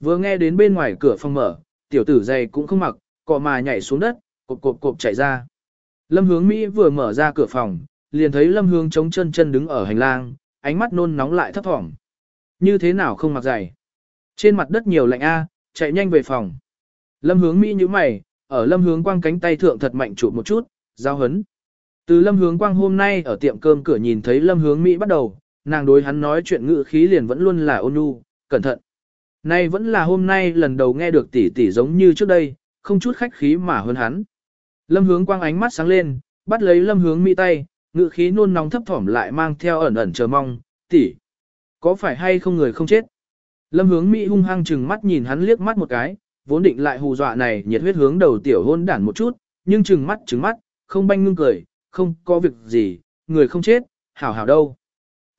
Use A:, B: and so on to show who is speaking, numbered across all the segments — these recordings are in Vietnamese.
A: Vừa nghe đến bên ngoài cửa phòng mở, tiểu tử giày cũng không mặc, cọ mà nhảy xuống đất, cộp cộp cộp chạy ra. Lâm hướng Mỹ vừa mở ra cửa phòng, liền thấy lâm hướng chống chân chân đứng ở hành lang, ánh mắt nôn nóng lại thấp thỏm. Như thế nào không mặc giày? Trên mặt đất nhiều lạnh a, chạy nhanh về phòng. Lâm hướng Mỹ như mày, ở lâm hướng quang cánh tay thượng thật mạnh chụp một chút, giao hấn. Từ lâm hướng quang hôm nay ở tiệm cơm cửa nhìn thấy lâm hướng Mỹ bắt đầu, nàng đối hắn nói chuyện ngữ khí liền vẫn luôn là ôn nhu, cẩn thận. Nay vẫn là hôm nay lần đầu nghe được tỷ tỷ giống như trước đây, không chút khách khí mà hơn hắn. Lâm hướng quang ánh mắt sáng lên, bắt lấy lâm hướng Mỹ tay, ngự khí nôn nóng thấp thỏm lại mang theo ẩn ẩn chờ mong, tỷ, có phải hay không người không chết? Lâm hướng Mỹ hung hăng chừng mắt nhìn hắn liếc mắt một cái, vốn định lại hù dọa này nhiệt huyết hướng đầu tiểu hôn đản một chút, nhưng chừng mắt chừng mắt, không banh ngưng cười, không có việc gì, người không chết, hảo hảo đâu.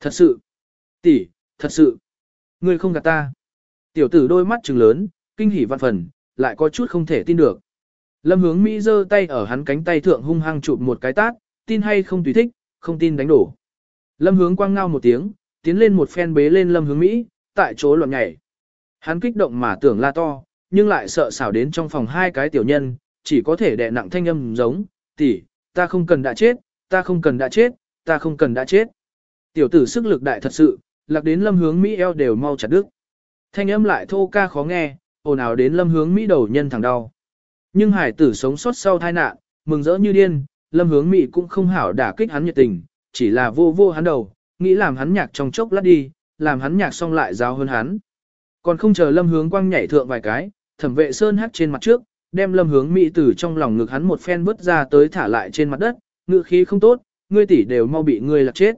A: Thật sự, tỷ, thật sự, người không gạt ta. Tiểu tử đôi mắt trừng lớn, kinh hỉ vạn phần, lại có chút không thể tin được. Lâm hướng Mỹ giơ tay ở hắn cánh tay thượng hung hăng chụp một cái tát, tin hay không tùy thích, không tin đánh đổ. Lâm hướng quang ngao một tiếng, tiến lên một phen bế lên lâm hướng Mỹ, tại chỗ loạn nhảy. Hắn kích động mà tưởng la to, nhưng lại sợ xảo đến trong phòng hai cái tiểu nhân, chỉ có thể đè nặng thanh âm giống, tỷ, ta không cần đã chết, ta không cần đã chết, ta không cần đã chết. Tiểu tử sức lực đại thật sự, lạc đến lâm hướng Mỹ eo đều mau chặt đứt. Thanh âm lại thô ca khó nghe, ồn ào đến lâm hướng Mỹ đầu nhân thẳng đau. Nhưng hải tử sống sót sau tai nạn, mừng rỡ như điên, lâm hướng Mỹ cũng không hảo đả kích hắn nhiệt tình, chỉ là vô vô hắn đầu, nghĩ làm hắn nhạc trong chốc lát đi, làm hắn nhạc xong lại giáo hơn hắn. Còn không chờ lâm hướng quang nhảy thượng vài cái, thẩm vệ sơn hát trên mặt trước, đem lâm hướng Mỹ từ trong lòng ngực hắn một phen vứt ra tới thả lại trên mặt đất, ngự khí không tốt, ngươi tỷ đều mau bị ngươi lạc chết.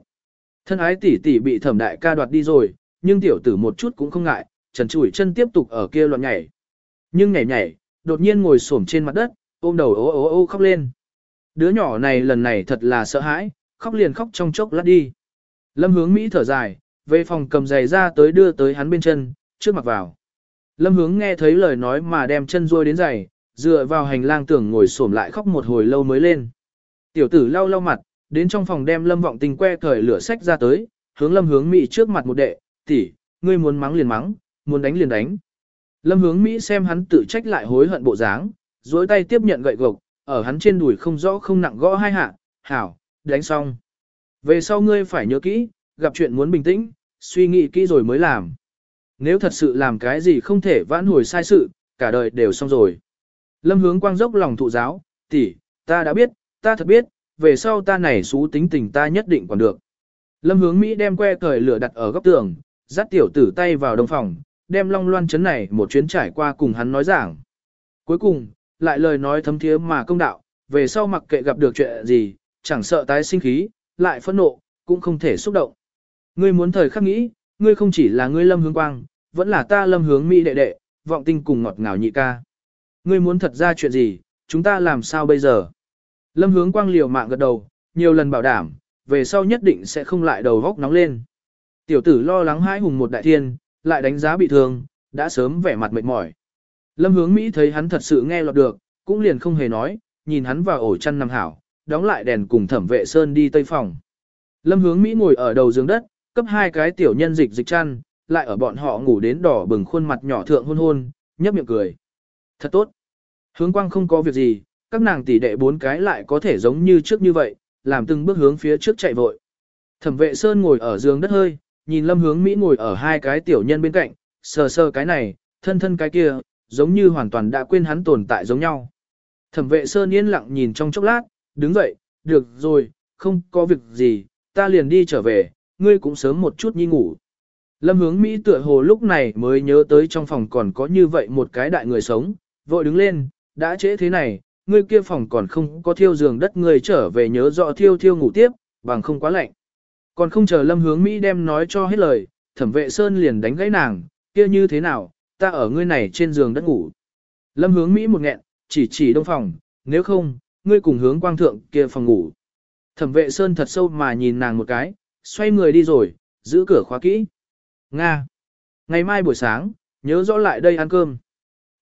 A: Thân ái tỷ tỷ bị thẩm đại ca đoạt đi rồi, nhưng tiểu tử một chút cũng không ngại, trần trụi chân tiếp tục ở kia loạn nhảy. Nhưng nhảy nhảy, đột nhiên ngồi xổm trên mặt đất, ôm đầu ố ố ô khóc lên. Đứa nhỏ này lần này thật là sợ hãi, khóc liền khóc trong chốc lát đi. Lâm hướng Mỹ thở dài, về phòng cầm giày ra tới đưa tới hắn bên chân, trước mặt vào. Lâm hướng nghe thấy lời nói mà đem chân ruôi đến giày, dựa vào hành lang tưởng ngồi xổm lại khóc một hồi lâu mới lên. Tiểu tử lau lau mặt, đến trong phòng đem lâm vọng tình que cởi lửa sách ra tới, hướng lâm hướng Mỹ trước mặt một đệ, tỷ, ngươi muốn mắng liền mắng, muốn đánh liền đánh. Lâm hướng Mỹ xem hắn tự trách lại hối hận bộ dáng, duỗi tay tiếp nhận gậy gộc, ở hắn trên đùi không rõ không nặng gõ hai hạ, hảo, đánh xong. Về sau ngươi phải nhớ kỹ, gặp chuyện muốn bình tĩnh, suy nghĩ kỹ rồi mới làm. Nếu thật sự làm cái gì không thể vãn hồi sai sự, cả đời đều xong rồi. Lâm hướng quang dốc lòng thụ giáo, tỷ, ta đã biết, ta thật biết, về sau ta này xú tính tình ta nhất định còn được. Lâm hướng Mỹ đem que cởi lửa đặt ở góc tường, dắt tiểu tử tay vào đồng phòng, đem long loan chấn này một chuyến trải qua cùng hắn nói giảng. Cuối cùng, lại lời nói thấm thiế mà công đạo, về sau mặc kệ gặp được chuyện gì, chẳng sợ tái sinh khí, lại phẫn nộ, cũng không thể xúc động. Ngươi muốn thời khắc nghĩ, ngươi không chỉ là ngươi lâm hướng quang, vẫn là ta lâm hướng mỹ đệ đệ, vọng tinh cùng ngọt ngào nhị ca. Ngươi muốn thật ra chuyện gì, chúng ta làm sao bây giờ? Lâm hướng quang liều mạng gật đầu, nhiều lần bảo đảm, về sau nhất định sẽ không lại đầu góc nóng lên. Tiểu tử lo lắng hãi hùng một đại thiên, lại đánh giá bị thương, đã sớm vẻ mặt mệt mỏi. Lâm hướng Mỹ thấy hắn thật sự nghe lọt được, cũng liền không hề nói, nhìn hắn vào ổ chăn nằm hảo, đóng lại đèn cùng thẩm vệ sơn đi tây phòng. Lâm hướng Mỹ ngồi ở đầu giường đất, cấp hai cái tiểu nhân dịch dịch chăn, lại ở bọn họ ngủ đến đỏ bừng khuôn mặt nhỏ thượng hôn hôn, nhấp miệng cười. Thật tốt. Hướng quang không có việc gì, các nàng tỷ đệ bốn cái lại có thể giống như trước như vậy, làm từng bước hướng phía trước chạy vội. Thẩm vệ sơn ngồi ở giường đất hơi, nhìn lâm hướng Mỹ ngồi ở hai cái tiểu nhân bên cạnh, sờ sờ cái này, thân thân cái kia, giống như hoàn toàn đã quên hắn tồn tại giống nhau. Thẩm vệ sơn yên lặng nhìn trong chốc lát, đứng dậy, được rồi, không có việc gì, ta liền đi trở về, ngươi cũng sớm một chút nhi ngủ. Lâm hướng Mỹ tựa hồ lúc này mới nhớ tới trong phòng còn có như vậy một cái đại người sống, vội đứng lên, đã trễ thế này, ngươi kia phòng còn không có thiêu giường đất ngươi trở về nhớ rõ thiêu thiêu ngủ tiếp, bằng không quá lạnh. Còn không chờ lâm hướng Mỹ đem nói cho hết lời, thẩm vệ Sơn liền đánh gãy nàng, kia như thế nào, ta ở ngươi này trên giường đất ngủ. Lâm hướng Mỹ một nghẹn, chỉ chỉ đông phòng, nếu không, ngươi cùng hướng quang thượng kia phòng ngủ. Thẩm vệ Sơn thật sâu mà nhìn nàng một cái, xoay người đi rồi, giữ cửa khóa kỹ. Nga. Ngày mai buổi sáng, nhớ rõ lại đây ăn cơm.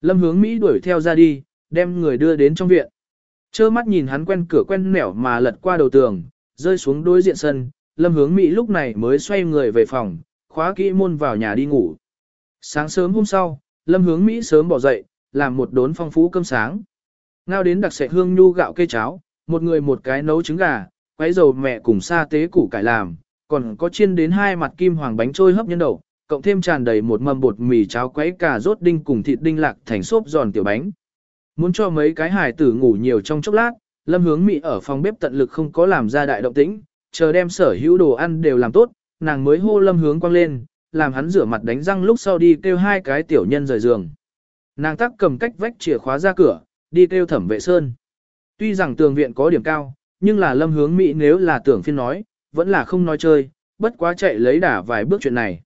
A: Lâm hướng Mỹ đuổi theo ra đi, đem người đưa đến trong viện. Chơ mắt nhìn hắn quen cửa quen nẻo mà lật qua đầu tường, rơi xuống đối diện sân, Lâm hướng Mỹ lúc này mới xoay người về phòng, khóa kỹ môn vào nhà đi ngủ. Sáng sớm hôm sau, Lâm Hướng Mỹ sớm bỏ dậy, làm một đốn phong phú cơm sáng. Ngao đến đặc sệt hương nhu gạo cây cháo, một người một cái nấu trứng gà, quấy dầu mẹ cùng sa tế củ cải làm, còn có chiên đến hai mặt kim hoàng bánh trôi hấp nhân đậu, cộng thêm tràn đầy một mâm bột mì cháo quấy cà rốt đinh cùng thịt đinh lạc thành xốp giòn tiểu bánh. Muốn cho mấy cái hải tử ngủ nhiều trong chốc lát, Lâm Hướng Mỹ ở phòng bếp tận lực không có làm ra đại động tĩnh, chờ đem sở hữu đồ ăn đều làm tốt, nàng mới hô Lâm Hướng quang lên, làm hắn rửa mặt đánh răng lúc sau đi kêu hai cái tiểu nhân rời giường. Nàng tắc cầm cách vách chìa khóa ra cửa, đi kêu thẩm vệ sơn. Tuy rằng tường viện có điểm cao, nhưng là lâm hướng Mỹ nếu là tưởng phiên nói, vẫn là không nói chơi, bất quá chạy lấy đả vài bước chuyện này.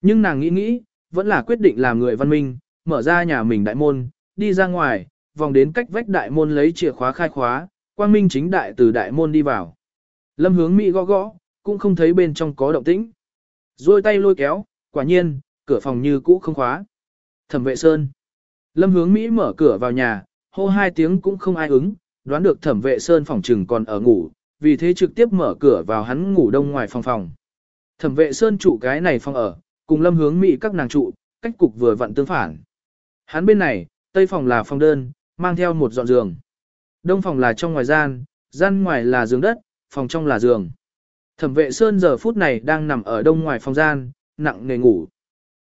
A: Nhưng nàng nghĩ nghĩ, vẫn là quyết định làm người văn minh, mở ra nhà mình đại môn, đi ra ngoài, vòng đến cách vách đại môn lấy chìa khóa khai khóa, quang minh chính đại từ đại môn đi vào. Lâm hướng Mỹ gõ gõ, cũng không thấy bên trong có động tĩnh. Rồi tay lôi kéo, quả nhiên, cửa phòng như cũ không khóa. Thẩm vệ sơn. Lâm hướng Mỹ mở cửa vào nhà, hô hai tiếng cũng không ai ứng, đoán được thẩm vệ sơn phòng trừng còn ở ngủ, vì thế trực tiếp mở cửa vào hắn ngủ đông ngoài phòng phòng. Thẩm vệ sơn trụ cái này phòng ở, cùng lâm hướng Mỹ các nàng trụ, cách cục vừa vặn tương phản. Hắn bên này, tây phòng là phòng đơn, mang theo một dọn giường. Đông phòng là trong ngoài gian, gian ngoài là giường đất, phòng trong là giường. Thẩm vệ Sơn giờ phút này đang nằm ở đông ngoài phòng gian, nặng nề ngủ.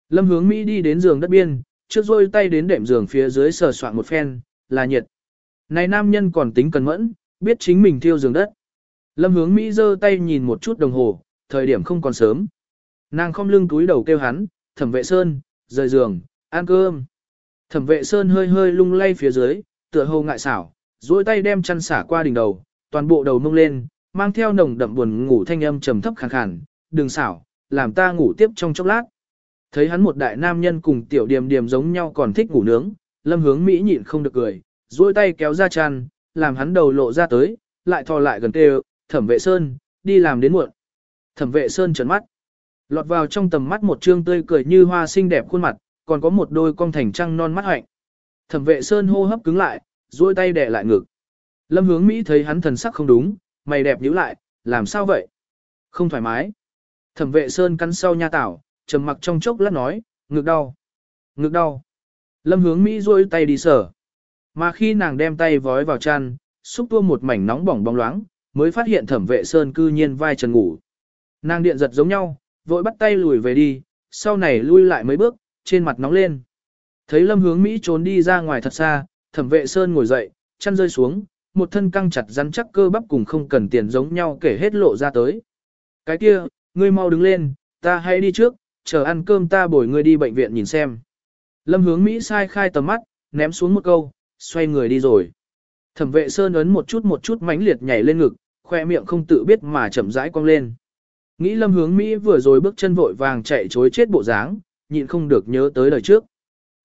A: Lâm hướng Mỹ đi đến giường đất biên, trước rôi tay đến đệm giường phía dưới sờ soạn một phen, là nhiệt. Này nam nhân còn tính cẩn mẫn, biết chính mình thiêu giường đất. Lâm hướng Mỹ giơ tay nhìn một chút đồng hồ, thời điểm không còn sớm. Nàng không lưng túi đầu kêu hắn, thẩm vệ Sơn, rời giường, ăn cơm. Thẩm vệ Sơn hơi hơi lung lay phía dưới, tựa hồ ngại xảo, duỗi tay đem chăn xả qua đỉnh đầu, toàn bộ đầu mông lên, mang theo nồng đậm buồn ngủ thanh âm trầm thấp khàn khàn, đừng xảo, làm ta ngủ tiếp trong chốc lát. Thấy hắn một đại nam nhân cùng tiểu điềm điềm giống nhau còn thích ngủ nướng, lâm hướng Mỹ nhịn không được cười, duỗi tay kéo ra chăn, làm hắn đầu lộ ra tới, lại thò lại gần tê thẩm vệ sơn, đi làm đến muộn. Thẩm vệ sơn trấn mắt, lọt vào trong tầm mắt một trương tươi cười như hoa xinh đẹp khuôn mặt, còn có một đôi cong thành trăng non mắt hạnh. Thẩm vệ sơn hô hấp cứng lại, duỗi tay đè lại ngực. Lâm hướng Mỹ thấy hắn thần sắc không đúng, mày đẹp nhíu lại, làm sao vậy? Không thoải mái. Thẩm vệ sơn cắn sau nha tảo, trầm mặc trong chốc lát nói, ngực đau. Ngực đau. Lâm hướng Mỹ duỗi tay đi sở. Mà khi nàng đem tay vói vào chăn, xúc tua một mảnh nóng bỏng bóng loáng, mới phát hiện thẩm vệ sơn cư nhiên vai trần ngủ. Nàng điện giật giống nhau, vội bắt tay lùi về đi, sau này lui lại mấy bước, trên mặt nóng lên. Thấy lâm hướng Mỹ trốn đi ra ngoài thật xa, thẩm vệ sơn ngồi dậy, chăn rơi xuống, một thân căng chặt rắn chắc cơ bắp cùng không cần tiền giống nhau kể hết lộ ra tới. Cái kia, ngươi mau đứng lên, ta hãy đi trước, chờ ăn cơm ta bồi ngươi đi bệnh viện nhìn xem. Lâm hướng Mỹ sai khai tầm mắt, ném xuống một câu, xoay người đi rồi. Thẩm vệ sơn ấn một chút một chút mãnh liệt nhảy lên ngực, khoe miệng không tự biết mà chậm rãi cong lên. Nghĩ lâm hướng Mỹ vừa rồi bước chân vội vàng chạy chối chết bộ dáng, nhịn không được nhớ tới đời trước.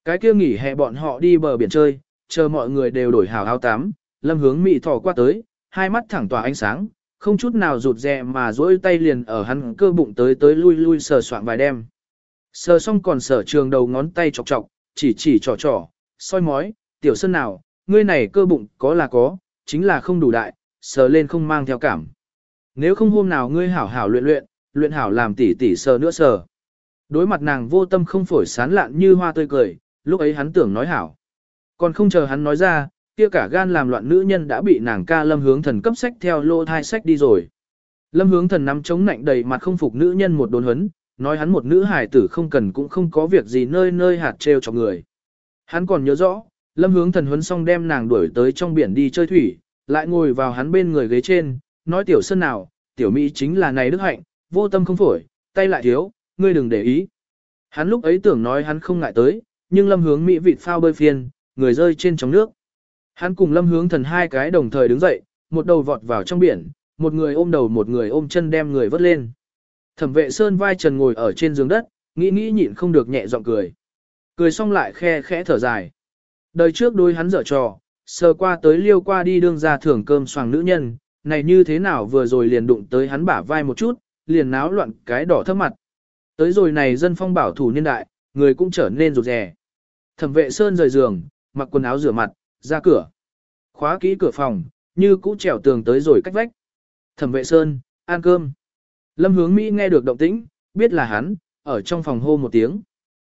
A: Cái kia nghỉ hè bọn họ đi bờ biển chơi, chờ mọi người đều đổi hào áo tắm, lâm hướng mị thò qua tới, hai mắt thẳng tỏa ánh sáng, không chút nào rụt rè mà duỗi tay liền ở hắn cơ bụng tới tới lui lui sờ soạn vài đêm. Sờ xong còn sờ trường đầu ngón tay chọc chọc, chỉ chỉ trò trò, soi mói, tiểu sơn nào, ngươi này cơ bụng có là có, chính là không đủ đại, sờ lên không mang theo cảm. Nếu không hôm nào ngươi hảo hảo luyện luyện, luyện hảo làm tỉ tỉ sờ nữa sờ. Đối mặt nàng vô tâm không phổi sán lạn như hoa tươi cười, lúc ấy hắn tưởng nói hảo. Còn không chờ hắn nói ra, kia cả gan làm loạn nữ nhân đã bị nàng ca lâm hướng thần cấp sách theo lô thai sách đi rồi. Lâm hướng thần nắm chống nạnh đầy mặt không phục nữ nhân một đồn hấn, nói hắn một nữ hài tử không cần cũng không có việc gì nơi nơi hạt treo cho người. Hắn còn nhớ rõ, lâm hướng thần huấn xong đem nàng đuổi tới trong biển đi chơi thủy, lại ngồi vào hắn bên người ghế trên, nói tiểu sân nào, tiểu mỹ chính là này đức hạnh, vô tâm không phổi, tay lại thiếu, ngươi đừng để ý. Hắn lúc ấy tưởng nói hắn không ngại tới, nhưng lâm hướng mỹ vịt phao bơi phiên, người rơi trên trong nước. Hắn cùng lâm hướng thần hai cái đồng thời đứng dậy, một đầu vọt vào trong biển, một người ôm đầu một người ôm chân đem người vớt lên. Thẩm vệ sơn vai trần ngồi ở trên giường đất, nghĩ nghĩ nhịn không được nhẹ giọng cười. Cười xong lại khe khẽ thở dài. Đời trước đôi hắn dở trò, sờ qua tới liêu qua đi đương ra thưởng cơm xoàng nữ nhân, này như thế nào vừa rồi liền đụng tới hắn bả vai một chút, liền náo loạn cái đỏ thấp mặt. Tới rồi này dân phong bảo thủ niên đại, người cũng trở nên rụt rè. Thẩm vệ sơn rời giường, mặc quần áo rửa mặt, ra cửa. Khóa kỹ cửa phòng, như cũ trèo tường tới rồi cách vách. Thẩm vệ sơn, ăn cơm. Lâm hướng Mỹ nghe được động tĩnh, biết là hắn, ở trong phòng hô một tiếng.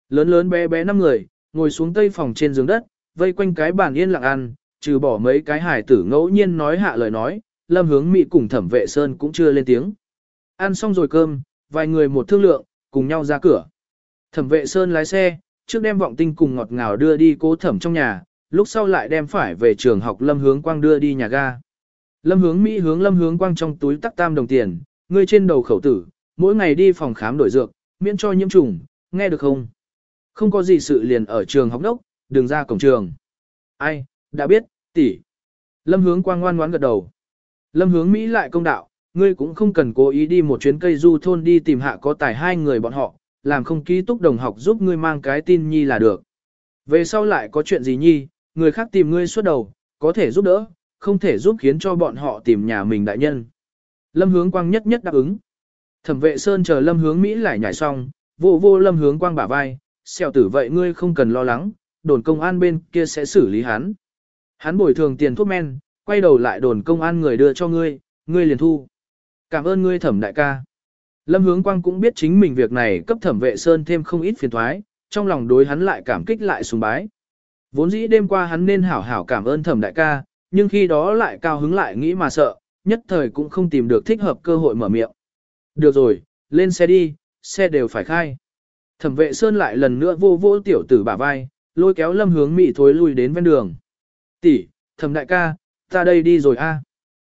A: Lớn lớn bé bé năm người, ngồi xuống tây phòng trên giường đất, vây quanh cái bàn yên lặng ăn, trừ bỏ mấy cái hải tử ngẫu nhiên nói hạ lời nói, lâm hướng Mỹ cùng thẩm vệ sơn cũng chưa lên tiếng. Ăn xong rồi cơm, vài người một thương lượng, cùng nhau ra cửa. Thẩm vệ sơn lái xe, trước đem vọng tinh cùng ngọt ngào đưa đi cố thẩm trong nhà, lúc sau lại đem phải về trường học lâm hướng quang đưa đi nhà ga. Lâm hướng Mỹ hướng lâm hướng quang trong túi tắc tam đồng tiền, ngươi trên đầu khẩu tử, mỗi ngày đi phòng khám đổi dược, miễn cho nhiễm trùng, nghe được không? Không có gì sự liền ở trường học đốc, đừng ra cổng trường. Ai, đã biết, tỷ. Lâm hướng quang ngoan ngoãn gật đầu. Lâm hướng Mỹ lại công đạo, ngươi cũng không cần cố ý đi một chuyến cây du thôn đi tìm hạ có tài hai người bọn họ, làm không ký túc đồng học giúp ngươi mang cái tin nhi là được. Về sau lại có chuyện gì nhi, người khác tìm ngươi suốt đầu, có thể giúp đỡ, không thể giúp khiến cho bọn họ tìm nhà mình đại nhân. Lâm hướng quang nhất nhất đáp ứng. Thẩm vệ Sơn chờ lâm hướng Mỹ lại nhảy xong, vô vô lâm hướng quang bả vai, xèo tử vậy ngươi không cần lo lắng, đồn công an bên kia sẽ xử lý hắn. Hắn bồi thường tiền thuốc men, quay đầu lại đồn công an người đưa cho ngươi, ngươi liền thu. Cảm ơn ngươi thẩm đại ca. Lâm hướng quang cũng biết chính mình việc này cấp thẩm vệ Sơn thêm không ít phiền thoái, trong lòng đối hắn lại cảm kích lại sùng bái. Vốn dĩ đêm qua hắn nên hảo hảo cảm ơn thẩm đại ca, nhưng khi đó lại cao hứng lại nghĩ mà sợ, nhất thời cũng không tìm được thích hợp cơ hội mở miệng. Được rồi, lên xe đi, xe đều phải khai. Thẩm vệ Sơn lại lần nữa vô vô tiểu tử bả vai, lôi kéo lâm hướng mị thối lui đến ven đường. Tỷ, thẩm đại ca, ta đây đi rồi a.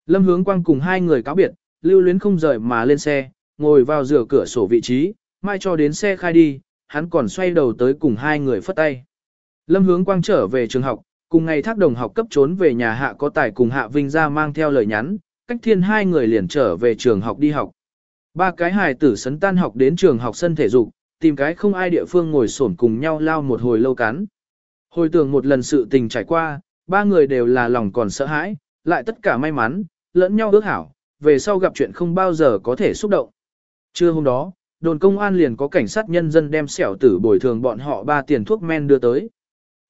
A: Lâm hướng quang cùng hai người cáo biệt, lưu luyến không rời mà lên xe, ngồi vào rửa cửa sổ vị trí, mai cho đến xe khai đi, hắn còn xoay đầu tới cùng hai người phất tay. Lâm hướng quang trở về trường học, cùng ngày thác đồng học cấp trốn về nhà hạ có tài cùng hạ vinh ra mang theo lời nhắn, cách thiên hai người liền trở về trường học đi học. Ba cái hài tử sấn tan học đến trường học sân thể dục, tìm cái không ai địa phương ngồi xổm cùng nhau lao một hồi lâu cắn. Hồi tưởng một lần sự tình trải qua, ba người đều là lòng còn sợ hãi, lại tất cả may mắn, lẫn nhau ước hảo, về sau gặp chuyện không bao giờ có thể xúc động. Trưa hôm đó, đồn công an liền có cảnh sát nhân dân đem xẻo tử bồi thường bọn họ ba tiền thuốc men đưa tới.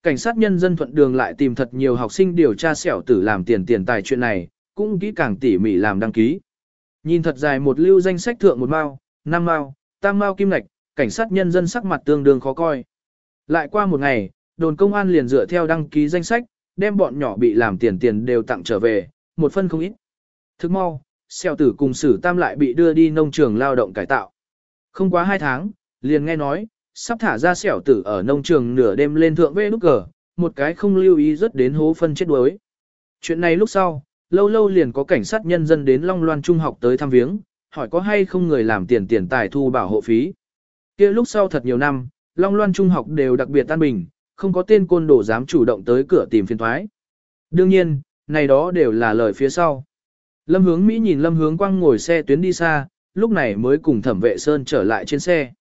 A: Cảnh sát nhân dân thuận đường lại tìm thật nhiều học sinh điều tra xẻo tử làm tiền tiền tài chuyện này, cũng kỹ càng tỉ mỉ làm đăng ký. Nhìn thật dài một lưu danh sách thượng một mao, năm mao, tam mao kim lạch, cảnh sát nhân dân sắc mặt tương đương khó coi. Lại qua một ngày, đồn công an liền dựa theo đăng ký danh sách, đem bọn nhỏ bị làm tiền tiền đều tặng trở về, một phân không ít. Thức mau, xeo tử cùng sử tam lại bị đưa đi nông trường lao động cải tạo. Không quá hai tháng, liền nghe nói, sắp thả ra sẻo tử ở nông trường nửa đêm lên thượng vê nút cờ, một cái không lưu ý rất đến hố phân chết đuối. Chuyện này lúc sau, lâu lâu liền có cảnh sát nhân dân đến Long Loan Trung học tới thăm viếng, hỏi có hay không người làm tiền tiền tài thu bảo hộ phí. kia lúc sau thật nhiều năm, Long Loan Trung học đều đặc biệt tan bình, không có tên côn đồ dám chủ động tới cửa tìm phiền thoái. Đương nhiên, này đó đều là lời phía sau. Lâm hướng Mỹ nhìn Lâm hướng quang ngồi xe tuyến đi xa, lúc này mới cùng thẩm vệ Sơn trở lại trên xe.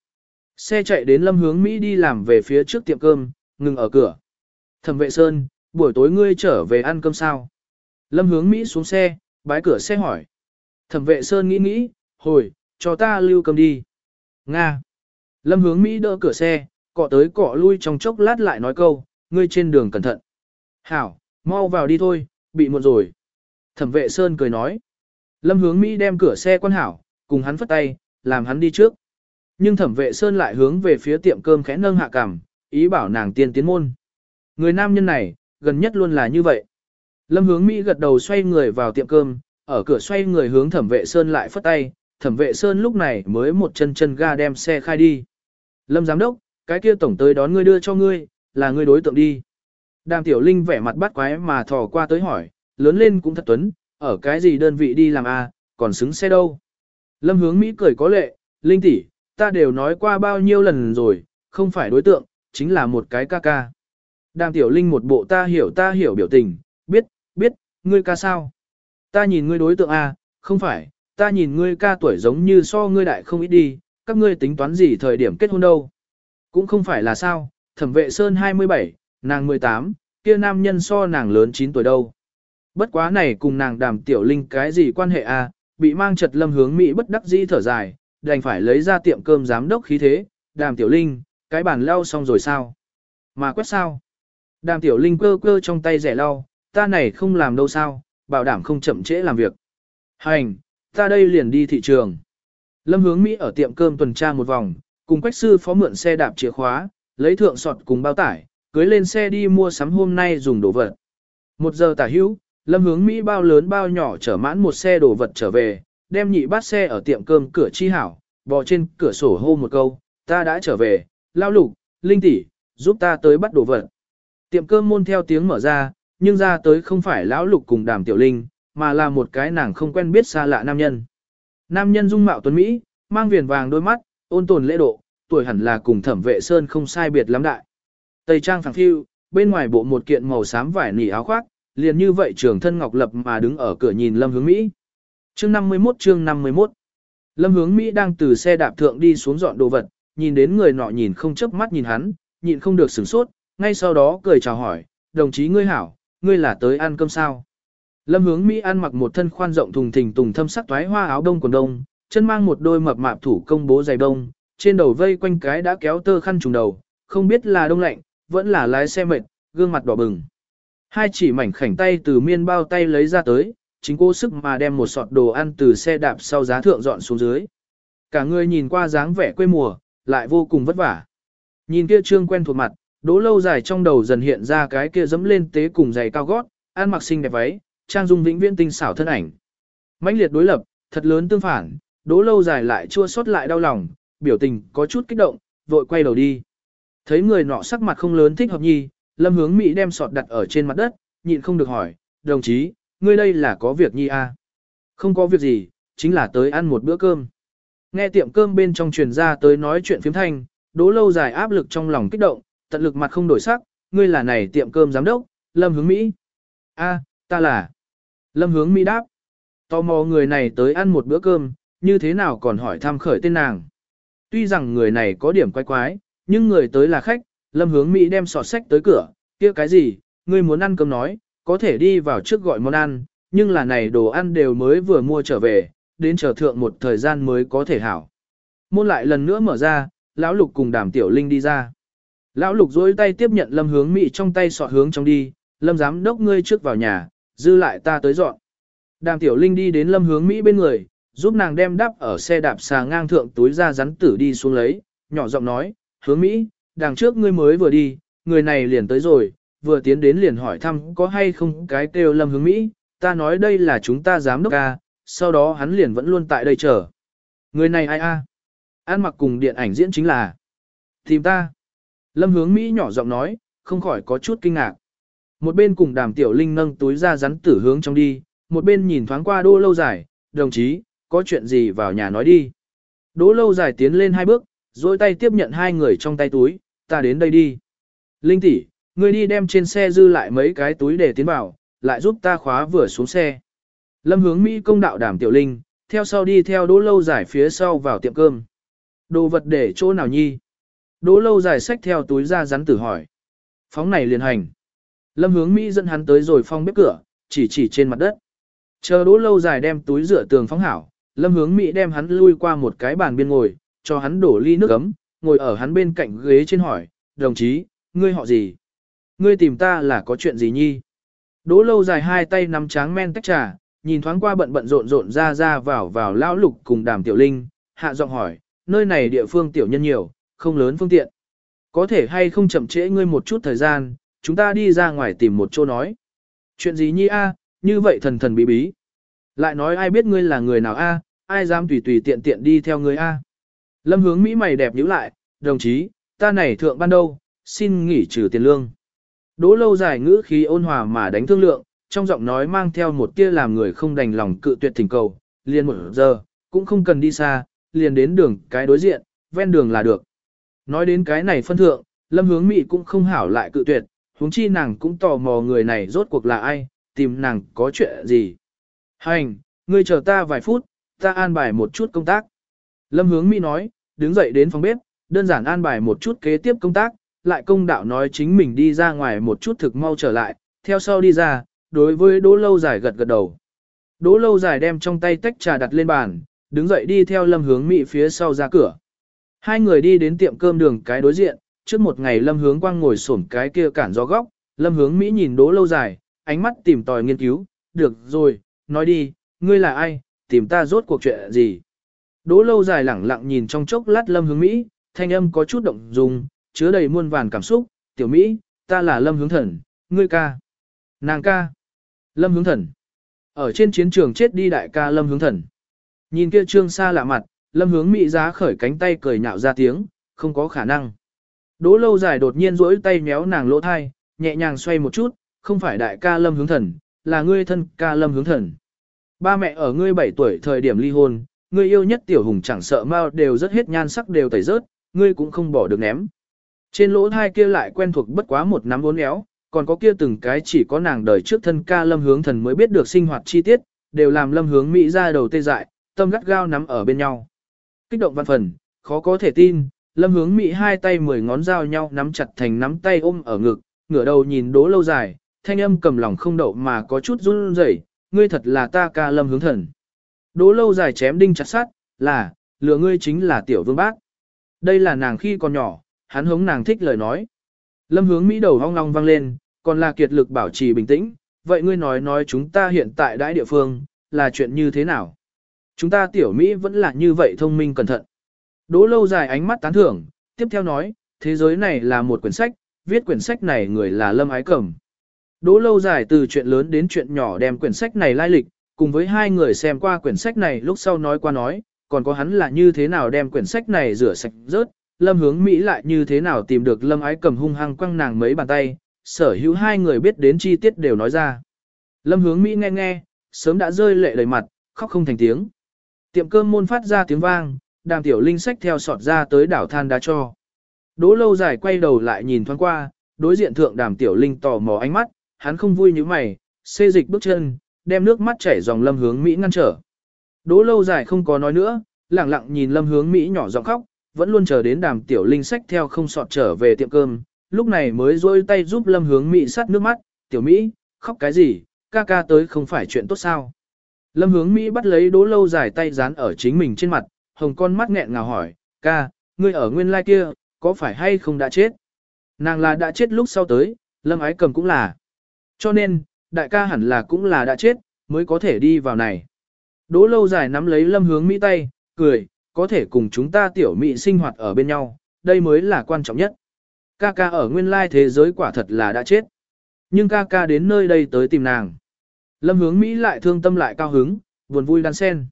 A: Xe chạy đến Lâm hướng Mỹ đi làm về phía trước tiệm cơm, ngừng ở cửa. Thẩm vệ Sơn, buổi tối ngươi trở về ăn cơm sao? Lâm hướng Mỹ xuống xe, bái cửa xe hỏi. Thẩm vệ Sơn nghĩ nghĩ, hồi, cho ta lưu cơm đi. Nga. Lâm hướng Mỹ đỡ cửa xe, cọ tới cọ lui trong chốc lát lại nói câu, ngươi trên đường cẩn thận. Hảo, mau vào đi thôi, bị muộn rồi. Thẩm vệ Sơn cười nói. Lâm hướng Mỹ đem cửa xe quan hảo, cùng hắn phất tay, làm hắn đi trước. Nhưng thẩm vệ Sơn lại hướng về phía tiệm cơm khẽ nâng hạ cằm, ý bảo nàng tiên tiến môn. Người nam nhân này, gần nhất luôn là như vậy. Lâm hướng Mỹ gật đầu xoay người vào tiệm cơm, ở cửa xoay người hướng thẩm vệ Sơn lại phất tay, thẩm vệ Sơn lúc này mới một chân chân ga đem xe khai đi. Lâm giám đốc, cái kia tổng tới đón ngươi đưa cho ngươi, là ngươi đối tượng đi. Đàm tiểu linh vẻ mặt bắt quái mà thò qua tới hỏi, lớn lên cũng thật tuấn, ở cái gì đơn vị đi làm a, à, còn xứng xe đâu. Lâm hướng Mỹ cười có lệ, linh tỷ, ta đều nói qua bao nhiêu lần rồi, không phải đối tượng, chính là một cái ca ca. Đàm tiểu linh một bộ ta hiểu ta hiểu biểu tình, biết, biết, ngươi ca sao? Ta nhìn ngươi đối tượng à, không phải, ta nhìn ngươi ca tuổi giống như so ngươi đại không ít đi, các ngươi tính toán gì thời điểm kết hôn đâu. Cũng không phải là sao, thẩm vệ Sơn 27, nàng 18, kia nam nhân so nàng lớn 9 tuổi đâu. Bất quá này cùng nàng đàm tiểu linh cái gì quan hệ? À, bị mang chật lâm hướng Mỹ bất đắc dĩ thở dài, đành phải lấy ra tiệm cơm giám đốc khí thế, đàm tiểu linh, cái bàn lau xong rồi sao? Mà quét sao? Đàm tiểu linh cơ cơ trong tay rẻ lau, ta này không làm đâu sao, bảo đảm không chậm trễ làm việc. Hành, ta đây liền đi thị trường. Lâm hướng Mỹ ở tiệm cơm tuần tra một vòng, cùng quách sư phó mượn xe đạp chìa khóa, lấy thượng sọt cùng bao tải, cưới lên xe đi mua sắm hôm nay dùng đồ vật. Một giờ tả hữu, Lâm hướng Mỹ bao lớn bao nhỏ chở mãn một xe đồ vật trở về, đem nhị bát xe ở tiệm cơm cửa chi hảo, bò trên cửa sổ hô một câu, ta đã trở về, lao lục, linh tỷ, giúp ta tới bắt đồ vật. Tiệm cơm môn theo tiếng mở ra, nhưng ra tới không phải lão lục cùng đàm tiểu linh, mà là một cái nàng không quen biết xa lạ nam nhân. Nam nhân dung mạo tuấn Mỹ, mang viền vàng đôi mắt, ôn tồn lễ độ, tuổi hẳn là cùng thẩm vệ sơn không sai biệt lắm đại. Tây trang phẳng phiu, bên ngoài bộ một kiện màu xám vải nỉ áo khoác, liền như vậy trường thân ngọc lập mà đứng ở cửa nhìn Lâm Hướng Mỹ. Chương 51 chương 51 Lâm Hướng Mỹ đang từ xe đạp thượng đi xuống dọn đồ vật, nhìn đến người nọ nhìn không chớp mắt nhìn hắn, nhìn không được sửng sốt, ngay sau đó cười chào hỏi, đồng chí ngươi hảo, ngươi là tới ăn cơm sao. Lâm Hướng Mỹ ăn mặc một thân khoan rộng thùng thình tùng thâm sắc toái hoa áo đông quần đông, chân mang một đôi mập mạp thủ công bố giày đông, trên đầu vây quanh cái đã kéo tơ khăn trùng đầu, không biết là đông lạnh, vẫn là lái xe mệt, gương mặt đỏ bừng. Hai chỉ mảnh khảnh tay từ miên bao tay lấy ra tới, chính cố sức mà đem một sọt đồ ăn từ xe đạp sau giá thượng dọn xuống dưới. Cả người nhìn qua dáng vẻ quê mùa, lại vô cùng vất vả. Nhìn kia trương quen thuộc mặt, đỗ lâu dài trong đầu dần hiện ra cái kia dẫm lên tế cùng giày cao gót, ăn mặc xinh đẹp váy, trang dung vĩnh viễn tinh xảo thân ảnh. mãnh liệt đối lập, thật lớn tương phản, đỗ lâu dài lại chua xót lại đau lòng, biểu tình có chút kích động, vội quay đầu đi. Thấy người nọ sắc mặt không lớn thích hợp nhi, lâm hướng Mỹ đem sọt đặt ở trên mặt đất, nhịn không được hỏi, đồng chí, ngươi đây là có việc nhi à? Không có việc gì, chính là tới ăn một bữa cơm. Nghe tiệm cơm bên trong truyền ra tới nói chuyện phiếm thanh, đỗ lâu dài áp lực trong lòng kích động, tận lực mặt không đổi sắc, ngươi là này tiệm cơm giám đốc, lâm hướng Mỹ. a ta là. Lâm hướng Mỹ đáp. Tò mò người này tới ăn một bữa cơm, như thế nào còn hỏi thăm khởi tên nàng. Tuy rằng người này có điểm quái quái, nhưng người tới là khách, lâm hướng Mỹ đem sọt sách tới cửa, kia cái gì, ngươi muốn ăn cơm nói, có thể đi vào trước gọi món ăn, nhưng là này đồ ăn đều mới vừa mua trở về, đến chờ thượng một thời gian mới có thể hảo. Môn lại lần nữa mở ra, lão lục cùng đàm tiểu linh đi ra. Lão lục dối tay tiếp nhận lâm hướng Mỹ trong tay sọt hướng trong đi, lâm giám đốc ngươi trước vào nhà, dư lại ta tới dọn. Đàm tiểu linh đi đến lâm hướng Mỹ bên người, giúp nàng đem đắp ở xe đạp xà ngang thượng túi ra rắn tử đi xuống lấy, nhỏ giọng nói, hướng Mỹ, đằng trước ngươi mới vừa đi, người này liền tới rồi, vừa tiến đến liền hỏi thăm có hay không cái kêu lâm hướng Mỹ, ta nói đây là chúng ta giám đốc ca, sau đó hắn liền vẫn luôn tại đây chờ. Người này ai a? À? An mặc cùng điện ảnh diễn chính là Tìm ta. Lâm hướng Mỹ nhỏ giọng nói, không khỏi có chút kinh ngạc. Một bên cùng đàm tiểu linh nâng túi ra rắn tử hướng trong đi, một bên nhìn thoáng qua đô lâu dài, đồng chí, có chuyện gì vào nhà nói đi. Đỗ lâu dài tiến lên hai bước, dối tay tiếp nhận hai người trong tay túi, ta đến đây đi. Linh tỷ, ngươi đi đem trên xe dư lại mấy cái túi để tiến vào, lại giúp ta khóa vừa xuống xe. Lâm hướng Mỹ công đạo đảm tiểu linh, theo sau đi theo đỗ lâu dài phía sau vào tiệm cơm. Đồ vật để chỗ nào nhi? Đỗ lâu dài xách theo túi ra rắn tử hỏi. Phóng này liền hành. Lâm hướng Mỹ dẫn hắn tới rồi phong bếp cửa, chỉ chỉ trên mặt đất. Chờ đỗ lâu dài đem túi rửa tường phóng hảo, lâm hướng Mỹ đem hắn lui qua một cái bàn biên ngồi, cho hắn đổ ly nước ấm, ngồi ở hắn bên cạnh ghế trên hỏi, đồng chí, ngươi họ gì? Ngươi tìm ta là có chuyện gì nhi? Đỗ lâu dài hai tay nắm tráng men tách trà, nhìn thoáng qua bận bận rộn rộn ra ra vào vào lão lục cùng đàm tiểu linh, hạ giọng hỏi, nơi này địa phương tiểu nhân nhiều, không lớn phương tiện. Có thể hay không chậm trễ ngươi một chút thời gian, chúng ta đi ra ngoài tìm một chỗ nói. Chuyện gì nhi a? như vậy thần thần bí bí. Lại nói ai biết ngươi là người nào a, ai dám tùy tùy tiện tiện đi theo ngươi a. Lâm hướng Mỹ mày đẹp nhíu lại, đồng chí, ta này thượng ban đâu, xin nghỉ trừ tiền lương. Đỗ lâu dài ngữ khí ôn hòa mà đánh thương lượng, trong giọng nói mang theo một tia làm người không đành lòng cự tuyệt thỉnh cầu, liền một giờ, cũng không cần đi xa, liền đến đường cái đối diện, ven đường là được. Nói đến cái này phân thượng, lâm hướng Mị cũng không hảo lại cự tuyệt, huống chi nàng cũng tò mò người này rốt cuộc là ai, tìm nàng có chuyện gì. Hành, ngươi chờ ta vài phút, ta an bài một chút công tác. Lâm hướng Mỹ nói, đứng dậy đến phòng bếp, đơn giản an bài một chút kế tiếp công tác, lại công đạo nói chính mình đi ra ngoài một chút thực mau trở lại, theo sau đi ra, đối với đỗ lâu dài gật gật đầu. Đỗ lâu dài đem trong tay tách trà đặt lên bàn, đứng dậy đi theo lâm hướng Mỹ phía sau ra cửa. Hai người đi đến tiệm cơm đường cái đối diện, trước một ngày lâm hướng quang ngồi xổm cái kia cản gió góc, lâm hướng Mỹ nhìn đỗ lâu dài, ánh mắt tìm tòi nghiên cứu, được rồi, nói đi, ngươi là ai, tìm ta rốt cuộc chuyện gì. Đỗ lâu dài lẳng lặng nhìn trong chốc lát lâm hướng Mỹ, thanh âm có chút động dung, chứa đầy muôn vàn cảm xúc, tiểu Mỹ, ta là Lâm Hướng Thần, ngươi ca. Nàng ca. Lâm Hướng Thần. Ở trên chiến trường chết đi đại ca Lâm Hướng Thần. Nhìn kia trương xa lạ mặt, Lâm Hướng Mỹ giá khởi cánh tay cười nhạo ra tiếng, không có khả năng. Đỗ lâu dài đột nhiên rỗi tay méo nàng lỗ thai, nhẹ nhàng xoay một chút, không phải đại ca Lâm Hướng Thần, là ngươi thân ca Lâm Hướng Thần. Ba mẹ ở ngươi 7 tuổi thời điểm ly hôn, ngươi yêu nhất tiểu hùng chẳng sợ mau đều rất hết nhan sắc đều tẩy rớt, ngươi cũng không bỏ được ném. Trên lỗ thai kia lại quen thuộc bất quá một nắm bốn éo, còn có kia từng cái chỉ có nàng đời trước thân ca lâm hướng thần mới biết được sinh hoạt chi tiết, đều làm lâm hướng Mỹ ra đầu tê dại, tâm gắt gao nắm ở bên nhau. Kích động văn phần, khó có thể tin, lâm hướng Mỹ hai tay mười ngón dao nhau nắm chặt thành nắm tay ôm ở ngực, ngửa đầu nhìn đố lâu dài, thanh âm cầm lòng không đậu mà có chút run rẩy, ngươi thật là ta ca lâm hướng thần. Đố lâu dài chém đinh chặt sát, là, lừa ngươi chính là tiểu vương bác. Đây là nàng khi còn nhỏ, hắn hống nàng thích lời nói. Lâm hướng Mỹ đầu hong long vang lên, còn là kiệt lực bảo trì bình tĩnh, vậy ngươi nói nói chúng ta hiện tại đãi địa phương, là chuyện như thế nào? Chúng ta tiểu Mỹ vẫn là như vậy thông minh cẩn thận. Đỗ lâu dài ánh mắt tán thưởng, tiếp theo nói, thế giới này là một quyển sách, viết quyển sách này người là Lâm Ái Cẩm. Đỗ lâu dài từ chuyện lớn đến chuyện nhỏ đem quyển sách này lai lịch, cùng với hai người xem qua quyển sách này lúc sau nói qua nói, còn có hắn là như thế nào đem quyển sách này rửa sạch rớt, Lâm hướng Mỹ lại như thế nào tìm được Lâm ái cầm hung hăng quăng nàng mấy bàn tay, sở hữu hai người biết đến chi tiết đều nói ra. Lâm hướng Mỹ nghe nghe, sớm đã rơi lệ đầy mặt, khóc không thành tiếng. Tiệm cơm môn phát ra tiếng vang, đàm tiểu linh sách theo sọt ra tới đảo than đá cho. Đỗ lâu dài quay đầu lại nhìn thoáng qua, đối diện thượng đàm tiểu linh tò mò ánh mắt, hắn không vui như mày, xê dịch bước chân, đem nước mắt chảy dòng lâm hướng Mỹ ngăn trở. Đỗ lâu dài không có nói nữa, lặng lặng nhìn lâm hướng Mỹ nhỏ giọng khóc, vẫn luôn chờ đến đàm tiểu linh sách theo không sọt trở về tiệm cơm, lúc này mới rôi tay giúp lâm hướng Mỹ sát nước mắt, tiểu Mỹ, khóc cái gì, ca ca tới không phải chuyện tốt sao. Lâm hướng Mỹ bắt lấy đố lâu dài tay dán ở chính mình trên mặt, hồng con mắt nghẹn ngào hỏi, ca, ngươi ở nguyên lai kia, có phải hay không đã chết? Nàng là đã chết lúc sau tới, lâm ái cầm cũng là. Cho nên, đại ca hẳn là cũng là đã chết, mới có thể đi vào này. đố lâu dài nắm lấy lâm hướng Mỹ tay, cười, có thể cùng chúng ta tiểu Mỹ sinh hoạt ở bên nhau, đây mới là quan trọng nhất. Ca ca ở nguyên lai thế giới quả thật là đã chết. Nhưng ca ca đến nơi đây tới tìm nàng. Lâm hướng Mỹ lại thương tâm lại cao hứng, buồn vui đan sen.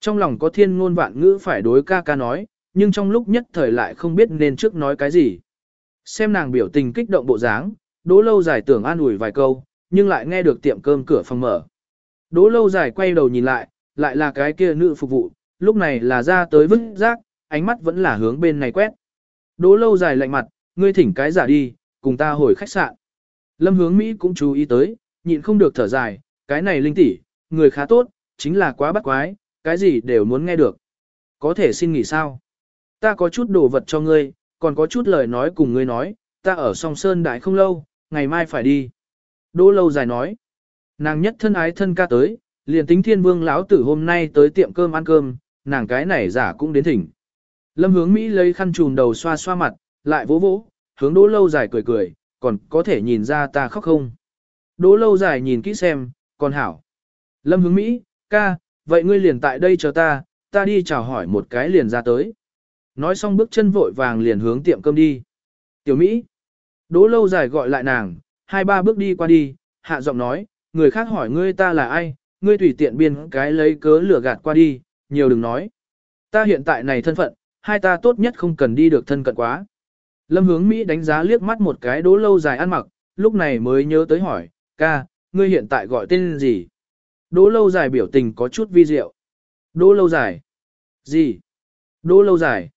A: Trong lòng có thiên ngôn vạn ngữ phải đối ca ca nói, nhưng trong lúc nhất thời lại không biết nên trước nói cái gì. Xem nàng biểu tình kích động bộ dáng, đỗ lâu dài tưởng an ủi vài câu, nhưng lại nghe được tiệm cơm cửa phòng mở. Đỗ lâu dài quay đầu nhìn lại, lại là cái kia nữ phục vụ, lúc này là ra tới vứt rác, ánh mắt vẫn là hướng bên này quét. Đỗ lâu dài lạnh mặt, ngươi thỉnh cái giả đi, cùng ta hồi khách sạn. Lâm hướng Mỹ cũng chú ý tới, nhịn không được thở dài, cái này linh tỷ, người khá tốt, chính là quá bắt quái, cái gì đều muốn nghe được. Có thể xin nghỉ sao? Ta có chút đồ vật cho ngươi, còn có chút lời nói cùng ngươi nói, ta ở song sơn đại không lâu, ngày mai phải đi. Đỗ lâu dài nói, nàng nhất thân ái thân ca tới, liền tính thiên vương lão tử hôm nay tới tiệm cơm ăn cơm, nàng cái này giả cũng đến thỉnh. Lâm hướng Mỹ lấy khăn trùn đầu xoa xoa mặt, lại vỗ vỗ, hướng đỗ lâu dài cười cười, còn có thể nhìn ra ta khóc không. Đỗ lâu dài nhìn kỹ xem, còn hảo. Lâm hướng Mỹ, ca, vậy ngươi liền tại đây chờ ta, ta đi chào hỏi một cái liền ra tới. Nói xong bước chân vội vàng liền hướng tiệm cơm đi. Tiểu Mỹ, đỗ lâu dài gọi lại nàng, hai ba bước đi qua đi, hạ giọng nói, người khác hỏi ngươi ta là ai, ngươi tùy tiện biên cái lấy cớ lửa gạt qua đi, nhiều đừng nói. Ta hiện tại này thân phận, hai ta tốt nhất không cần đi được thân cận quá. Lâm hướng Mỹ đánh giá liếc mắt một cái đố lâu dài ăn mặc, lúc này mới nhớ tới hỏi, ca, ngươi hiện tại gọi tên gì? Đỗ lâu dài biểu tình có chút vi diệu. Đỗ lâu dài. Gì? Đỗ lâu dài.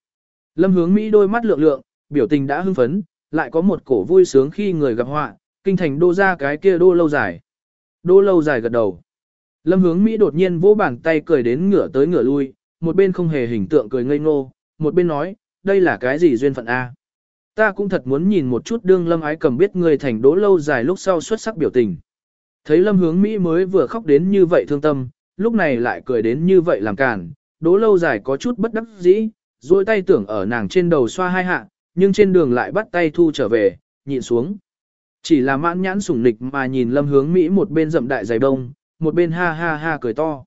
A: Lâm hướng Mỹ đôi mắt lượng lượng, biểu tình đã hưng phấn, lại có một cổ vui sướng khi người gặp họa, kinh thành đô ra cái kia đô lâu dài. Đô lâu dài gật đầu. Lâm hướng Mỹ đột nhiên vỗ bàn tay cười đến ngửa tới ngửa lui, một bên không hề hình tượng cười ngây ngô, một bên nói, đây là cái gì duyên phận A. Ta cũng thật muốn nhìn một chút đương lâm ái cầm biết người thành đỗ lâu dài lúc sau xuất sắc biểu tình. Thấy lâm hướng Mỹ mới vừa khóc đến như vậy thương tâm, lúc này lại cười đến như vậy làm cản, đỗ lâu dài có chút bất đắc dĩ, duỗi tay tưởng ở nàng trên đầu xoa hai hạ, nhưng trên đường lại bắt tay thu trở về, nhịn xuống. Chỉ là mãn nhãn sủng nịch mà nhìn lâm hướng Mỹ một bên rậm đại giày đông, một bên ha ha ha cười to.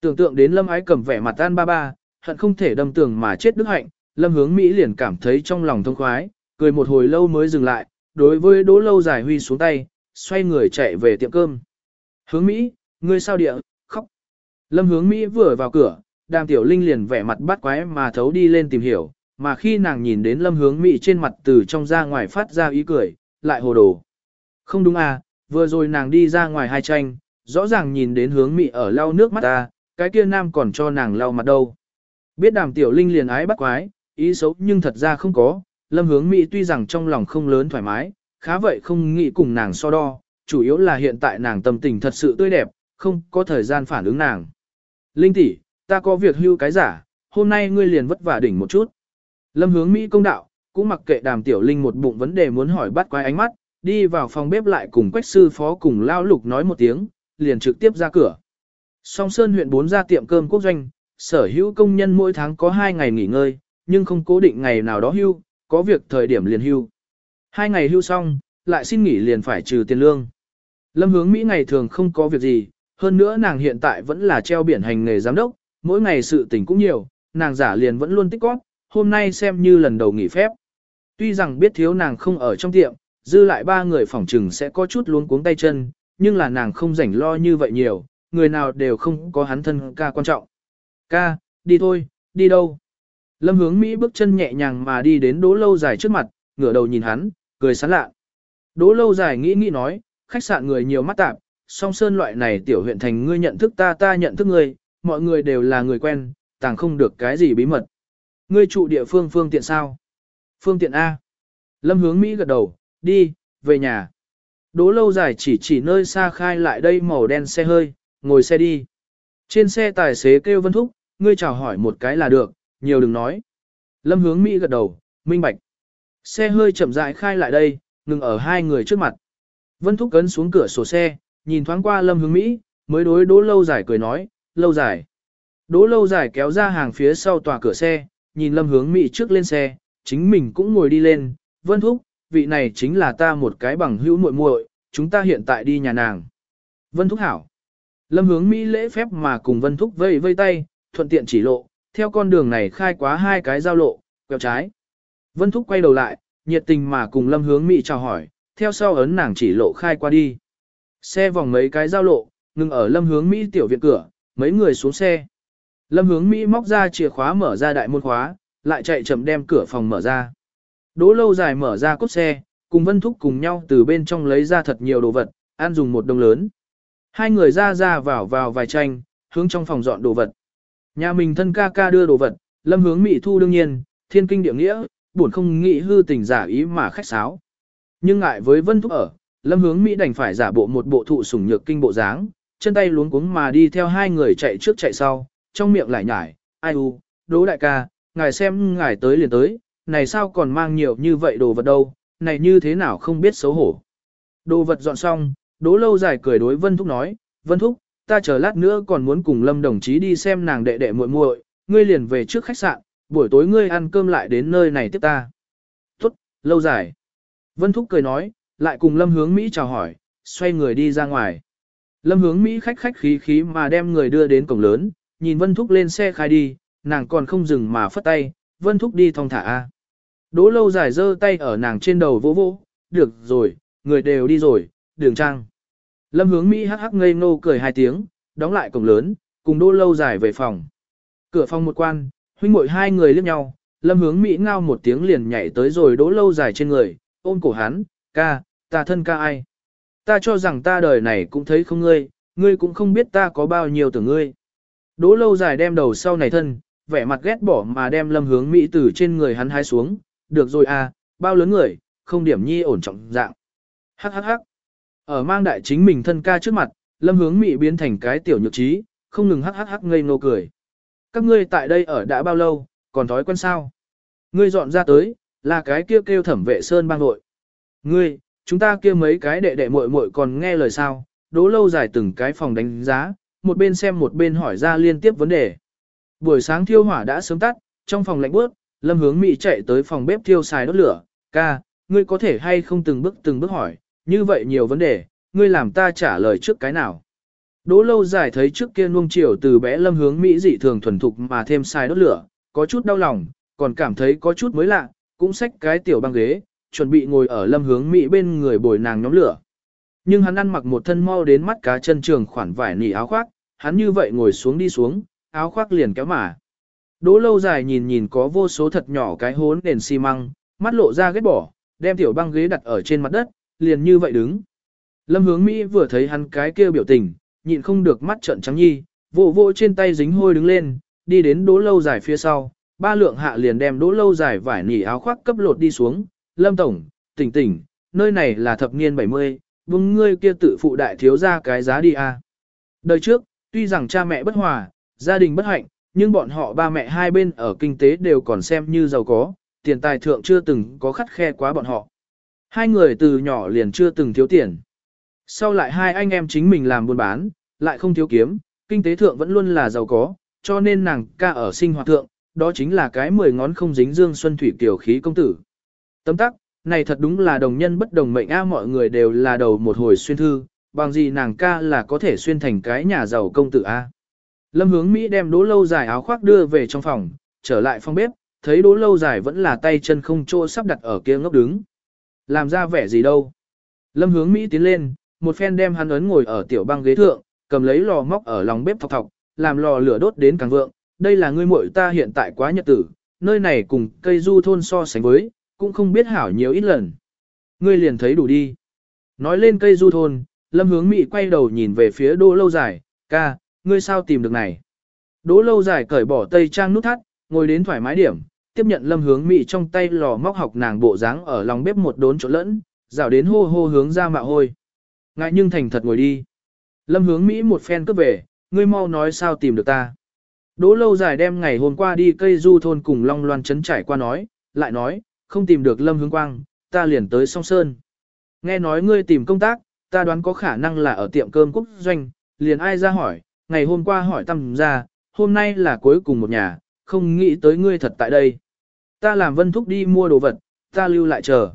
A: Tưởng tượng đến lâm ái cầm vẻ mặt tan ba ba, hận không thể đâm tường mà chết đức hạnh, lâm hướng Mỹ liền cảm thấy trong lòng thông khoái, cười một hồi lâu mới dừng lại, đối với đỗ lâu giải huy xuống tay, xoay người chạy về tiệm cơm. Hướng Mỹ, ngươi sao địa, khóc. Lâm hướng Mỹ vừa vào cửa, đàm tiểu linh liền vẻ mặt bắt quái mà thấu đi lên tìm hiểu, mà khi nàng nhìn đến lâm hướng Mỹ trên mặt từ trong ra ngoài phát ra ý cười, lại hồ đồ. Không đúng à, vừa rồi nàng đi ra ngoài hai tranh, rõ ràng nhìn đến hướng Mỹ ở lau nước mắt ta, cái kia nam còn cho nàng lau mặt đâu. Biết đàm tiểu linh liền ái bắt quái, ý xấu nhưng thật ra không có, lâm hướng Mỹ tuy rằng trong lòng không lớn thoải mái, khá vậy không nghĩ cùng nàng so đo, chủ yếu là hiện tại nàng tâm tình thật sự tươi đẹp, không có thời gian phản ứng nàng. Linh tỷ, ta có việc hưu cái giả, hôm nay ngươi liền vất vả đỉnh một chút. Lâm hướng Mỹ công đạo, cũng mặc kệ đàm tiểu linh một bụng vấn đề muốn hỏi bắt quái ánh mắt, đi vào phòng bếp lại cùng quách sư phó cùng lao lục nói một tiếng, liền trực tiếp ra cửa. Song Sơn huyện bốn ra tiệm cơm quốc doanh, sở hữu công nhân mỗi tháng có 2 ngày nghỉ ngơi, nhưng không cố định ngày nào đó hưu, có việc thời điểm liền hưu. Hai ngày hưu xong, lại xin nghỉ liền phải trừ tiền lương. Lâm hướng Mỹ ngày thường không có việc gì, hơn nữa nàng hiện tại vẫn là treo biển hành nghề giám đốc, mỗi ngày sự tình cũng nhiều, nàng giả liền vẫn luôn tích góp, hôm nay xem như lần đầu nghỉ phép. Tuy rằng biết thiếu nàng không ở trong tiệm, dư lại ba người phỏng trừng sẽ có chút luống cuống tay chân, nhưng là nàng không rảnh lo như vậy nhiều, người nào đều không có hắn thân ca quan trọng. Ca, đi thôi, đi đâu? Lâm hướng Mỹ bước chân nhẹ nhàng mà đi đến đỗ lâu dài trước mặt, ngửa đầu nhìn hắn, cười sán lạ. Đỗ lâu dài nghĩ nghĩ nói, khách sạn người nhiều mắt tạp, song sơn loại này tiểu huyện thành ngươi nhận thức ta ta nhận thức ngươi, mọi người đều là người quen, tàng không được cái gì bí mật. Ngươi trụ địa phương phương tiện sao? Phương tiện A. Lâm hướng Mỹ gật đầu, đi, về nhà. Đỗ lâu dài chỉ chỉ nơi xa khai lại đây màu đen xe hơi, ngồi xe đi. Trên xe tài xế kêu Vân Thúc, ngươi chào hỏi một cái là được, nhiều đừng nói. Lâm hướng Mỹ gật đầu, minh bạch. Xe hơi chậm rãi khai lại đây, ngừng ở hai người trước mặt. Vân Thúc cấn xuống cửa sổ xe, nhìn thoáng qua Lâm hướng Mỹ, mới đối đỗ lâu dài cười nói, lâu dài. Đỗ lâu dài kéo ra hàng phía sau tòa cửa xe, nhìn Lâm hướng Mỹ trước lên xe, chính mình cũng ngồi đi lên. Vân Thúc, vị này chính là ta một cái bằng hữu muội muội, chúng ta hiện tại đi nhà nàng. Vân Thúc hảo. Lâm hướng Mỹ lễ phép mà cùng Vân Thúc vây vây tay, thuận tiện chỉ lộ, theo con đường này khai quá hai cái giao lộ, quẹo trái. Vân Thúc quay đầu lại, nhiệt tình mà cùng Lâm hướng Mỹ chào hỏi, theo sau ấn nàng chỉ lộ khai qua đi. Xe vòng mấy cái giao lộ, ngừng ở Lâm hướng Mỹ tiểu viện cửa, mấy người xuống xe. Lâm hướng Mỹ móc ra chìa khóa mở ra đại môn khóa, lại chạy chậm đem cửa phòng mở ra. Đỗ lâu dài mở ra cốt xe, cùng Vân Thúc cùng nhau từ bên trong lấy ra thật nhiều đồ vật, ăn dùng một đồng lớn. Hai người ra ra vào vào vài tranh, hướng trong phòng dọn đồ vật. Nhà mình thân ca ca đưa đồ vật, lâm hướng mỹ thu đương nhiên, thiên kinh địa nghĩa, buồn không nghĩ hư tình giả ý mà khách sáo. Nhưng ngại với Vân Thúc ở, lâm hướng mỹ đành phải giả bộ một bộ thụ sủng nhược kinh bộ dáng, chân tay luống cuống mà đi theo hai người chạy trước chạy sau, trong miệng lại nhải, ai u, đỗ đại ca, ngài xem ngài tới liền tới, này sao còn mang nhiều như vậy đồ vật đâu, này như thế nào không biết xấu hổ. Đồ vật dọn xong, đỗ lâu dài cười đối Vân Thúc nói, Vân Thúc, ta chờ lát nữa còn muốn cùng Lâm đồng chí đi xem nàng đệ đệ muội muội, ngươi liền về trước khách sạn, buổi tối ngươi ăn cơm lại đến nơi này tiếp ta. Tốt, lâu dài. Vân Thúc cười nói, lại cùng Lâm hướng Mỹ chào hỏi, xoay người đi ra ngoài. Lâm hướng Mỹ khách khách khí khí mà đem người đưa đến cổng lớn, nhìn Vân Thúc lên xe khai đi, nàng còn không dừng mà phất tay, Vân Thúc đi thong thả a. Đỗ lâu dài giơ tay ở nàng trên đầu vỗ vỗ, được rồi, người đều đi rồi, đường trang. Lâm hướng Mỹ hắc hắc ngây ngô cười hai tiếng, đóng lại cổng lớn, cùng đỗ lâu dài về phòng. Cửa phòng một quan, huynh muội hai người liếc nhau, lâm hướng Mỹ ngao một tiếng liền nhảy tới rồi đỗ lâu dài trên người, ôm cổ hắn, ca, ta thân ca ai. Ta cho rằng ta đời này cũng thấy không ngươi, ngươi cũng không biết ta có bao nhiêu tưởng ngươi. Đỗ lâu dài đem đầu sau này thân, vẻ mặt ghét bỏ mà đem lâm hướng Mỹ từ trên người hắn hái xuống, được rồi à, bao lớn người, không điểm nhi ổn trọng dạng. Hắc hắc hắc. Ở mang đại chính mình thân ca trước mặt, lâm hướng mị biến thành cái tiểu nhược trí, không ngừng hắc hắc hắc ngây ngô cười. Các ngươi tại đây ở đã bao lâu, còn thói quen sao? Ngươi dọn ra tới, là cái kia kêu, kêu thẩm vệ sơn bang nội. Ngươi, chúng ta kia mấy cái đệ đệ muội muội còn nghe lời sao, đố lâu dài từng cái phòng đánh giá, một bên xem một bên hỏi ra liên tiếp vấn đề. Buổi sáng thiêu hỏa đã sớm tắt, trong phòng lạnh bước, lâm hướng Mỹ chạy tới phòng bếp thiêu xài đốt lửa, ca, ngươi có thể hay không từng bước từng bước hỏi, như vậy nhiều vấn đề, ngươi làm ta trả lời trước cái nào. Đỗ lâu dài thấy trước kia nuông chiều từ bé lâm hướng Mỹ dị thường thuần thục mà thêm xài đốt lửa, có chút đau lòng, còn cảm thấy có chút mới lạ, cũng xách cái tiểu băng ghế, chuẩn bị ngồi ở lâm hướng Mỹ bên người bồi nàng nhóm lửa. Nhưng hắn ăn mặc một thân mau đến mắt cá chân trường khoản vải nỉ áo khoác, hắn như vậy ngồi xuống đi xuống, áo khoác liền kéo mà. Đỗ lâu dài nhìn nhìn có vô số thật nhỏ cái hốn nền xi măng, mắt lộ ra ghét bỏ, đem tiểu băng ghế đặt ở trên mặt đất, liền như vậy đứng. Lâm hướng Mỹ vừa thấy hắn cái kia biểu tình, nhịn không được mắt trợn trắng nhi, vỗ vỗ trên tay dính hôi đứng lên, đi đến đỗ lâu dài phía sau, ba lượng hạ liền đem đỗ lâu dài vải nỉ áo khoác cấp lột đi xuống, lâm tổng, tỉnh tỉnh, nơi này là thập niên 70, vùng ngươi kia tự phụ đại thiếu ra cái giá đi a. Đời trước, tuy rằng cha mẹ bất hòa, gia đình bất hạnh, nhưng bọn họ ba mẹ hai bên ở kinh tế đều còn xem như giàu có, tiền tài thượng chưa từng có khắt khe quá bọn họ. Hai người từ nhỏ liền chưa từng thiếu tiền. Sau lại hai anh em chính mình làm buôn bán, lại không thiếu kiếm, kinh tế thượng vẫn luôn là giàu có, cho nên nàng ca ở sinh hoạt thượng, đó chính là cái mười ngón không dính dương xuân thủy tiểu khí công tử. Tấm tắc, này thật đúng là đồng nhân bất đồng mệnh a mọi người đều là đầu một hồi xuyên thư, bằng gì nàng ca là có thể xuyên thành cái nhà giàu công tử a. Lâm hướng Mỹ đem đố lâu dài áo khoác đưa về trong phòng, trở lại phòng bếp, thấy đố lâu dài vẫn là tay chân không chỗ sắp đặt ở kia ngốc đứng. Làm ra vẻ gì đâu. Lâm hướng Mỹ tiến lên, một phen đem hắn ấn ngồi ở tiểu băng ghế thượng, cầm lấy lò móc ở lòng bếp thọc thọc, làm lò lửa đốt đến càng vượng. Đây là ngươi muội ta hiện tại quá nhật tử, nơi này cùng cây du thôn so sánh với, cũng không biết hảo nhiều ít lần. Ngươi liền thấy đủ đi. Nói lên cây du thôn, lâm hướng Mỹ quay đầu nhìn về phía đô lâu dài, ca, ngươi sao tìm được này. Đỗ lâu dài cởi bỏ tây trang nút thắt, ngồi đến thoải mái điểm, tiếp nhận lâm hướng Mỹ trong tay lò móc học nàng bộ dáng ở lòng bếp một đốn chỗ lẫn, rào đến hô hô hướng ra mạo hôi. Ngại nhưng thành thật ngồi đi. Lâm hướng Mỹ một phen cướp về, ngươi mau nói sao tìm được ta. Đỗ lâu dài đem ngày hôm qua đi cây du thôn cùng Long Loan chấn trải qua nói, lại nói, không tìm được Lâm Hướng Quang, ta liền tới song sơn. Nghe nói ngươi tìm công tác, ta đoán có khả năng là ở tiệm cơm quốc doanh, liền ai ra hỏi, ngày hôm qua hỏi tâm ra, hôm nay là cuối cùng một nhà, không nghĩ tới ngươi thật tại đây. Ta làm vân thúc đi mua đồ vật, ta lưu lại chờ.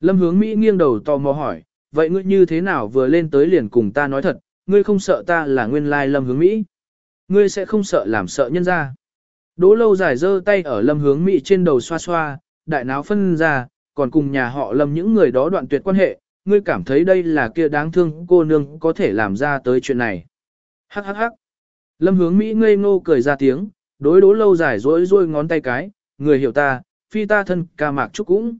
A: Lâm hướng Mỹ nghiêng đầu tò mò hỏi, vậy ngươi như thế nào vừa lên tới liền cùng ta nói thật, ngươi không sợ ta là nguyên lai lâm hướng Mỹ. Ngươi sẽ không sợ làm sợ nhân ra. Đỗ lâu dài giơ tay ở lâm hướng Mỹ trên đầu xoa xoa, đại náo phân ra, còn cùng nhà họ lâm những người đó đoạn tuyệt quan hệ, ngươi cảm thấy đây là kia đáng thương cô nương có thể làm ra tới chuyện này. Hắc hắc hắc. Lâm hướng Mỹ ngây ngô cười ra tiếng, đối đố lâu dài rối rối ngón tay cái, người hiểu ta, phi ta thân ca mạc trúc cũng.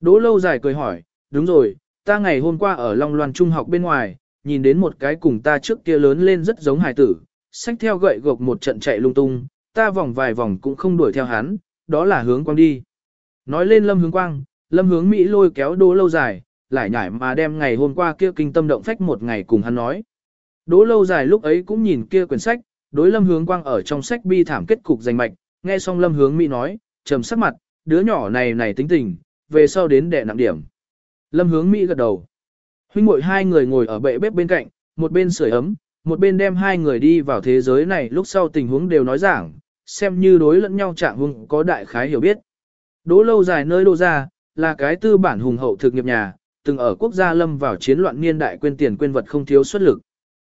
A: Đố lâu dài cười hỏi, đúng rồi, ta ngày hôm qua ở Long Loan Trung học bên ngoài, nhìn đến một cái cùng ta trước kia lớn lên rất giống hài tử, xách theo gậy gộc một trận chạy lung tung, ta vòng vài vòng cũng không đuổi theo hắn, đó là hướng quang đi. Nói lên lâm hướng quang, lâm hướng Mỹ lôi kéo đố lâu dài, lại nhảy mà đem ngày hôm qua kia kinh tâm động phách một ngày cùng hắn nói. Đỗ lâu dài lúc ấy cũng nhìn kia quyển sách, đối lâm hướng quang ở trong sách bi thảm kết cục danh mạch, nghe xong lâm hướng Mỹ nói, trầm sắc mặt, đứa nhỏ này này tính tình, về sau đến đệ nặng điểm. Lâm hướng Mỹ gật đầu. Huynh muội hai người ngồi ở bệ bếp bên cạnh, một bên sưởi ấm, một bên đem hai người đi vào thế giới này lúc sau tình huống đều nói giảng, xem như đối lẫn nhau trạng hung có đại khái hiểu biết. Đỗ lâu dài nơi đô ra, là cái tư bản hùng hậu thực nghiệp nhà, từng ở quốc gia lâm vào chiến loạn niên đại quên tiền quên vật không thiếu xuất lực.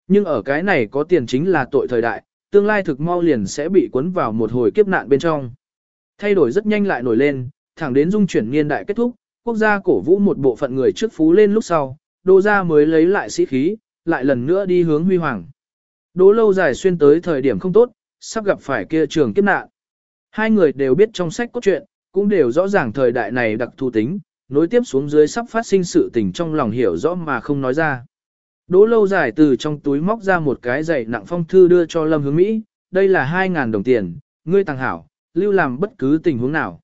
A: Nhưng ở cái này có tiền chính là tội thời đại, tương lai thực mau liền sẽ bị cuốn vào một hồi kiếp nạn bên trong. Thay đổi rất nhanh lại nổi lên, thẳng đến dung chuyển niên đại kết thúc, quốc gia cổ vũ một bộ phận người trước phú lên lúc sau, đô gia mới lấy lại sĩ khí, lại lần nữa đi hướng huy hoàng. Đỗ lâu dài xuyên tới thời điểm không tốt, sắp gặp phải kia trường kiếp nạn. Hai người đều biết trong sách cốt truyện, cũng đều rõ ràng thời đại này đặc thù tính, nối tiếp xuống dưới sắp phát sinh sự tình trong lòng hiểu rõ mà không nói ra. Đỗ lâu dài từ trong túi móc ra một cái giày nặng phong thư đưa cho Lâm Hướng Mỹ, đây là 2.000 đồng tiền, ngươi tàng hảo, lưu làm bất cứ tình huống nào.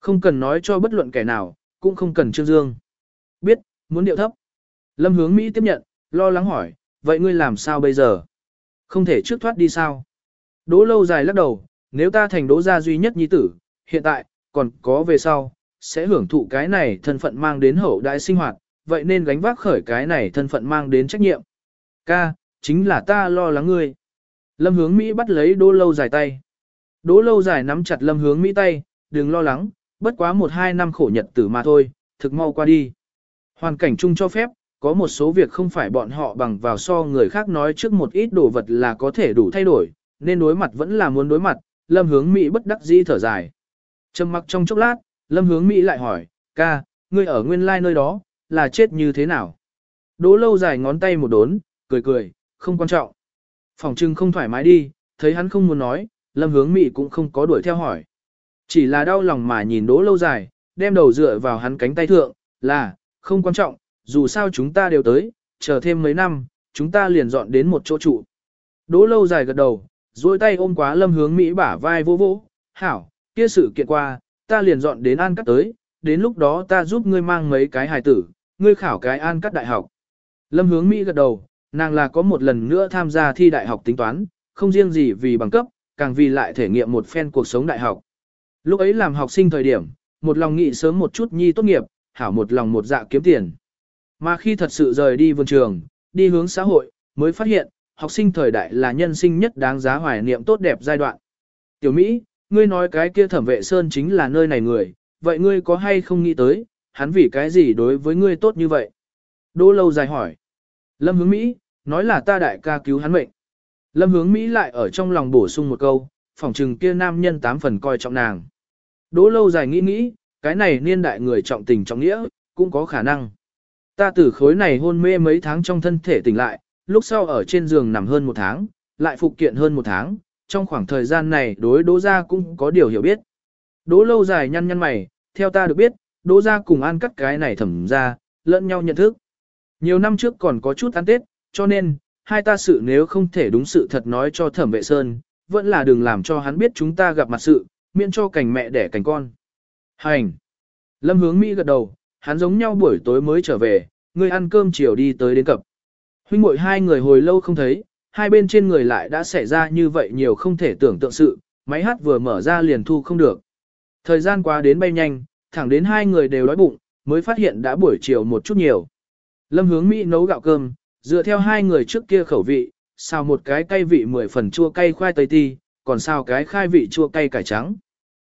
A: Không cần nói cho bất luận kẻ nào, cũng không cần trương dương. Biết, muốn điệu thấp. Lâm hướng Mỹ tiếp nhận, lo lắng hỏi, vậy ngươi làm sao bây giờ? Không thể trước thoát đi sao? Đỗ lâu dài lắc đầu, nếu ta thành đỗ gia duy nhất nhi tử, hiện tại, còn có về sau, sẽ hưởng thụ cái này thân phận mang đến hậu đại sinh hoạt, vậy nên gánh vác khởi cái này thân phận mang đến trách nhiệm. Ca, chính là ta lo lắng ngươi. Lâm hướng Mỹ bắt lấy đỗ lâu dài tay. Đỗ lâu dài nắm chặt lâm hướng Mỹ tay, đừng lo lắng, bất quá một hai năm khổ nhật tử mà thôi, thực mau qua đi. Hoàn cảnh chung cho phép, có một số việc không phải bọn họ bằng vào so người khác nói trước một ít đồ vật là có thể đủ thay đổi, nên đối mặt vẫn là muốn đối mặt, lâm hướng Mỹ bất đắc dĩ thở dài. Trầm mặc trong chốc lát, lâm hướng Mỹ lại hỏi, ca, ngươi ở nguyên lai nơi đó, là chết như thế nào? Đỗ lâu dài ngón tay một đốn, cười cười, không quan trọng. Phòng trưng không thoải mái đi, thấy hắn không muốn nói, lâm hướng mị cũng không có đuổi theo hỏi. Chỉ là đau lòng mà nhìn đỗ lâu dài, đem đầu dựa vào hắn cánh tay thượng, là, không quan trọng, dù sao chúng ta đều tới, chờ thêm mấy năm, chúng ta liền dọn đến một chỗ trụ. Đỗ lâu dài gật đầu, duỗi tay ôm quá lâm hướng Mỹ bả vai vô vỗ, hảo, kia sự kiện qua, ta liền dọn đến An Cắt tới, đến lúc đó ta giúp ngươi mang mấy cái hài tử, ngươi khảo cái An Cắt đại học. Lâm hướng Mỹ gật đầu, nàng là có một lần nữa tham gia thi đại học tính toán, không riêng gì vì bằng cấp, càng vì lại thể nghiệm một phen cuộc sống đại học. Lúc ấy làm học sinh thời điểm, một lòng nghĩ sớm một chút nhi tốt nghiệp, hảo một lòng một dạ kiếm tiền. Mà khi thật sự rời đi vườn trường, đi hướng xã hội, mới phát hiện, học sinh thời đại là nhân sinh nhất đáng giá hoài niệm tốt đẹp giai đoạn. Tiểu Mỹ, ngươi nói cái kia thẩm vệ sơn chính là nơi này người, vậy ngươi có hay không nghĩ tới, hắn vì cái gì đối với ngươi tốt như vậy? Đỗ lâu dài hỏi. Lâm hướng Mỹ, nói là ta đại ca cứu hắn mệnh. Lâm hướng Mỹ lại ở trong lòng bổ sung một câu, phỏng trừng kia nam nhân tám phần coi trọng nàng. Đỗ lâu dài nghĩ nghĩ, cái này niên đại người trọng tình trọng nghĩa, cũng có khả năng. Ta từ khối này hôn mê mấy tháng trong thân thể tỉnh lại, lúc sau ở trên giường nằm hơn một tháng, lại phục kiện hơn một tháng, trong khoảng thời gian này đối đỗ gia cũng có điều hiểu biết. Đỗ lâu dài nhăn nhăn mày, theo ta được biết, đỗ gia cùng an cắt cái này thẩm ra, lẫn nhau nhận thức. Nhiều năm trước còn có chút ăn tết, cho nên, hai ta sự nếu không thể đúng sự thật nói cho thẩm vệ sơn, vẫn là đừng làm cho hắn biết chúng ta gặp mặt sự, miễn cho cảnh mẹ đẻ cảnh con. Hành! Lâm hướng Mỹ gật đầu, hắn giống nhau buổi tối mới trở về, người ăn cơm chiều đi tới đến cập. Huynh muội hai người hồi lâu không thấy, hai bên trên người lại đã xảy ra như vậy nhiều không thể tưởng tượng sự, máy hát vừa mở ra liền thu không được. Thời gian qua đến bay nhanh, thẳng đến hai người đều đói bụng, mới phát hiện đã buổi chiều một chút nhiều. Lâm hướng Mỹ nấu gạo cơm, dựa theo hai người trước kia khẩu vị, xào một cái cay vị mười phần chua cay khoai tây ti, còn xào cái khai vị chua cay cải trắng.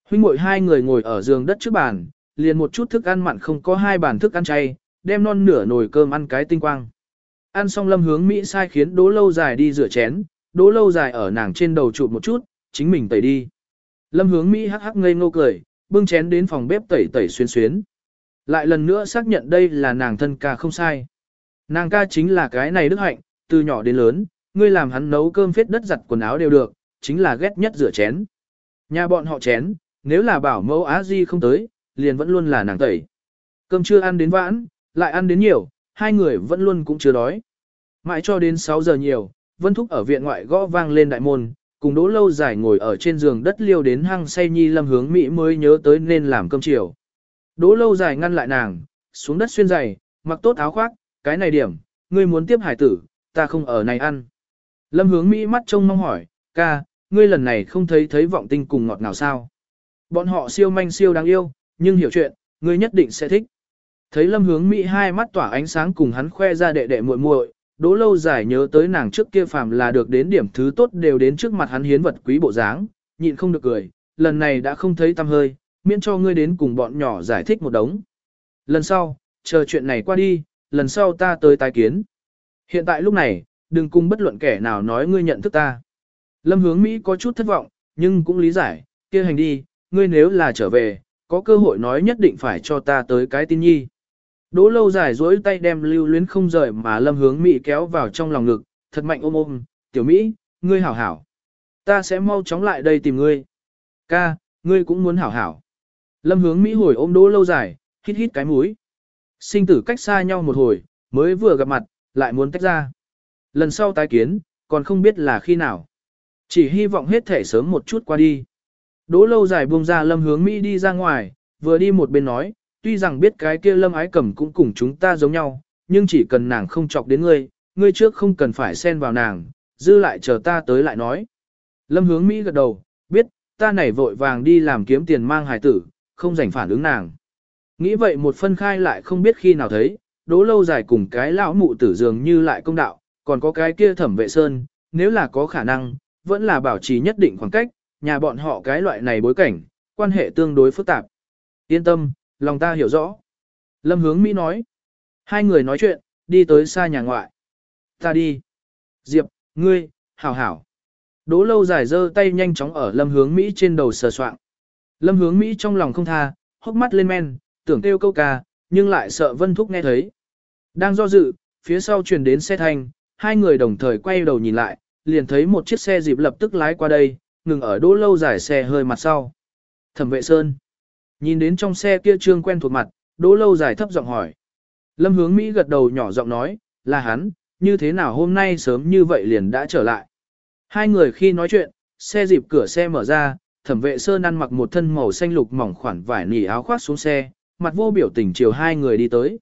A: Huynh muội hai người ngồi ở giường đất trước bàn, liền một chút thức ăn mặn không có hai bàn thức ăn chay, đem non nửa nồi cơm ăn cái tinh quang. Ăn xong lâm hướng Mỹ sai khiến đỗ lâu dài đi rửa chén, đỗ lâu dài ở nàng trên đầu chụp một chút, chính mình tẩy đi. Lâm hướng Mỹ hắc hắc ngây ngô cười, bưng chén đến phòng bếp tẩy tẩy xuyên xuyến. Lại lần nữa xác nhận đây là nàng thân ca không sai. Nàng ca chính là cái này đức hạnh, từ nhỏ đến lớn, ngươi làm hắn nấu cơm phết đất giặt quần áo đều được, chính là ghét nhất rửa chén. Nhà bọn họ chén, nếu là bảo mẫu á di không tới, liền vẫn luôn là nàng tẩy. Cơm chưa ăn đến vãn, lại ăn đến nhiều, hai người vẫn luôn cũng chưa đói. Mãi cho đến 6 giờ nhiều, Vân Thúc ở viện ngoại gõ vang lên đại môn, cùng đỗ lâu dài ngồi ở trên giường đất liêu đến hăng say nhi lâm hướng Mỹ mới nhớ tới nên làm cơm chiều. Đỗ lâu dài ngăn lại nàng, xuống đất xuyên giày, mặc tốt áo khoác, cái này điểm, ngươi muốn tiếp hải tử, ta không ở này ăn. Lâm hướng Mỹ mắt trông mong hỏi, ca, ngươi lần này không thấy thấy vọng tinh cùng ngọt nào sao? Bọn họ siêu manh siêu đáng yêu, nhưng hiểu chuyện, ngươi nhất định sẽ thích. Thấy lâm hướng Mỹ hai mắt tỏa ánh sáng cùng hắn khoe ra đệ đệ muội muội, đỗ lâu dài nhớ tới nàng trước kia phàm là được đến điểm thứ tốt đều đến trước mặt hắn hiến vật quý bộ dáng, nhịn không được cười, lần này đã không thấy tâm hơi, miễn cho ngươi đến cùng bọn nhỏ giải thích một đống. Lần sau, chờ chuyện này qua đi, lần sau ta tới tái kiến. Hiện tại lúc này, đừng cùng bất luận kẻ nào nói ngươi nhận thức ta. Lâm hướng Mỹ có chút thất vọng, nhưng cũng lý giải, kia hành đi, ngươi nếu là trở về, có cơ hội nói nhất định phải cho ta tới cái tin nhi. Đỗ lâu dài duỗi tay đem lưu luyến không rời mà lâm hướng Mỹ kéo vào trong lòng ngực, thật mạnh ôm ôm, tiểu Mỹ, ngươi hảo hảo. Ta sẽ mau chóng lại đây tìm ngươi. Ca, ngươi cũng muốn hảo hảo. Lâm hướng Mỹ hồi ôm đỗ lâu dài, hít hít cái mũi. Sinh tử cách xa nhau một hồi, mới vừa gặp mặt, lại muốn tách ra. Lần sau tái kiến, còn không biết là khi nào. Chỉ hy vọng hết thể sớm một chút qua đi. Đỗ lâu dài buông ra lâm hướng Mỹ đi ra ngoài, vừa đi một bên nói, tuy rằng biết cái kia lâm ái cầm cũng cùng chúng ta giống nhau, nhưng chỉ cần nàng không chọc đến ngươi, ngươi trước không cần phải xen vào nàng, dư lại chờ ta tới lại nói. Lâm hướng Mỹ gật đầu, biết, ta nảy vội vàng đi làm kiếm tiền mang hài tử, không rảnh phản ứng nàng. Nghĩ vậy một phân khai lại không biết khi nào thấy, đố lâu dài cùng cái lão mụ tử dường như lại công đạo, còn có cái kia thẩm vệ sơn, nếu là có khả năng, vẫn là bảo trì nhất định khoảng cách, nhà bọn họ cái loại này bối cảnh, quan hệ tương đối phức tạp. Yên tâm, lòng ta hiểu rõ. Lâm hướng Mỹ nói. Hai người nói chuyện, đi tới xa nhà ngoại. Ta đi. Diệp, ngươi, hảo hảo. Đỗ lâu dài dơ tay nhanh chóng ở lâm hướng Mỹ trên đầu sờ soạn. Lâm hướng Mỹ trong lòng không tha, hốc mắt lên men, tưởng kêu câu ca, nhưng lại sợ Vân Thúc nghe thấy. Đang do dự, phía sau truyền đến xe thanh, hai người đồng thời quay đầu nhìn lại, liền thấy một chiếc xe dịp lập tức lái qua đây, ngừng ở đỗ lâu dài xe hơi mặt sau. Thẩm vệ Sơn. Nhìn đến trong xe kia trương quen thuộc mặt, đỗ lâu dài thấp giọng hỏi. Lâm hướng Mỹ gật đầu nhỏ giọng nói, là hắn, như thế nào hôm nay sớm như vậy liền đã trở lại. Hai người khi nói chuyện, xe dịp cửa xe mở ra, thẩm vệ Sơn ăn mặc một thân màu xanh lục mỏng khoản vải nỉ áo khoác xuống xe, mặt vô biểu tình chiều hai người đi tới.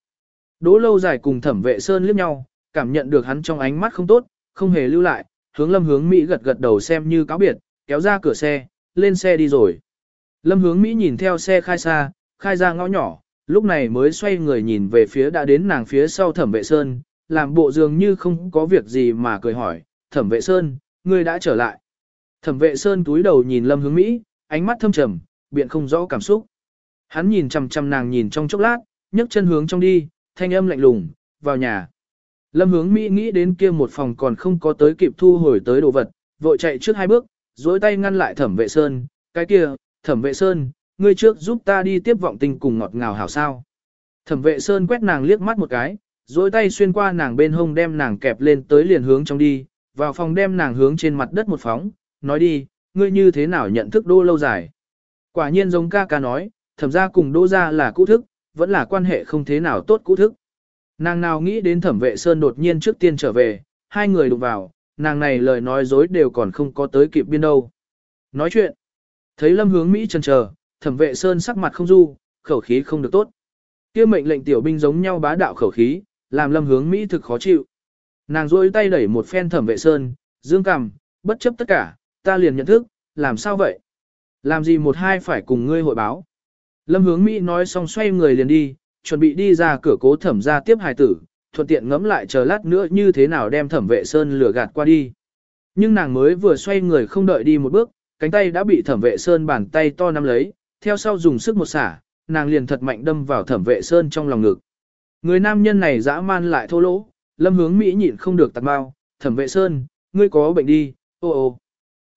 A: Đỗ lâu dài cùng thẩm vệ Sơn liếc nhau, cảm nhận được hắn trong ánh mắt không tốt, không hề lưu lại, hướng lâm hướng Mỹ gật gật đầu xem như cáo biệt, kéo ra cửa xe, lên xe đi rồi. Lâm hướng Mỹ nhìn theo xe khai xa, khai ra ngõ nhỏ, lúc này mới xoay người nhìn về phía đã đến nàng phía sau thẩm vệ Sơn, làm bộ dường như không có việc gì mà cười hỏi, thẩm vệ Sơn, ngươi đã trở lại. Thẩm vệ Sơn túi đầu nhìn lâm hướng Mỹ, ánh mắt thâm trầm, biện không rõ cảm xúc. Hắn nhìn chằm chằm nàng nhìn trong chốc lát, nhấc chân hướng trong đi, thanh âm lạnh lùng, vào nhà. Lâm hướng Mỹ nghĩ đến kia một phòng còn không có tới kịp thu hồi tới đồ vật, vội chạy trước hai bước, dối tay ngăn lại thẩm vệ Sơn, cái kia, thẩm vệ Sơn, ngươi trước giúp ta đi tiếp vọng tình cùng ngọt ngào hảo sao. Thẩm vệ Sơn quét nàng liếc mắt một cái, dối tay xuyên qua nàng bên hông đem nàng kẹp lên tới liền hướng trong đi, vào phòng đem nàng hướng trên mặt đất một phóng, nói đi, ngươi như thế nào nhận thức đô lâu dài. Quả nhiên giống ca ca nói, thẩm ra cùng đô ra là cũ thức, vẫn là quan hệ không thế nào tốt cũ thức. Nàng nào nghĩ đến thẩm vệ Sơn đột nhiên trước tiên trở về, hai người đụng vào, nàng này lời nói dối đều còn không có tới kịp biên đâu. Nói chuyện, thấy lâm hướng Mỹ chần chờ, thẩm vệ Sơn sắc mặt không du, khẩu khí không được tốt. kia mệnh lệnh tiểu binh giống nhau bá đạo khẩu khí, làm lâm hướng Mỹ thực khó chịu. Nàng rôi tay đẩy một phen thẩm vệ Sơn, dương cằm, bất chấp tất cả, ta liền nhận thức, làm sao vậy? Làm gì một hai phải cùng ngươi hội báo? Lâm hướng Mỹ nói xong xoay người liền đi, chuẩn bị đi ra cửa cố thẩm ra tiếp hài tử, thuận tiện ngẫm lại chờ lát nữa như thế nào đem thẩm vệ sơn lửa gạt qua đi. Nhưng nàng mới vừa xoay người không đợi đi một bước, cánh tay đã bị thẩm vệ sơn bàn tay to nắm lấy, theo sau dùng sức một xả, nàng liền thật mạnh đâm vào thẩm vệ sơn trong lòng ngực. Người nam nhân này dã man lại thô lỗ, lâm hướng Mỹ nhịn không được tạt bao, thẩm vệ sơn, ngươi có bệnh đi, ô ô.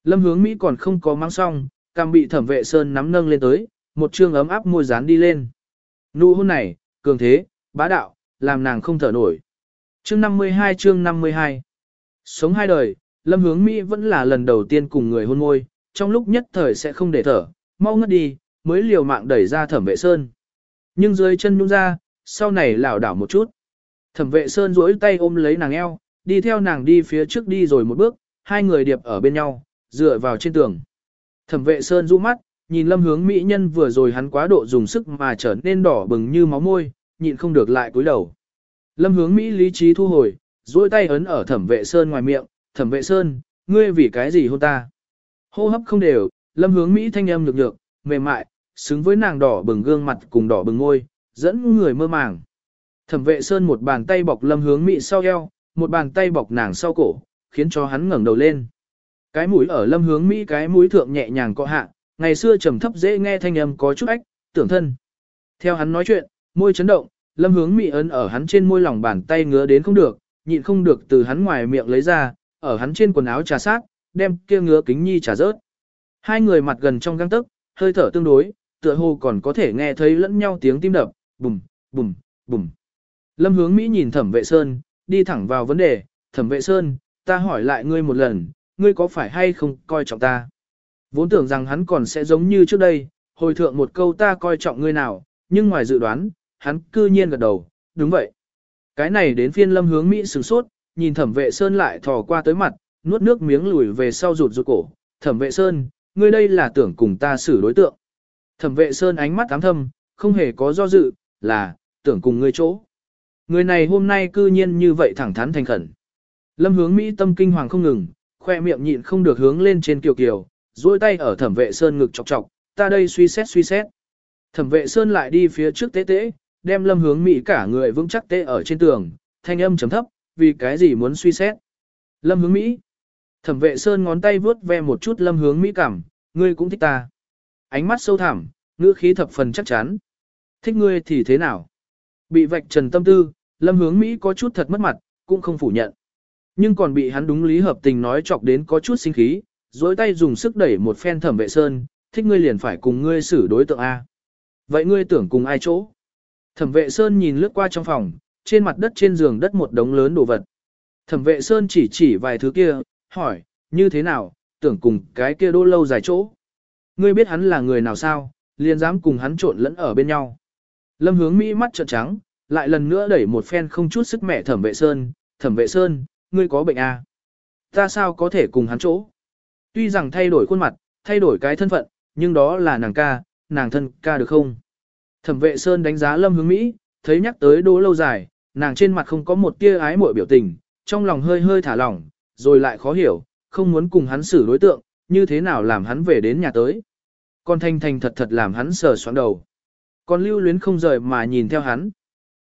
A: Lâm hướng Mỹ còn không có mang xong, cam bị thẩm vệ sơn nắm nâng lên tới, một chương ấm áp môi dán đi lên. Nụ hôn này, cường thế, bá đạo, làm nàng không thở nổi. Chương 52 chương 52 Sống hai đời, Lâm Hướng Mỹ vẫn là lần đầu tiên cùng người hôn môi, trong lúc nhất thời sẽ không để thở, mau ngất đi, mới liều mạng đẩy ra thẩm vệ sơn. Nhưng dưới chân nhung ra, sau này lảo đảo một chút. Thẩm vệ sơn duỗi tay ôm lấy nàng eo, đi theo nàng đi phía trước đi rồi một bước, hai người điệp ở bên nhau, dựa vào trên tường. Thẩm vệ sơn rũ mắt, nhìn lâm hướng mỹ nhân vừa rồi hắn quá độ dùng sức mà trở nên đỏ bừng như máu môi, nhịn không được lại cúi đầu. Lâm hướng mỹ lý trí thu hồi, duỗi tay ấn ở thẩm vệ sơn ngoài miệng, thẩm vệ sơn, ngươi vì cái gì hôn ta? Hô hấp không đều, lâm hướng mỹ thanh âm nhược nhược, mềm mại, xứng với nàng đỏ bừng gương mặt cùng đỏ bừng ngôi, dẫn người mơ màng. Thẩm vệ sơn một bàn tay bọc lâm hướng mỹ sau eo, một bàn tay bọc nàng sau cổ, khiến cho hắn ngẩng đầu lên. Cái mũi ở lâm hướng Mỹ cái mũi thượng nhẹ nhàng cọ hạ, ngày xưa trầm thấp dễ nghe thanh âm có chút ách, tưởng thân. Theo hắn nói chuyện, môi chấn động, lâm hướng Mỹ ấn ở hắn trên môi lòng bàn tay ngứa đến không được, nhịn không được từ hắn ngoài miệng lấy ra, ở hắn trên quần áo trà sát, đem kia ngứa kính nhi trả rớt. Hai người mặt gần trong găng tức, hơi thở tương đối, tựa hồ còn có thể nghe thấy lẫn nhau tiếng tim đập, bùm, bùm, bùm. Lâm hướng Mỹ nhìn thẩm vệ sơn, đi thẳng vào vấn đề, thẩm vệ sơn, ta hỏi lại ngươi một lần, ngươi có phải hay không coi trọng ta? Vốn tưởng rằng hắn còn sẽ giống như trước đây, hồi thượng một câu ta coi trọng ngươi nào, nhưng ngoài dự đoán, hắn cư nhiên gật đầu, đúng vậy. Cái này đến phiên lâm hướng Mỹ sửng sốt, nhìn thẩm vệ sơn lại thò qua tới mặt, nuốt nước miếng lùi về sau rụt rụt cổ, thẩm vệ sơn, ngươi đây là tưởng cùng ta xử đối tượng. Thẩm vệ sơn ánh mắt ám thâm, không hề có do dự, là, tưởng cùng ngươi chỗ. Người này hôm nay cư nhiên như vậy thẳng thắn thành khẩn. Lâm hướng Mỹ tâm kinh hoàng không ngừng, khoe miệng nhịn không được hướng lên trên kiều kiều, duỗi tay ở thẩm vệ sơn ngực chọc chọc, ta đây suy xét suy xét. Thẩm vệ sơn lại đi phía trước tế tế, đem lâm hướng Mỹ cả người vững chắc tế ở trên tường, thanh âm chấm thấp, vì cái gì muốn suy xét. Lâm hướng Mỹ. Thẩm vệ sơn ngón tay vướt ve một chút lâm hướng Mỹ cảm, ngươi cũng thích ta. Ánh mắt sâu thẳm, ngữ khí thập phần chắc chắn. Thích ngươi thì thế nào? Bị vạch trần tâm tư, lâm hướng Mỹ có chút thật mất mặt, cũng không phủ nhận. Nhưng còn bị hắn đúng lý hợp tình nói chọc đến có chút sinh khí, dối tay dùng sức đẩy một phen thẩm vệ sơn, thích ngươi liền phải cùng ngươi xử đối tượng A. Vậy ngươi tưởng cùng ai chỗ? Thẩm vệ Sơn nhìn lướt qua trong phòng, trên mặt đất trên giường đất một đống lớn đồ vật. Thẩm vệ Sơn chỉ chỉ vài thứ kia, hỏi, như thế nào, tưởng cùng cái kia đô lâu dài chỗ. Ngươi biết hắn là người nào sao, liền dám cùng hắn trộn lẫn ở bên nhau. Lâm hướng Mỹ mắt trợn trắng, lại lần nữa đẩy một phen không chút sức mẹ thẩm vệ Sơn, thẩm vệ Sơn, ngươi có bệnh à? Ta sao có thể cùng hắn chỗ? Tuy rằng thay đổi khuôn mặt, thay đổi cái thân phận, nhưng đó là nàng ca, nàng thân ca được không? Thẩm vệ Sơn đánh giá lâm hướng Mỹ, thấy nhắc tới đỗ lâu dài, nàng trên mặt không có một tia ái muội biểu tình, trong lòng hơi hơi thả lỏng, rồi lại khó hiểu, không muốn cùng hắn xử đối tượng, như thế nào làm hắn về đến nhà tới. Con thanh thanh thật thật làm hắn sờ soạn đầu. Con lưu luyến không rời mà nhìn theo hắn.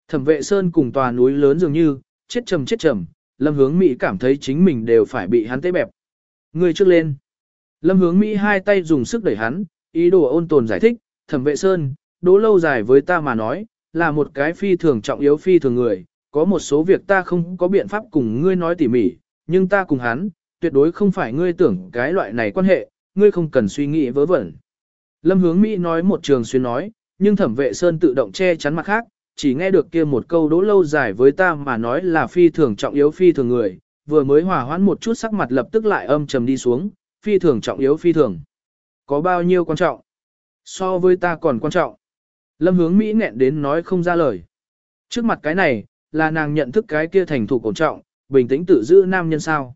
A: Thẩm vệ Sơn cùng tòa núi lớn dường như, chết trầm chết trầm, lâm hướng Mỹ cảm thấy chính mình đều phải bị hắn tế bẹp. Người trước lên. Lâm hướng Mỹ hai tay dùng sức đẩy hắn, ý đồ ôn tồn giải thích, thẩm vệ Sơn, đố lâu dài với ta mà nói, là một cái phi thường trọng yếu phi thường người, có một số việc ta không có biện pháp cùng ngươi nói tỉ mỉ, nhưng ta cùng hắn, tuyệt đối không phải ngươi tưởng cái loại này quan hệ, ngươi không cần suy nghĩ vớ vẩn. Lâm hướng Mỹ nói một trường xuyên nói, nhưng thẩm vệ Sơn tự động che chắn mặt khác, chỉ nghe được kia một câu đỗ lâu dài với ta mà nói là phi thường trọng yếu phi thường người, vừa mới hòa hoãn một chút sắc mặt lập tức lại âm trầm đi xuống, phi thường trọng yếu phi thường. Có bao nhiêu quan trọng? So với ta còn quan trọng. Lâm hướng Mỹ nghẹn đến nói không ra lời. Trước mặt cái này, là nàng nhận thức cái kia thành thủ cổ trọng, bình tĩnh tự giữ nam nhân sao.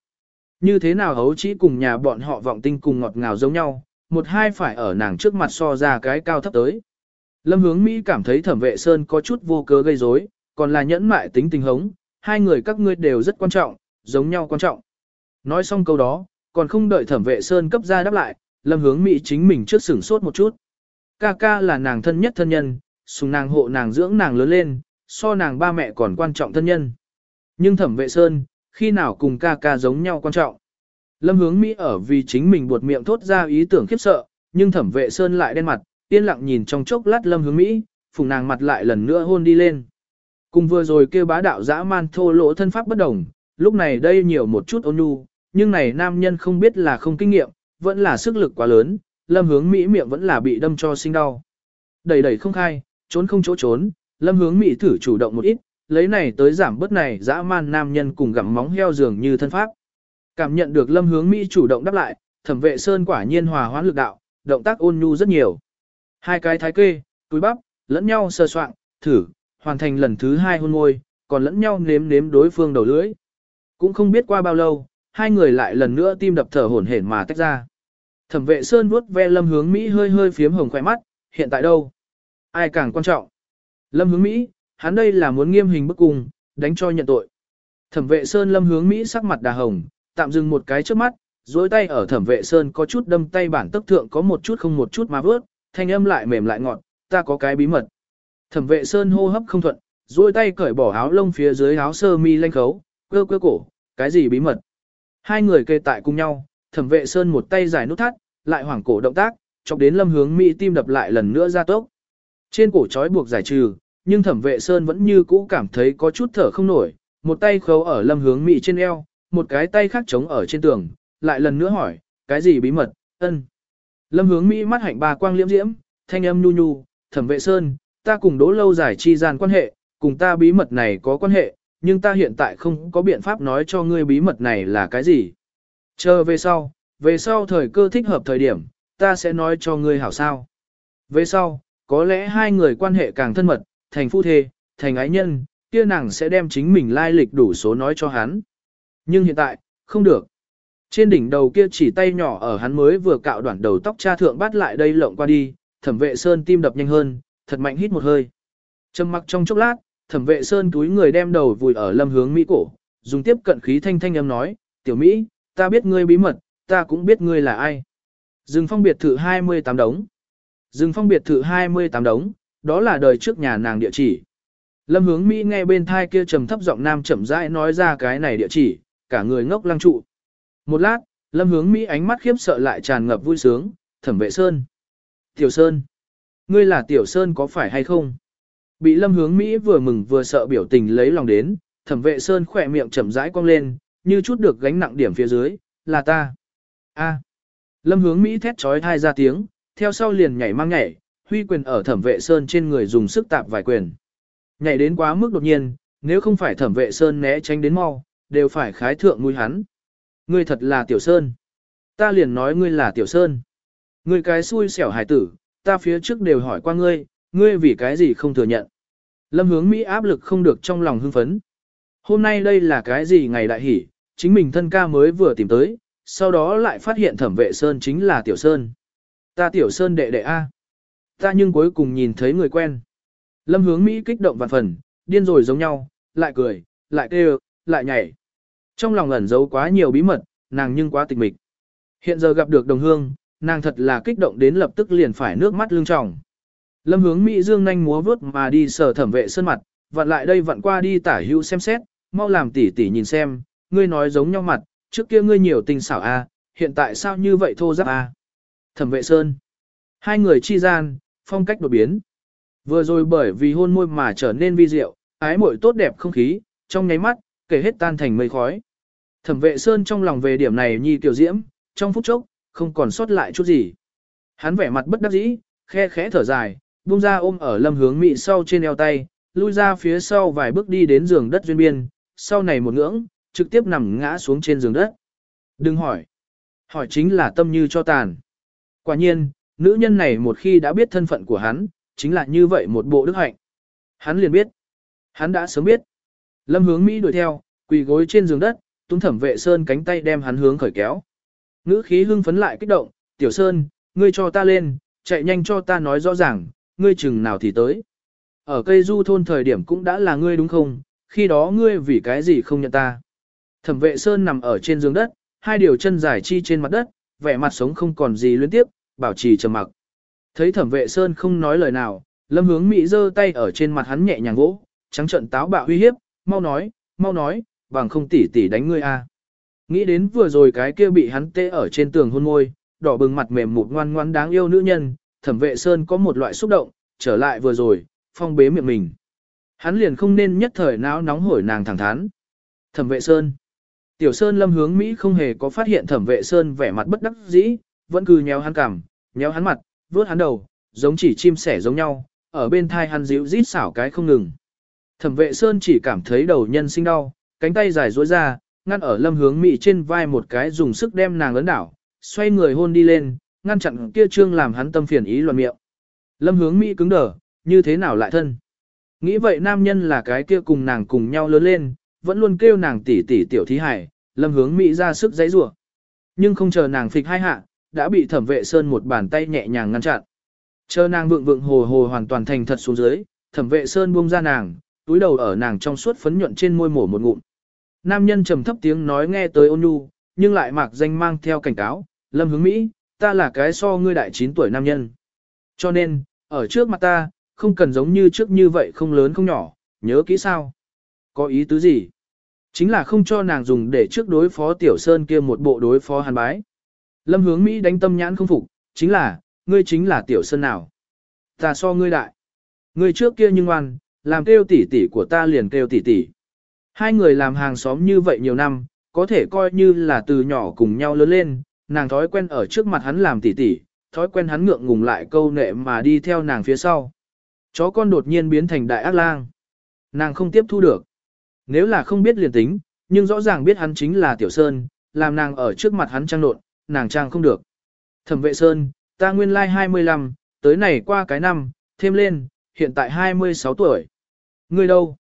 A: Như thế nào hấu chỉ cùng nhà bọn họ vọng tinh cùng ngọt ngào giống nhau, một hai phải ở nàng trước mặt so ra cái cao thấp tới. Lâm hướng Mỹ cảm thấy thẩm vệ Sơn có chút vô cớ gây rối, còn là nhẫn mại tính tình hống, hai người các ngươi đều rất quan trọng, giống nhau quan trọng. Nói xong câu đó, còn không đợi thẩm vệ Sơn cấp ra đáp lại, lâm hướng Mỹ chính mình trước sửng sốt một chút. Ca ca là nàng thân nhất thân nhân, sùng nàng hộ nàng dưỡng nàng lớn lên, so nàng ba mẹ còn quan trọng thân nhân. Nhưng thẩm vệ Sơn, khi nào cùng ca ca giống nhau quan trọng. Lâm hướng Mỹ ở vì chính mình buột miệng thốt ra ý tưởng khiếp sợ, nhưng thẩm vệ Sơn lại đen mặt, yên lặng nhìn trong chốc lát lâm hướng Mỹ, phùng nàng mặt lại lần nữa hôn đi lên. Cùng vừa rồi kêu bá đạo dã man thô lỗ thân pháp bất đồng, lúc này đây nhiều một chút ôn nhu, nhưng này nam nhân không biết là không kinh nghiệm, vẫn là sức lực quá lớn, lâm hướng Mỹ miệng vẫn là bị đâm cho sinh đau. Đẩy đẩy không khai, trốn không chỗ trốn, lâm hướng Mỹ thử chủ động một ít, lấy này tới giảm bớt này dã man nam nhân cùng gặm móng heo dường như thân pháp. Cảm nhận được lâm hướng Mỹ chủ động đáp lại, thẩm vệ sơn quả nhiên hòa hoãn lực đạo, động tác ôn nhu rất nhiều. Hai cái thái kê, túi bắp, lẫn nhau sơ soạn, thử, hoàn thành lần thứ hai hôn môi, còn lẫn nhau nếm nếm đối phương đầu lưỡi. Cũng không biết qua bao lâu, hai người lại lần nữa tim đập thở hổn hển mà tách ra. Thẩm vệ Sơn vuốt ve Lâm Hướng Mỹ hơi hơi phiếm hồng khỏe mắt, hiện tại đâu? Ai càng quan trọng? Lâm Hướng Mỹ, hắn đây là muốn nghiêm hình bức cung, đánh cho nhận tội. Thẩm vệ Sơn Lâm Hướng Mỹ sắc mặt đà hồng, tạm dừng một cái trước mắt, dối tay ở thẩm vệ Sơn có chút đâm tay bản tức thượng có một chút không một chút mà vớt, thanh âm lại mềm lại ngọt, ta có cái bí mật. Thẩm vệ Sơn hô hấp không thuận, duỗi tay cởi bỏ áo lông phía dưới áo sơ mi lanh khấu, cơ cơ cổ, cái gì bí mật. Hai người kề tại cùng nhau, thẩm vệ Sơn một tay giải nút thắt, lại hoảng cổ động tác, chọc đến lâm hướng Mỹ tim đập lại lần nữa ra tốc. Trên cổ trói buộc giải trừ, nhưng thẩm vệ Sơn vẫn như cũ cảm thấy có chút thở không nổi, một tay khấu ở lâm hướng Mỹ trên eo, một cái tay khác chống ở trên tường, lại lần nữa hỏi, cái gì bí mật, ân. Lâm hướng Mỹ mắt hạnh bà quang liễm diễm, thanh âm nhu nhu, thẩm vệ sơn, ta cùng đố lâu giải chi gian quan hệ, cùng ta bí mật này có quan hệ, nhưng ta hiện tại không có biện pháp nói cho ngươi bí mật này là cái gì. Chờ về sau, về sau thời cơ thích hợp thời điểm, ta sẽ nói cho ngươi hảo sao. Về sau, có lẽ hai người quan hệ càng thân mật, thành phu thê, thành ái nhân, kia nàng sẽ đem chính mình lai lịch đủ số nói cho hắn. Nhưng hiện tại, không được. Trên đỉnh đầu kia chỉ tay nhỏ ở hắn mới vừa cạo đoạn đầu tóc cha thượng bắt lại đây lộng qua đi, thẩm vệ sơn tim đập nhanh hơn, thật mạnh hít một hơi. Trầm mặc trong chốc lát, thẩm vệ sơn túi người đem đầu vùi ở lâm hướng Mỹ cổ, dùng tiếp cận khí thanh thanh âm nói, tiểu Mỹ, ta biết ngươi bí mật, ta cũng biết ngươi là ai. Dừng phong biệt thự 28 đống. Dừng phong biệt thự 28 đống, đó là đời trước nhà nàng địa chỉ. Lâm hướng Mỹ nghe bên thai kia trầm thấp giọng nam chậm rãi nói ra cái này địa chỉ, cả người ngốc lăng trụ. Một lát, lâm hướng Mỹ ánh mắt khiếp sợ lại tràn ngập vui sướng, thẩm vệ Sơn. Tiểu Sơn. Ngươi là Tiểu Sơn có phải hay không? Bị lâm hướng Mỹ vừa mừng vừa sợ biểu tình lấy lòng đến, thẩm vệ Sơn khỏe miệng chậm rãi cong lên, như chút được gánh nặng điểm phía dưới, là ta. A. Lâm hướng Mỹ thét trói thai ra tiếng, theo sau liền nhảy mang nhảy, huy quyền ở thẩm vệ Sơn trên người dùng sức tạp vài quyền. Nhảy đến quá mức đột nhiên, nếu không phải thẩm vệ sơn né tránh đến mau, đều phải khái thượng mũi hắn. Ngươi thật là tiểu sơn. Ta liền nói ngươi là tiểu sơn. Ngươi cái xui xẻo hải tử, ta phía trước đều hỏi qua ngươi, ngươi vì cái gì không thừa nhận. Lâm hướng Mỹ áp lực không được trong lòng hưng phấn. Hôm nay đây là cái gì ngày đại hỉ chính mình thân ca mới vừa tìm tới, sau đó lại phát hiện thẩm vệ Sơn chính là Tiểu Sơn. Ta Tiểu Sơn đệ đệ A. Ta nhưng cuối cùng nhìn thấy người quen. Lâm hướng Mỹ kích động vạn phần, điên rồi giống nhau, lại cười, lại kêu, lại nhảy. Trong lòng ẩn giấu quá nhiều bí mật, nàng nhưng quá tịch mịch. Hiện giờ gặp được đồng hương, nàng thật là kích động đến lập tức liền phải nước mắt lưng tròng. Lâm hướng Mỹ dương nhanh múa vớt mà đi sở thẩm vệ sơn mặt, vặn lại đây vặn qua đi tả hữu xem xét, mau làm tỉ tỉ nhìn xem, ngươi nói giống nhau mặt, trước kia ngươi nhiều tình xảo a, hiện tại sao như vậy thô giáp a? Thẩm vệ sơn. Hai người chi gian, phong cách đột biến. Vừa rồi bởi vì hôn môi mà trở nên vi diệu, ái muội tốt đẹp không khí, trong nháy mắt, kể hết tan thành mây khói. Thẩm vệ sơn trong lòng về điểm này nhi tiểu diễm, trong phút chốc, không còn sót lại chút gì. Hắn vẻ mặt bất đắc dĩ, khe khẽ thở dài, buông ra ôm ở lâm hướng mị sau trên eo tay, lui ra phía sau vài bước đi đến giường đất duyên biên, sau này một ngưỡng, trực tiếp nằm ngã xuống trên giường đất. Đừng hỏi. Hỏi chính là tâm như cho tàn. Quả nhiên, nữ nhân này một khi đã biết thân phận của hắn, chính là như vậy một bộ đức hạnh. Hắn liền biết. Hắn đã sớm biết. Lâm hướng Mỹ đuổi theo, quỳ gối trên giường đất, túm thẩm vệ Sơn cánh tay đem hắn hướng khởi kéo. Ngữ khí hưng phấn lại kích động, tiểu Sơn, ngươi cho ta lên, chạy nhanh cho ta nói rõ ràng, ngươi chừng nào thì tới. Ở cây du thôn thời điểm cũng đã là ngươi đúng không, khi đó ngươi vì cái gì không nhận ta. Thẩm vệ Sơn nằm ở trên giường đất, hai điều chân dài chi trên mặt đất, vẻ mặt sống không còn gì liên tiếp, bảo trì trầm mặc. Thấy thẩm vệ Sơn không nói lời nào, lâm hướng Mỹ giơ tay ở trên mặt hắn nhẹ nhàng vỗ, trắng trận táo bạo uy hiếp, mau nói, mau nói, bằng không tỉ tỉ đánh ngươi a. Nghĩ đến vừa rồi cái kia bị hắn tê ở trên tường hôn môi, đỏ bừng mặt mềm một ngoan ngoan đáng yêu nữ nhân, thẩm vệ Sơn có một loại xúc động, trở lại vừa rồi, phong bế miệng mình. Hắn liền không nên nhất thời não nóng hổi nàng thẳng thắn. Thẩm vệ Sơn. Tiểu Sơn lâm hướng Mỹ không hề có phát hiện thẩm vệ Sơn vẻ mặt bất đắc dĩ, vẫn cứ nhéo hắn cằm, nhéo hắn mặt, vuốt hắn đầu, giống chỉ chim sẻ giống nhau, ở bên thai hắn dịu rít xảo cái không ngừng. Thẩm vệ Sơn chỉ cảm thấy đầu nhân sinh đau, cánh tay dài duỗi ra, ngăn ở lâm hướng Mỹ trên vai một cái dùng sức đem nàng ấn đảo, xoay người hôn đi lên, ngăn chặn kia trương làm hắn tâm phiền ý loạn miệng. Lâm hướng Mỹ cứng đờ, như thế nào lại thân? Nghĩ vậy nam nhân là cái kia cùng nàng cùng nhau lớn lên, vẫn luôn kêu nàng tỷ tỷ tiểu thí hải, lâm hướng Mỹ ra sức dãy rủa Nhưng không chờ nàng phịch hai hạ, đã bị thẩm vệ sơn một bàn tay nhẹ nhàng ngăn chặn. Chờ nàng vượng vượng hồ hồ hoàn toàn thành thật xuống dưới, thẩm vệ sơn buông ra nàng, túi đầu ở nàng trong suốt phấn nhuận trên môi mổ một ngụm. Nam nhân trầm thấp tiếng nói nghe tới ôn nhu, nhưng lại mặc danh mang theo cảnh cáo, lâm hướng Mỹ, ta là cái so ngươi đại 9 tuổi nam nhân. Cho nên, ở trước mặt ta, không cần giống như trước như vậy không lớn không nhỏ, nhớ kỹ sao. Có ý tứ gì? Chính là không cho nàng dùng để trước đối phó Tiểu Sơn kia một bộ đối phó hàn bái. Lâm hướng Mỹ đánh tâm nhãn không phục, chính là, ngươi chính là Tiểu Sơn nào? Ta so ngươi đại. Ngươi trước kia nhưng ngoan, làm kêu tỷ tỷ của ta liền kêu tỷ tỷ. Hai người làm hàng xóm như vậy nhiều năm, có thể coi như là từ nhỏ cùng nhau lớn lên, nàng thói quen ở trước mặt hắn làm tỷ tỷ, thói quen hắn ngượng ngùng lại câu nệ mà đi theo nàng phía sau. Chó con đột nhiên biến thành đại ác lang. Nàng không tiếp thu được. Nếu là không biết liền tính, nhưng rõ ràng biết hắn chính là Tiểu Sơn, làm nàng ở trước mặt hắn trăng nộn, nàng trang không được. Thẩm vệ Sơn, ta nguyên lai like 25, tới này qua cái năm, thêm lên, hiện tại 26 tuổi. Ngươi đâu?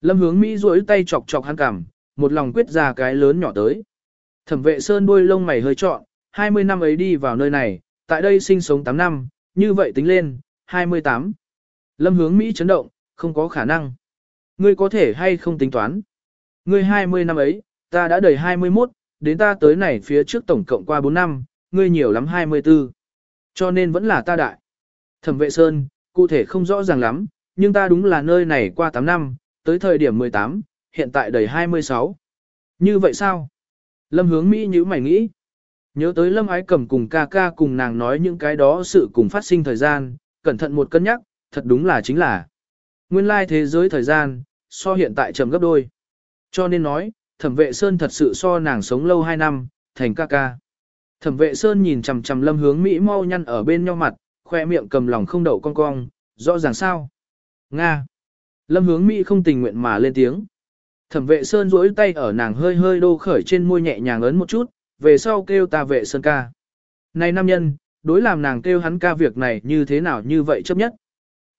A: Lâm hướng Mỹ duỗi tay chọc chọc hắn cằm, một lòng quyết ra cái lớn nhỏ tới. Thẩm vệ Sơn đuôi lông mày hơi trọn, 20 năm ấy đi vào nơi này, tại đây sinh sống 8 năm, như vậy tính lên, 28. Lâm hướng Mỹ chấn động, không có khả năng. Ngươi có thể hay không tính toán. Ngươi 20 năm ấy, ta đã đầy 21, đến ta tới này phía trước tổng cộng qua 4 năm, ngươi nhiều lắm 24. Cho nên vẫn là ta đại. Thẩm vệ Sơn, cụ thể không rõ ràng lắm, nhưng ta đúng là nơi này qua 8 năm, tới thời điểm 18, hiện tại đầy 26. Như vậy sao? Lâm hướng Mỹ như mày nghĩ. Nhớ tới Lâm Ái cầm cùng ca ca cùng nàng nói những cái đó sự cùng phát sinh thời gian, cẩn thận một cân nhắc, thật đúng là chính là. Nguyên lai thế giới thời gian, so hiện tại chậm gấp đôi. Cho nên nói, thẩm vệ Sơn thật sự so nàng sống lâu 2 năm, thành ca ca. Thẩm vệ Sơn nhìn chằm chằm lâm hướng Mỹ mau nhăn ở bên nhau mặt, khoe miệng cầm lòng không đậu cong cong, rõ ràng sao. Nga. Lâm hướng Mỹ không tình nguyện mà lên tiếng. Thẩm vệ Sơn duỗi tay ở nàng hơi hơi đô khởi trên môi nhẹ nhàng ấn một chút, về sau kêu ta vệ Sơn ca. Này nam nhân, đối làm nàng kêu hắn ca việc này như thế nào như vậy chấp nhất.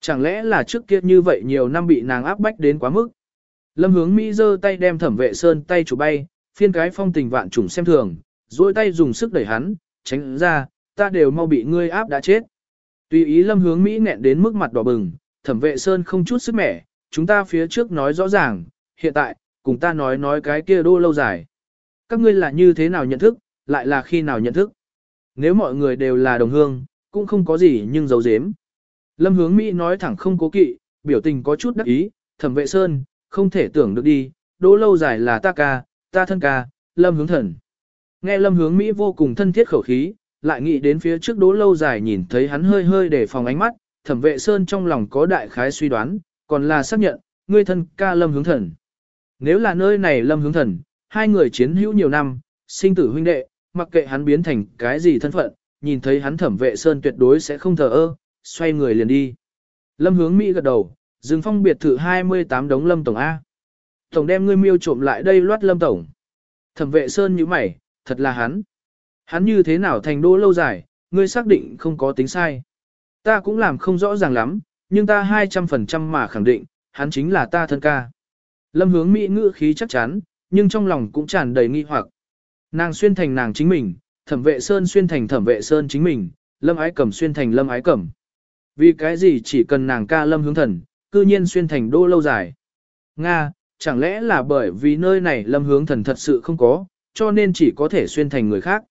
A: Chẳng lẽ là trước kia như vậy nhiều năm bị nàng áp bách đến quá mức. Lâm hướng Mỹ giơ tay đem thẩm vệ Sơn tay chủ bay, phiên cái phong tình vạn trùng xem thường, duỗi tay dùng sức đẩy hắn, tránh ra, ta đều mau bị ngươi áp đã chết. Tùy ý lâm hướng Mỹ nghẹn đến mức mặt đỏ bừng, thẩm vệ Sơn không chút sức mẻ, chúng ta phía trước nói rõ ràng, hiện tại, cùng ta nói nói cái kia đô lâu dài. Các ngươi là như thế nào nhận thức, lại là khi nào nhận thức. Nếu mọi người đều là đồng hương, cũng không có gì nhưng giấu giếm. Lâm hướng Mỹ nói thẳng không cố kỵ, biểu tình có chút đắc ý, thẩm vệ Sơn, không thể tưởng được đi, đỗ lâu dài là ta ca, ta thân ca, lâm hướng thần. Nghe lâm hướng Mỹ vô cùng thân thiết khẩu khí, lại nghĩ đến phía trước đỗ lâu dài nhìn thấy hắn hơi hơi để phòng ánh mắt, thẩm vệ Sơn trong lòng có đại khái suy đoán, còn là xác nhận, ngươi thân ca lâm hướng thần. Nếu là nơi này lâm hướng thần, hai người chiến hữu nhiều năm, sinh tử huynh đệ, mặc kệ hắn biến thành cái gì thân phận, nhìn thấy hắn thẩm vệ Sơn tuyệt đối sẽ không thờ ơ, xoay người liền đi. Lâm hướng Mỹ gật đầu, dừng phong biệt thự 28 đống lâm tổng A. Tổng đem ngươi miêu trộm lại đây loát lâm tổng. Thẩm vệ Sơn như mày, thật là hắn. Hắn như thế nào thành đô lâu dài, ngươi xác định không có tính sai. Ta cũng làm không rõ ràng lắm, nhưng ta 200% mà khẳng định, hắn chính là ta thân ca. Lâm hướng Mỹ ngữ khí chắc chắn, nhưng trong lòng cũng tràn đầy nghi hoặc. Nàng xuyên thành nàng chính mình, thẩm vệ Sơn xuyên thành thẩm vệ Sơn chính mình, lâm ái cẩm xuyên thành lâm ái cẩm. Vì cái gì chỉ cần nàng ca lâm hướng thần, cư nhiên xuyên thành đô lâu dài. Nga, chẳng lẽ là bởi vì nơi này lâm hướng thần thật sự không có, cho nên chỉ có thể xuyên thành người khác.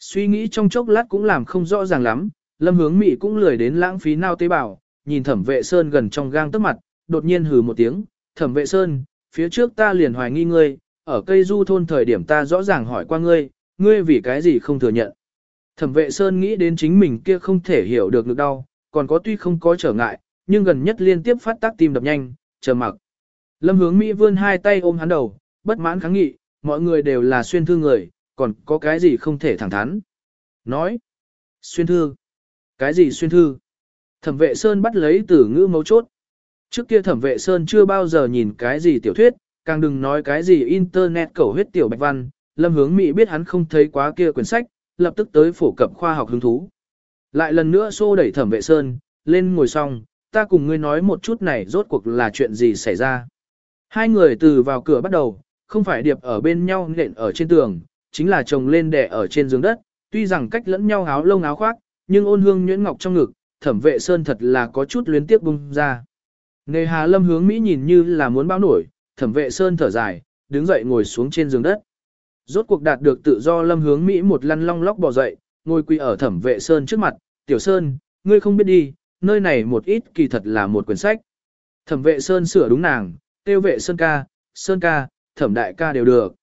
A: Suy nghĩ trong chốc lát cũng làm không rõ ràng lắm, lâm hướng Mỹ cũng lười đến lãng phí nao tế bào, nhìn thẩm vệ Sơn gần trong gang tức mặt, đột nhiên hừ một tiếng, thẩm vệ Sơn, phía trước ta liền hoài nghi ngươi, ở cây du thôn thời điểm ta rõ ràng hỏi qua ngươi, ngươi vì cái gì không thừa nhận. Thẩm vệ Sơn nghĩ đến chính mình kia không thể hiểu được được đau, còn có tuy không có trở ngại, nhưng gần nhất liên tiếp phát tác tim đập nhanh, chờ mặc. Lâm hướng Mỹ vươn hai tay ôm hắn đầu, bất mãn kháng nghị, mọi người đều là xuyên thư người, còn có cái gì không thể thẳng thắn. Nói, xuyên thư, cái gì xuyên thư? Thẩm vệ Sơn bắt lấy từ ngữ mấu chốt. Trước kia thẩm vệ Sơn chưa bao giờ nhìn cái gì tiểu thuyết, càng đừng nói cái gì internet cầu huyết tiểu bạch văn, lâm hướng Mỹ biết hắn không thấy quá kia quyển sách, lập tức tới phổ cập khoa học hứng thú. Lại lần nữa xô đẩy thẩm vệ Sơn, lên ngồi xong, ta cùng ngươi nói một chút này rốt cuộc là chuyện gì xảy ra. Hai người từ vào cửa bắt đầu, không phải điệp ở bên nhau nện ở trên tường, chính là chồng lên đè ở trên giường đất, tuy rằng cách lẫn nhau áo lông áo khoác, nhưng ôn hương nhuyễn ngọc trong ngực, thẩm vệ Sơn thật là có chút luyến tiếc bung ra. Nề hà lâm hướng Mỹ nhìn như là muốn bao nổi, thẩm vệ Sơn thở dài, đứng dậy ngồi xuống trên giường đất. Rốt cuộc đạt được tự do lâm hướng Mỹ một lăn long lóc bò dậy, ngồi quỳ ở thẩm vệ Sơn trước mặt, tiểu Sơn, ngươi không biết đi, nơi này một ít kỳ thật là một quyển sách. Thẩm vệ Sơn sửa đúng nàng, tiêu vệ Sơn ca, Sơn ca, thẩm đại ca đều được.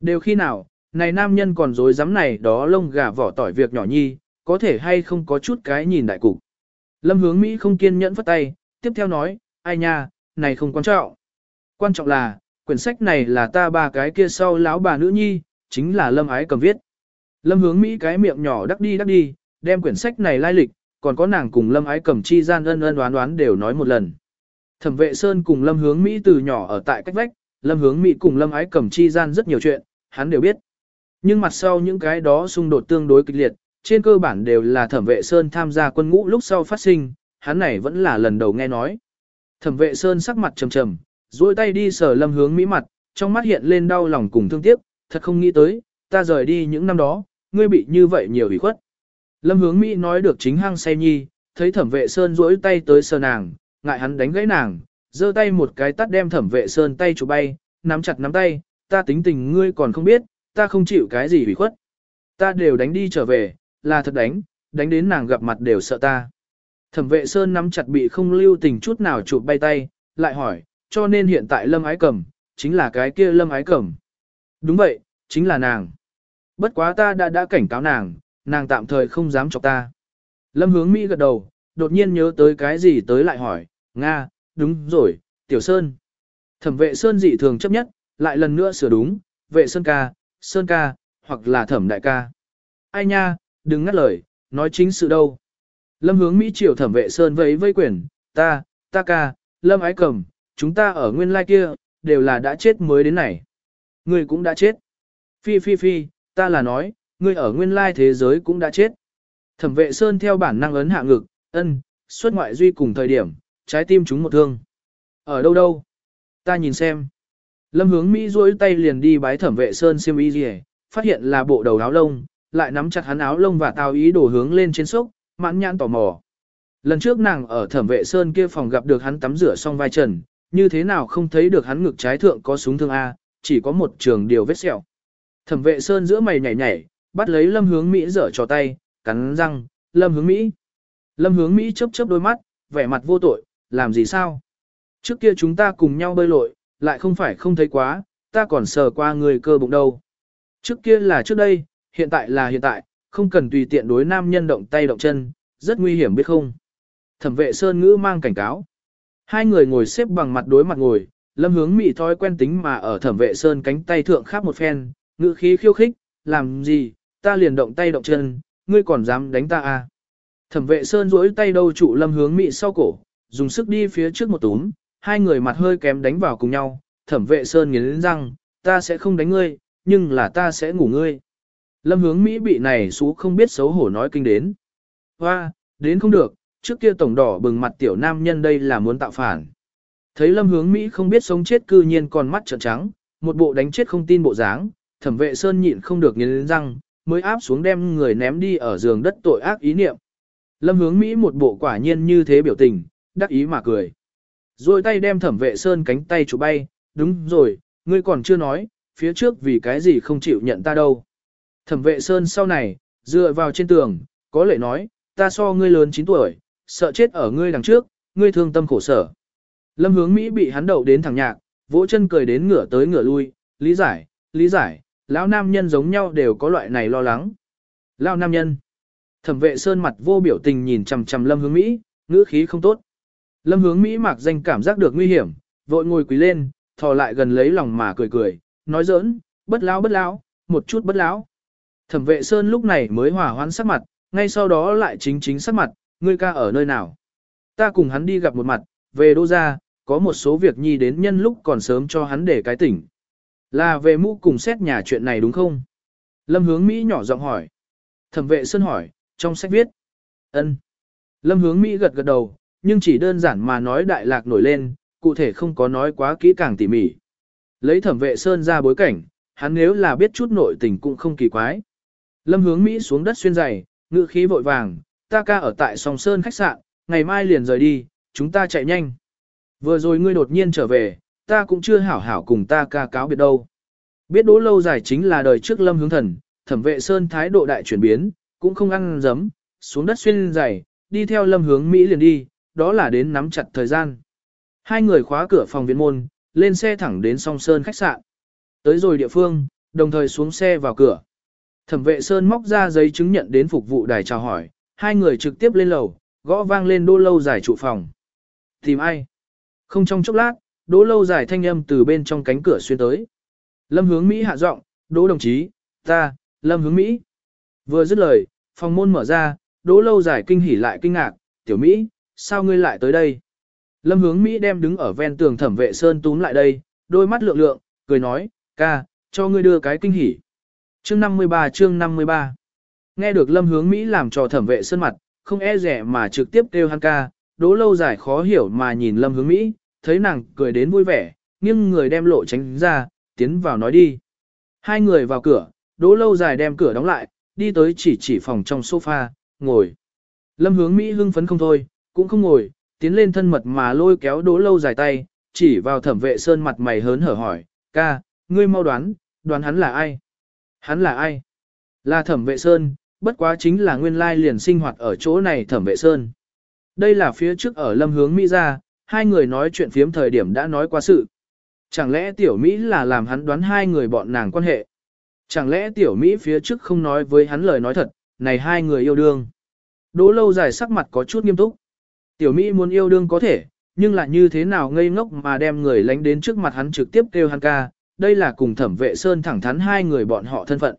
A: Đều khi nào, này nam nhân còn dối dám này đó lông gà vỏ tỏi việc nhỏ nhi, có thể hay không có chút cái nhìn đại cục. Lâm hướng Mỹ không kiên nhẫn phất tay, tiếp theo nói, ai nha, này không quan trọng. Quan trọng là, quyển sách này là ta ba cái kia sau lão bà nữ nhi, chính là Lâm ái cầm viết. Lâm hướng Mỹ cái miệng nhỏ đắc đi đắc đi, đem quyển sách này lai lịch, còn có nàng cùng Lâm ái cầm chi gian ân ân đoán đoán đều nói một lần. Thẩm vệ Sơn cùng Lâm hướng Mỹ từ nhỏ ở tại cách vách, Lâm hướng Mỹ cùng Lâm ái cầm chi gian rất nhiều chuyện, hắn đều biết. Nhưng mặt sau những cái đó xung đột tương đối kịch liệt, trên cơ bản đều là thẩm vệ Sơn tham gia quân ngũ lúc sau phát sinh, hắn này vẫn là lần đầu nghe nói. Thẩm vệ Sơn sắc mặt trầm trầm, duỗi tay đi sờ lâm hướng Mỹ mặt, trong mắt hiện lên đau lòng cùng thương tiếc, thật không nghĩ tới, ta rời đi những năm đó, ngươi bị như vậy nhiều ủy khuất. Lâm hướng Mỹ nói được chính hăng say nhi, thấy thẩm vệ Sơn duỗi tay tới sờ nàng, ngại hắn đánh gãy nàng, giơ tay một cái tắt đem thẩm vệ Sơn tay chụp bay, nắm chặt nắm tay, ta tính tình ngươi còn không biết, ta không chịu cái gì ủy khuất. Ta đều đánh đi trở về, là thật đánh, đánh đến nàng gặp mặt đều sợ ta. Thẩm vệ Sơn nắm chặt bị không lưu tình chút nào chụp bay tay, lại hỏi, cho nên hiện tại Lâm Ái Cẩm, chính là cái kia Lâm Ái Cẩm. Đúng vậy, chính là nàng. Bất quá ta đã đã cảnh cáo nàng, nàng tạm thời không dám chọc ta. Lâm hướng Mỹ gật đầu, đột nhiên nhớ tới cái gì tới lại hỏi, Nga, đúng rồi, Tiểu Sơn. Thẩm vệ Sơn dị thường chấp nhất, lại lần nữa sửa đúng, vệ Sơn ca, Sơn ca, hoặc là thẩm đại ca. Ai nha, đừng ngắt lời, nói chính sự đâu. Lâm hướng Mỹ triều thẩm vệ Sơn vẫy vây quyển, ta, ta ca, Lâm ái cầm, chúng ta ở nguyên lai kia, đều là đã chết mới đến này. người cũng đã chết. Phi phi phi, ta là nói, ngươi ở nguyên lai thế giới cũng đã chết. Thẩm vệ Sơn theo bản năng ấn hạ ngực, ân, xuất ngoại duy cùng thời điểm, trái tim chúng một thương. Ở đâu đâu? Ta nhìn xem. Lâm hướng Mỹ duỗi tay liền đi bái thẩm vệ Sơn siêm y gì phát hiện là bộ đầu áo lông, lại nắm chặt hắn áo lông và tao ý đổ hướng lên trên sốc, mãn nhãn tò mò. Lần trước nàng ở thẩm vệ Sơn kia phòng gặp được hắn tắm rửa xong vai trần, như thế nào không thấy được hắn ngực trái thượng có súng thương A, chỉ có một trường điều vết sẹo. Thẩm vệ Sơn giữa mày nhảy nhảy, bắt lấy lâm hướng Mỹ dở trò tay, cắn răng, lâm hướng Mỹ. Lâm hướng Mỹ chớp chớp đôi mắt, vẻ mặt vô tội, làm gì sao? Trước kia chúng ta cùng nhau bơi lội, lại không phải không thấy quá, ta còn sờ qua người cơ bụng đâu. Trước kia là trước đây, hiện tại là hiện tại, không cần tùy tiện đối nam nhân động tay động chân, rất nguy hiểm biết không? Thẩm vệ Sơn ngữ mang cảnh cáo. Hai người ngồi xếp bằng mặt đối mặt ngồi, lâm hướng Mỹ thói quen tính mà ở thẩm vệ Sơn cánh tay thượng khắp một phen, ngữ khí khiêu khích, làm gì, ta liền động tay động chân, ngươi còn dám đánh ta à? Thẩm vệ Sơn duỗi tay đâu trụ lâm hướng Mỹ sau cổ, dùng sức đi phía trước một túm, hai người mặt hơi kém đánh vào cùng nhau, thẩm vệ Sơn nghiến răng, ta sẽ không đánh ngươi, nhưng là ta sẽ ngủ ngươi. Lâm hướng Mỹ bị này xú không biết xấu hổ nói kinh đến. Hoa, đến không được, trước kia tổng đỏ bừng mặt tiểu nam nhân đây là muốn tạo phản. Thấy lâm hướng Mỹ không biết sống chết cư nhiên còn mắt trợn trắng, một bộ đánh chết không tin bộ dáng, thẩm vệ Sơn nhịn không được nghiến răng, mới áp xuống đem người ném đi ở giường đất tội ác ý niệm. Lâm hướng Mỹ một bộ quả nhiên như thế biểu tình, đắc ý mà cười. Rồi tay đem thẩm vệ Sơn cánh tay chụp bay, đúng rồi, ngươi còn chưa nói, phía trước vì cái gì không chịu nhận ta đâu. Thẩm vệ Sơn sau này, dựa vào trên tường, có lệ nói, ta so ngươi lớn 9 tuổi, sợ chết ở ngươi đằng trước, ngươi thương tâm khổ sở. Lâm hướng Mỹ bị hắn đậu đến thẳng nhạc, vỗ chân cười đến ngửa tới ngửa lui, lý giải, lý giải, lão nam nhân giống nhau đều có loại này lo lắng. Lão nam nhân. Thẩm vệ Sơn mặt vô biểu tình nhìn chằm chằm Lâm hướng Mỹ, ngữ khí không tốt. Lâm hướng Mỹ mặc danh cảm giác được nguy hiểm, vội ngồi quỳ lên, thò lại gần lấy lòng mà cười cười, nói giỡn, bất lão bất lão, một chút bất lão. Thẩm vệ Sơn lúc này mới hòa hoãn sắc mặt, ngay sau đó lại chính chính sắc mặt, ngươi ca ở nơi nào. Ta cùng hắn đi gặp một mặt, về đô ra, có một số việc nhi đến nhân lúc còn sớm cho hắn để cái tỉnh. Là về mũ cùng xét nhà chuyện này đúng không? Lâm hướng Mỹ nhỏ giọng hỏi. Thẩm vệ Sơn hỏi, trong sách viết. ân. Lâm hướng Mỹ gật gật đầu, nhưng chỉ đơn giản mà nói đại lạc nổi lên, cụ thể không có nói quá kỹ càng tỉ mỉ. Lấy thẩm vệ Sơn ra bối cảnh, hắn nếu là biết chút nội tình cũng không kỳ quái. Lâm hướng Mỹ xuống đất xuyên dày, ngự khí vội vàng, ta ca ở tại song Sơn khách sạn, ngày mai liền rời đi, chúng ta chạy nhanh. Vừa rồi ngươi đột nhiên trở về, ta cũng chưa hảo hảo cùng ta ca cáo biệt đâu. Biết đỗ lâu dài chính là đời trước lâm hướng thần, thẩm vệ Sơn thái độ đại chuyển biến, cũng không ăn dấm, xuống đất xuyên dày, đi theo lâm hướng Mỹ liền đi, đó là đến nắm chặt thời gian. Hai người khóa cửa phòng viện môn, lên xe thẳng đến song Sơn khách sạn. Tới rồi địa phương, đồng thời xuống xe vào cửa. Thẩm vệ Sơn móc ra giấy chứng nhận đến phục vụ đài chào hỏi, hai người trực tiếp lên lầu, gõ vang lên đô lâu giải trụ phòng. Tìm ai? Không trong chốc lát, đỗ lâu dài thanh âm từ bên trong cánh cửa xuyên tới. Lâm hướng Mỹ hạ giọng, đỗ đồng chí, ta, Lâm hướng Mỹ. Vừa dứt lời, phòng môn mở ra, đỗ lâu dài kinh hỉ lại kinh ngạc, tiểu Mỹ, sao ngươi lại tới đây? Lâm hướng Mỹ đem đứng ở ven tường thẩm vệ Sơn túm lại đây, đôi mắt lượng lượng, cười nói, ca, cho ngươi đưa cái kinh hỉ. Chương 53 chương 53 Nghe được lâm hướng Mỹ làm trò thẩm vệ Sơn mặt, không e rẻ mà trực tiếp kêu hắn ca, Đỗ lâu dài khó hiểu mà nhìn lâm hướng Mỹ, thấy nàng cười đến vui vẻ, nhưng người đem lộ tránh ra, tiến vào nói đi. Hai người vào cửa, đỗ lâu dài đem cửa đóng lại, đi tới chỉ chỉ phòng trong sofa, ngồi. Lâm hướng Mỹ hưng phấn không thôi, cũng không ngồi, tiến lên thân mật mà lôi kéo đỗ lâu dài tay, chỉ vào thẩm vệ sơn mặt mày hớn hở hỏi, ca, ngươi mau đoán, đoán hắn là ai? Hắn là ai? Là thẩm vệ sơn, bất quá chính là nguyên lai liền sinh hoạt ở chỗ này thẩm vệ sơn. Đây là phía trước ở lâm hướng Mỹ ra, hai người nói chuyện phiếm thời điểm đã nói qua sự. Chẳng lẽ tiểu Mỹ là làm hắn đoán hai người bọn nàng quan hệ? Chẳng lẽ tiểu Mỹ phía trước không nói với hắn lời nói thật, này hai người yêu đương? Đỗ lâu dài sắc mặt có chút nghiêm túc. Tiểu Mỹ muốn yêu đương có thể, nhưng là như thế nào ngây ngốc mà đem người lánh đến trước mặt hắn trực tiếp kêu hắn ca, đây là cùng thẩm vệ Sơn thẳng thắn hai người bọn họ thân phận.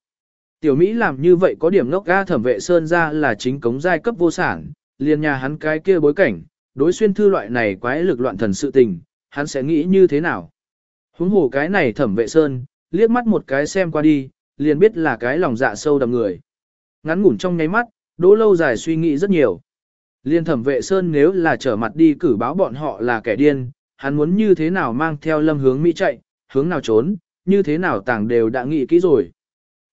A: Tiểu Mỹ làm như vậy có điểm ngốc ga thẩm vệ Sơn ra là chính cống giai cấp vô sản, liền nhà hắn cái kia bối cảnh, đối xuyên thư loại này quái lực loạn thần sự tình, hắn sẽ nghĩ như thế nào. Huống hồ cái này thẩm vệ sơn, liếc mắt một cái xem qua đi, liền biết là cái lòng dạ sâu đầm người. Ngắn ngủn trong nháy mắt, đỗ lâu dài suy nghĩ rất nhiều. Liên thẩm vệ sơn nếu là trở mặt đi cử báo bọn họ là kẻ điên, hắn muốn như thế nào mang theo lâm hướng Mỹ chạy, hướng nào trốn, như thế nào tàng đều đã nghĩ kỹ rồi.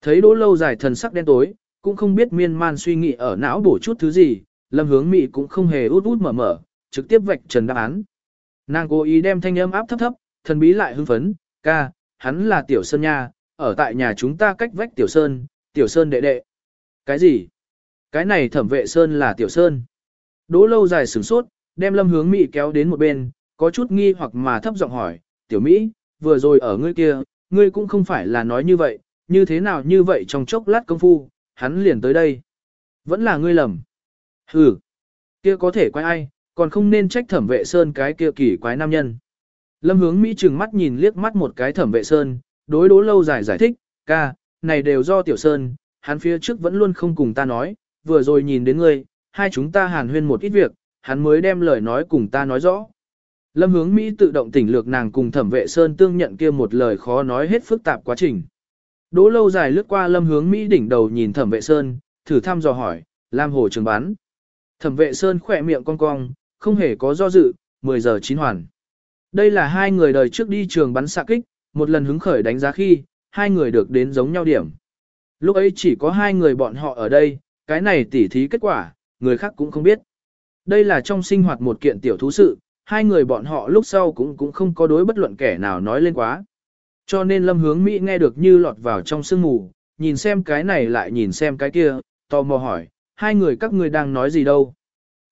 A: Thấy đỗ lâu dài thần sắc đen tối, cũng không biết miên man suy nghĩ ở não bổ chút thứ gì, lâm hướng Mỹ cũng không hề út út mở mở, trực tiếp vạch trần đáp án. Nàng cố ý đem thanh âm áp thấp thấp, thần bí lại hưng phấn, ca, hắn là Tiểu Sơn nha, ở tại nhà chúng ta cách vách Tiểu Sơn, Tiểu Sơn đệ đệ. Cái gì? Cái này thẩm vệ Sơn là Tiểu Sơn. Đỗ lâu dài sửng sốt, đem lâm hướng Mỹ kéo đến một bên, có chút nghi hoặc mà thấp giọng hỏi, Tiểu Mỹ, vừa rồi ở ngươi kia, ngươi cũng không phải là nói như vậy, như thế nào như vậy trong chốc lát công phu, hắn liền tới đây. Vẫn là ngươi lầm. Ừ, kia có thể quay ai, còn không nên trách thẩm vệ Sơn cái kia kỳ quái nam nhân. Lâm hướng Mỹ trừng mắt nhìn liếc mắt một cái thẩm vệ Sơn, đối đố lâu dài giải thích, ca, này đều do Tiểu Sơn, hắn phía trước vẫn luôn không cùng ta nói, vừa rồi nhìn đến ngươi, hai chúng ta hàn huyên một ít việc, hắn mới đem lời nói cùng ta nói rõ. Lâm hướng Mỹ tự động tỉnh lược nàng cùng thẩm vệ Sơn tương nhận kia một lời khó nói hết phức tạp quá trình. Đỗ lâu dài lướt qua lâm hướng Mỹ đỉnh đầu nhìn thẩm vệ Sơn, thử thăm dò hỏi, Lam Hồ trường bán. Thẩm vệ Sơn khỏe miệng cong cong, không hề có do dự, 10 giờ chín hoàn. Đây là hai người đời trước đi trường bắn xạ kích, một lần hứng khởi đánh giá khi, hai người được đến giống nhau điểm. Lúc ấy chỉ có hai người bọn họ ở đây, cái này tỉ thí kết quả, người khác cũng không biết. Đây là trong sinh hoạt một kiện tiểu thú sự, hai người bọn họ lúc sau cũng cũng không có đối bất luận kẻ nào nói lên quá. Cho nên lâm hướng Mỹ nghe được như lọt vào trong sương mù, nhìn xem cái này lại nhìn xem cái kia, tò mò hỏi, hai người các ngươi đang nói gì đâu.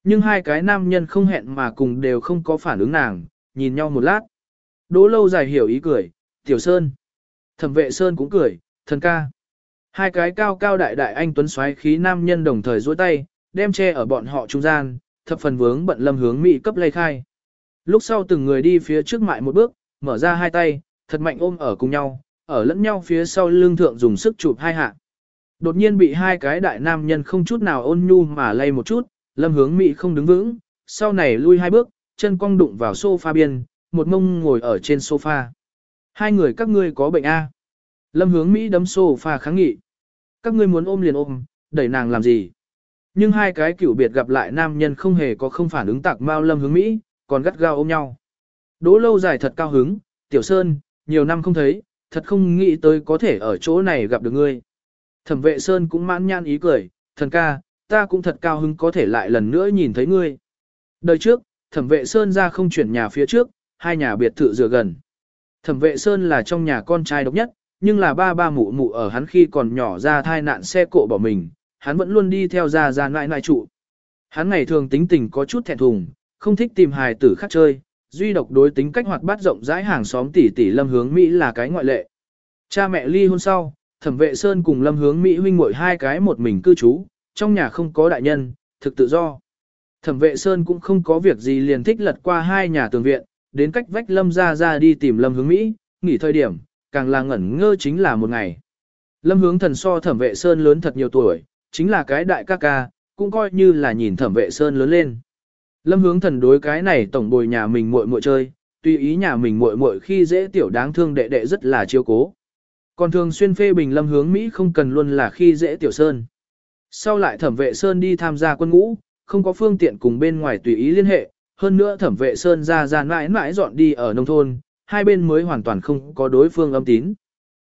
A: Nhưng hai cái nam nhân không hẹn mà cùng đều không có phản ứng nàng, nhìn nhau một lát. Đỗ lâu dài hiểu ý cười, tiểu sơn. Thẩm vệ sơn cũng cười, thần ca. Hai cái cao cao đại đại anh tuấn xoáy khí nam nhân đồng thời duỗi tay, đem che ở bọn họ trung gian, thập phần vướng bận lâm hướng mỹ cấp lây khai. Lúc sau từng người đi phía trước mại một bước, mở ra hai tay, thật mạnh ôm ở cùng nhau, ở lẫn nhau phía sau lưng thượng dùng sức chụp hai hạ. Đột nhiên bị hai cái đại nam nhân không chút nào ôn nhu mà lay một chút, lâm hướng mỹ không đứng vững, sau này lui hai bước, chân cong đụng vào sofa biên, một mông ngồi ở trên sofa. Hai người các ngươi có bệnh A. Lâm hướng Mỹ đấm sofa kháng nghị. Các ngươi muốn ôm liền ôm, đẩy nàng làm gì? Nhưng hai cái cựu biệt gặp lại nam nhân không hề có không phản ứng tạc mao lâm hướng Mỹ, còn gắt gao ôm nhau. Đỗ lâu dài thật cao hứng, tiểu sơn, nhiều năm không thấy, thật không nghĩ tới có thể ở chỗ này gặp được ngươi. Thẩm vệ sơn cũng mãn nhan ý cười, thần ca, ta cũng thật cao hứng có thể lại lần nữa nhìn thấy ngươi. Đời trước, thẩm vệ sơn ra không chuyển nhà phía trước, hai nhà biệt thự dựa gần. Thẩm vệ sơn là trong nhà con trai độc nhất, nhưng là ba ba mụ mụ ở hắn khi còn nhỏ ra thai nạn xe cộ bỏ mình, hắn vẫn luôn đi theo ra ra nại nại trụ. Hắn ngày thường tính tình có chút thẹn thùng, không thích tìm hài tử khác chơi, duy độc đối tính cách hoạt bát rộng rãi hàng xóm tỷ tỷ Lâm Hướng Mỹ là cái ngoại lệ. Cha mẹ ly hôn sau, Thẩm Vệ Sơn cùng Lâm Hướng Mỹ huynh muội hai cái một mình cư trú, trong nhà không có đại nhân, thực tự do. Thẩm Vệ Sơn cũng không có việc gì liền thích lật qua hai nhà tường viện, đến cách vách Lâm ra ra đi tìm Lâm Hướng Mỹ, nghỉ thời điểm, càng là ngẩn ngơ chính là một ngày. Lâm Hướng Thần so Thẩm Vệ Sơn lớn thật nhiều tuổi, chính là cái đại ca ca, cũng coi như là nhìn Thẩm Vệ Sơn lớn lên. Lâm hướng thần đối cái này tổng bồi nhà mình muội muội chơi, tùy ý nhà mình muội muội khi dễ tiểu đáng thương đệ đệ rất là chiêu cố. Còn thường xuyên phê bình lâm hướng Mỹ không cần luôn là khi dễ tiểu sơn. Sau lại thẩm vệ sơn đi tham gia quân ngũ, không có phương tiện cùng bên ngoài tùy ý liên hệ, hơn nữa thẩm vệ sơn ra ra mãi mãi dọn đi ở nông thôn, hai bên mới hoàn toàn không có đối phương âm tín.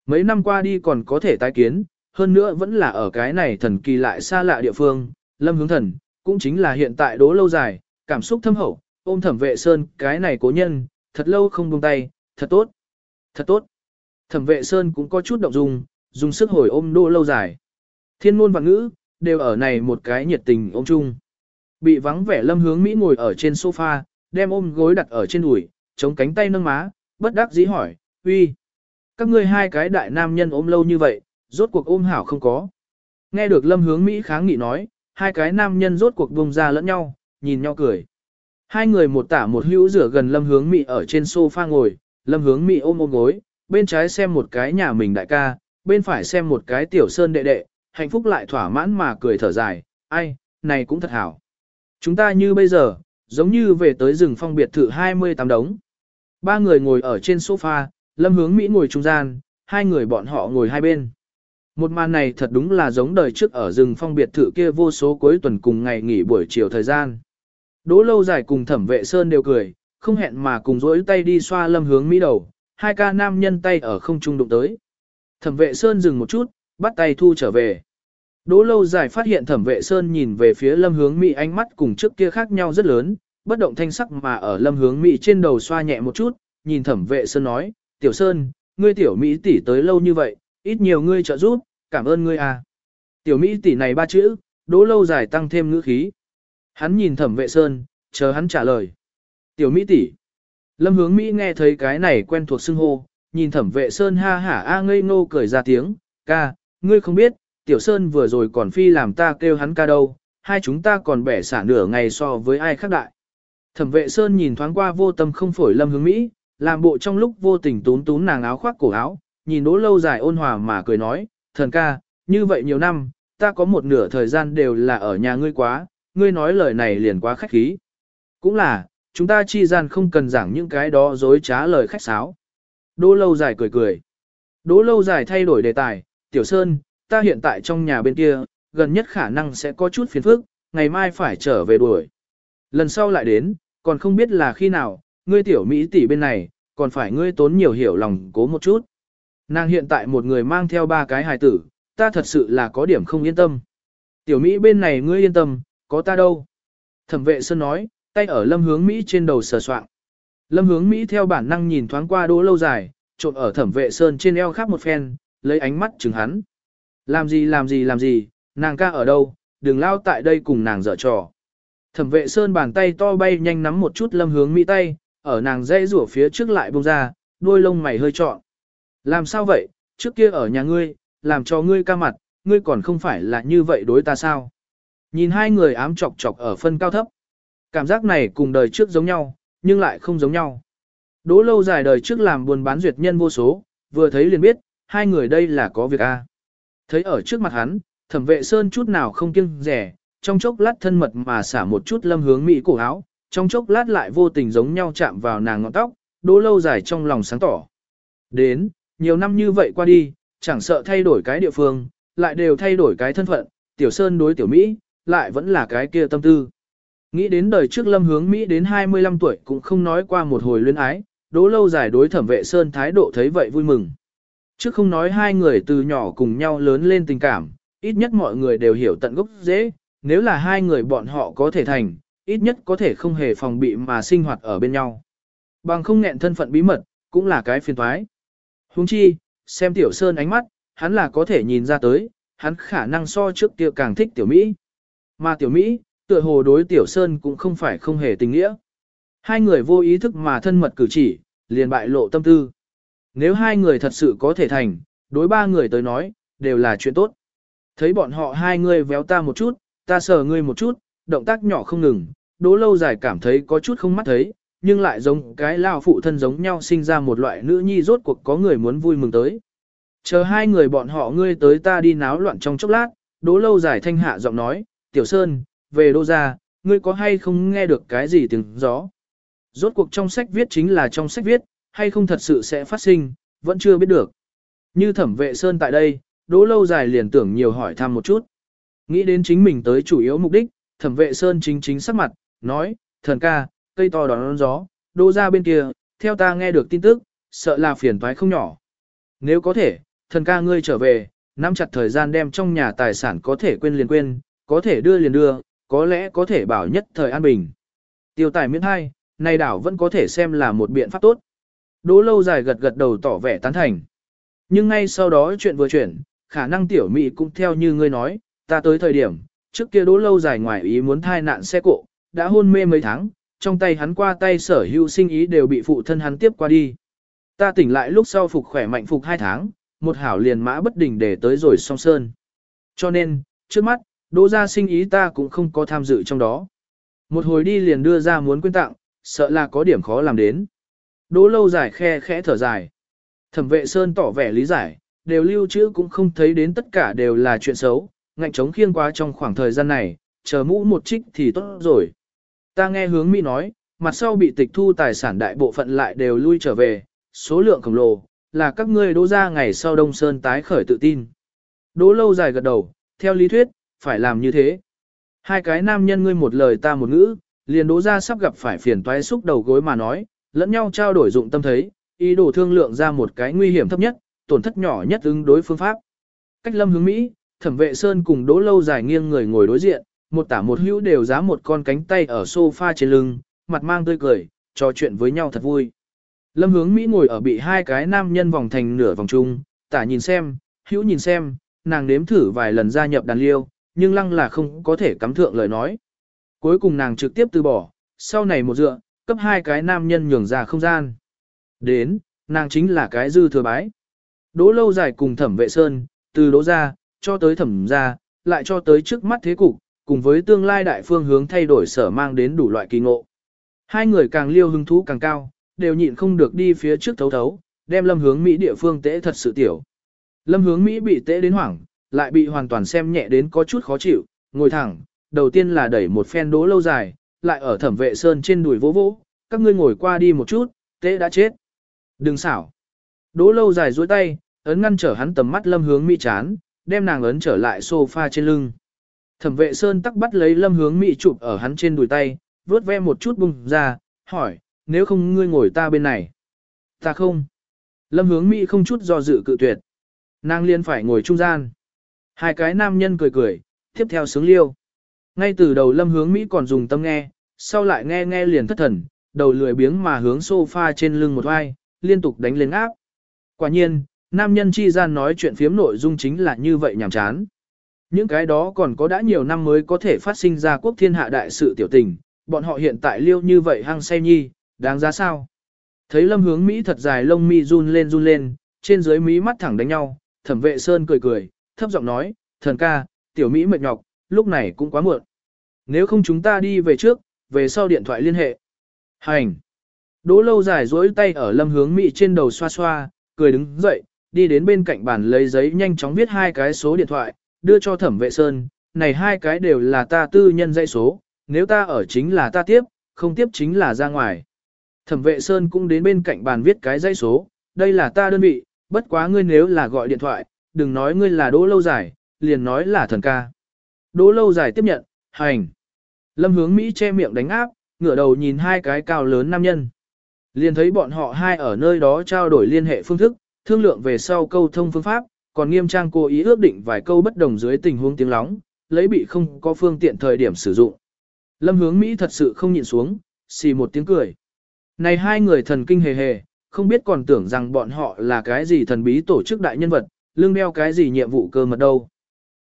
A: Mấy năm qua đi còn có thể tái kiến, hơn nữa vẫn là ở cái này thần kỳ lại xa lạ địa phương, lâm hướng thần, cũng chính là hiện tại đố lâu dài, cảm xúc thâm hậu, ôm thẩm vệ sơn cái này cố nhân, thật lâu không buông tay, thật tốt, thật tốt. Thẩm vệ sơn cũng có chút động dung, dùng sức hồi ôm đô lâu dài. Thiên ngôn và ngữ, đều ở này một cái nhiệt tình ôm chung. Bị vắng vẻ lâm hướng Mỹ ngồi ở trên sofa, đem ôm gối đặt ở trên đùi, chống cánh tay nâng má, bất đắc dĩ hỏi, uy, các ngươi hai cái đại nam nhân ôm lâu như vậy, rốt cuộc ôm hảo không có. Nghe được lâm hướng Mỹ kháng nghị nói, hai cái nam nhân rốt cuộc vùng ra lẫn nhau, nhìn nhau cười. Hai người một tả một hữu rửa gần lâm hướng mỹ ở trên sofa ngồi, lâm hướng mỹ ôm ôm gối, bên trái xem một cái nhà mình đại ca, bên phải xem một cái tiểu sơn đệ đệ, hạnh phúc lại thỏa mãn mà cười thở dài, ai, này cũng thật hảo. Chúng ta như bây giờ, giống như về tới rừng phong biệt thự 28 đống. Ba người ngồi ở trên sofa, Lâm Hướng Mỹ ngồi trung gian, hai người bọn họ ngồi hai bên. Một màn này thật đúng là giống đời trước ở rừng phong biệt thự kia vô số cuối tuần cùng ngày nghỉ buổi chiều thời gian. Đỗ lâu dài cùng thẩm vệ sơn đều cười, không hẹn mà cùng dối tay đi xoa lâm hướng Mỹ đầu, hai ca nam nhân tay ở không trung đụng tới. Thẩm vệ sơn dừng một chút, bắt tay thu trở về. Đỗ lâu dài phát hiện thẩm vệ sơn nhìn về phía lâm hướng Mỹ ánh mắt cùng trước kia khác nhau rất lớn, bất động thanh sắc mà ở lâm hướng Mỹ trên đầu xoa nhẹ một chút, nhìn thẩm vệ sơn nói, tiểu sơn, ngươi tiểu Mỹ tỷ tới lâu như vậy, ít nhiều ngươi trợ giúp, cảm ơn ngươi à. Tiểu Mỹ tỷ này ba chữ, đỗ lâu dài tăng thêm ngữ khí. Hắn nhìn thẩm vệ sơn, chờ hắn trả lời. Tiểu Mỹ tỷ. Lâm hướng Mỹ nghe thấy cái này quen thuộc xưng hô, nhìn thẩm vệ sơn ha hả a ngây ngô cười ra tiếng, ca, ngươi không biết, tiểu sơn vừa rồi còn phi làm ta kêu hắn ca đâu, hai chúng ta còn bẻ xả nửa ngày so với ai khác đại. Thẩm vệ sơn nhìn thoáng qua vô tâm không phổi lâm hướng Mỹ, làm bộ trong lúc vô tình tún tún nàng áo khoác cổ áo, nhìn đỗ lâu dài ôn hòa mà cười nói, thần ca, như vậy nhiều năm, ta có một nửa thời gian đều là ở nhà ngươi quá, ngươi nói lời này liền quá khách khí. Cũng là, chúng ta chi gian không cần giảng những cái đó dối trá lời khách sáo. Đỗ lâu dài cười cười. Đỗ lâu dài thay đổi đề tài, tiểu sơn, ta hiện tại trong nhà bên kia, gần nhất khả năng sẽ có chút phiền phức, ngày mai phải trở về đuổi. Lần sau lại đến, còn không biết là khi nào, ngươi tiểu Mỹ tỷ bên này, còn phải ngươi tốn nhiều hiểu lòng cố một chút. Nàng hiện tại một người mang theo ba cái hài tử, ta thật sự là có điểm không yên tâm. Tiểu Mỹ bên này ngươi yên tâm, có ta đâu. Thẩm vệ Sơn nói, tay ở lâm hướng Mỹ trên đầu sờ soạn. Lâm hướng Mỹ theo bản năng nhìn thoáng qua đỗ lâu dài, trộn ở thẩm vệ Sơn trên eo khác một phen, lấy ánh mắt chừng hắn. Làm gì làm gì làm gì, nàng ca ở đâu, đừng lao tại đây cùng nàng dở trò. Thẩm vệ Sơn bàn tay to bay nhanh nắm một chút lâm hướng Mỹ tay, ở nàng dây rủa phía trước lại bông ra, đuôi lông mày hơi trọn. Làm sao vậy, trước kia ở nhà ngươi, làm cho ngươi ca mặt, ngươi còn không phải là như vậy đối ta sao? Nhìn hai người ám chọc chọc ở phân cao thấp. Cảm giác này cùng đời trước giống nhau, nhưng lại không giống nhau. Đỗ lâu dài đời trước làm buồn bán duyệt nhân vô số, vừa thấy liền biết, hai người đây là có việc a. Thấy ở trước mặt hắn, thẩm vệ sơn chút nào không kiêng rẻ, trong chốc lát thân mật mà xả một chút lâm hướng mỹ cổ áo, trong chốc lát lại vô tình giống nhau chạm vào nàng ngọn tóc, đỗ lâu dài trong lòng sáng tỏ. Đến, nhiều năm như vậy qua đi, chẳng sợ thay đổi cái địa phương, lại đều thay đổi cái thân phận, tiểu sơn đối tiểu Mỹ, lại vẫn là cái kia tâm tư. Nghĩ đến đời trước lâm hướng Mỹ đến 25 tuổi cũng không nói qua một hồi luyến ái, đỗ lâu dài đối thẩm vệ sơn thái độ thấy vậy vui mừng chứ không nói hai người từ nhỏ cùng nhau lớn lên tình cảm, ít nhất mọi người đều hiểu tận gốc dễ, nếu là hai người bọn họ có thể thành, ít nhất có thể không hề phòng bị mà sinh hoạt ở bên nhau. Bằng không nghẹn thân phận bí mật, cũng là cái phiền toái. Huống chi, xem Tiểu Sơn ánh mắt, hắn là có thể nhìn ra tới, hắn khả năng so trước kia càng thích Tiểu Mỹ. Mà Tiểu Mỹ, tựa hồ đối Tiểu Sơn cũng không phải không hề tình nghĩa. Hai người vô ý thức mà thân mật cử chỉ, liền bại lộ tâm tư. Nếu hai người thật sự có thể thành, đối ba người tới nói, đều là chuyện tốt. Thấy bọn họ hai người véo ta một chút, ta sờ ngươi một chút, động tác nhỏ không ngừng, đố lâu dài cảm thấy có chút không mắt thấy, nhưng lại giống cái lao phụ thân giống nhau sinh ra một loại nữ nhi rốt cuộc có người muốn vui mừng tới. Chờ hai người bọn họ ngươi tới ta đi náo loạn trong chốc lát, đố lâu dài thanh hạ giọng nói, tiểu sơn, về đô ra, ngươi có hay không nghe được cái gì tiếng gió. Rốt cuộc trong sách viết chính là trong sách viết, hay không thật sự sẽ phát sinh, vẫn chưa biết được. Như thẩm vệ sơn tại đây, đỗ lâu dài liền tưởng nhiều hỏi thăm một chút. Nghĩ đến chính mình tới chủ yếu mục đích, thẩm vệ sơn chính chính sắc mặt, nói, thần ca, cây to đón gió, đô ra bên kia, theo ta nghe được tin tức, sợ là phiền toái không nhỏ. Nếu có thể, thần ca ngươi trở về, nắm chặt thời gian đem trong nhà tài sản có thể quên liền quên, có thể đưa liền đưa, có lẽ có thể bảo nhất thời an bình. Tiêu tài miễn hai, này đảo vẫn có thể xem là một biện pháp tốt. Đỗ lâu dài gật gật đầu tỏ vẻ tán thành. Nhưng ngay sau đó chuyện vừa chuyển, khả năng tiểu mỹ cũng theo như ngươi nói, ta tới thời điểm, trước kia đỗ lâu dài ngoài ý muốn thai nạn xe cộ, đã hôn mê mấy tháng, trong tay hắn qua tay sở hữu sinh ý đều bị phụ thân hắn tiếp qua đi. Ta tỉnh lại lúc sau phục khỏe mạnh phục hai tháng, một hảo liền mã bất đình để tới rồi song sơn. Cho nên, trước mắt, đỗ ra sinh ý ta cũng không có tham dự trong đó. Một hồi đi liền đưa ra muốn quyên tặng, sợ là có điểm khó làm đến. Đỗ lâu dài khe khẽ thở dài. Thẩm vệ Sơn tỏ vẻ lý giải, đều lưu trữ cũng không thấy đến tất cả đều là chuyện xấu, ngạnh chống khiêng quá trong khoảng thời gian này, chờ mũ một trích thì tốt rồi. Ta nghe hướng Mỹ nói, mặt sau bị tịch thu tài sản đại bộ phận lại đều lui trở về, số lượng khổng lồ, là các ngươi đỗ ra ngày sau Đông Sơn tái khởi tự tin. Đỗ lâu dài gật đầu, theo lý thuyết, phải làm như thế. Hai cái nam nhân ngươi một lời ta một ngữ, liền đỗ ra sắp gặp phải phiền toái xúc đầu gối mà nói, lẫn nhau trao đổi dụng tâm thấy, ý đồ thương lượng ra một cái nguy hiểm thấp nhất, tổn thất nhỏ nhất ứng đối phương pháp. Cách lâm hướng Mỹ, thẩm vệ Sơn cùng đỗ lâu dài nghiêng người ngồi đối diện, một tả một hữu đều giá một con cánh tay ở sofa trên lưng, mặt mang tươi cười, trò chuyện với nhau thật vui. Lâm hướng Mỹ ngồi ở bị hai cái nam nhân vòng thành nửa vòng chung, tả nhìn xem, hữu nhìn xem, nàng nếm thử vài lần gia nhập đàn liêu, nhưng lăng là không có thể cắm thượng lời nói. Cuối cùng nàng trực tiếp từ bỏ, sau này một dựa, cấp hai cái nam nhân nhường ra không gian. Đến, nàng chính là cái dư thừa bái. Đỗ lâu dài cùng thẩm vệ sơn, từ đỗ ra, cho tới thẩm ra, lại cho tới trước mắt thế cục, cùng với tương lai đại phương hướng thay đổi sở mang đến đủ loại kỳ ngộ. Hai người càng liêu hứng thú càng cao, đều nhịn không được đi phía trước thấu thấu, đem lâm hướng Mỹ địa phương tễ thật sự tiểu. Lâm hướng Mỹ bị tễ đến hoảng, lại bị hoàn toàn xem nhẹ đến có chút khó chịu, ngồi thẳng, đầu tiên là đẩy một phen đố lâu dài, lại ở thẩm vệ sơn trên đùi vỗ vỗ, các ngươi ngồi qua đi một chút, tế đã chết. Đừng xảo. đỗ lâu dài duỗi tay, ấn ngăn trở hắn tầm mắt lâm hướng Mỹ chán, đem nàng ấn trở lại sofa trên lưng. Thẩm vệ sơn tắc bắt lấy lâm hướng Mỹ chụp ở hắn trên đùi tay, vớt ve một chút bung ra, hỏi, nếu không ngươi ngồi ta bên này. Ta không. Lâm hướng Mỹ không chút do dự cự tuyệt. Nàng liên phải ngồi trung gian. Hai cái nam nhân cười cười, tiếp theo sướng liêu. Ngay từ đầu lâm hướng Mỹ còn dùng tâm nghe, sau lại nghe nghe liền thất thần, đầu lười biếng mà hướng sofa trên lưng một vai, liên tục đánh lên áp. Quả nhiên, nam nhân chi gian nói chuyện phiếm nội dung chính là như vậy nhảm chán. Những cái đó còn có đã nhiều năm mới có thể phát sinh ra quốc thiên hạ đại sự tiểu tình, bọn họ hiện tại liêu như vậy hăng say nhi, đáng giá sao? Thấy lâm hướng Mỹ thật dài lông mi run lên run lên, trên dưới mí mắt thẳng đánh nhau, thẩm vệ sơn cười cười, thấp giọng nói, thần ca, tiểu Mỹ mệt nhọc, lúc này cũng quá muộn. Nếu không chúng ta đi về trước, về sau điện thoại liên hệ. Hành! Đỗ lâu dài dối tay ở lâm hướng Mỹ trên đầu xoa xoa, cười đứng dậy, đi đến bên cạnh bàn lấy giấy nhanh chóng viết hai cái số điện thoại, đưa cho thẩm vệ sơn, này hai cái đều là ta tư nhân dãy số, nếu ta ở chính là ta tiếp, không tiếp chính là ra ngoài. Thẩm vệ Sơn cũng đến bên cạnh bàn viết cái dãy số, đây là ta đơn vị, bất quá ngươi nếu là gọi điện thoại, đừng nói ngươi là đỗ lâu dài, liền nói là thần ca. Đỗ lâu dài tiếp nhận, hành. Lâm hướng Mỹ che miệng đánh áp, ngửa đầu nhìn hai cái cao lớn nam nhân. Liền thấy bọn họ hai ở nơi đó trao đổi liên hệ phương thức, thương lượng về sau câu thông phương pháp, còn nghiêm trang cố ý ước định vài câu bất đồng dưới tình huống tiếng lóng, lấy bị không có phương tiện thời điểm sử dụng. Lâm hướng Mỹ thật sự không nhịn xuống, xì một tiếng cười. Này hai người thần kinh hề hề, không biết còn tưởng rằng bọn họ là cái gì thần bí tổ chức đại nhân vật, lương đeo cái gì nhiệm vụ cơ mật đâu.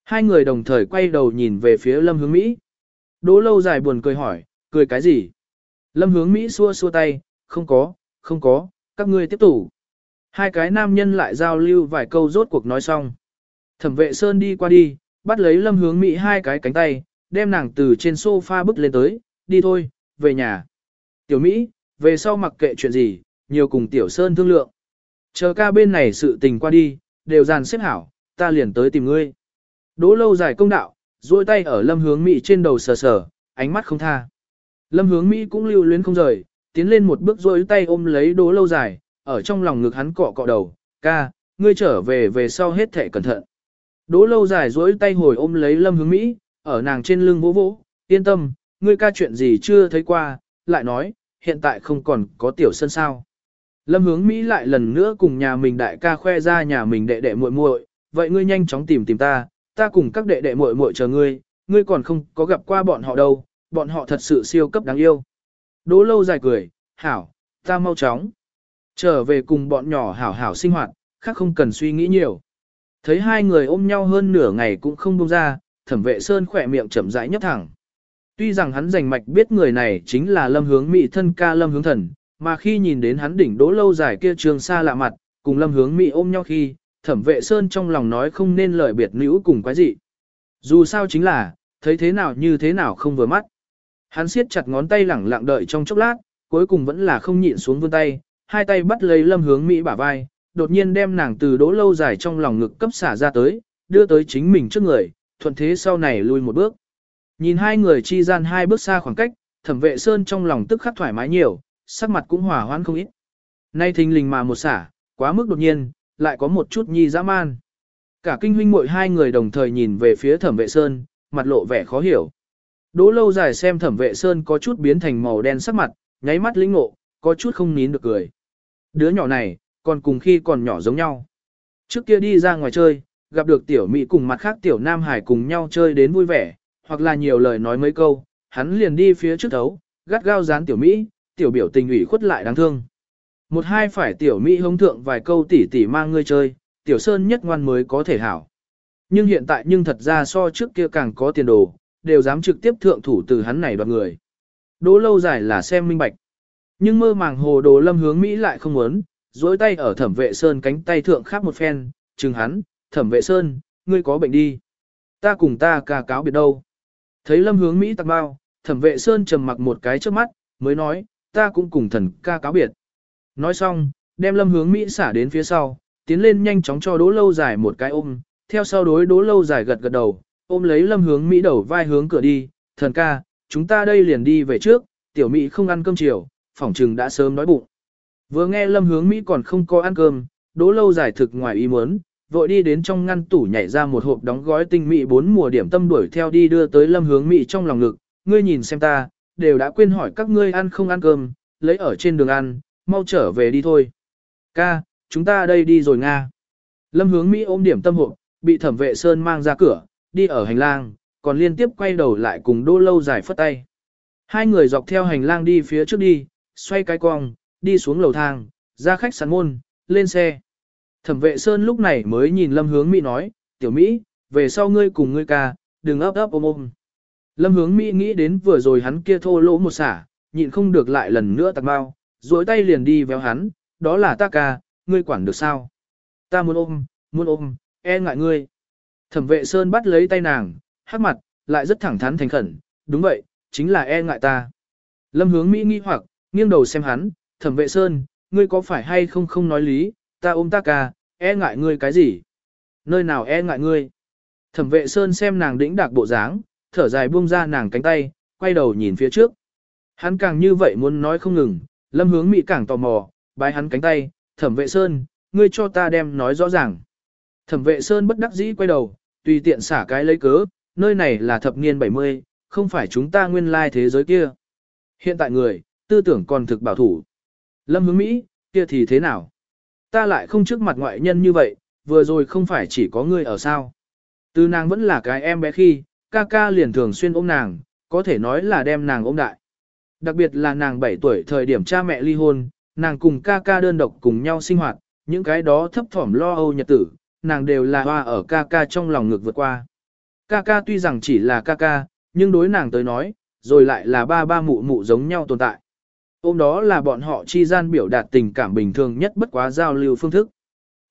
A: Hai người đồng thời quay đầu nhìn về phía Lâm Hướng Mỹ. Đỗ lâu dài buồn cười hỏi, cười cái gì? Lâm Hướng Mỹ xua xua tay, không có, không có, các ngươi tiếp tục. Hai cái nam nhân lại giao lưu vài câu rốt cuộc nói xong. Thẩm vệ Sơn đi qua đi, bắt lấy Lâm Hướng Mỹ hai cái cánh tay, đem nàng từ trên sofa bước lên tới, đi thôi, về nhà. Tiểu Mỹ, về sau mặc kệ chuyện gì, nhiều cùng Tiểu Sơn thương lượng. Chờ ca bên này sự tình qua đi, đều dàn xếp hảo, ta liền tới tìm ngươi. Đỗ lâu dài công đạo, duỗi tay ở lâm hướng Mỹ trên đầu sờ sờ, ánh mắt không tha. Lâm hướng Mỹ cũng lưu luyến không rời, tiến lên một bước duỗi tay ôm lấy đỗ lâu dài, ở trong lòng ngực hắn cọ cọ đầu, ca, ngươi trở về về sau hết thể cẩn thận. Đỗ lâu dài duỗi tay hồi ôm lấy lâm hướng Mỹ, ở nàng trên lưng vỗ vỗ, yên tâm, ngươi ca chuyện gì chưa thấy qua, lại nói, hiện tại không còn có tiểu sân sao. Lâm hướng Mỹ lại lần nữa cùng nhà mình đại ca khoe ra nhà mình đệ đệ muội muội, vậy ngươi nhanh chóng tìm tìm ta, ta cùng các đệ đệ muội muội chờ ngươi, ngươi còn không có gặp qua bọn họ đâu, bọn họ thật sự siêu cấp đáng yêu. Đỗ lâu dài cười, hảo, ta mau chóng. Trở về cùng bọn nhỏ hảo hảo sinh hoạt, khác không cần suy nghĩ nhiều. Thấy hai người ôm nhau hơn nửa ngày cũng không buông ra, thẩm vệ sơn khỏe miệng chậm rãi nhấp thẳng. Tuy rằng hắn rành mạch biết người này chính là lâm hướng Mị thân ca lâm hướng thần, mà khi nhìn đến hắn đỉnh đỗ lâu dài kia trường xa lạ mặt, cùng lâm hướng Mị ôm nhau khi, thẩm vệ sơn trong lòng nói không nên lời biệt nữ cùng quái gì. Dù sao chính là, thấy thế nào như thế nào không vừa mắt. Hắn siết chặt ngón tay lẳng lặng đợi trong chốc lát, cuối cùng vẫn là không nhịn xuống vươn tay, hai tay bắt lấy lâm hướng Mỹ bả vai, đột nhiên đem nàng từ đỗ lâu dài trong lòng ngực cấp xả ra tới, đưa tới chính mình trước người, thuận thế sau này lui một bước. Nhìn hai người chi gian hai bước xa khoảng cách, thẩm vệ sơn trong lòng tức khắc thoải mái nhiều, sắc mặt cũng hòa hoãn không ít. Nay thình lình mà một xả, quá mức đột nhiên, lại có một chút nhi dã man. Cả kinh huynh muội hai người đồng thời nhìn về phía thẩm vệ sơn, mặt lộ vẻ khó hiểu. Đỗ lâu dài xem thẩm vệ sơn có chút biến thành màu đen sắc mặt, nháy mắt lĩnh ngộ, có chút không nín được cười. Đứa nhỏ này, còn cùng khi còn nhỏ giống nhau. Trước kia đi ra ngoài chơi, gặp được tiểu mỹ cùng mặt khác tiểu nam hải cùng nhau chơi đến vui vẻ, hoặc là nhiều lời nói mấy câu, hắn liền đi phía trước thấu, gắt gao dán tiểu mỹ, tiểu biểu tình ủy khuất lại đáng thương. Một hai phải tiểu mỹ hống thượng vài câu tỉ tỉ mang ngươi chơi, tiểu sơn nhất ngoan mới có thể hảo. Nhưng hiện tại nhưng thật ra so trước kia càng có tiền đồ, đều dám trực tiếp thượng thủ từ hắn này đoạt người. Đỗ lâu dài là xem minh bạch. Nhưng mơ màng hồ đồ lâm hướng Mỹ lại không muốn, dối tay ở thẩm vệ sơn cánh tay thượng khác một phen, chừng hắn, thẩm vệ sơn, ngươi có bệnh đi. Ta cùng ta ca cáo biệt đâu. Thấy lâm hướng Mỹ tặc bao, thẩm vệ sơn trầm mặc một cái trước mắt, mới nói, ta cũng cùng thần ca cáo biệt. Nói xong, đem lâm hướng Mỹ xả đến phía sau, tiến lên nhanh chóng cho đỗ lâu dài một cái ôm, theo sau đối đỗ lâu dài gật gật đầu, ôm lấy lâm hướng Mỹ đầu vai hướng cửa đi, thần ca, chúng ta đây liền đi về trước, tiểu Mỹ không ăn cơm chiều, phỏng trừng đã sớm đói bụng. Vừa nghe lâm hướng Mỹ còn không có ăn cơm, đỗ lâu dài thực ngoài ý muốn, vội đi đến trong ngăn tủ nhảy ra một hộp đóng gói tinh mỹ bốn mùa điểm tâm đuổi theo đi đưa tới lâm hướng Mỹ trong lòng ngực, ngươi nhìn xem ta, đều đã quên hỏi các ngươi ăn không ăn cơm, lấy ở trên đường ăn, mau trở về đi thôi. Ca, chúng ta đây đi rồi Nga. Lâm hướng Mỹ ôm điểm tâm hộ, bị thẩm vệ Sơn mang ra cửa, đi ở hành lang, còn liên tiếp quay đầu lại cùng đô lâu dài phất tay. Hai người dọc theo hành lang đi phía trước đi, xoay cái cong, đi xuống lầu thang, ra khách sạn môn, lên xe. Thẩm vệ Sơn lúc này mới nhìn Lâm Hướng Mỹ nói, tiểu Mỹ, về sau ngươi cùng ngươi ca, đừng ấp ấp ôm ôm. Lâm Hướng Mỹ nghĩ đến vừa rồi hắn kia thô lỗ một xả, nhịn không được lại lần nữa tạc bao, duỗi tay liền đi véo hắn, đó là ta ca, ngươi quản được sao? Ta muốn ôm, muốn ôm, e ngại ngươi. Thẩm vệ Sơn bắt lấy tay nàng, hắc mặt, lại rất thẳng thắn thành khẩn, đúng vậy, chính là e ngại ta. Lâm hướng Mỹ nghi hoặc, nghiêng đầu xem hắn, thẩm vệ Sơn, ngươi có phải hay không không nói lý, ta ôm ta ca, e ngại ngươi cái gì? Nơi nào e ngại ngươi? Thẩm vệ Sơn xem nàng đĩnh đạc bộ dáng, thở dài buông ra nàng cánh tay, quay đầu nhìn phía trước. Hắn càng như vậy muốn nói không ngừng, lâm hướng Mỹ càng tò mò, bái hắn cánh tay, thẩm vệ Sơn, ngươi cho ta đem nói rõ ràng. Thẩm vệ Sơn bất đắc dĩ quay đầu, tùy tiện xả cái lấy cớ, nơi này là thập niên 70, không phải chúng ta nguyên lai thế giới kia. Hiện tại người, tư tưởng còn thực bảo thủ. Lâm hướng Mỹ, kia thì thế nào? Ta lại không trước mặt ngoại nhân như vậy, vừa rồi không phải chỉ có ngươi ở sao. Từ nàng vẫn là cái em bé khi, ca ca liền thường xuyên ôm nàng, có thể nói là đem nàng ôm đại. Đặc biệt là nàng 7 tuổi thời điểm cha mẹ ly hôn, nàng cùng ca ca đơn độc cùng nhau sinh hoạt, những cái đó thấp thỏm lo âu nhật tử, nàng đều là hoa ở ca ca trong lòng ngược vượt qua. Ca ca tuy rằng chỉ là ca ca, nhưng đối nàng tới nói, rồi lại là ba ba mụ mụ giống nhau tồn tại. Ôm đó là bọn họ chi gian biểu đạt tình cảm bình thường nhất bất quá giao lưu phương thức.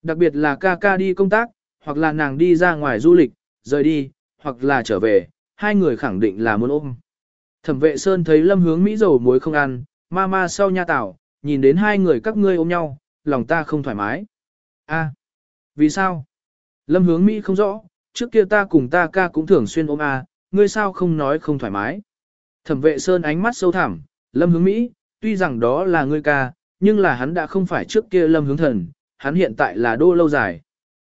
A: Đặc biệt là ca ca đi công tác, hoặc là nàng đi ra ngoài du lịch, rời đi, hoặc là trở về, hai người khẳng định là muốn ôm. Thẩm vệ Sơn thấy lâm hướng Mỹ dầu muối không ăn, ma ma sau nha tảo, nhìn đến hai người các ngươi ôm nhau, lòng ta không thoải mái. a vì sao? Lâm hướng Mỹ không rõ, trước kia ta cùng ta ca cũng thường xuyên ôm a, ngươi sao không nói không thoải mái. Thẩm vệ Sơn ánh mắt sâu thẳm, Lâm hướng Mỹ, tuy rằng đó là ngươi ca, nhưng là hắn đã không phải trước kia Lâm hướng thần, hắn hiện tại là đô lâu dài.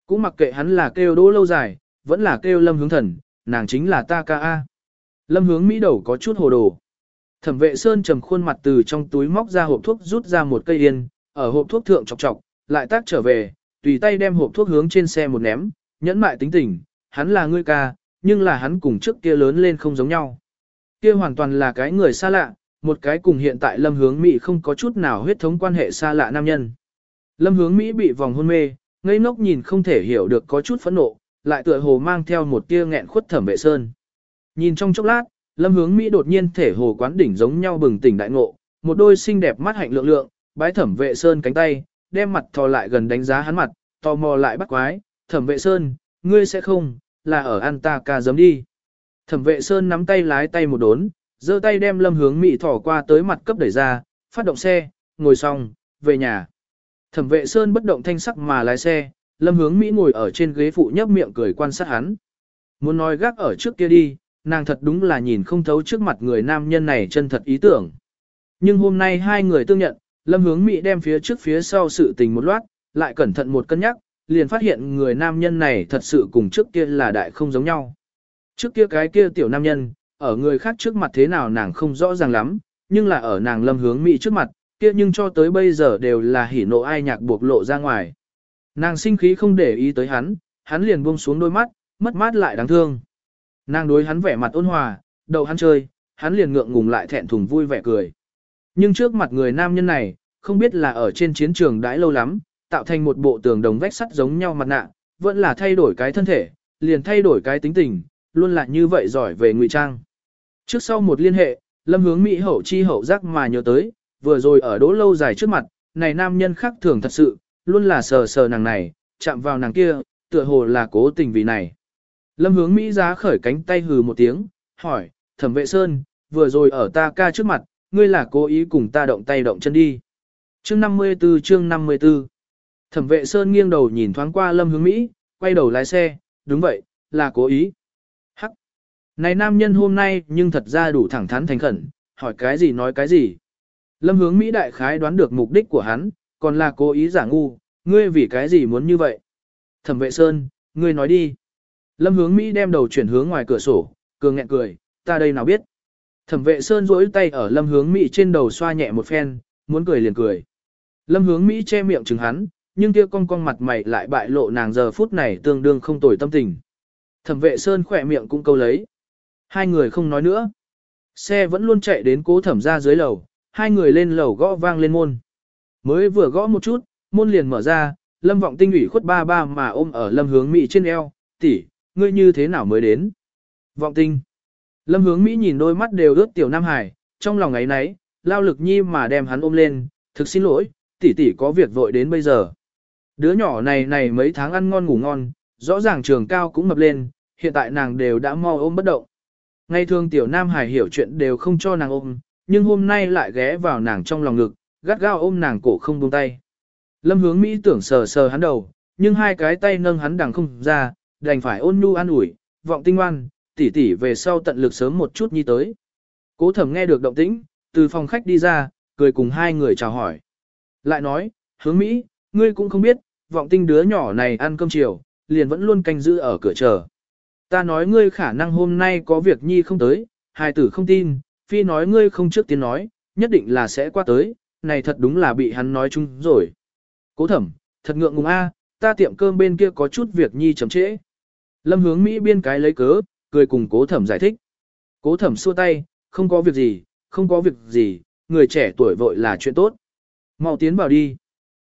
A: Cũng mặc kệ hắn là kêu đô lâu dài, vẫn là kêu Lâm hướng thần, nàng chính là ta ca a. Lâm hướng Mỹ đầu có chút hồ đồ. Thẩm vệ Sơn trầm khuôn mặt từ trong túi móc ra hộp thuốc rút ra một cây yên, ở hộp thuốc thượng chọc chọc, lại tác trở về, tùy tay đem hộp thuốc hướng trên xe một ném, nhẫn mại tính tình, hắn là ngươi ca, nhưng là hắn cùng trước kia lớn lên không giống nhau. Kia hoàn toàn là cái người xa lạ, một cái cùng hiện tại Lâm Hướng Mỹ không có chút nào huyết thống quan hệ xa lạ nam nhân. Lâm Hướng Mỹ bị vòng hôn mê, ngây ngốc nhìn không thể hiểu được có chút phẫn nộ, lại tựa hồ mang theo một tia nghẹn khuất thẩm vệ sơn. Nhìn trong chốc lát, Lâm Hướng Mỹ đột nhiên thể hồ quán đỉnh giống nhau bừng tỉnh đại ngộ, một đôi xinh đẹp mắt hạnh lượng lượng, bái thẩm vệ sơn cánh tay, đem mặt thò lại gần đánh giá hắn mặt, tò mò lại bắt quái, thẩm vệ sơn, ngươi sẽ không, là ở ăn ta ca giấm đi. Thẩm vệ sơn nắm tay lái tay một đốn, giơ tay đem lâm hướng Mỹ thỏ qua tới mặt cấp đẩy ra, phát động xe, ngồi xong, về nhà. Thẩm vệ sơn bất động thanh sắc mà lái xe, lâm hướng Mỹ ngồi ở trên ghế phụ nhấp miệng cười quan sát hắn. Muốn nói gác ở trước kia đi, nàng thật đúng là nhìn không thấu trước mặt người nam nhân này chân thật ý tưởng. Nhưng hôm nay hai người tương nhận, Lâm Hướng Mỹ đem phía trước phía sau sự tình một loạt, lại cẩn thận một cân nhắc, liền phát hiện người nam nhân này thật sự cùng trước kia là đại không giống nhau. Trước kia cái kia tiểu nam nhân, ở người khác trước mặt thế nào nàng không rõ ràng lắm, nhưng là ở nàng Lâm Hướng Mỹ trước mặt, kia nhưng cho tới bây giờ đều là hỉ nộ ai nhạc buộc lộ ra ngoài. Nàng sinh khí không để ý tới hắn, hắn liền buông xuống đôi mắt, mất mát lại đáng thương. Nàng đối hắn vẻ mặt ôn hòa, đầu hắn chơi, hắn liền ngượng ngùng lại thẹn thùng vui vẻ cười. Nhưng trước mặt người nam nhân này, không biết là ở trên chiến trường đãi lâu lắm, tạo thành một bộ tường đồng vách sắt giống nhau mặt nạ, vẫn là thay đổi cái thân thể, liền thay đổi cái tính tình, luôn là như vậy giỏi về ngụy trang. Trước sau một liên hệ, lâm hướng Mỹ hậu chi hậu giác mà nhớ tới, vừa rồi ở đỗ lâu dài trước mặt, này nam nhân khác thường thật sự, luôn là sờ sờ nàng này, chạm vào nàng kia, tựa hồ là cố tình vì này. Lâm hướng Mỹ giá khởi cánh tay hừ một tiếng, hỏi, thẩm vệ Sơn, vừa rồi ở ta ca trước mặt, ngươi là cố ý cùng ta động tay động chân đi. Chương 54 chương 54 Thẩm vệ Sơn nghiêng đầu nhìn thoáng qua lâm hướng Mỹ, quay đầu lái xe, đúng vậy, là cố ý. Hắc! Này nam nhân hôm nay nhưng thật ra đủ thẳng thắn thành khẩn, hỏi cái gì nói cái gì. Lâm hướng Mỹ đại khái đoán được mục đích của hắn, còn là cố ý giả ngu, ngươi vì cái gì muốn như vậy. Thẩm vệ Sơn, ngươi nói đi. Lâm hướng Mỹ đem đầu chuyển hướng ngoài cửa sổ, cường nghẹn cười, ta đây nào biết. Thẩm vệ Sơn rỗi tay ở lâm hướng Mỹ trên đầu xoa nhẹ một phen, muốn cười liền cười. Lâm hướng Mỹ che miệng chừng hắn, nhưng kia cong cong mặt mày lại bại lộ nàng giờ phút này tương đương không tồi tâm tình. Thẩm vệ Sơn khỏe miệng cũng câu lấy. Hai người không nói nữa. Xe vẫn luôn chạy đến cố thẩm ra dưới lầu, hai người lên lầu gõ vang lên môn. Mới vừa gõ một chút, môn liền mở ra, lâm vọng tinh ủy khuất ba ba mà ôm ở lâm hướng Mỹ trên eo, tỷ, ngươi như thế nào mới đến? Vọng tinh. Lâm hướng Mỹ nhìn đôi mắt đều ướt tiểu Nam Hải, trong lòng ấy nấy, lao lực nhi mà đem hắn ôm lên, thực xin lỗi, tỷ tỷ có việc vội đến bây giờ. Đứa nhỏ này này mấy tháng ăn ngon ngủ ngon, rõ ràng trường cao cũng mập lên, hiện tại nàng đều đã mau ôm bất động. Ngày thường tiểu Nam Hải hiểu chuyện đều không cho nàng ôm, nhưng hôm nay lại ghé vào nàng trong lòng ngực, gắt gao ôm nàng cổ không buông tay. Lâm hướng Mỹ tưởng sờ sờ hắn đầu, nhưng hai cái tay nâng hắn đằng không ra, đành phải ôn nhu an ủi, vọng tinh ngoan, tỷ tỷ về sau tận lực sớm một chút nhi tới. Cố thẩm nghe được động tĩnh, từ phòng khách đi ra, cười cùng hai người chào hỏi. Lại nói, hướng Mỹ, ngươi cũng không biết, vọng tinh đứa nhỏ này ăn cơm chiều, liền vẫn luôn canh giữ ở cửa chờ. Ta nói ngươi khả năng hôm nay có việc nhi không tới, hai tử không tin, phi nói ngươi không trước tiên nói, nhất định là sẽ qua tới, này thật đúng là bị hắn nói chung rồi. Cố thẩm, thật ngượng ngùng a, ta tiệm cơm bên kia có chút việc nhi chậm trễ. Lâm hướng Mỹ biên cái lấy cớ, cười cùng cố thẩm giải thích. Cố thẩm xua tay, không có việc gì, không có việc gì, người trẻ tuổi vội là chuyện tốt. Mau tiến vào đi.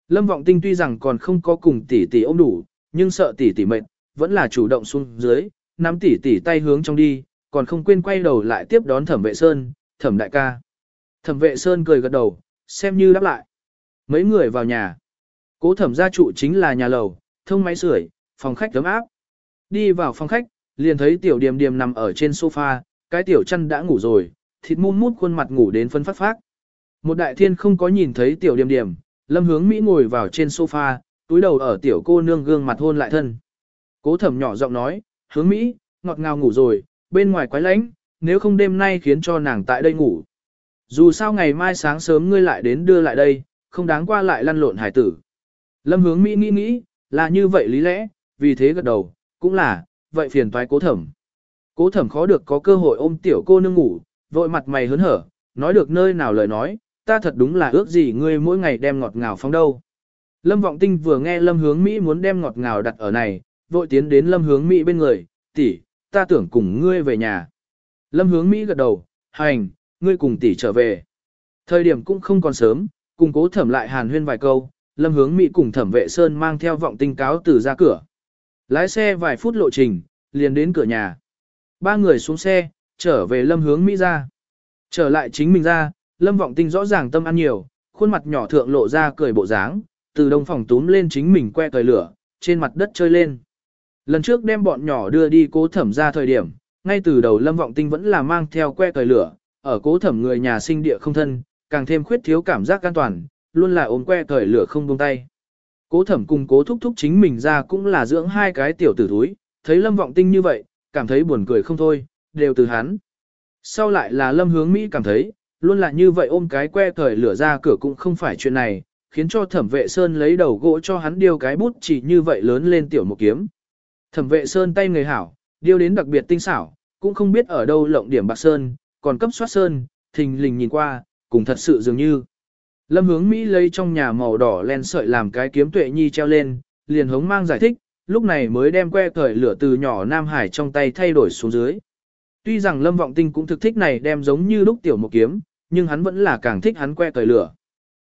A: Lâm vọng tinh tuy rằng còn không có cùng tỷ tỷ ôm đủ, nhưng sợ tỷ tỷ mệt, vẫn là chủ động xuống dưới, nắm tỷ tỷ tay hướng trong đi, còn không quên quay đầu lại tiếp đón thẩm vệ sơn, thẩm đại ca. Thẩm vệ sơn cười gật đầu, xem như đáp lại. Mấy người vào nhà. Cố thẩm gia trụ chính là nhà lầu, thông máy sưởi, phòng khách ấm áp. Đi vào phòng khách, liền thấy tiểu điềm điềm nằm ở trên sofa, cái tiểu chân đã ngủ rồi, thịt muôn mút khuôn mặt ngủ đến phân phát phát. Một đại thiên không có nhìn thấy tiểu điềm điềm, lâm hướng Mỹ ngồi vào trên sofa, túi đầu ở tiểu cô nương gương mặt hôn lại thân. Cố thẩm nhỏ giọng nói, hướng Mỹ, ngọt ngào ngủ rồi, bên ngoài quái lánh, nếu không đêm nay khiến cho nàng tại đây ngủ. Dù sao ngày mai sáng sớm ngươi lại đến đưa lại đây, không đáng qua lại lăn lộn hải tử. Lâm hướng Mỹ nghĩ nghĩ, là như vậy lý lẽ, vì thế gật đầu, cũng là, vậy phiền toái cố thẩm. Cố thẩm khó được có cơ hội ôm tiểu cô nương ngủ, vội mặt mày hớn hở, nói được nơi nào lời nói, ta thật đúng là ước gì ngươi mỗi ngày đem ngọt ngào phong đâu. Lâm Vọng Tinh vừa nghe Lâm Hướng Mỹ muốn đem ngọt ngào đặt ở này, vội tiến đến Lâm Hướng Mỹ bên người, tỷ, ta tưởng cùng ngươi về nhà. Lâm Hướng Mỹ gật đầu, hành, ngươi cùng tỷ trở về. Thời điểm cũng không còn sớm, cùng cố thẩm lại hàn huyên vài câu, Lâm Hướng Mỹ cùng thẩm vệ Sơn mang theo Vọng Tinh cáo từ ra cửa. Lái xe vài phút lộ trình, liền đến cửa nhà. Ba người xuống xe, trở về lâm hướng Mỹ ra. Trở lại chính mình ra, lâm vọng tinh rõ ràng tâm ăn nhiều, khuôn mặt nhỏ thượng lộ ra cười bộ dáng, từ đông phòng túm lên chính mình que thời lửa, trên mặt đất chơi lên. Lần trước đem bọn nhỏ đưa đi cố thẩm ra thời điểm, ngay từ đầu lâm vọng tinh vẫn là mang theo que thời lửa, ở cố thẩm người nhà sinh địa không thân, càng thêm khuyết thiếu cảm giác an toàn, luôn là ôm que thời lửa không buông tay. Cố thẩm cùng cố thúc thúc chính mình ra cũng là dưỡng hai cái tiểu tử thúi, thấy lâm vọng tinh như vậy, cảm thấy buồn cười không thôi, đều từ hắn. Sau lại là lâm hướng Mỹ cảm thấy, luôn là như vậy ôm cái que thời lửa ra cửa cũng không phải chuyện này, khiến cho thẩm vệ sơn lấy đầu gỗ cho hắn điêu cái bút chỉ như vậy lớn lên tiểu một kiếm. Thẩm vệ sơn tay người hảo, điêu đến đặc biệt tinh xảo, cũng không biết ở đâu lộng điểm bạc sơn, còn cấp soát sơn, thình lình nhìn qua, cùng thật sự dường như. Lâm hướng Mỹ lấy trong nhà màu đỏ len sợi làm cái kiếm tuệ nhi treo lên, liền hống mang giải thích, lúc này mới đem que cởi lửa từ nhỏ Nam Hải trong tay thay đổi xuống dưới. Tuy rằng Lâm Vọng Tinh cũng thực thích này đem giống như lúc tiểu một kiếm, nhưng hắn vẫn là càng thích hắn que cởi lửa.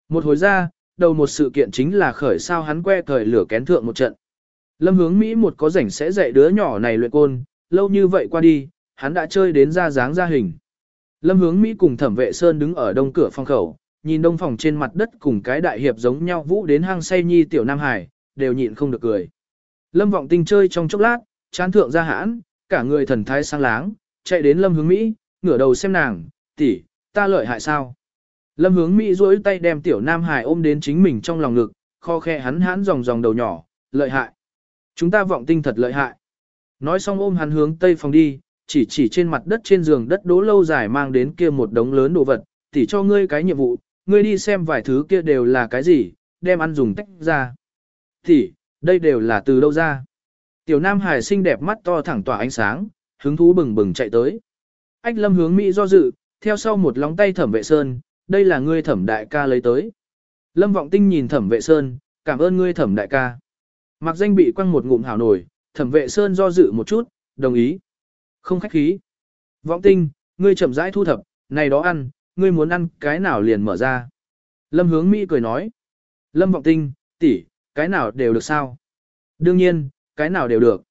A: Một hồi ra, đầu một sự kiện chính là khởi sao hắn que cởi lửa kén thượng một trận. Lâm hướng Mỹ một có rảnh sẽ dạy đứa nhỏ này luyện côn, lâu như vậy qua đi, hắn đã chơi đến ra dáng ra hình. Lâm hướng Mỹ cùng thẩm vệ Sơn đứng ở đông cửa phong khẩu, nhìn đông phòng trên mặt đất cùng cái đại hiệp giống nhau vũ đến hang say nhi tiểu Nam Hải, đều nhịn không được cười. Lâm vọng tinh chơi trong chốc lát, chán thượng ra hãn, cả người thần thái sáng láng, chạy đến lâm hướng Mỹ, ngửa đầu xem nàng, tỷ, ta lợi hại sao? Lâm hướng Mỹ duỗi tay đem tiểu Nam Hải ôm đến chính mình trong lòng ngực, kho khe hắn hãn dòng dòng đầu nhỏ, lợi hại. Chúng ta vọng tinh thật lợi hại. Nói xong ôm hắn hướng tây phòng đi, chỉ chỉ trên mặt đất trên giường đất đố lâu dài mang đến kia một đống lớn đồ vật, tỉ cho ngươi cái nhiệm vụ, ngươi đi xem vài thứ kia đều là cái gì, đem ăn dùng tách ra. thì đây đều là từ đâu ra. Tiểu Nam Hải xinh đẹp mắt to thẳng tỏa ánh sáng, hứng thú bừng bừng chạy tới. Ách lâm hướng Mỹ do dự, theo sau một lóng tay thẩm vệ sơn, đây là ngươi thẩm đại ca lấy tới. Lâm vọng tinh nhìn thẩm vệ sơn, cảm ơn ngươi thẩm đại ca. Mặc danh bị quăng một ngụm hảo nổi, thẩm vệ sơn do dự một chút, đồng ý. Không khách khí. Vọng tinh, ngươi chậm rãi thu thập, này đó ăn, ngươi muốn ăn cái nào liền mở ra. Lâm hướng Mỹ cười nói. Lâm vọng tinh, tỷ, cái nào đều được sao? Đương nhiên, cái nào đều được.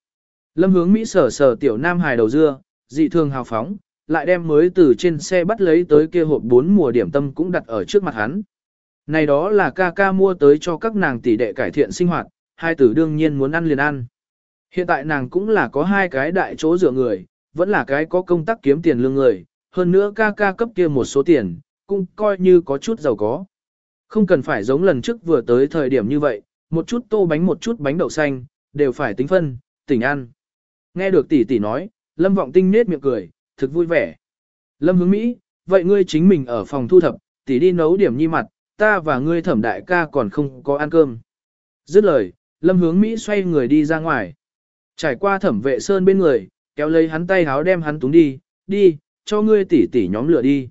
A: Lâm hướng Mỹ sở sở tiểu nam hài đầu dưa, dị thường hào phóng, lại đem mới từ trên xe bắt lấy tới kia hộp bốn mùa điểm tâm cũng đặt ở trước mặt hắn. Này đó là ca ca mua tới cho các nàng tỷ đệ cải thiện sinh hoạt, hai tử đương nhiên muốn ăn liền ăn. Hiện tại nàng cũng là có hai cái đại chỗ dựa người, vẫn là cái có công tác kiếm tiền lương người, hơn nữa ca ca cấp kia một số tiền, cũng coi như có chút giàu có. Không cần phải giống lần trước vừa tới thời điểm như vậy, một chút tô bánh một chút bánh đậu xanh, đều phải tính phân, tỉnh ăn. Nghe được tỷ tỷ nói, Lâm Vọng Tinh nết miệng cười, thực vui vẻ. Lâm hướng Mỹ, vậy ngươi chính mình ở phòng thu thập, tỷ đi nấu điểm nhi mặt, ta và ngươi thẩm đại ca còn không có ăn cơm. Dứt lời, Lâm hướng Mỹ xoay người đi ra ngoài. Trải qua thẩm vệ sơn bên người, kéo lấy hắn tay háo đem hắn túng đi, đi, cho ngươi tỷ tỷ nhóm lửa đi.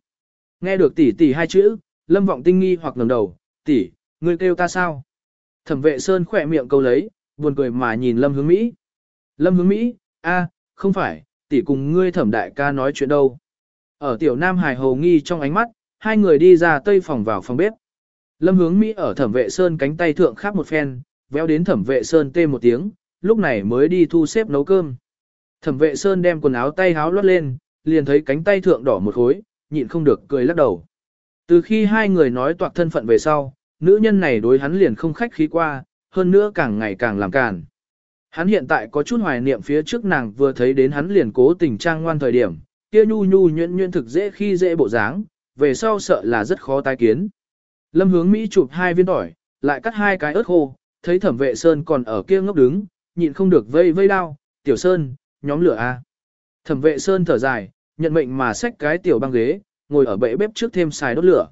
A: Nghe được tỷ tỷ hai chữ, Lâm vọng tinh nghi hoặc ngẩng đầu, tỷ, ngươi kêu ta sao? Thẩm vệ sơn khỏe miệng câu lấy, buồn cười mà nhìn Lâm hướng Mỹ. Lâm hướng Mỹ, a, không phải, tỷ cùng ngươi thẩm đại ca nói chuyện đâu. Ở tiểu nam hài hồ nghi trong ánh mắt, hai người đi ra tây phòng vào phòng bếp. Lâm hướng Mỹ ở thẩm vệ sơn cánh tay thượng khác một phen, véo đến thẩm vệ sơn tê một tiếng, lúc này mới đi thu xếp nấu cơm. Thẩm vệ sơn đem quần áo tay háo lót lên, liền thấy cánh tay thượng đỏ một khối, nhịn không được cười lắc đầu. Từ khi hai người nói toạc thân phận về sau, nữ nhân này đối hắn liền không khách khí qua, hơn nữa càng ngày càng làm càn. Hắn hiện tại có chút hoài niệm phía trước nàng vừa thấy đến hắn liền cố tình trang ngoan thời điểm, kia nhu nhu nhuyễn nhuyễn thực dễ khi dễ bộ dáng, về sau sợ là rất khó tái kiến. Lâm hướng Mỹ chụp hai viên tỏi, lại cắt hai cái ớt khô, thấy thẩm vệ Sơn còn ở kia ngốc đứng, nhịn không được vây vây đao, tiểu Sơn, nhóm lửa A. Thẩm vệ Sơn thở dài, nhận mệnh mà xách cái tiểu băng ghế, ngồi ở bệ bếp trước thêm xài đốt lửa.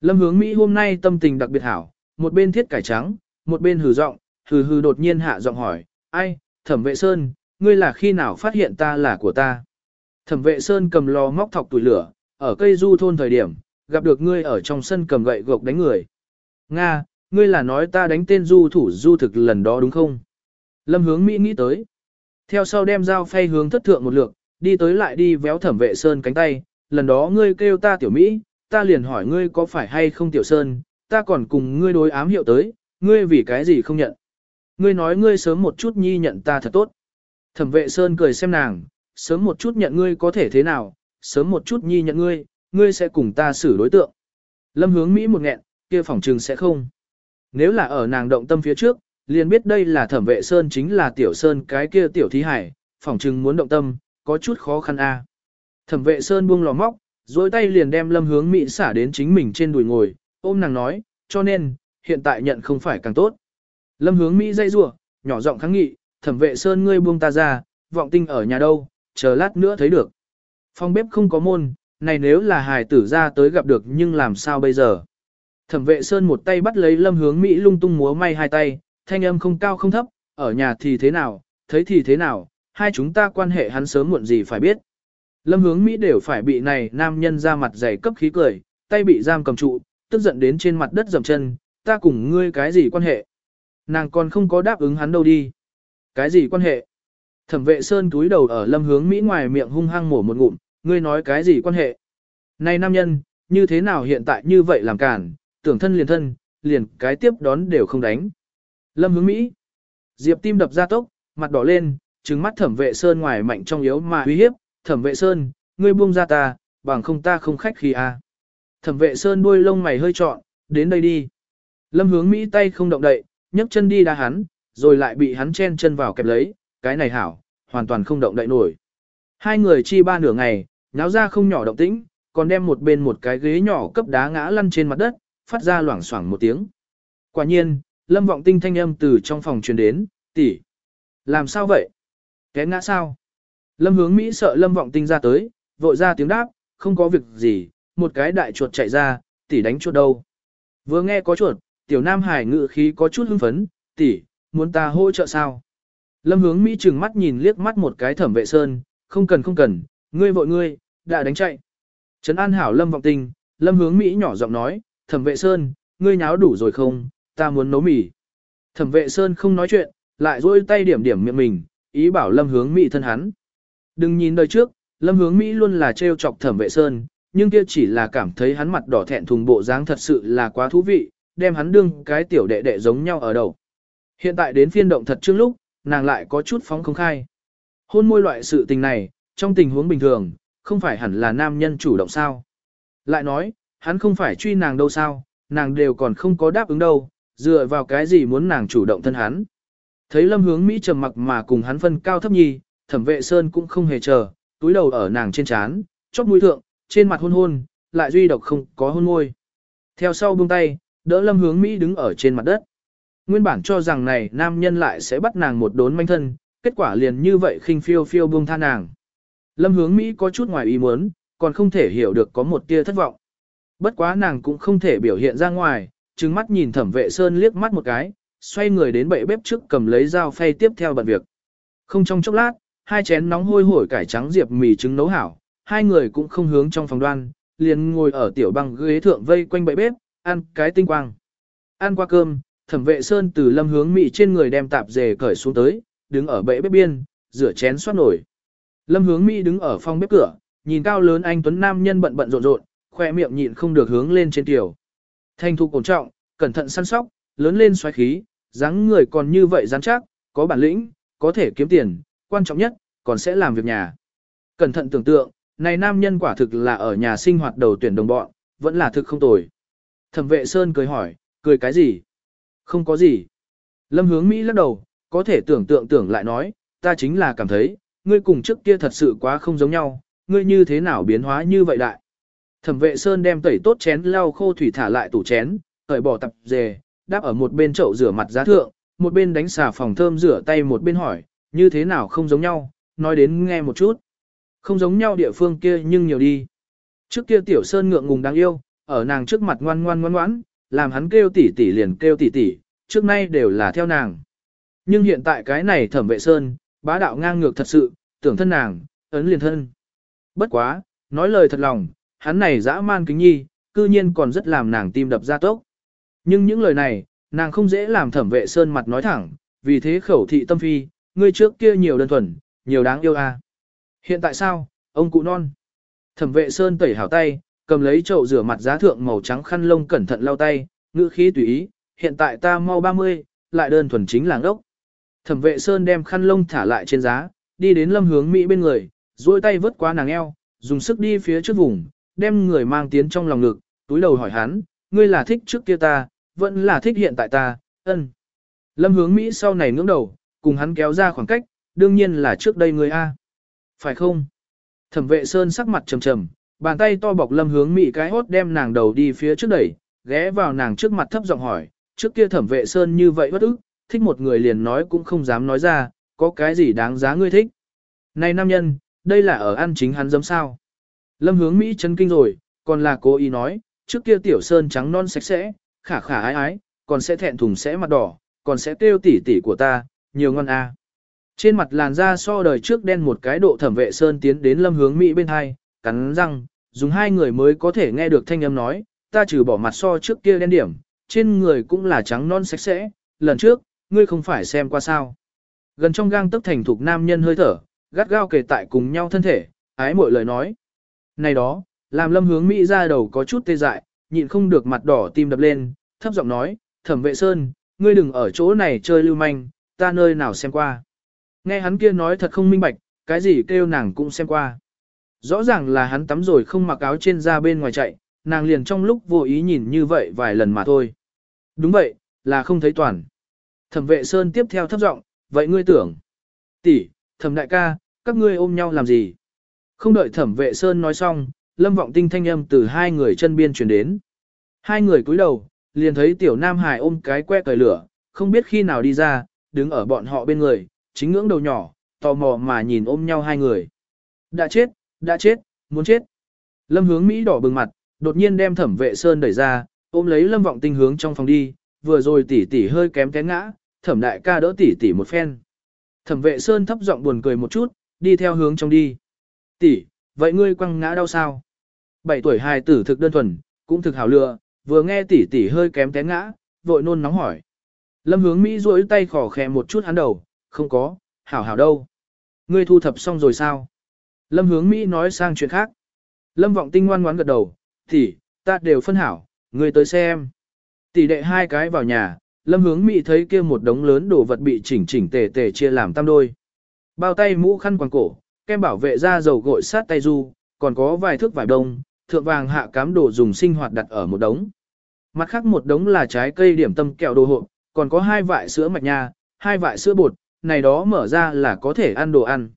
A: Lâm hướng Mỹ hôm nay tâm tình đặc biệt hảo, một bên thiết cải trắng, một bên hừ giọng, hừ hừ đột nhiên hạ giọng hỏi, ai, thẩm vệ Sơn, ngươi là khi nào phát hiện ta là của ta? Thẩm vệ Sơn cầm lò móc thọc tuổi lửa, ở cây du thôn thời điểm, gặp được ngươi ở trong sân cầm gậy gộc đánh người. Nga, ngươi là nói ta đánh tên du thủ du thực lần đó đúng không? Lâm hướng Mỹ nghĩ tới. Theo sau đem dao phay hướng thất thượng một lượt, đi tới lại đi véo thẩm vệ Sơn cánh tay, lần đó ngươi kêu ta tiểu Mỹ, ta liền hỏi ngươi có phải hay không tiểu Sơn, ta còn cùng ngươi đối ám hiệu tới, ngươi vì cái gì không nhận. Ngươi nói ngươi sớm một chút nhi nhận ta thật tốt. Thẩm vệ Sơn cười xem nàng, sớm một chút nhận ngươi có thể thế nào, sớm một chút nhi nhận ngươi, ngươi sẽ cùng ta xử đối tượng. Lâm hướng Mỹ một nghẹn, kia phỏng trừng sẽ không. Nếu là ở nàng động tâm phía trước, liền biết đây là thẩm vệ Sơn chính là tiểu Sơn cái kia tiểu thí hải, phỏng trừng muốn động tâm, có chút khó khăn a. À. Thẩm vệ Sơn buông lò móc, dối tay liền đem lâm hướng Mỹ xả đến chính mình trên đùi ngồi, ôm nàng nói, cho nên, hiện tại nhận không phải càng tốt. Lâm hướng Mỹ dây rủa nhỏ giọng kháng nghị, thẩm vệ Sơn ngươi buông ta ra, vọng tinh ở nhà đâu, chờ lát nữa thấy được. Phòng bếp không có môn, này nếu là hài tử ra tới gặp được nhưng làm sao bây giờ? Thẩm vệ Sơn một tay bắt lấy lâm hướng Mỹ lung tung múa may hai tay, thanh âm không cao không thấp, ở nhà thì thế nào, thấy thì thế nào, hai chúng ta quan hệ hắn sớm muộn gì phải biết. Lâm hướng Mỹ đều phải bị này nam nhân ra mặt dày cấp khí cười, tay bị giam cầm trụ, tức giận đến trên mặt đất dầm chân, ta cùng ngươi cái gì quan hệ? Nàng còn không có đáp ứng hắn đâu đi. Cái gì quan hệ? Thẩm vệ Sơn túi đầu ở lâm hướng Mỹ ngoài miệng hung hăng mổ một ngụm, ngươi nói cái gì quan hệ? Này nam nhân, như thế nào hiện tại như vậy làm cản, tưởng thân liền thân, liền cái tiếp đón đều không đánh. Lâm hướng Mỹ. Diệp tim đập ra tốc, mặt đỏ lên, trừng mắt thẩm vệ Sơn ngoài mạnh trong yếu mà uy hiếp, thẩm vệ Sơn, ngươi buông ra ta, bằng không ta không khách khi a. À. Thẩm vệ Sơn đuôi lông mày hơi trọn, đến đây đi. Lâm hướng Mỹ tay không động đậy, nhấc chân đi đá hắn, rồi lại bị hắn chen chân vào kẹp lấy, cái này hảo, hoàn toàn không động đậy nổi. Hai người chi ba nửa ngày, náo ra không nhỏ động tĩnh, còn đem một bên một cái ghế nhỏ cấp đá ngã lăn trên mặt đất, phát ra loảng xoảng một tiếng. Quả nhiên, lâm vọng tinh thanh âm từ trong phòng truyền đến, tỷ, Làm sao vậy? Té ngã sao? Lâm hướng Mỹ sợ lâm vọng tinh ra tới, vội ra tiếng đáp, không có việc gì, một cái đại chuột chạy ra, tỷ đánh chuột đâu. Vừa nghe có chuột, tiểu nam hải ngự khí có chút hưng phấn, tỷ, muốn ta hỗ trợ sao? Lâm hướng Mỹ trừng mắt nhìn liếc mắt một cái thẩm vệ sơn, không cần không cần, ngươi vội ngươi, đã đánh chạy. Trấn an hảo lâm vọng tinh, lâm hướng Mỹ nhỏ giọng nói, thẩm vệ sơn, ngươi nháo đủ rồi không, ta muốn nấu mì. Thẩm vệ sơn không nói chuyện, lại dôi tay điểm điểm miệng mình, ý bảo lâm hướng Mỹ thân hắn. Đừng nhìn đời trước, lâm hướng Mỹ luôn là trêu chọc thẩm vệ sơn, nhưng kia chỉ là cảm thấy hắn mặt đỏ thẹn thùng bộ dáng thật sự là quá thú vị, đem hắn đương cái tiểu đệ đệ giống nhau ở đầu. Hiện tại đến phiên động thật trước lúc, nàng lại có chút phóng không khai. Hôn môi loại sự tình này, trong tình huống bình thường, không phải hẳn là nam nhân chủ động sao. Lại nói, hắn không phải truy nàng đâu sao, nàng đều còn không có đáp ứng đâu, dựa vào cái gì muốn nàng chủ động thân hắn. Thấy lâm hướng Mỹ trầm mặc mà cùng hắn phân cao thấp nhi, thẩm vệ sơn cũng không hề chờ, túi đầu ở nàng trên trán, chóp mũi thượng, trên mặt hôn hôn, lại duy độc không có hôn môi. Theo sau buông tay, đỡ lâm hướng Mỹ đứng ở trên mặt đất. Nguyên bản cho rằng này nam nhân lại sẽ bắt nàng một đốn manh thân, kết quả liền như vậy khinh phiêu phiêu buông tha nàng. Lâm hướng Mỹ có chút ngoài ý muốn, còn không thể hiểu được có một tia thất vọng. Bất quá nàng cũng không thể biểu hiện ra ngoài, trừng mắt nhìn thẩm vệ sơn liếc mắt một cái, xoay người đến bệ bếp trước cầm lấy dao phay tiếp theo bận việc. Không trong chốc lát, hai chén nóng hôi hổi cải trắng diệp mì trứng nấu hảo, hai người cũng không hướng trong phòng đoan, liền ngồi ở tiểu băng ghế thượng vây quanh bệ bếp, ăn cái tinh quang. Ăn qua cơm, thẩm vệ sơn từ lâm hướng mị trên người đem tạp dề cởi xuống tới, đứng ở bệ bếp biên, rửa chén xoát nổi. Lâm hướng Mỹ đứng ở phòng bếp cửa, nhìn cao lớn anh Tuấn Nam nhân bận bận rộn rộn, khoe miệng nhịn không được hướng lên trên tiểu. Thanh thu cổ trọng, cẩn thận săn sóc, lớn lên xoáy khí, dáng người còn như vậy rắn chắc, có bản lĩnh, có thể kiếm tiền, quan trọng nhất, còn sẽ làm việc nhà. Cẩn thận tưởng tượng, này nam nhân quả thực là ở nhà sinh hoạt đầu tuyển đồng bọn, vẫn là thực không tồi. Thẩm vệ Sơn cười hỏi, cười cái gì? Không có gì. Lâm hướng Mỹ lắc đầu, có thể tưởng tượng tưởng lại nói, ta chính là cảm thấy, ngươi cùng trước kia thật sự quá không giống nhau, ngươi như thế nào biến hóa như vậy đại. Thẩm vệ Sơn đem tẩy tốt chén lau khô thủy thả lại tủ chén, tẩy bỏ tập dề, đáp ở một bên chậu rửa mặt giá thượng, một bên đánh xà phòng thơm rửa tay một bên hỏi, như thế nào không giống nhau, nói đến nghe một chút. Không giống nhau địa phương kia nhưng nhiều đi. Trước kia tiểu Sơn ngượng ngùng đáng yêu, ở nàng trước mặt ngoan ngoan ngoan ngoãn, làm hắn kêu tỷ tỷ liền kêu tỷ tỷ, trước nay đều là theo nàng. Nhưng hiện tại cái này thẩm vệ Sơn, bá đạo ngang ngược thật sự, tưởng thân nàng, ấn liền thân. Bất quá, nói lời thật lòng, hắn này dã man kính nhi, cư nhiên còn rất làm nàng tim đập ra tốc. Nhưng những lời này, nàng không dễ làm thẩm vệ sơn mặt nói thẳng, vì thế khẩu thị tâm phi, ngươi trước kia nhiều đơn thuần, nhiều đáng yêu à. Hiện tại sao, ông cụ non. Thẩm vệ sơn tẩy hảo tay, cầm lấy chậu rửa mặt giá thượng màu trắng khăn lông cẩn thận lau tay, ngữ khí tùy ý, hiện tại ta mau 30, lại đơn thuần chính làng ốc. Thẩm vệ sơn đem khăn lông thả lại trên giá, đi đến lâm hướng Mỹ bên người, duỗi tay vớt qua nàng eo, dùng sức đi phía trước vùng, đem người mang tiến trong lòng ngực, túi đầu hỏi hắn, ngươi là thích trước kia ta, vẫn là thích hiện tại ta, ân. Lâm hướng Mỹ sau này ngưỡng đầu, cùng hắn kéo ra khoảng cách, đương nhiên là trước đây người A. Phải không? Thẩm vệ sơn sắc mặt trầm trầm, bàn tay to bọc lâm hướng Mỹ cái hốt đem nàng đầu đi phía trước đẩy, ghé vào nàng trước mặt thấp giọng hỏi, trước kia thẩm vệ sơn như vậy bất ức, thích một người liền nói cũng không dám nói ra, có cái gì đáng giá ngươi thích. Này nam nhân, đây là ở ăn chính hắn dấm sao. Lâm hướng Mỹ chấn kinh rồi, còn là cố ý nói, trước kia tiểu sơn trắng non sạch sẽ, khả khả ái ái, còn sẽ thẹn thùng sẽ mặt đỏ, còn sẽ kêu tỉ tỉ của ta, nhiều ngon a. À. Trên mặt làn da so đời trước đen một cái độ thẩm vệ sơn tiến đến lâm hướng Mỹ bên hai, cắn răng, dùng hai người mới có thể nghe được thanh âm nói, ta trừ bỏ mặt so trước kia đen điểm, trên người cũng là trắng non sạch sẽ, lần trước, ngươi không phải xem qua sao. Gần trong gang tức thành thục nam nhân hơi thở, gắt gao kề tại cùng nhau thân thể, ái mỗi lời nói. Này đó, làm lâm hướng Mỹ ra đầu có chút tê dại, nhịn không được mặt đỏ tim đập lên, thấp giọng nói, thẩm vệ sơn, ngươi đừng ở chỗ này chơi lưu manh, ta nơi nào xem qua. Nghe hắn kia nói thật không minh bạch, cái gì kêu nàng cũng xem qua. Rõ ràng là hắn tắm rồi không mặc áo trên ra bên ngoài chạy, nàng liền trong lúc vô ý nhìn như vậy vài lần mà thôi. Đúng vậy, là không thấy toàn. Thẩm vệ Sơn tiếp theo thấp giọng, vậy ngươi tưởng. tỷ, thẩm đại ca, các ngươi ôm nhau làm gì? Không đợi thẩm vệ Sơn nói xong, lâm vọng tinh thanh âm từ hai người chân biên chuyển đến. Hai người cúi đầu, liền thấy tiểu nam hải ôm cái que cởi lửa, không biết khi nào đi ra, đứng ở bọn họ bên người, chính ngưỡng đầu nhỏ, tò mò mà nhìn ôm nhau hai người. Đã chết, đã chết, muốn chết. Lâm hướng Mỹ đỏ bừng mặt, đột nhiên đem thẩm vệ sơn đẩy ra, ôm lấy lâm vọng tinh hướng trong phòng đi, vừa rồi tỷ tỷ hơi kém té ngã, thẩm đại ca đỡ tỷ tỷ một phen. Thẩm vệ sơn thấp giọng buồn cười một chút, đi theo hướng trong đi. Tỷ, vậy ngươi quăng ngã đau sao? Bảy tuổi hài tử thực đơn thuần, cũng thực hảo lựa, vừa nghe tỷ tỷ hơi kém té ngã, vội nôn nóng hỏi. Lâm hướng Mỹ duỗi tay khỏ khẽ một chút hắn đầu, không có, hảo hảo đâu. Ngươi thu thập xong rồi sao? Lâm hướng Mỹ nói sang chuyện khác. Lâm vọng tinh ngoan ngoãn gật đầu, tỷ, ta đều phân hảo, ngươi tới xem. Tỷ đệ hai cái vào nhà, lâm hướng Mỹ thấy kia một đống lớn đồ vật bị chỉnh chỉnh tề tề chia làm tam đôi. Bao tay mũ khăn quàng cổ, kem bảo vệ da dầu gội sát tay du, còn có vài thước vải đông, thượng vàng hạ cám đồ dùng sinh hoạt đặt ở một đống. Mặt khác một đống là trái cây điểm tâm kẹo đồ hộp, còn có hai vại sữa mạch nha, hai vại sữa bột, này đó mở ra là có thể ăn đồ ăn.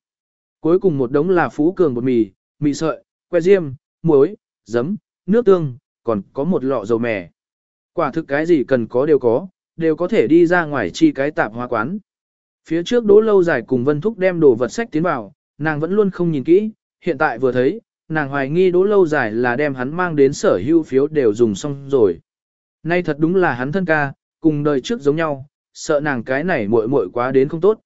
A: Cuối cùng một đống là phú cường bột mì, mì sợi, que diêm, muối, giấm, nước tương, còn có một lọ dầu mè. Quả thực cái gì cần có đều có, đều có thể đi ra ngoài chi cái tạp hóa quán. Phía trước đỗ lâu dài cùng Vân Thúc đem đồ vật sách tiến vào, nàng vẫn luôn không nhìn kỹ, hiện tại vừa thấy, nàng hoài nghi đỗ lâu dài là đem hắn mang đến sở hưu phiếu đều dùng xong rồi. Nay thật đúng là hắn thân ca, cùng đời trước giống nhau, sợ nàng cái này muội muội quá đến không tốt.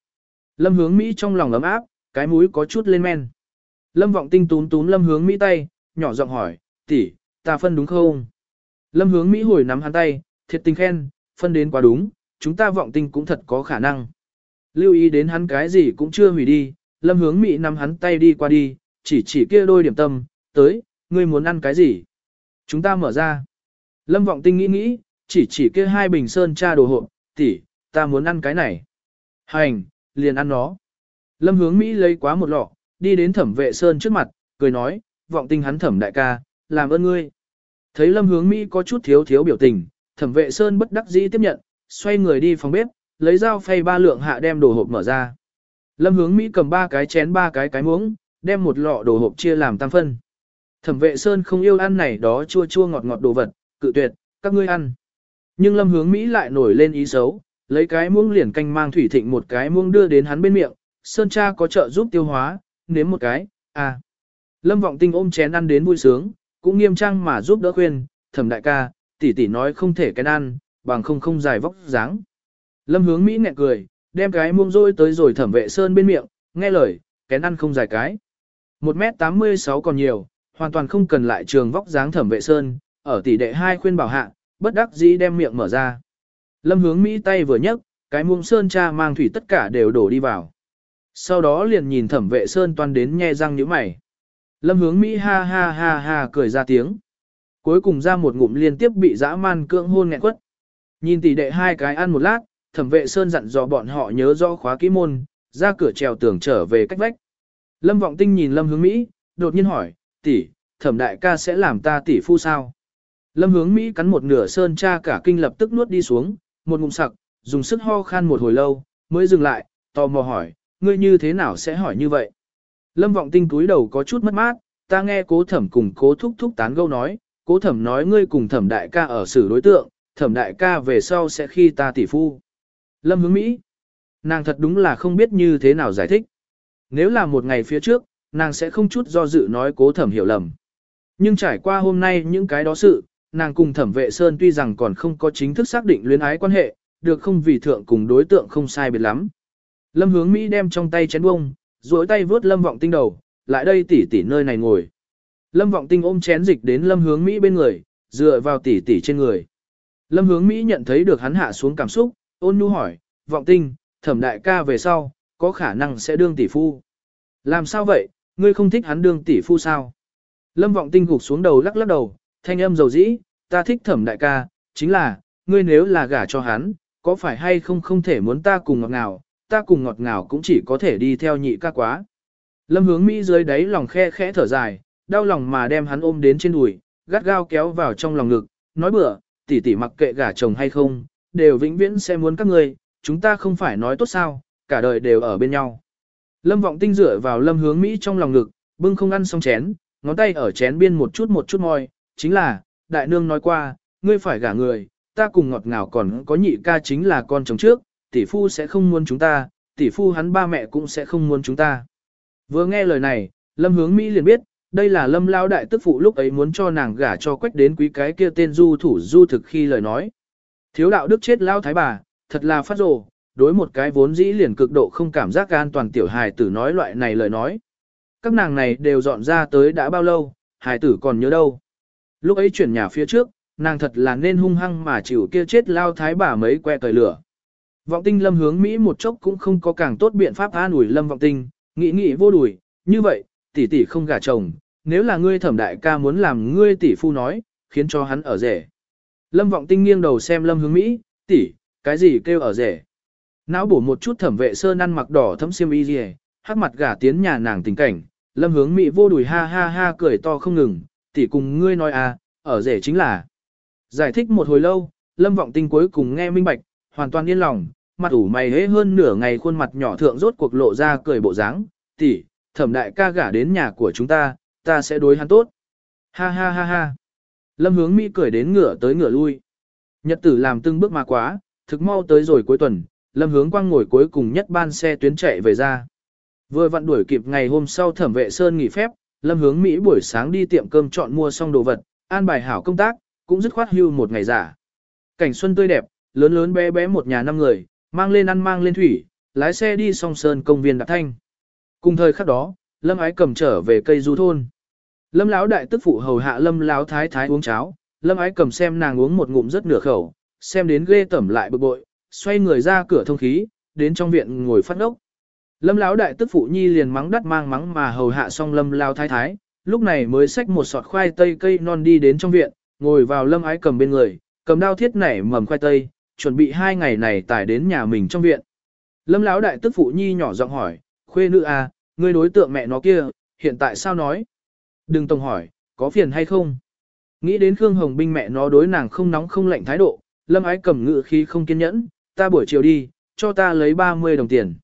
A: Lâm hướng Mỹ trong lòng ấm áp, cái mũi có chút lên men. Lâm vọng tinh tún tún lâm hướng Mỹ tay, nhỏ giọng hỏi, tỷ, ta phân đúng không? Lâm hướng Mỹ hồi nắm hắn tay, thiệt tình khen, phân đến quá đúng, chúng ta vọng tinh cũng thật có khả năng. Lưu ý đến hắn cái gì cũng chưa hủy đi, lâm hướng Mỹ nắm hắn tay đi qua đi, chỉ chỉ kia đôi điểm tâm, tới, ngươi muốn ăn cái gì? Chúng ta mở ra. Lâm vọng tinh nghĩ nghĩ, chỉ chỉ kia hai bình sơn cha đồ hộp, tỷ, ta muốn ăn cái này. Hành, liền ăn nó. Lâm hướng Mỹ lấy quá một lọ, đi đến thẩm vệ sơn trước mặt, cười nói, vọng tinh hắn thẩm đại ca, làm ơn ngươi. Thấy lâm hướng Mỹ có chút thiếu thiếu biểu tình, thẩm vệ sơn bất đắc dĩ tiếp nhận, xoay người đi phòng bếp, lấy dao phay ba lượng hạ đem đồ hộp mở ra. Lâm hướng Mỹ cầm ba cái chén ba cái cái muỗng, đem một lọ đồ hộp chia làm tam phân. Thẩm vệ sơn không yêu ăn này đó chua chua ngọt ngọt đồ vật, cự tuyệt, các ngươi ăn. Nhưng lâm hướng Mỹ lại nổi lên ý xấu, lấy cái muỗng liền canh mang thủy thịnh một cái muỗng đưa đến hắn bên miệng, sơn cha có trợ giúp tiêu hóa, nếm một cái, à. Lâm vọng tinh ôm chén ăn đến vui sướng, cũng nghiêm trang mà giúp đỡ khuyên, thẩm đại ca, tỷ tỷ nói không thể cái ăn, bằng không không dài vóc dáng. Lâm hướng Mỹ nhẹ cười, đem cái muông rôi tới rồi thẩm vệ sơn bên miệng, nghe lời, kén ăn không dài cái. 1m86 còn nhiều, hoàn toàn không cần lại trường vóc dáng thẩm vệ sơn, ở tỷ đệ hai khuyên bảo hạ, bất đắc dĩ đem miệng mở ra. Lâm hướng Mỹ tay vừa nhấc, cái muông sơn cha mang thủy tất cả đều đổ đi vào. Sau đó liền nhìn thẩm vệ sơn toàn đến nhe răng như mày. Lâm hướng Mỹ ha ha ha ha cười ra tiếng. Cuối cùng ra một ngụm liên tiếp bị dã man cưỡng hôn nghẹn quất. Nhìn tỷ đệ hai cái ăn một lát, thẩm vệ sơn dặn dò bọn họ nhớ rõ khóa kỹ môn, ra cửa trèo tường trở về cách vách. Lâm vọng tinh nhìn Lâm hướng Mỹ, đột nhiên hỏi, tỷ, thẩm đại ca sẽ làm ta tỷ phu sao? Lâm hướng Mỹ cắn một nửa sơn cha cả kinh lập tức nuốt đi xuống, một ngụm sặc, dùng sức ho khan một hồi lâu, mới dừng lại, tò mò hỏi, ngươi như thế nào sẽ hỏi như vậy? Lâm vọng tinh túi đầu có chút mất mát, ta nghe cố thẩm cùng cố thúc thúc tán gâu nói, cố thẩm nói ngươi cùng thẩm đại ca ở xử đối tượng, thẩm đại ca về sau sẽ khi ta tỷ phu. Lâm hướng Mỹ, nàng thật đúng là không biết như thế nào giải thích. Nếu là một ngày phía trước, nàng sẽ không chút do dự nói cố thẩm hiểu lầm. Nhưng trải qua hôm nay những cái đó sự, nàng cùng thẩm vệ sơn tuy rằng còn không có chính thức xác định luyến ái quan hệ, được không vì thượng cùng đối tượng không sai biệt lắm. Lâm hướng Mỹ đem trong tay chén bông, duỗi tay vớt lâm vọng tinh đầu, lại đây tỉ tỉ nơi này ngồi. Lâm vọng tinh ôm chén dịch đến lâm hướng Mỹ bên người, dựa vào tỉ tỉ trên người. Lâm hướng Mỹ nhận thấy được hắn hạ xuống cảm xúc, ôn nhu hỏi, vọng tinh, thẩm đại ca về sau, có khả năng sẽ đương tỷ phu. Làm sao vậy, ngươi không thích hắn đương tỷ phu sao? Lâm vọng tinh gục xuống đầu lắc lắc đầu, thanh âm dầu dĩ, ta thích thẩm đại ca, chính là, ngươi nếu là gả cho hắn, có phải hay không không thể muốn ta cùng ngọt ngào, ta cùng ngọt ngào cũng chỉ có thể đi theo nhị ca quá. Lâm hướng Mỹ dưới đáy lòng khe khẽ thở dài, đau lòng mà đem hắn ôm đến trên đùi, gắt gao kéo vào trong lòng ngực, nói bừa, tỷ tỷ mặc kệ gả chồng hay không, đều vĩnh viễn sẽ muốn các ngươi, chúng ta không phải nói tốt sao, cả đời đều ở bên nhau. Lâm vọng tinh dựa vào lâm hướng Mỹ trong lòng ngực, bưng không ăn xong chén, ngón tay ở chén biên một chút một chút môi, chính là, đại nương nói qua, ngươi phải gả người, ta cùng ngọt ngào còn có nhị ca chính là con chồng trước, tỷ phu sẽ không muốn chúng ta, tỷ phu hắn ba mẹ cũng sẽ không muốn chúng ta. Vừa nghe lời này, lâm hướng Mỹ liền biết, đây là lâm lao đại tức phụ lúc ấy muốn cho nàng gả cho quách đến quý cái kia tên du thủ du thực khi lời nói. Thiếu đạo đức chết lao thái bà, thật là phát rồ, đối một cái vốn dĩ liền cực độ không cảm giác an toàn tiểu hài tử nói loại này lời nói. Các nàng này đều dọn ra tới đã bao lâu, hài tử còn nhớ đâu. Lúc ấy chuyển nhà phía trước, nàng thật là nên hung hăng mà chịu kia chết lao thái bà mấy que cởi lửa. Vọng tinh lâm hướng Mỹ một chốc cũng không có càng tốt biện pháp an ủi lâm vọng tinh, nghĩ nghĩ vô đùi, như vậy, tỷ tỷ không gả chồng, nếu là ngươi thẩm đại ca muốn làm ngươi tỷ phu nói, khiến cho hắn ở rể. Lâm vọng tinh nghiêng đầu xem lâm hướng Mỹ, tỷ, cái gì kêu ở rể. Não bổ một chút thẩm vệ sơn ăn mặc đỏ thấm xiêm y gì, hắc mặt gả tiến nhà nàng tình cảnh, lâm hướng Mỹ vô đùi ha ha ha cười to không ngừng, tỷ cùng ngươi nói à, ở rể chính là. Giải thích một hồi lâu, lâm vọng tinh cuối cùng nghe minh bạch, hoàn toàn yên lòng, mặt ủ mày hế hơn nửa ngày khuôn mặt nhỏ thượng rốt cuộc lộ ra cười bộ dáng, tỷ, thẩm đại ca gả đến nhà của chúng ta, ta sẽ đối hắn tốt. Ha ha ha ha. Lâm hướng Mỹ cười đến ngửa tới ngửa lui. Nhật tử làm từng bước mà quá, thực mau tới rồi cuối tuần, Lâm hướng quang ngồi cuối cùng nhất ban xe tuyến chạy về ra. Vừa vặn đuổi kịp ngày hôm sau thẩm vệ Sơn nghỉ phép, Lâm hướng Mỹ buổi sáng đi tiệm cơm chọn mua xong đồ vật, an bài hảo công tác, cũng dứt khoát hưu một ngày giả. Cảnh xuân tươi đẹp, lớn lớn bé bé một nhà năm người, mang lên ăn mang lên thủy, lái xe đi song sơn công viên đạp thanh. Cùng thời khắc đó, Lâm ái cầm trở về cây du thôn. Lâm lão đại tức phụ hầu hạ Lâm lão thái thái uống cháo, Lâm ái cầm xem nàng uống một ngụm rất nửa khẩu, xem đến ghê tẩm lại bực bội, xoay người ra cửa thông khí, đến trong viện ngồi phát ốc. Lâm lão đại tức phụ nhi liền mắng đắt mang mắng mà hầu hạ xong Lâm lão thái thái, lúc này mới xách một sọt khoai tây cây non đi đến trong viện, ngồi vào Lâm ái cầm bên người, cầm đao thiết nảy mầm khoai tây, chuẩn bị hai ngày này tải đến nhà mình trong viện. Lâm lão đại tức phụ nhi nhỏ giọng hỏi, khuê nữ à, ngươi đối tượng mẹ nó kia, hiện tại sao nói? Đừng tổng hỏi, có phiền hay không? Nghĩ đến Khương Hồng Binh mẹ nó đối nàng không nóng không lạnh thái độ, Lâm ái cầm ngự khi không kiên nhẫn, ta buổi chiều đi, cho ta lấy 30 đồng tiền.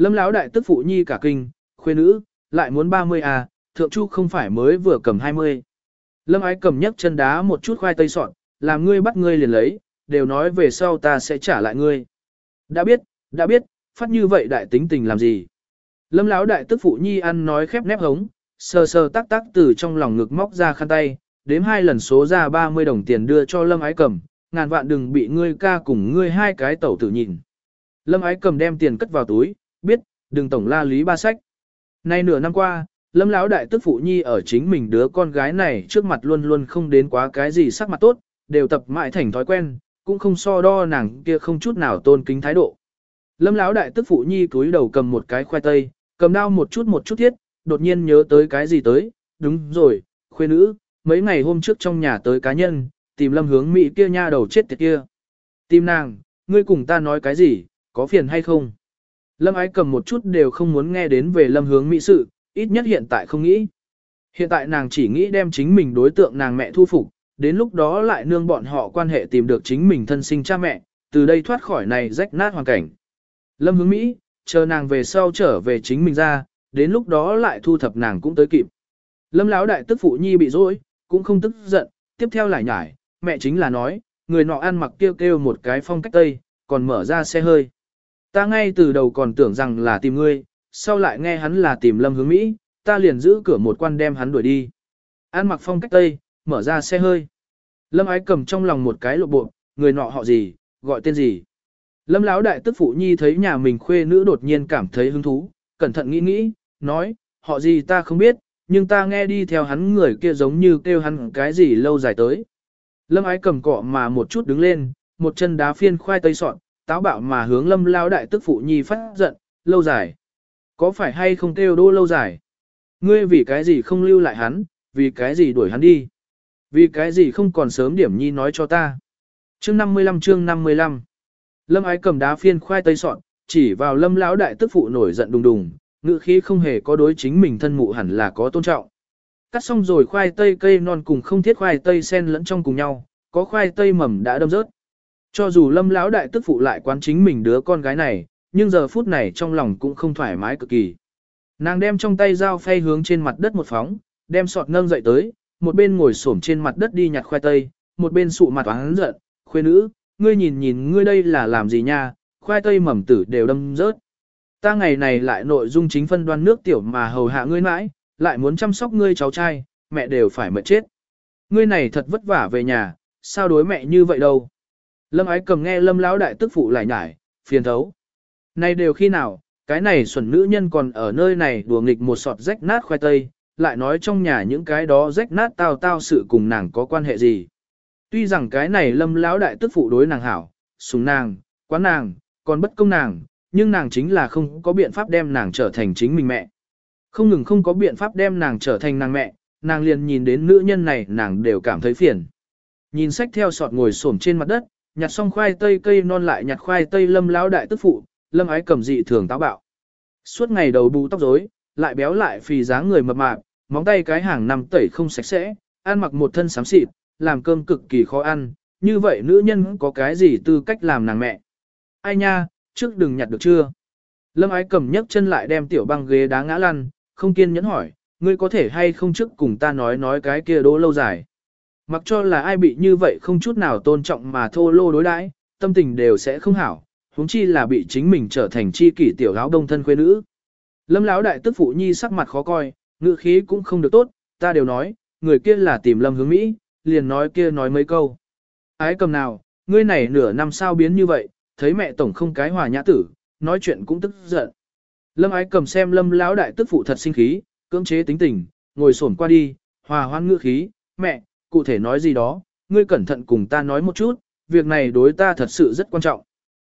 A: Lâm lão đại tức phụ nhi cả kinh, khuê nữ, lại muốn 30 à, thượng chu không phải mới vừa cầm 20. Lâm ái cầm nhấc chân đá một chút khoai tây sọn, làm ngươi bắt ngươi liền lấy, đều nói về sau ta sẽ trả lại ngươi. Đã biết, đã biết, phát như vậy đại tính tình làm gì. Lâm lão đại tức phụ nhi ăn nói khép nép hống, sờ sờ tắc tắc từ trong lòng ngực móc ra khăn tay, đếm hai lần số ra 30 đồng tiền đưa cho Lâm ái cầm, ngàn vạn đừng bị ngươi ca cùng ngươi hai cái tẩu tử nhìn. Lâm ái cầm đem tiền cất vào túi, biết, đừng tổng la lý ba sách. Nay nửa năm qua, Lâm lão đại tức phụ nhi ở chính mình đứa con gái này trước mặt luôn luôn không đến quá cái gì sắc mặt tốt, đều tập mãi thành thói quen, cũng không so đo nàng kia không chút nào tôn kính thái độ. Lâm lão đại tức phụ nhi cúi đầu cầm một cái khoai tây, cầm đao một chút một chút thiết, đột nhiên nhớ tới cái gì tới, đúng rồi, khuê nữ, mấy ngày hôm trước trong nhà tới cá nhân, tìm lâm hướng mỹ kia nha đầu chết tiệt kia. Tìm nàng, ngươi cùng ta nói cái gì, có phiền hay không? Lâm ái cầm một chút đều không muốn nghe đến về lâm hướng mỹ sự, ít nhất hiện tại không nghĩ. Hiện tại nàng chỉ nghĩ đem chính mình đối tượng nàng mẹ thu phục, đến lúc đó lại nương bọn họ quan hệ tìm được chính mình thân sinh cha mẹ, từ đây thoát khỏi này rách nát hoàn cảnh. Lâm hướng Mỹ, chờ nàng về sau trở về chính mình ra, đến lúc đó lại thu thập nàng cũng tới kịp. Lâm lão đại tức phụ nhi bị dối, cũng không tức giận, tiếp theo lại nhải, mẹ chính là nói, người nọ ăn mặc kêu kêu một cái phong cách tây, còn mở ra xe hơi. Ta ngay từ đầu còn tưởng rằng là tìm ngươi, sau lại nghe hắn là tìm lâm hướng Mỹ, ta liền giữ cửa một quan đem hắn đuổi đi. An mặc phong cách tây, mở ra xe hơi. Lâm ái cầm trong lòng một cái lộ bộ, người nọ họ gì, gọi tên gì. Lâm lão đại tức phụ nhi thấy nhà mình khuê nữ đột nhiên cảm thấy hứng thú, cẩn thận nghĩ nghĩ, nói, họ gì ta không biết, nhưng ta nghe đi theo hắn người kia giống như kêu hắn cái gì lâu dài tới. Lâm ái cầm cọ mà một chút đứng lên, một chân đá phiên khoai tây sọn, táo bạo mà hướng lâm lao đại tức phụ nhi phát giận, lâu dài. Có phải hay không kêu đô lâu dài? Ngươi vì cái gì không lưu lại hắn, vì cái gì đuổi hắn đi? Vì cái gì không còn sớm điểm nhi nói cho ta? Chương 55 chương 55 Lâm ái cầm đá phiên khoai tây sọn, chỉ vào lâm lão đại tức phụ nổi giận đùng đùng, ngữ khí không hề có đối chính mình thân mụ hẳn là có tôn trọng. Cắt xong rồi khoai tây cây non cùng không thiết khoai tây sen lẫn trong cùng nhau, có khoai tây mầm đã đâm rớt. Cho dù lâm lão đại tức phụ lại quán chính mình đứa con gái này, nhưng giờ phút này trong lòng cũng không thoải mái cực kỳ. Nàng đem trong tay dao phay hướng trên mặt đất một phóng, đem sọt nâng dậy tới, một bên ngồi xổm trên mặt đất đi nhặt khoai tây, một bên sụ mặt oán giận, khuê nữ, ngươi nhìn nhìn ngươi đây là làm gì nha, khoai tây mầm tử đều đâm rớt. Ta ngày này lại nội dung chính phân đoan nước tiểu mà hầu hạ ngươi mãi, lại muốn chăm sóc ngươi cháu trai, mẹ đều phải mệt chết. Ngươi này thật vất vả về nhà, sao đối mẹ như vậy đâu. Lâm ái cầm nghe lâm lão đại tức phụ lại nhải, phiền thấu. Này đều khi nào, cái này xuẩn nữ nhân còn ở nơi này đùa nghịch một sọt rách nát khoai tây, lại nói trong nhà những cái đó rách nát tao tao sự cùng nàng có quan hệ gì. Tuy rằng cái này lâm lão đại tức phụ đối nàng hảo, sùng nàng, quán nàng, còn bất công nàng, nhưng nàng chính là không có biện pháp đem nàng trở thành chính mình mẹ. Không ngừng không có biện pháp đem nàng trở thành nàng mẹ, nàng liền nhìn đến nữ nhân này nàng đều cảm thấy phiền. Nhìn sách theo sọt ngồi xổm trên mặt đất, nhặt xong khoai tây cây non lại nhặt khoai tây lâm lão đại tức phụ, lâm ái cầm dị thường táo bạo. Suốt ngày đầu bù tóc rối, lại béo lại phì dáng người mập mạp, móng tay cái hàng nằm tẩy không sạch sẽ, ăn mặc một thân xám xịt, làm cơm cực kỳ khó ăn, như vậy nữ nhân có cái gì tư cách làm nàng mẹ. Ai nha, trước đừng nhặt được chưa. Lâm ái cầm nhấc chân lại đem tiểu băng ghế đá ngã lăn, không kiên nhẫn hỏi, ngươi có thể hay không trước cùng ta nói nói cái kia đố lâu dài. Mặc cho là ai bị như vậy không chút nào tôn trọng mà thô lô đối đãi, tâm tình đều sẽ không hảo, huống chi là bị chính mình trở thành chi kỷ tiểu lão đông thân quê nữ. Lâm lão đại tức phụ nhi sắc mặt khó coi, ngữ khí cũng không được tốt, ta đều nói, người kia là tìm lâm hướng Mỹ, liền nói kia nói mấy câu. Ái cầm nào, ngươi này nửa năm sao biến như vậy, thấy mẹ tổng không cái hòa nhã tử, nói chuyện cũng tức giận. Lâm ái cầm xem lâm lão đại tức phụ thật sinh khí, cưỡng chế tính tình, ngồi xổm qua đi, hòa hoan ngữ khí, mẹ, cụ thể nói gì đó, ngươi cẩn thận cùng ta nói một chút, việc này đối ta thật sự rất quan trọng.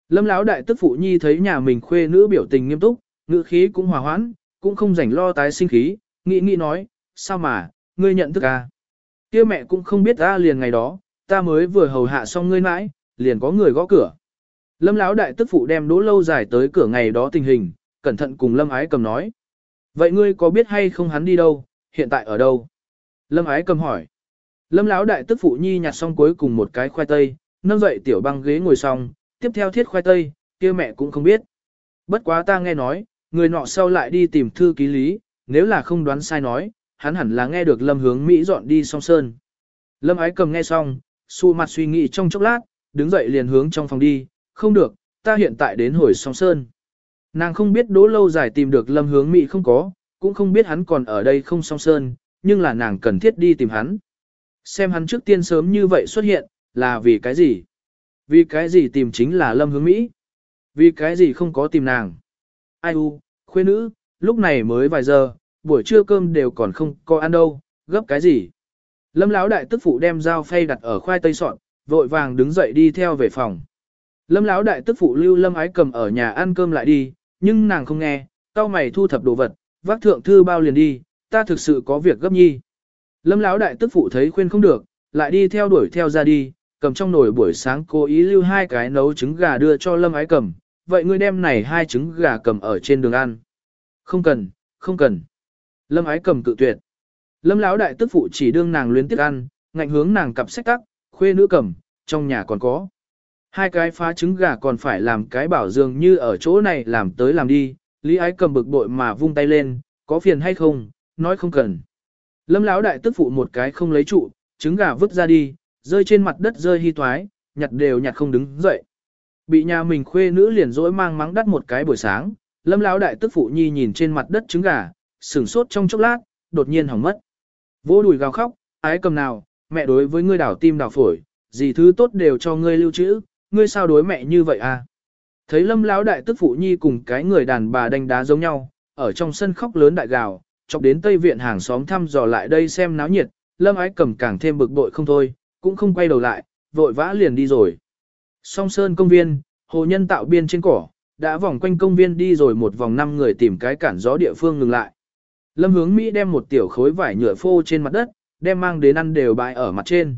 A: Lâm lão đại tức phụ nhi thấy nhà mình khuê nữ biểu tình nghiêm túc, ngữ khí cũng hòa hoãn, cũng không rảnh lo tái sinh khí, nghĩ nghĩ nói, sao mà, ngươi nhận thức à? Kia mẹ cũng không biết ta liền ngày đó, ta mới vừa hầu hạ xong ngươi mãi, liền có người gõ cửa. Lâm lão đại tức phụ đem đỗ lâu dài tới cửa ngày đó tình hình, cẩn thận cùng Lâm ái cầm nói. Vậy ngươi có biết hay không hắn đi đâu, hiện tại ở đâu? Lâm ái cầm hỏi. Lâm lão đại tức phụ nhi nhặt xong cuối cùng một cái khoai tây, nâng dậy tiểu băng ghế ngồi xong, tiếp theo thiết khoai tây, kia mẹ cũng không biết. Bất quá ta nghe nói, người nọ sau lại đi tìm thư ký lý, nếu là không đoán sai nói, hắn hẳn là nghe được Lâm hướng Mỹ dọn đi song sơn. Lâm ái cầm nghe xong, xu mặt suy nghĩ trong chốc lát, đứng dậy liền hướng trong phòng đi, không được, ta hiện tại đến hồi song sơn. Nàng không biết đỗ lâu dài tìm được Lâm hướng Mỹ không có, cũng không biết hắn còn ở đây không song sơn, nhưng là nàng cần thiết đi tìm hắn. Xem hắn trước tiên sớm như vậy xuất hiện, là vì cái gì? Vì cái gì tìm chính là Lâm Hướng Mỹ? Vì cái gì không có tìm nàng? Ai u, khuê nữ, lúc này mới vài giờ, buổi trưa cơm đều còn không có ăn đâu, gấp cái gì? Lâm Lão đại tức phụ đem dao phay đặt ở khoai tây sọn, vội vàng đứng dậy đi theo về phòng. Lâm Lão đại tức phụ lưu Lâm ái cầm ở nhà ăn cơm lại đi, nhưng nàng không nghe, cao mày thu thập đồ vật, vác thượng thư bao liền đi, ta thực sự có việc gấp nhi. Lâm Lão đại tức phụ thấy khuyên không được, lại đi theo đuổi theo ra đi, cầm trong nồi buổi sáng cố ý lưu hai cái nấu trứng gà đưa cho Lâm ái cầm, vậy ngươi đem này hai trứng gà cầm ở trên đường ăn. Không cần, không cần. Lâm ái cầm cự tuyệt. Lâm lão đại tức phụ chỉ đương nàng luyến tiếc ăn, ngạnh hướng nàng cặp sách tắc, khuê nữ cầm, trong nhà còn có. Hai cái phá trứng gà còn phải làm cái bảo dường như ở chỗ này làm tới làm đi, Lý ái cầm bực bội mà vung tay lên, có phiền hay không, nói không cần. Lâm lão đại tức phụ một cái không lấy trụ, trứng gà vứt ra đi, rơi trên mặt đất rơi hy toái, nhặt đều nhặt không đứng dậy. Bị nhà mình khuê nữ liền dỗi mang mắng đắt một cái buổi sáng, lâm lão đại tức phụ nhi nhìn trên mặt đất trứng gà, sửng sốt trong chốc lát, đột nhiên hỏng mất. Vỗ đùi gào khóc, ái cầm nào, mẹ đối với ngươi đảo tim đảo phổi, gì thứ tốt đều cho ngươi lưu trữ, ngươi sao đối mẹ như vậy à? Thấy lâm lão đại tức phụ nhi cùng cái người đàn bà đánh đá giống nhau, ở trong sân khóc lớn đại gào, chọc đến tây viện hàng xóm thăm dò lại đây xem náo nhiệt, lâm ái cầm càng thêm bực bội không thôi, cũng không quay đầu lại, vội vã liền đi rồi. Song sơn công viên, hồ nhân tạo biên trên cỏ, đã vòng quanh công viên đi rồi một vòng năm người tìm cái cản gió địa phương ngừng lại. Lâm hướng Mỹ đem một tiểu khối vải nhựa phô trên mặt đất, đem mang đến ăn đều bại ở mặt trên.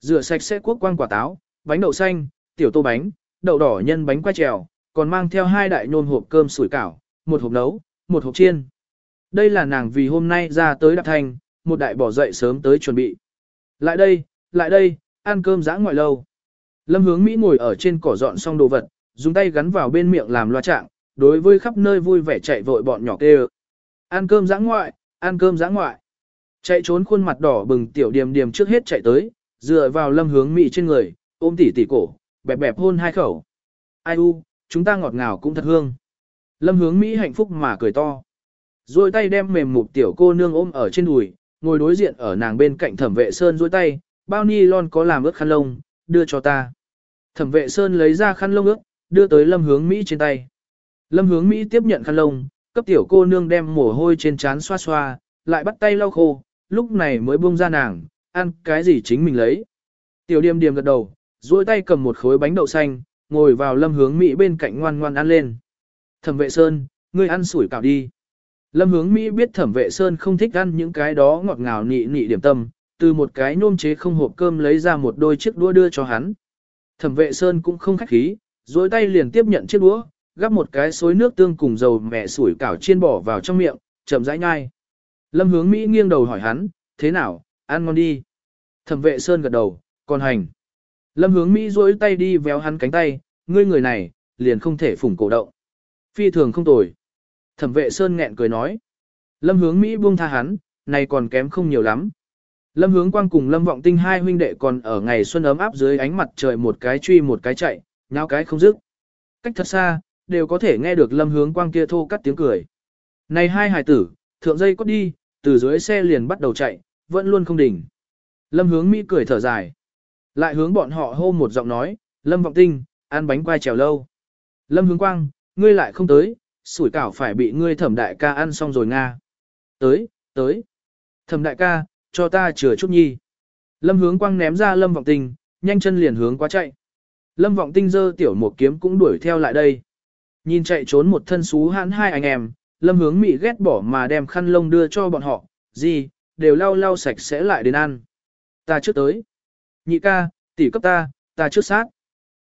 A: Rửa sạch sẽ quốc quang quả táo, bánh đậu xanh, tiểu tô bánh, đậu đỏ nhân bánh quay trèo, còn mang theo hai đại nôn hộp cơm sủi cảo, một hộp nấu, một hộp chiên. Đây là nàng vì hôm nay ra tới đạp thành, một đại bỏ dậy sớm tới chuẩn bị. Lại đây, lại đây, ăn cơm giã ngoại lâu. Lâm hướng Mỹ ngồi ở trên cỏ dọn xong đồ vật, dùng tay gắn vào bên miệng làm loa trạng, đối với khắp nơi vui vẻ chạy vội bọn nhỏ kêu. Ăn cơm giã ngoại, ăn cơm giã ngoại. Chạy trốn khuôn mặt đỏ bừng tiểu điềm điềm trước hết chạy tới, dựa vào lâm hướng Mỹ trên người, ôm tỉ tỉ cổ, bẹp bẹp hôn hai khẩu. Ai u, chúng ta ngọt ngào cũng thật hương. Lâm hướng Mỹ hạnh phúc mà cười to. Rồi tay đem mềm mục tiểu cô nương ôm ở trên đùi, ngồi đối diện ở nàng bên cạnh thẩm vệ sơn duỗi tay, bao ni lon có làm ướt khăn lông, đưa cho ta. Thẩm vệ sơn lấy ra khăn lông ướt, đưa tới lâm hướng Mỹ trên tay. Lâm hướng Mỹ tiếp nhận khăn lông, cấp tiểu cô nương đem mồ hôi trên trán xoa xoa, lại bắt tay lau khô, lúc này mới buông ra nàng, ăn cái gì chính mình lấy. Tiểu điềm điềm gật đầu, duỗi tay cầm một khối bánh đậu xanh, ngồi vào lâm hướng Mỹ bên cạnh ngoan ngoan ăn lên. Thẩm vệ Sơn, ngươi ăn sủi cảo đi. Lâm hướng Mỹ biết thẩm vệ Sơn không thích ăn những cái đó ngọt ngào nị nị điểm tâm, từ một cái nôm chế không hộp cơm lấy ra một đôi chiếc đũa đưa cho hắn. Thẩm vệ Sơn cũng không khách khí, dối tay liền tiếp nhận chiếc đũa, gắp một cái xối nước tương cùng dầu mẹ sủi cảo chiên bỏ vào trong miệng, chậm rãi nhai. Lâm hướng Mỹ nghiêng đầu hỏi hắn, thế nào, ăn ngon đi. Thẩm vệ Sơn gật đầu, còn hành. Lâm hướng Mỹ dối tay đi véo hắn cánh tay, ngươi người này, liền không thể phủng cổ động. Phi thường không tồi. Thẩm vệ Sơn nghẹn cười nói. Lâm hướng Mỹ buông tha hắn, này còn kém không nhiều lắm. Lâm hướng quang cùng Lâm vọng tinh hai huynh đệ còn ở ngày xuân ấm áp dưới ánh mặt trời một cái truy một cái chạy, nhau cái không dứt. Cách thật xa, đều có thể nghe được Lâm hướng quang kia thô cắt tiếng cười. Này hai hải tử, thượng dây có đi, từ dưới xe liền bắt đầu chạy, vẫn luôn không đỉnh. Lâm hướng Mỹ cười thở dài. Lại hướng bọn họ hô một giọng nói, Lâm vọng tinh, ăn bánh quai trèo lâu. Lâm hướng quang, ngươi lại không tới, sủi cảo phải bị ngươi thẩm đại ca ăn xong rồi Nga. Tới, tới. Thẩm đại ca, cho ta chừa chút nhi. Lâm hướng quang ném ra lâm vọng tinh, nhanh chân liền hướng qua chạy. Lâm vọng tinh dơ tiểu một kiếm cũng đuổi theo lại đây. Nhìn chạy trốn một thân xú hãn hai anh em, lâm hướng mị ghét bỏ mà đem khăn lông đưa cho bọn họ, gì, đều lau lau sạch sẽ lại đến ăn. Ta trước tới. Nhị ca, tỷ cấp ta, ta trước sát.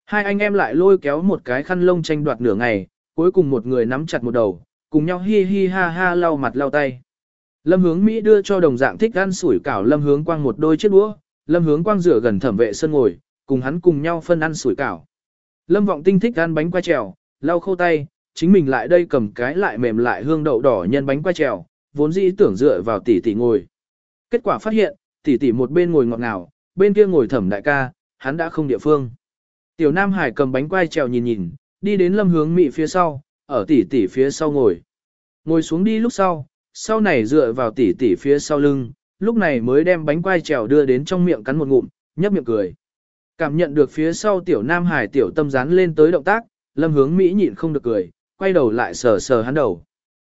A: Hai anh em lại lôi kéo một cái khăn lông tranh đoạt nửa ngày, cuối cùng một người nắm chặt một đầu, cùng nhau hi hi ha ha lau mặt lau tay. Lâm hướng Mỹ đưa cho đồng dạng thích ăn sủi cảo Lâm hướng quang một đôi chiếc đũa, Lâm hướng quang rửa gần thẩm vệ sân ngồi, cùng hắn cùng nhau phân ăn sủi cảo. Lâm vọng tinh thích ăn bánh quay trèo, lau khô tay, chính mình lại đây cầm cái lại mềm lại hương đậu đỏ nhân bánh quay trèo, vốn dĩ tưởng dựa vào tỷ tỷ ngồi. Kết quả phát hiện, tỷ tỷ một bên ngồi ngọt ngào, bên kia ngồi thẩm đại ca, hắn đã không địa phương. Tiểu Nam Hải cầm bánh quay trèo nhìn nhìn, đi đến lâm hướng mị phía sau, ở tỷ tỷ phía sau ngồi. Ngồi xuống đi lúc sau, sau này dựa vào tỷ tỷ phía sau lưng, lúc này mới đem bánh quai trèo đưa đến trong miệng cắn một ngụm, nhấp miệng cười. Cảm nhận được phía sau tiểu Nam Hải tiểu tâm dán lên tới động tác, lâm hướng Mỹ nhịn không được cười, quay đầu lại sờ sờ hắn đầu.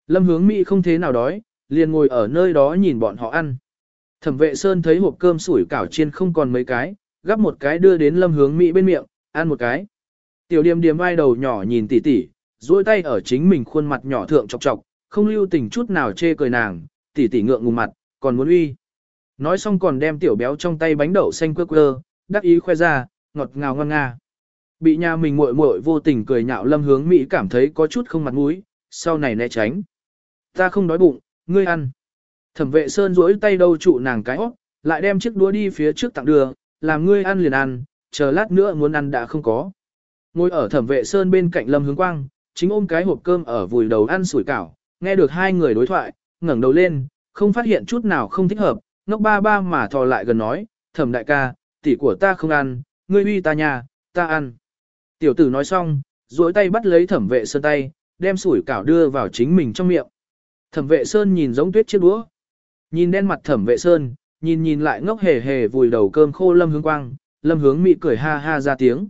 A: Lâm hướng Mỹ không thế nào đói, liền ngồi ở nơi đó nhìn bọn họ ăn. Thẩm vệ Sơn thấy hộp cơm sủi cảo chiên không còn mấy cái, gắp một cái đưa đến lâm hướng Mỹ bên miệng, ăn một cái. Tiểu điềm điềm vai đầu nhỏ nhìn tỉ tỉ, duỗi tay ở chính mình khuôn mặt nhỏ thượng chọc chọc, không lưu tình chút nào chê cười nàng, tỉ tỉ ngượng ngùng mặt, còn muốn uy. Nói xong còn đem tiểu béo trong tay bánh đậu xanh quơ quơ, đắc ý khoe ra, ngọt ngào ngon nga. Bị nhà mình muội muội vô tình cười nhạo lâm hướng Mỹ cảm thấy có chút không mặt mũi, sau này né tránh. Ta không đói bụng, ngươi ăn. Thẩm vệ sơn duỗi tay đâu trụ nàng cái hót, lại đem chiếc đũa đi phía trước tặng đưa, làm ngươi ăn liền ăn, chờ lát nữa muốn ăn đã không có. Ngồi ở thẩm vệ sơn bên cạnh lâm hướng quang, chính ôm cái hộp cơm ở vùi đầu ăn sủi cảo, nghe được hai người đối thoại, ngẩng đầu lên, không phát hiện chút nào không thích hợp, ngốc ba ba mà thò lại gần nói, thẩm đại ca, tỷ của ta không ăn, ngươi uy ta nhà, ta ăn. Tiểu tử nói xong, duỗi tay bắt lấy thẩm vệ sơn tay, đem sủi cảo đưa vào chính mình trong miệng. Thẩm vệ sơn nhìn giống tuyết chiếc đũa. Nhìn đen mặt thẩm vệ sơn, nhìn nhìn lại ngốc hề hề vùi đầu cơm khô lâm hướng quang, lâm hướng mị cười ha ha ra tiếng.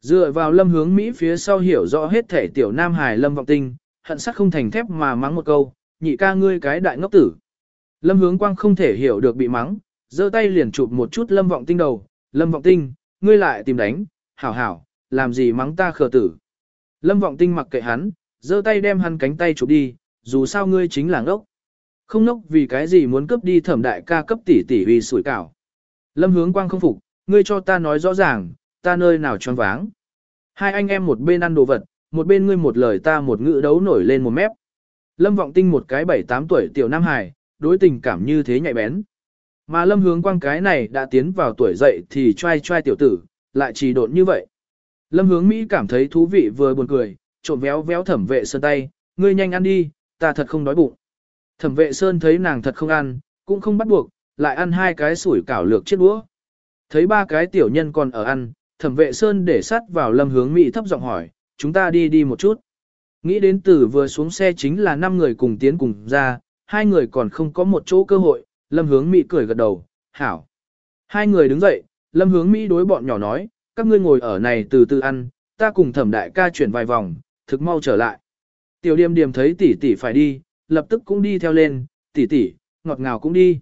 A: Dựa vào lâm hướng Mỹ phía sau hiểu rõ hết thể tiểu nam hài lâm vọng tinh, hận sắc không thành thép mà mắng một câu, nhị ca ngươi cái đại ngốc tử. Lâm hướng quang không thể hiểu được bị mắng, giơ tay liền chụp một chút lâm vọng tinh đầu, lâm vọng tinh, ngươi lại tìm đánh, hảo hảo, làm gì mắng ta khờ tử. Lâm vọng tinh mặc kệ hắn, giơ tay đem hắn cánh tay chụp đi, dù sao ngươi chính là ngốc. Không ngốc vì cái gì muốn cướp đi thẩm đại ca cấp tỷ tỷ vì sủi cảo. Lâm hướng quang không phục, ngươi cho ta nói rõ ràng, ta nơi nào tròn váng. Hai anh em một bên ăn đồ vật, một bên ngươi một lời ta một ngữ đấu nổi lên một mép. Lâm vọng tinh một cái bảy tám tuổi tiểu nam hài, đối tình cảm như thế nhạy bén. Mà lâm hướng quang cái này đã tiến vào tuổi dậy thì trai trai tiểu tử, lại trì độn như vậy. Lâm hướng Mỹ cảm thấy thú vị vừa buồn cười, trộm véo véo thẩm vệ sơn tay, ngươi nhanh ăn đi, ta thật không đói bụng. Thẩm vệ sơn thấy nàng thật không ăn, cũng không bắt buộc, lại ăn hai cái sủi cảo lược chiếc đũa. Thấy ba cái tiểu nhân còn ở ăn, thẩm vệ sơn để sát vào lâm hướng Mỹ thấp giọng hỏi, chúng ta đi đi một chút. Nghĩ đến từ vừa xuống xe chính là năm người cùng tiến cùng ra, hai người còn không có một chỗ cơ hội, lâm hướng Mỹ cười gật đầu, hảo. Hai người đứng dậy, lâm hướng Mỹ đối bọn nhỏ nói, các ngươi ngồi ở này từ từ ăn, ta cùng thẩm đại ca chuyển vài vòng, thực mau trở lại. Tiểu điềm điềm thấy tỷ tỷ phải đi, lập tức cũng đi theo lên, tỷ tỷ, ngọt ngào cũng đi.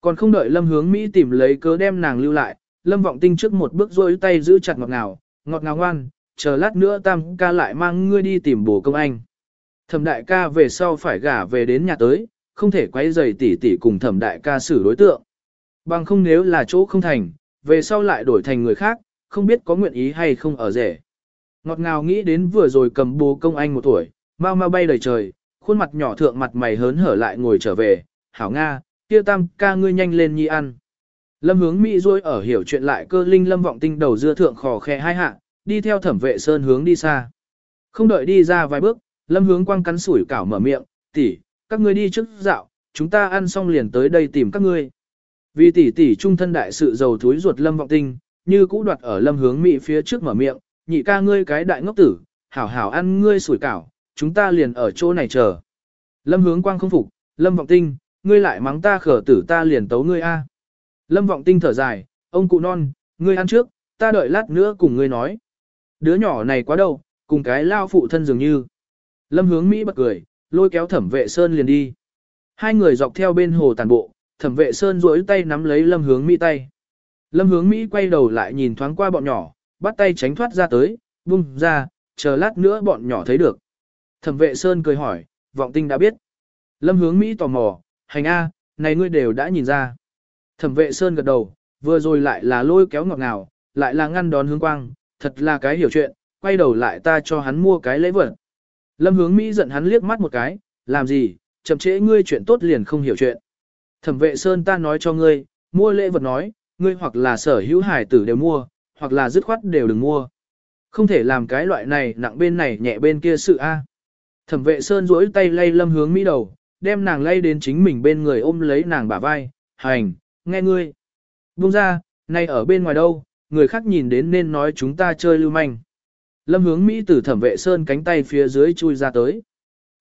A: Còn không đợi lâm hướng Mỹ tìm lấy cớ đem nàng lưu lại, lâm vọng tinh trước một bước rôi tay giữ chặt ngọt ngào, ngọt ngào ngoan, chờ lát nữa tam ca lại mang ngươi đi tìm bổ công anh. Thẩm đại ca về sau phải gả về đến nhà tới, không thể quay giày tỷ tỷ cùng thẩm đại ca xử đối tượng. Bằng không nếu là chỗ không thành, về sau lại đổi thành người khác, không biết có nguyện ý hay không ở rể. Ngọt ngào nghĩ đến vừa rồi cầm bố công anh một tuổi, mau mau bay đầy trời, khuôn mặt nhỏ thượng mặt mày hớn hở lại ngồi trở về, hảo Nga, kia tam ca ngươi nhanh lên nhi ăn. Lâm hướng Mỹ rôi ở hiểu chuyện lại cơ linh lâm vọng tinh đầu dưa thượng khò khe hai hạ, đi theo thẩm vệ sơn hướng đi xa. Không đợi đi ra vài bước, lâm hướng quăng cắn sủi cảo mở miệng, tỷ, các ngươi đi trước dạo, chúng ta ăn xong liền tới đây tìm các ngươi. Vì tỷ tỷ trung thân đại sự giàu thúi ruột lâm vọng tinh, như cũ đoạt ở lâm hướng Mỹ phía trước mở miệng, nhị ca ngươi cái đại ngốc tử, hảo hảo ăn ngươi sủi cảo, chúng ta liền ở chỗ này chờ. Lâm hướng quang không phục, lâm vọng tinh, ngươi lại mắng ta khở tử ta liền tấu ngươi a. Lâm vọng tinh thở dài, ông cụ non, ngươi ăn trước, ta đợi lát nữa cùng ngươi nói. Đứa nhỏ này quá đâu, cùng cái lao phụ thân dường như. Lâm hướng Mỹ bật cười, lôi kéo thẩm vệ sơn liền đi. Hai người dọc theo bên hồ tàn bộ, thẩm vệ sơn duỗi tay nắm lấy lâm hướng Mỹ tay. Lâm hướng Mỹ quay đầu lại nhìn thoáng qua bọn nhỏ, bắt tay tránh thoát ra tới, bung ra, chờ lát nữa bọn nhỏ thấy được. Thẩm vệ Sơn cười hỏi, vọng tinh đã biết. Lâm hướng Mỹ tò mò, hành A, này ngươi đều đã nhìn ra. Thẩm vệ Sơn gật đầu, vừa rồi lại là lôi kéo ngọt ngào, lại là ngăn đón hướng quang, thật là cái hiểu chuyện, quay đầu lại ta cho hắn mua cái lễ vật. Lâm hướng Mỹ giận hắn liếc mắt một cái, làm gì, chậm trễ ngươi chuyện tốt liền không hiểu chuyện. Thẩm vệ Sơn ta nói cho ngươi, mua lễ vật nói, ngươi hoặc là sở hữu hải tử đều mua, hoặc là dứt khoát đều đừng mua. Không thể làm cái loại này nặng bên này nhẹ bên kia sự a. Thẩm vệ sơn duỗi tay lay lâm hướng Mỹ đầu, đem nàng lay đến chính mình bên người ôm lấy nàng bả vai, hành, nghe ngươi. Buông ra, nay ở bên ngoài đâu, người khác nhìn đến nên nói chúng ta chơi lưu manh. Lâm hướng Mỹ từ thẩm vệ sơn cánh tay phía dưới chui ra tới.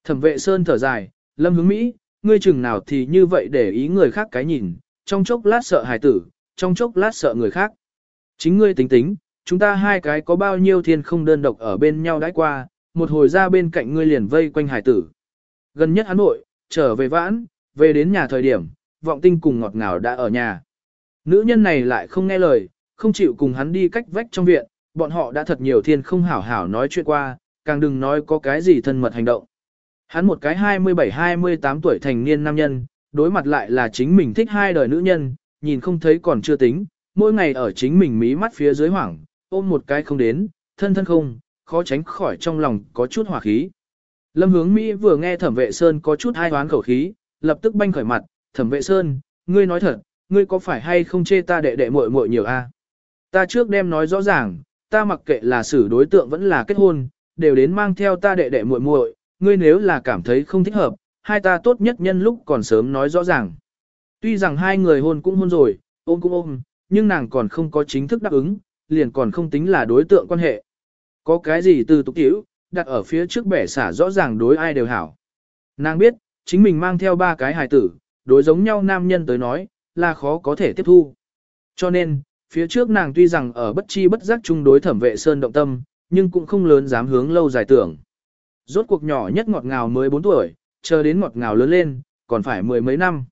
A: Thẩm vệ sơn thở dài, lâm hướng Mỹ, ngươi chừng nào thì như vậy để ý người khác cái nhìn, trong chốc lát sợ hài tử, trong chốc lát sợ người khác. Chính ngươi tính tính, chúng ta hai cái có bao nhiêu thiên không đơn độc ở bên nhau đãi qua, một hồi ra bên cạnh ngươi liền vây quanh hải tử. Gần nhất hắn nội, trở về vãn, về đến nhà thời điểm, vọng tinh cùng ngọt ngào đã ở nhà. Nữ nhân này lại không nghe lời, không chịu cùng hắn đi cách vách trong viện, bọn họ đã thật nhiều thiên không hảo hảo nói chuyện qua, càng đừng nói có cái gì thân mật hành động. Hắn một cái 27-28 tuổi thành niên nam nhân, đối mặt lại là chính mình thích hai đời nữ nhân, nhìn không thấy còn chưa tính, mỗi ngày ở chính mình mí mắt phía dưới hoảng, ôm một cái không đến, thân thân không, khó tránh khỏi trong lòng có chút hỏa khí. Lâm hướng Mỹ vừa nghe thẩm vệ Sơn có chút hai hoán khẩu khí, lập tức banh khởi mặt, thẩm vệ Sơn, ngươi nói thật, ngươi có phải hay không chê ta đệ đệ muội muội nhiều a? Ta trước đem nói rõ ràng, ta mặc kệ là xử đối tượng vẫn là kết hôn, đều đến mang theo ta đệ đệ muội muội, ngươi nếu là cảm thấy không thích hợp, hai ta tốt nhất nhân lúc còn sớm nói rõ ràng. Tuy rằng hai người hôn cũng hôn rồi, ôm cũng ôm, nhưng nàng còn không có chính thức đáp ứng, liền còn không tính là đối tượng quan hệ. Có cái gì từ tục tiểu, đặt ở phía trước bẻ xả rõ ràng đối ai đều hảo. Nàng biết, chính mình mang theo ba cái hài tử, đối giống nhau nam nhân tới nói, là khó có thể tiếp thu. Cho nên, phía trước nàng tuy rằng ở bất chi bất giác chung đối thẩm vệ sơn động tâm, nhưng cũng không lớn dám hướng lâu dài tưởng. Rốt cuộc nhỏ nhất ngọt ngào mới 4 tuổi, chờ đến ngọt ngào lớn lên, còn phải mười mấy năm.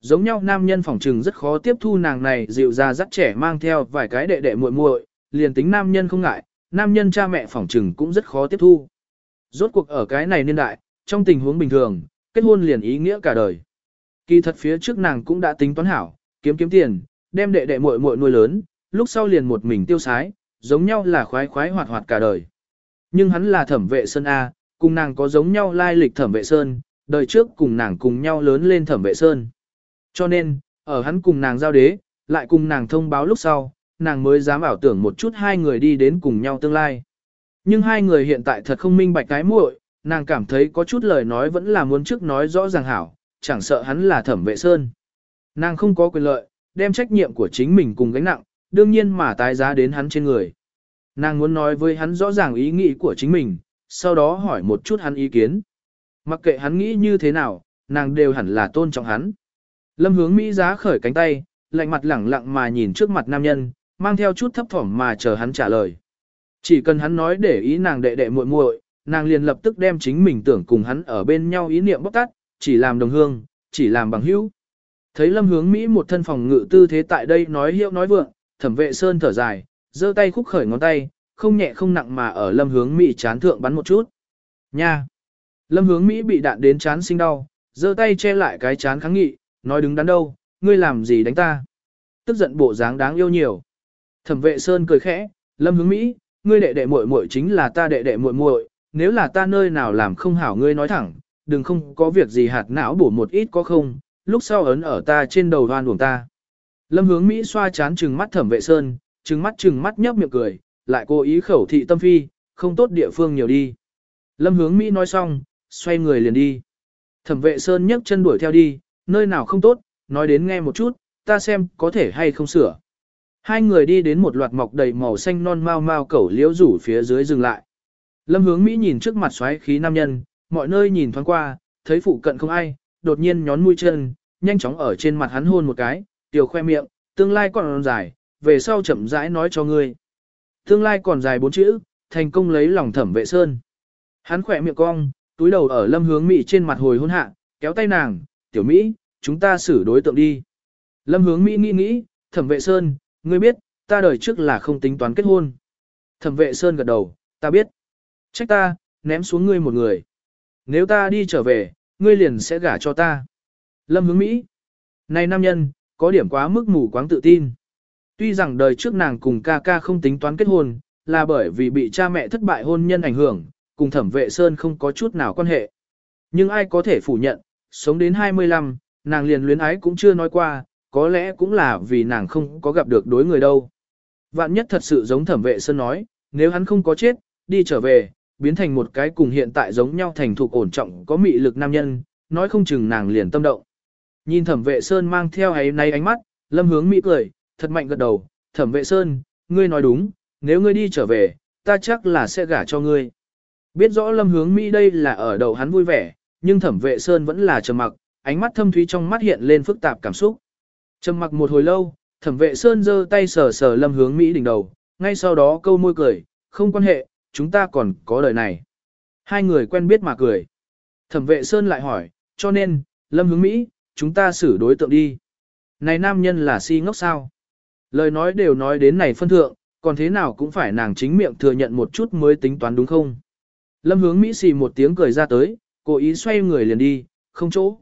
A: Giống nhau nam nhân phỏng trừng rất khó tiếp thu nàng này dịu ra dắt trẻ mang theo vài cái đệ đệ muội muội, liền tính nam nhân không ngại, nam nhân cha mẹ phỏng trừng cũng rất khó tiếp thu. Rốt cuộc ở cái này niên đại, trong tình huống bình thường, kết hôn liền ý nghĩa cả đời. Kỳ thật phía trước nàng cũng đã tính toán hảo, kiếm kiếm tiền, đem đệ đệ muội muội nuôi lớn, lúc sau liền một mình tiêu sái, giống nhau là khoái khoái hoạt hoạt cả đời. Nhưng hắn là thẩm vệ sơn A, cùng nàng có giống nhau lai lịch thẩm vệ sơn, đời trước cùng nàng cùng nhau lớn lên thẩm vệ sơn. Cho nên, ở hắn cùng nàng giao đế, lại cùng nàng thông báo lúc sau, nàng mới dám ảo tưởng một chút hai người đi đến cùng nhau tương lai. Nhưng hai người hiện tại thật không minh bạch cái muội, nàng cảm thấy có chút lời nói vẫn là muốn trước nói rõ ràng hảo, chẳng sợ hắn là thẩm vệ sơn. Nàng không có quyền lợi, đem trách nhiệm của chính mình cùng gánh nặng, đương nhiên mà tái giá đến hắn trên người. Nàng muốn nói với hắn rõ ràng ý nghĩ của chính mình, sau đó hỏi một chút hắn ý kiến. Mặc kệ hắn nghĩ như thế nào, nàng đều hẳn là tôn trọng hắn. Lâm hướng Mỹ giá khởi cánh tay, lạnh mặt lẳng lặng mà nhìn trước mặt nam nhân, mang theo chút thấp thỏm mà chờ hắn trả lời. Chỉ cần hắn nói để ý nàng đệ đệ muội muội, nàng liền lập tức đem chính mình tưởng cùng hắn ở bên nhau ý niệm bóc tát, chỉ làm đồng hương, chỉ làm bằng hữu. Thấy lâm hướng Mỹ một thân phòng ngự tư thế tại đây nói hiệu nói vượng, thẩm vệ sơn thở dài, giơ tay khúc khởi ngón tay, không nhẹ không nặng mà ở lâm hướng Mỹ chán thượng bắn một chút. Nha! Lâm hướng Mỹ bị đạn đến chán sinh đau, giơ tay che lại cái chán kháng nghị, nói đứng đắn đâu, ngươi làm gì đánh ta. Tức giận bộ dáng đáng yêu nhiều. Thẩm vệ sơn cười khẽ, lâm hướng Mỹ, ngươi đệ đệ muội muội chính là ta đệ đệ muội muội, nếu là ta nơi nào làm không hảo ngươi nói thẳng, đừng không có việc gì hạt não bổ một ít có không, lúc sau ấn ở ta trên đầu hoan uổng ta. Lâm hướng Mỹ xoa chán trừng mắt thẩm vệ sơn, trừng mắt trừng mắt nhấp miệng cười, lại cố ý khẩu thị tâm phi, không tốt địa phương nhiều đi. Lâm hướng Mỹ nói xong, xoay người liền đi. Thẩm vệ sơn nhấc chân đuổi theo đi, nơi nào không tốt, nói đến nghe một chút, ta xem có thể hay không sửa. Hai người đi đến một loạt mọc đầy màu xanh non mau mau cẩu liễu rủ phía dưới dừng lại. Lâm hướng Mỹ nhìn trước mặt xoáy khí nam nhân, mọi nơi nhìn thoáng qua, thấy phụ cận không ai, đột nhiên nhón mũi chân, nhanh chóng ở trên mặt hắn hôn một cái, tiểu khoe miệng, tương lai còn dài, về sau chậm rãi nói cho ngươi. Tương lai còn dài bốn chữ, thành công lấy lòng thẩm vệ sơn. Hắn khỏe miệng cong, túi đầu ở lâm hướng Mỹ trên mặt hồi hôn hạ, kéo tay nàng, tiểu Mỹ, chúng ta xử đối tượng đi. Lâm hướng Mỹ nghĩ nghĩ, thẩm vệ sơn, ngươi biết, ta đời trước là không tính toán kết hôn. Thẩm vệ sơn gật đầu, ta biết. Trách ta, ném xuống ngươi một người. Nếu ta đi trở về, ngươi liền sẽ gả cho ta. Lâm hướng Mỹ. Này nam nhân, có điểm quá mức mù quáng tự tin. Tuy rằng đời trước nàng cùng ca ca không tính toán kết hôn, là bởi vì bị cha mẹ thất bại hôn nhân ảnh hưởng, cùng thẩm vệ Sơn không có chút nào quan hệ. Nhưng ai có thể phủ nhận, sống đến 25, nàng liền luyến ái cũng chưa nói qua, có lẽ cũng là vì nàng không có gặp được đối người đâu. Vạn nhất thật sự giống thẩm vệ Sơn nói, nếu hắn không có chết, đi trở về, biến thành một cái cùng hiện tại giống nhau thành thục ổn trọng có mị lực nam nhân, nói không chừng nàng liền tâm động. Nhìn thẩm vệ Sơn mang theo ấy nay ánh mắt, lâm hướng mỹ cười, thật mạnh gật đầu, thẩm vệ Sơn, ngươi nói đúng, nếu ngươi đi trở về, ta chắc là sẽ gả cho ngươi. Biết rõ lâm hướng mỹ đây là ở đầu hắn vui vẻ, nhưng thẩm vệ Sơn vẫn là trầm mặc, ánh mắt thâm thúy trong mắt hiện lên phức tạp cảm xúc. Trầm mặc một hồi lâu, thẩm vệ Sơn giơ tay sờ sờ lâm hướng mỹ đỉnh đầu, ngay sau đó câu môi cười, không quan hệ, chúng ta còn có lời này. Hai người quen biết mà cười. Thẩm vệ Sơn lại hỏi, cho nên, lâm hướng Mỹ, chúng ta xử đối tượng đi. Này nam nhân là si ngốc sao? Lời nói đều nói đến này phân thượng, còn thế nào cũng phải nàng chính miệng thừa nhận một chút mới tính toán đúng không? Lâm hướng Mỹ xì một tiếng cười ra tới, cố ý xoay người liền đi, không chỗ.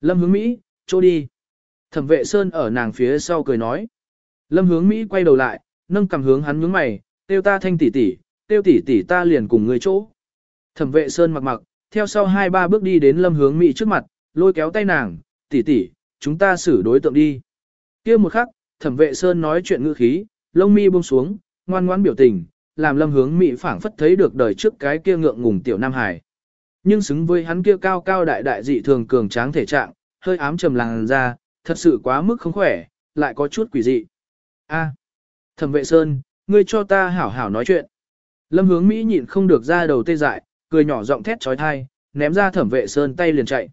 A: Lâm hướng Mỹ, chỗ đi. Thẩm vệ Sơn ở nàng phía sau cười nói. Lâm hướng Mỹ quay đầu lại, nâng cầm hướng hắn nhướng mày, tiêu ta thanh tỷ tỷ, tiêu tỷ tỷ ta liền cùng người chỗ. Thẩm vệ Sơn mặc mặc, theo sau hai ba bước đi đến lâm hướng Mỹ trước mặt, lôi kéo tay nàng, tỷ tỷ, chúng ta xử đối tượng đi. kia một khắc, thẩm vệ Sơn nói chuyện ngữ khí, lông mi buông xuống, ngoan ngoãn biểu tình, làm lâm hướng Mỹ phảng phất thấy được đời trước cái kia ngượng ngùng tiểu Nam Hải. Nhưng xứng với hắn kia cao cao đại đại dị thường cường tráng thể trạng, hơi ám trầm làng ra, thật sự quá mức không khỏe, lại có chút quỷ dị. A, thẩm vệ Sơn, ngươi cho ta hảo hảo nói chuyện. Lâm hướng Mỹ nhịn không được ra đầu tê dại, cười nhỏ giọng thét trói thai, ném ra thẩm vệ sơn tay liền chạy.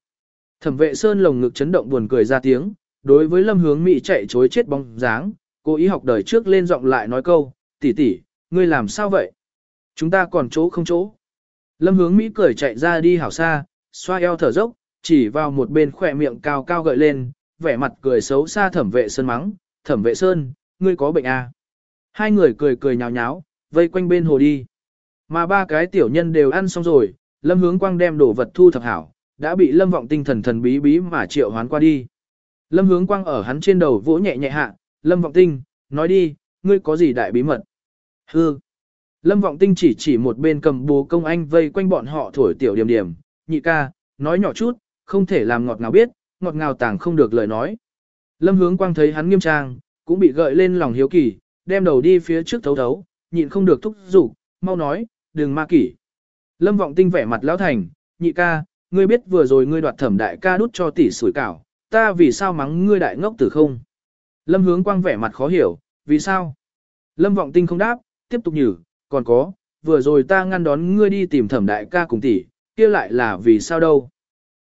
A: Thẩm vệ sơn lồng ngực chấn động buồn cười ra tiếng, đối với lâm hướng Mỹ chạy chối chết bóng dáng, cô ý học đời trước lên giọng lại nói câu, tỷ tỷ, ngươi làm sao vậy? Chúng ta còn chỗ không chỗ. Lâm hướng Mỹ cười chạy ra đi hảo xa, xoa eo thở dốc, chỉ vào một bên khỏe miệng cao cao gợi lên, vẻ mặt cười xấu xa thẩm vệ sơn mắng, thẩm vệ sơn, ngươi có bệnh à? Hai người cười cười nhào nháo, vây quanh bên hồ đi. Mà ba cái tiểu nhân đều ăn xong rồi, lâm hướng quang đem đồ vật thu thập hảo, đã bị lâm vọng tinh thần thần bí bí mà triệu hoán qua đi. Lâm hướng quang ở hắn trên đầu vỗ nhẹ nhẹ hạ, lâm vọng tinh, nói đi, ngươi có gì đại bí mật? Hư. Lâm vọng tinh chỉ chỉ một bên cầm bố công anh vây quanh bọn họ thổi tiểu điểm điểm, nhị ca, nói nhỏ chút, không thể làm ngọt ngào biết, ngọt ngào tàng không được lời nói. Lâm hướng quang thấy hắn nghiêm trang, cũng bị gợi lên lòng hiếu kỳ, đem đầu đi phía trước thấu thấu, nhịn không được thúc giục, mau nói, đừng ma kỷ. Lâm vọng tinh vẻ mặt lão thành, nhị ca, ngươi biết vừa rồi ngươi đoạt thẩm đại ca đút cho tỷ sủi cảo, ta vì sao mắng ngươi đại ngốc tử không? Lâm hướng quang vẻ mặt khó hiểu, vì sao? Lâm vọng tinh không đáp, tiếp tục nhử, còn có, vừa rồi ta ngăn đón ngươi đi tìm thẩm đại ca cùng tỷ, kia lại là vì sao đâu?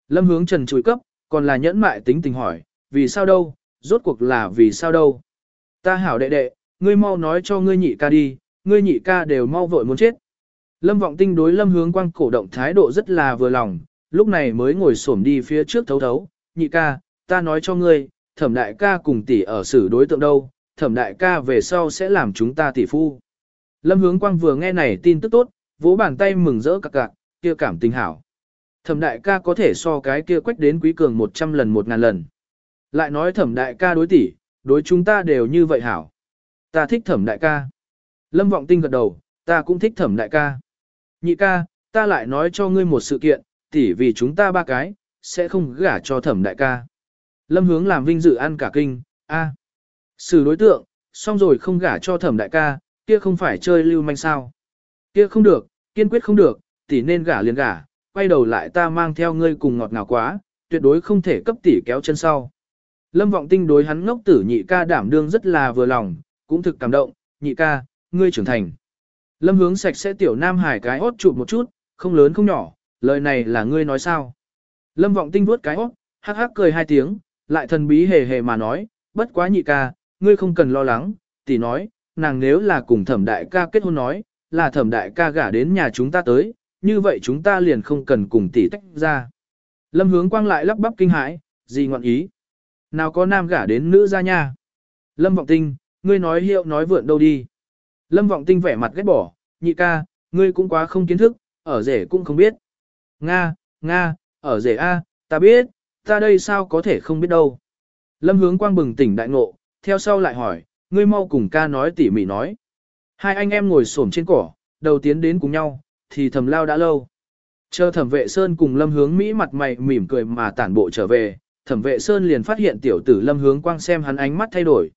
A: Lâm hướng trần chùi cấp, còn là nhẫn mại tính tình hỏi, vì sao đâu, rốt cuộc là vì sao đâu? Ta hảo đệ đệ, ngươi mau nói cho ngươi nhị ca đi, ngươi nhị ca đều mau vội muốn chết. Lâm vọng tinh đối lâm hướng quang cổ động thái độ rất là vừa lòng, lúc này mới ngồi xổm đi phía trước thấu thấu, nhị ca, ta nói cho ngươi, thẩm đại ca cùng tỷ ở xử đối tượng đâu, thẩm đại ca về sau sẽ làm chúng ta tỷ phu. Lâm hướng quang vừa nghe này tin tức tốt, vỗ bàn tay mừng rỡ cặc cặc, kia cảm tình hảo. Thẩm đại ca có thể so cái kia quách đến quý cường 100 lần 1000 lần. Lại nói thẩm đại ca đối tỷ, đối chúng ta đều như vậy hảo. Ta thích thẩm đại ca. Lâm vọng tinh gật đầu, ta cũng thích thẩm đại ca. Nhị ca, ta lại nói cho ngươi một sự kiện, tỷ vì chúng ta ba cái, sẽ không gả cho thẩm đại ca. Lâm hướng làm vinh dự ăn cả kinh, a Xử đối tượng, xong rồi không gả cho thẩm đại ca, kia không phải chơi lưu manh sao. Kia không được, kiên quyết không được, tỷ nên gả liền gả, quay đầu lại ta mang theo ngươi cùng ngọt ngào quá, tuyệt đối không thể cấp tỷ kéo chân sau. Lâm vọng tinh đối hắn ngốc tử nhị ca đảm đương rất là vừa lòng, cũng thực cảm động, nhị ca, ngươi trưởng thành. Lâm hướng sạch sẽ tiểu nam hải cái hót chụp một chút, không lớn không nhỏ, lời này là ngươi nói sao. Lâm vọng tinh vuốt cái hót, hắc hắc cười hai tiếng, lại thần bí hề hề mà nói, bất quá nhị ca, ngươi không cần lo lắng, tỷ nói, nàng nếu là cùng thẩm đại ca kết hôn nói, là thẩm đại ca gả đến nhà chúng ta tới, như vậy chúng ta liền không cần cùng tỷ tách ra. Lâm hướng quang lại lắp bắp kinh hãi, gì ngọn ý. Nào có nam gả đến nữ ra nha. Lâm vọng tinh, ngươi nói hiệu nói vượn đâu đi. Lâm vọng tinh vẻ mặt ghét bỏ, nhị ca, ngươi cũng quá không kiến thức, ở rể cũng không biết. Nga, Nga, ở rể A, ta biết, ta đây sao có thể không biết đâu. Lâm hướng quang bừng tỉnh đại ngộ, theo sau lại hỏi, ngươi mau cùng ca nói tỉ mỉ nói. Hai anh em ngồi xổm trên cỏ, đầu tiến đến cùng nhau, thì thầm lao đã lâu. Chờ thẩm vệ Sơn cùng lâm hướng Mỹ mặt mày mỉm cười mà tản bộ trở về, thẩm vệ Sơn liền phát hiện tiểu tử lâm hướng quang xem hắn ánh mắt thay đổi.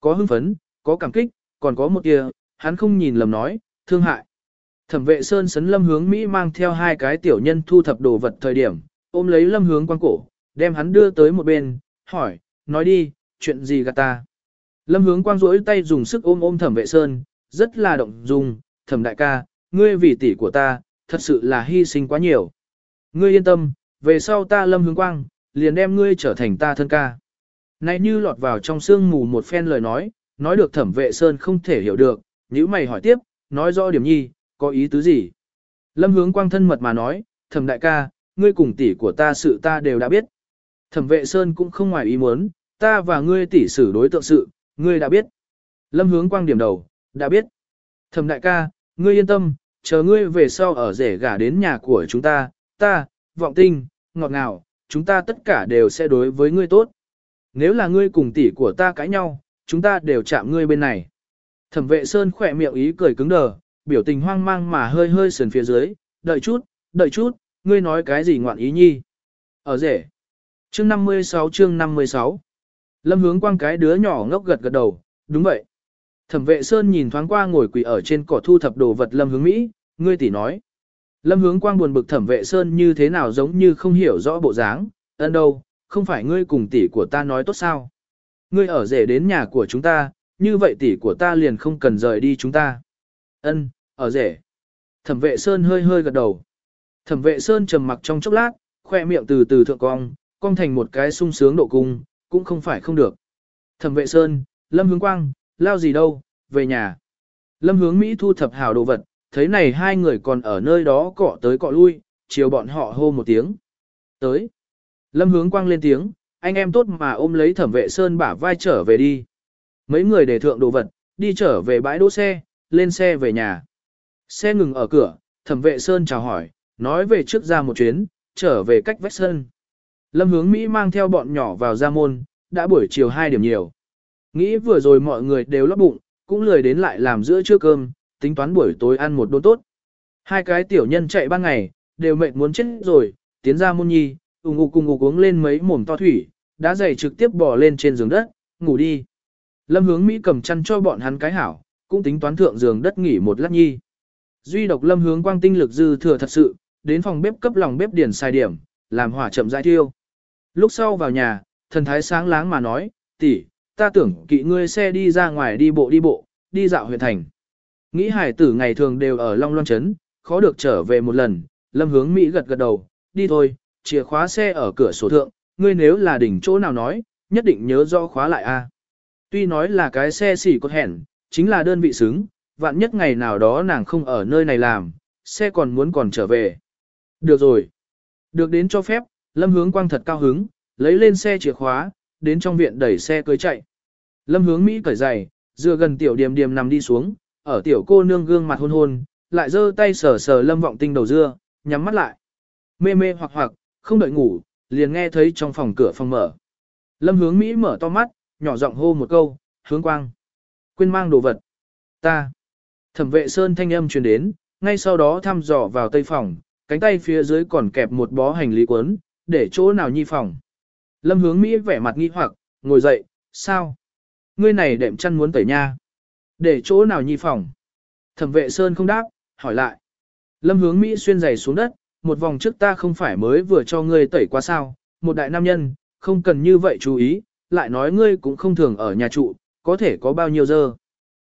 A: Có hưng phấn, có cảm kích, còn có một kia, hắn không nhìn lầm nói, thương hại. Thẩm vệ Sơn sấn lâm hướng Mỹ mang theo hai cái tiểu nhân thu thập đồ vật thời điểm, ôm lấy lâm hướng quang cổ, đem hắn đưa tới một bên, hỏi, nói đi, chuyện gì gạt ta. Lâm hướng quang rỗi tay dùng sức ôm ôm thẩm vệ Sơn, rất là động dung, thẩm đại ca, ngươi vì tỷ của ta, thật sự là hy sinh quá nhiều. Ngươi yên tâm, về sau ta lâm hướng quang, liền đem ngươi trở thành ta thân ca. Này như lọt vào trong sương mù một phen lời nói, nói được thẩm vệ Sơn không thể hiểu được, nếu mày hỏi tiếp, nói rõ điểm nhi, có ý tứ gì? Lâm hướng quang thân mật mà nói, thẩm đại ca, ngươi cùng tỷ của ta sự ta đều đã biết. Thẩm vệ Sơn cũng không ngoài ý muốn, ta và ngươi tỷ xử đối tượng sự, ngươi đã biết. Lâm hướng quang điểm đầu, đã biết. Thẩm đại ca, ngươi yên tâm, chờ ngươi về sau ở rể gả đến nhà của chúng ta, ta, vọng tinh, ngọt ngào, chúng ta tất cả đều sẽ đối với ngươi tốt. Nếu là ngươi cùng tỷ của ta cãi nhau, chúng ta đều chạm ngươi bên này. Thẩm vệ Sơn khỏe miệng ý cười cứng đờ, biểu tình hoang mang mà hơi hơi sườn phía dưới, đợi chút, đợi chút, ngươi nói cái gì ngoạn ý nhi. Ở rể. Chương 56 chương 56. Lâm hướng quang cái đứa nhỏ ngốc gật gật đầu, đúng vậy. Thẩm vệ Sơn nhìn thoáng qua ngồi quỳ ở trên cỏ thu thập đồ vật Lâm hướng Mỹ, ngươi tỷ nói. Lâm hướng quang buồn bực thẩm vệ Sơn như thế nào giống như không hiểu rõ bộ dáng, ân đâu, không phải ngươi cùng tỷ của ta nói tốt sao. Ngươi ở rể đến nhà của chúng ta, như vậy tỷ của ta liền không cần rời đi chúng ta. Ân, ở rể. Thẩm vệ Sơn hơi hơi gật đầu. Thẩm vệ Sơn trầm mặc trong chốc lát, khoe miệng từ từ thượng cong, cong thành một cái sung sướng độ cung, cũng không phải không được. Thẩm vệ sơn, Lâm Hướng Quang, lao gì đâu, về nhà. Lâm Hướng Mỹ thu thập hảo đồ vật, thấy này hai người còn ở nơi đó cọ tới cọ lui, chiều bọn họ hô một tiếng. Tới. Lâm Hướng Quang lên tiếng, anh em tốt mà ôm lấy thẩm vệ sơn bả vai trở về đi. Mấy người để thượng đồ vật, đi trở về bãi đỗ xe, lên xe về nhà. Xe ngừng ở cửa, thẩm vệ sơn chào hỏi, nói về trước ra một chuyến, trở về cách vách sơn. Lâm hướng Mỹ mang theo bọn nhỏ vào gia môn, đã buổi chiều 2 điểm nhiều. Nghĩ vừa rồi mọi người đều lót bụng, cũng lười đến lại làm giữa trưa cơm, tính toán buổi tối ăn một đốn tốt. Hai cái tiểu nhân chạy ban ngày, đều mệt muốn chết rồi, tiến ra môn nhi, ủng ngục cùng ngục uống lên mấy mồm to thủy, đã dày trực tiếp bỏ lên trên giường đất, ngủ đi. Lâm hướng Mỹ cầm chăn cho bọn hắn cái hảo, cũng tính toán thượng giường đất nghỉ một lát nhi. Duy độc lâm hướng quang tinh lực dư thừa thật sự, đến phòng bếp cấp lòng bếp điển sai điểm, làm hỏa chậm rãi thiêu. Lúc sau vào nhà, thần thái sáng láng mà nói, tỷ, ta tưởng kỵ ngươi xe đi ra ngoài đi bộ đi bộ, đi dạo huyện thành. Nghĩ hải tử ngày thường đều ở Long Loan Trấn, khó được trở về một lần, lâm hướng Mỹ gật gật đầu, đi thôi, chìa khóa xe ở cửa sổ thượng, ngươi nếu là đỉnh chỗ nào nói, nhất định nhớ rõ khóa lại a. Tuy nói là cái xe xỉ cốt hẹn, chính là đơn vị xứng, vạn nhất ngày nào đó nàng không ở nơi này làm, xe còn muốn còn trở về. Được rồi. Được đến cho phép, Lâm Hướng Quang thật cao hứng, lấy lên xe chìa khóa, đến trong viện đẩy xe cưới chạy. Lâm Hướng Mỹ cởi giày, dựa gần tiểu điềm điềm nằm đi xuống, ở tiểu cô nương gương mặt hôn hôn, lại giơ tay sờ sờ Lâm Vọng Tinh đầu dưa, nhắm mắt lại. Mê mê hoặc hoặc, không đợi ngủ, liền nghe thấy trong phòng cửa phòng mở. Lâm Hướng Mỹ mở to mắt, nhỏ giọng hô một câu, "Hướng Quang." Quên mang đồ vật. "Ta." Thẩm vệ Sơn thanh âm truyền đến, ngay sau đó thăm dò vào tây phòng, cánh tay phía dưới còn kẹp một bó hành lý cuốn, để chỗ nào nhi phòng. Lâm hướng Mỹ vẻ mặt nghi hoặc, ngồi dậy, sao? Ngươi này đệm chăn muốn tẩy nha. Để chỗ nào nhi phòng? Thẩm vệ Sơn không đáp, hỏi lại. Lâm hướng Mỹ xuyên giày xuống đất, một vòng trước ta không phải mới vừa cho ngươi tẩy qua sao, một đại nam nhân, không cần như vậy chú ý, lại nói ngươi cũng không thường ở nhà trụ, có thể có bao nhiêu giờ?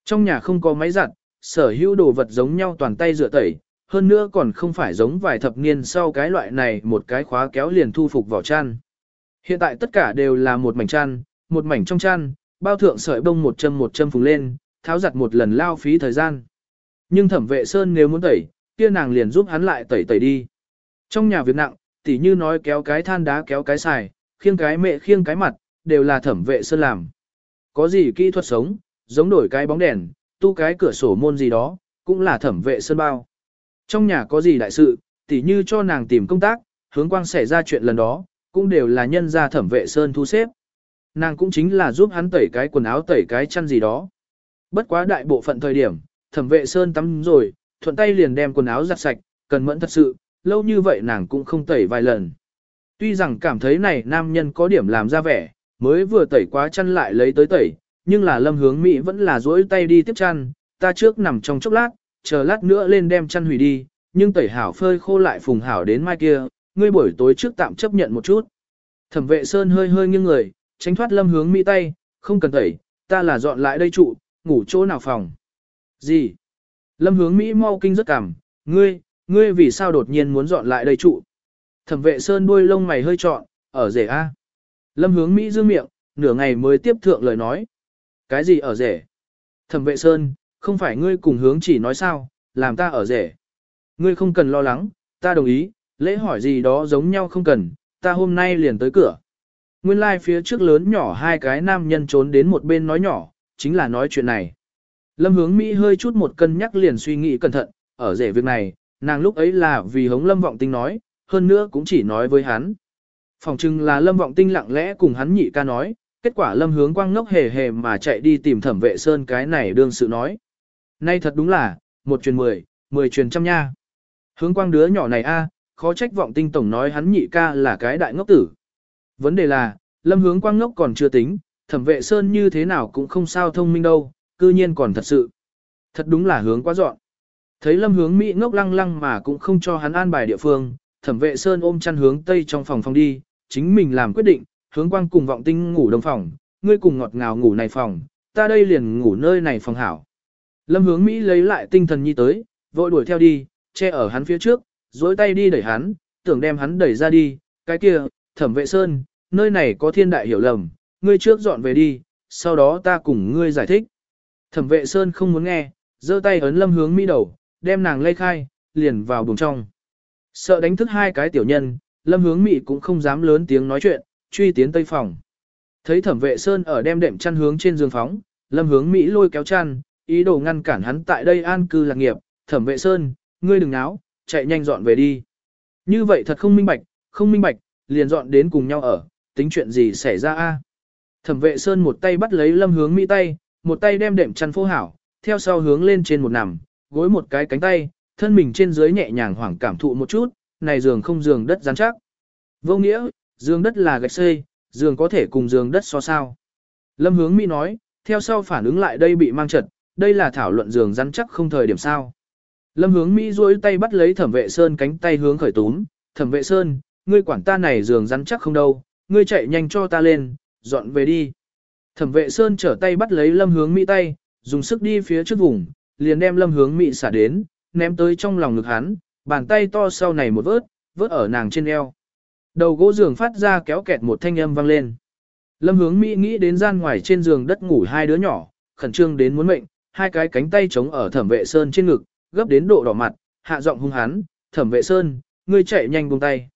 A: Trong nhà không có máy giặt, sở hữu đồ vật giống nhau toàn tay rửa tẩy, hơn nữa còn không phải giống vài thập niên sau cái loại này một cái khóa kéo liền thu phục vào chăn. Hiện tại tất cả đều là một mảnh chăn, một mảnh trong chăn, bao thượng sợi bông một châm một châm phùng lên, tháo giặt một lần lao phí thời gian. Nhưng thẩm vệ sơn nếu muốn tẩy, kia nàng liền giúp hắn lại tẩy tẩy đi. Trong nhà việc nặng, tỉ như nói kéo cái than đá kéo cái xài, khiêng cái mẹ khiêng cái mặt, đều là thẩm vệ sơn làm. Có gì kỹ thuật sống, giống đổi cái bóng đèn, tu cái cửa sổ môn gì đó, cũng là thẩm vệ sơn bao. Trong nhà có gì đại sự, tỉ như cho nàng tìm công tác, hướng quang xảy ra chuyện lần đó, cũng đều là nhân ra thẩm vệ sơn thu xếp. Nàng cũng chính là giúp hắn tẩy cái quần áo tẩy cái chăn gì đó. Bất quá đại bộ phận thời điểm, thẩm vệ sơn tắm rồi, thuận tay liền đem quần áo giặt sạch, cần mẫn thật sự, lâu như vậy nàng cũng không tẩy vài lần. Tuy rằng cảm thấy này nam nhân có điểm làm ra vẻ, mới vừa tẩy quá chăn lại lấy tới tẩy, nhưng là lâm hướng Mỹ vẫn là duỗi tay đi tiếp chăn, ta trước nằm trong chốc lát, chờ lát nữa lên đem chăn hủy đi, nhưng tẩy hảo phơi khô lại phùng hảo đến mai kia, ngươi buổi tối trước tạm chấp nhận một chút. Thẩm vệ Sơn hơi hơi nghiêng người, tránh thoát lâm hướng Mỹ tay, không cần tẩy, ta là dọn lại đây trụ, ngủ chỗ nào phòng. Gì? Lâm hướng Mỹ mau kinh rất cảm, ngươi, ngươi vì sao đột nhiên muốn dọn lại đây trụ? Thẩm vệ Sơn đuôi lông mày hơi trọn, ở rể A. Lâm hướng Mỹ dương miệng, nửa ngày mới tiếp thượng lời nói. Cái gì ở rể? Thẩm vệ Sơn, không phải ngươi cùng hướng chỉ nói sao, làm ta ở rể. Ngươi không cần lo lắng, ta đồng ý, lễ hỏi gì đó giống nhau không cần, ta hôm nay liền tới cửa. Nguyên lai like phía trước lớn nhỏ hai cái nam nhân trốn đến một bên nói nhỏ, chính là nói chuyện này. Lâm hướng Mỹ hơi chút một cân nhắc liền suy nghĩ cẩn thận, ở rể việc này, nàng lúc ấy là vì hống Lâm Vọng Tinh nói, hơn nữa cũng chỉ nói với hắn. Phòng chừng là Lâm Vọng Tinh lặng lẽ cùng hắn nhị ca nói, kết quả Lâm hướng quang ngốc hề hề mà chạy đi tìm thẩm vệ sơn cái này đương sự nói. Nay thật đúng là, một truyền mười, mười truyền trăm nha. Hướng quang đứa nhỏ này a, khó trách vọng tinh tổng nói hắn nhị ca là cái đại ngốc tử. Vấn đề là, lâm hướng quang ngốc còn chưa tính, thẩm vệ sơn như thế nào cũng không sao thông minh đâu, cư nhiên còn thật sự. Thật đúng là hướng quá dọn. Thấy lâm hướng Mỹ ngốc lăng lăng mà cũng không cho hắn an bài địa phương, thẩm vệ sơn ôm chăn hướng tây trong phòng phòng đi, chính mình làm quyết định, hướng quang cùng vọng tinh ngủ đồng phòng, ngươi cùng ngọt ngào ngủ này phòng, ta đây liền ngủ nơi này phòng hảo. Lâm hướng Mỹ lấy lại tinh thần nhi tới, vội đuổi theo đi, che ở hắn phía trước, dối tay đi đẩy hắn, tưởng đem hắn đẩy ra đi, cái kia, thẩm vệ sơn, nơi này có thiên đại hiểu lầm, ngươi trước dọn về đi, sau đó ta cùng ngươi giải thích. Thẩm vệ sơn không muốn nghe, giơ tay ấn lâm hướng Mỹ đầu, đem nàng lây khai, liền vào buồng trong. Sợ đánh thức hai cái tiểu nhân, lâm hướng Mỹ cũng không dám lớn tiếng nói chuyện, truy tiến tây phòng. Thấy thẩm vệ sơn ở đem đệm chăn hướng trên giường phóng, lâm hướng Mỹ lôi kéo chăn, ý đồ ngăn cản hắn tại đây an cư lạc nghiệp, thẩm vệ sơn, ngươi đừng náo, chạy nhanh dọn về đi. Như vậy thật không minh bạch, không minh bạch, liền dọn đến cùng nhau ở, tính chuyện gì xảy ra a? Thẩm vệ sơn một tay bắt lấy lâm hướng Mỹ tay, một tay đem đệm chăn phô hảo, theo sau hướng lên trên một nằm, gối một cái cánh tay, thân mình trên dưới nhẹ nhàng hoảng cảm thụ một chút, này giường không giường đất rắn chắc. Vô nghĩa, giường đất là gạch xây, giường có thể cùng giường đất so sao. Lâm hướng Mỹ nói, theo sau phản ứng lại đây bị mang trật, đây là thảo luận giường rắn chắc không thời điểm sao. Lâm hướng Mỹ duỗi tay bắt lấy thẩm vệ sơn cánh tay hướng khởi túm, thẩm vệ sơn, ngươi quản ta này giường rắn chắc không đâu, ngươi chạy nhanh cho ta lên, dọn về đi. Thẩm vệ sơn trở tay bắt lấy lâm hướng Mỹ tay, dùng sức đi phía trước vùng, liền đem lâm hướng Mỹ xả đến, ném tới trong lòng ngực hắn, bàn tay to sau này một vớt, vớt ở nàng trên eo. Đầu gỗ giường phát ra kéo kẹt một thanh âm vang lên. Lâm hướng Mỹ nghĩ đến gian ngoài trên giường đất ngủ hai đứa nhỏ, khẩn trương đến muốn mệnh, hai cái cánh tay chống ở thẩm vệ sơn trên ngực, gấp đến độ đỏ mặt, hạ giọng hung hán. thẩm vệ sơn, ngươi chạy nhanh buông tay.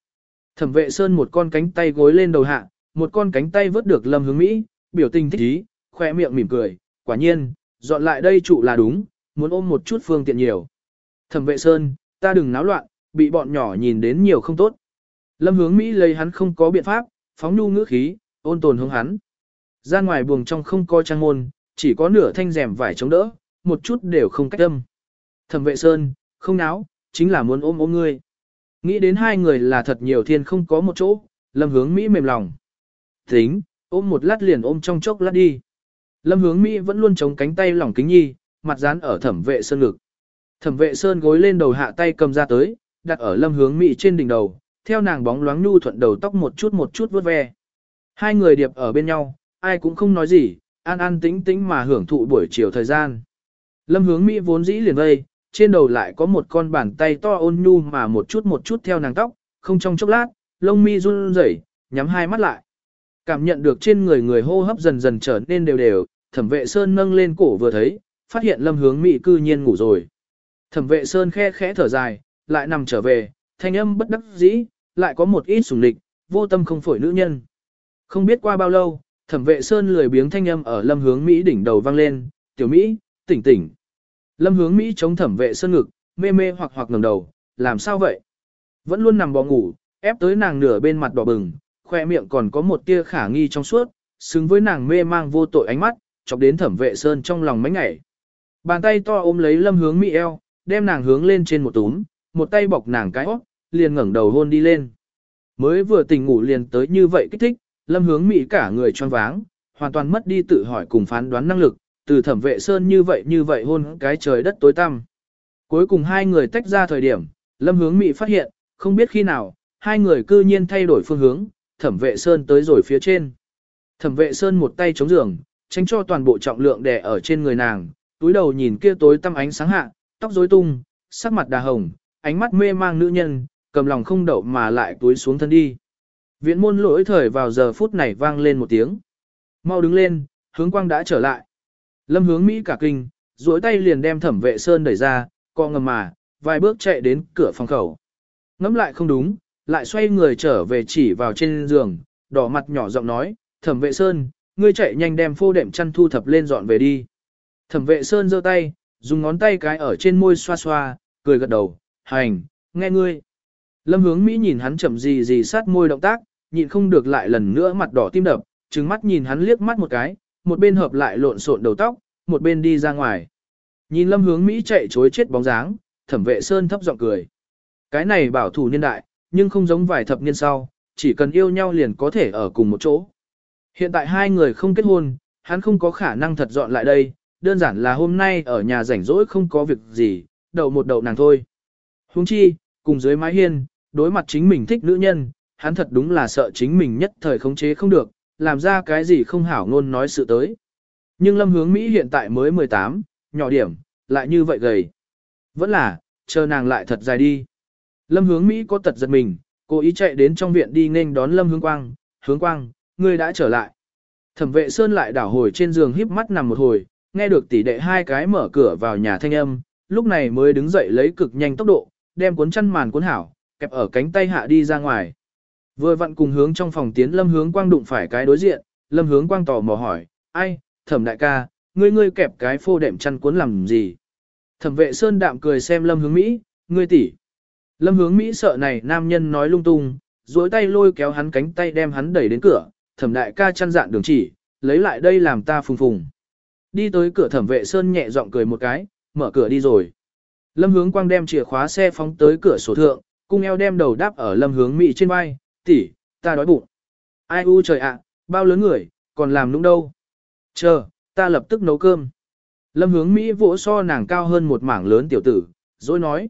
A: Thẩm vệ sơn một con cánh tay gối lên đầu hạ, một con cánh tay vớt được lâm hướng Mỹ, biểu tình thích ý, khoe miệng mỉm cười, quả nhiên, dọn lại đây trụ là đúng, muốn ôm một chút phương tiện nhiều. Thẩm vệ sơn, ta đừng náo loạn, bị bọn nhỏ nhìn đến nhiều không tốt. Lâm hướng Mỹ lấy hắn không có biện pháp, phóng nhu ngữ khí, ôn tồn hướng hắn. Ra ngoài buồng trong không coi trang môn, chỉ có nửa thanh rèm vải chống đỡ, một chút đều không cách âm. Thẩm vệ sơn, không náo, chính là muốn ôm ôm ngươi. Nghĩ đến hai người là thật nhiều thiên không có một chỗ, lâm hướng Mỹ mềm lòng. Tính, ôm một lát liền ôm trong chốc lát đi. Lâm hướng Mỹ vẫn luôn chống cánh tay lỏng kính nhi, mặt dán ở thẩm vệ sơn ngực. Thẩm vệ sơn gối lên đầu hạ tay cầm ra tới, đặt ở lâm hướng Mỹ trên đỉnh đầu, theo nàng bóng loáng nhu thuận đầu tóc một chút một chút vuốt ve. Hai người điệp ở bên nhau, ai cũng không nói gì, an an tĩnh tĩnh mà hưởng thụ buổi chiều thời gian. Lâm hướng Mỹ vốn dĩ liền vây, trên đầu lại có một con bàn tay to ôn nhu mà một chút một chút theo nàng tóc, không trong chốc lát, lông mi run rẩy, nhắm hai mắt lại. Cảm nhận được trên người người hô hấp dần dần trở nên đều đều, thẩm vệ sơn nâng lên cổ vừa thấy, phát hiện lâm hướng Mỹ cư nhiên ngủ rồi. Thẩm vệ sơn khe khẽ thở dài, lại nằm trở về, thanh âm bất đắc dĩ, lại có một ít sủng lịch, vô tâm không phổi nữ nhân. Không biết qua bao lâu, thẩm vệ sơn lười biếng thanh âm ở lâm hướng Mỹ đỉnh đầu vang lên, tiểu Mỹ, tỉnh tỉnh. Lâm hướng Mỹ chống thẩm vệ sơn ngực, mê mê hoặc hoặc ngẩng đầu, làm sao vậy? Vẫn luôn nằm bò ngủ, ép tới nàng nửa bên mặt đỏ bừng, khoe miệng còn có một tia khả nghi trong suốt, xứng với nàng mê mang vô tội ánh mắt, chọc đến thẩm vệ sơn trong lòng mấy ngày. Bàn tay to ôm lấy lâm hướng Mỹ eo, đem nàng hướng lên trên một túm, một tay bọc nàng cái hót, liền ngẩng đầu hôn đi lên. Mới vừa tỉnh ngủ liền tới như vậy kích thích, lâm hướng Mỹ cả người choáng váng, hoàn toàn mất đi tự hỏi cùng phán đoán năng lực, từ thẩm vệ sơn như vậy như vậy hôn cái trời đất tối tăm. Cuối cùng hai người tách ra thời điểm, lâm hướng Mỹ phát hiện, không biết khi nào, hai người cư nhiên thay đổi phương hướng, thẩm vệ sơn tới rồi phía trên. Thẩm vệ sơn một tay chống giường, tránh cho toàn bộ trọng lượng đè ở trên người nàng, túi đầu nhìn kia tối tăm ánh sáng hạ, tóc rối tung, sắc mặt đà hồng, ánh mắt mê mang nữ nhân, cầm lòng không đậu mà lại túi xuống thân đi. Viện môn lỗi thời vào giờ phút này vang lên một tiếng. Mau đứng lên, hướng quang đã trở lại. Lâm hướng Mỹ cả kinh, duỗi tay liền đem thẩm vệ sơn đẩy ra, co ngầm mà, vài bước chạy đến cửa phòng khẩu. Ngắm lại không đúng, lại xoay người trở về chỉ vào trên giường, đỏ mặt nhỏ giọng nói, thẩm vệ sơn, ngươi chạy nhanh đem phô đệm chăn thu thập lên dọn về đi. Thẩm vệ sơn giơ tay, dùng ngón tay cái ở trên môi xoa xoa, cười gật đầu, hành, nghe ngươi. Lâm hướng Mỹ nhìn hắn chậm gì gì sát môi động tác, nhịn không được lại lần nữa mặt đỏ tim đập, trừng mắt nhìn hắn liếc mắt một cái, một bên hợp lại lộn xộn đầu tóc, một bên đi ra ngoài. Nhìn lâm hướng Mỹ chạy chối chết bóng dáng, thẩm vệ sơn thấp giọng cười. Cái này bảo thủ niên đại, nhưng không giống vài thập niên sau, chỉ cần yêu nhau liền có thể ở cùng một chỗ. Hiện tại hai người không kết hôn, hắn không có khả năng thật dọn lại đây, đơn giản là hôm nay ở nhà rảnh rỗi không có việc gì, đậu một đậu nàng thôi. Huống chi, cùng dưới mái hiên, đối mặt chính mình thích nữ nhân, hắn thật đúng là sợ chính mình nhất thời khống chế không được, làm ra cái gì không hảo ngôn nói sự tới. Nhưng lâm hướng Mỹ hiện tại mới 18, nhỏ điểm, lại như vậy gầy. Vẫn là, chờ nàng lại thật dài đi. Lâm hướng Mỹ có tật giật mình, Cô ý chạy đến trong viện đi nên đón Lâm Hướng Quang, Hướng Quang, ngươi đã trở lại. Thẩm vệ Sơn lại đảo hồi trên giường híp mắt nằm một hồi, nghe được tỷ đệ hai cái mở cửa vào nhà thanh âm, lúc này mới đứng dậy lấy cực nhanh tốc độ, đem cuốn chăn màn cuốn hảo, kẹp ở cánh tay hạ đi ra ngoài. Vừa vặn cùng hướng trong phòng tiến Lâm Hướng Quang đụng phải cái đối diện, Lâm Hướng Quang tò mò hỏi, ai, thẩm đại ca, ngươi ngươi kẹp cái phô đệm chăn cuốn làm gì? Thẩm vệ Sơn đạm cười xem Lâm Hướng Mỹ, ngươi tỷ. Lâm Hướng Mỹ sợ này nam nhân nói lung tung, duỗi tay lôi kéo hắn cánh tay đem hắn đẩy đến cửa, thẩm đại ca chăn dạn đường chỉ, lấy lại đây làm ta phùng phùng. Đi tới cửa thẩm vệ Sơn nhẹ giọng cười một cái, mở cửa đi rồi. Lâm Hướng Quang đem chìa khóa xe phóng tới cửa sổ thượng, cung eo đem đầu đáp ở Lâm Hướng Mỹ trên vai, tỷ, ta đói bụng. Ai u trời ạ, bao lớn người, còn làm nũng đâu. Chờ, ta lập tức nấu cơm. Lâm hướng Mỹ vỗ so nàng cao hơn một mảng lớn tiểu tử, rồi nói.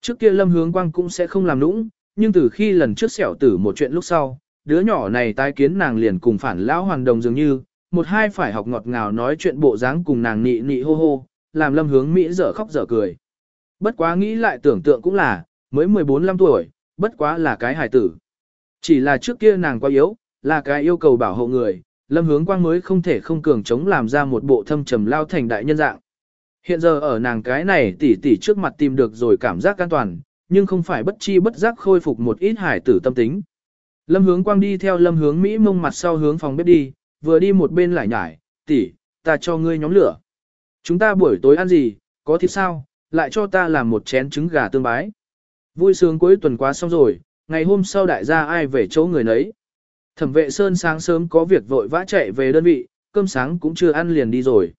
A: Trước kia lâm hướng quang cũng sẽ không làm nũng, nhưng từ khi lần trước xẻo tử một chuyện lúc sau, đứa nhỏ này tái kiến nàng liền cùng phản lão hoàn đồng dường như, một hai phải học ngọt ngào nói chuyện bộ dáng cùng nàng nị nị hô hô, làm lâm hướng Mỹ dở khóc dở cười. Bất quá nghĩ lại tưởng tượng cũng là, mới 14-15 tuổi, bất quá là cái hài tử. Chỉ là trước kia nàng quá yếu, là cái yêu cầu bảo hộ người, lâm hướng quang mới không thể không cường chống làm ra một bộ thâm trầm lao thành đại nhân dạng. Hiện giờ ở nàng cái này tỉ tỉ trước mặt tìm được rồi cảm giác an toàn, nhưng không phải bất chi bất giác khôi phục một ít hải tử tâm tính. Lâm hướng quang đi theo lâm hướng Mỹ mông mặt sau hướng phòng bếp đi, vừa đi một bên lại nhải, tỷ, ta cho ngươi nhóm lửa. Chúng ta buổi tối ăn gì, có thịt sao, lại cho ta làm một chén trứng gà tương bái. Vui sướng cuối tuần quá xong rồi, ngày hôm sau đại gia ai về chỗ người nấy. Thẩm vệ Sơn sáng sớm có việc vội vã chạy về đơn vị, cơm sáng cũng chưa ăn liền đi rồi.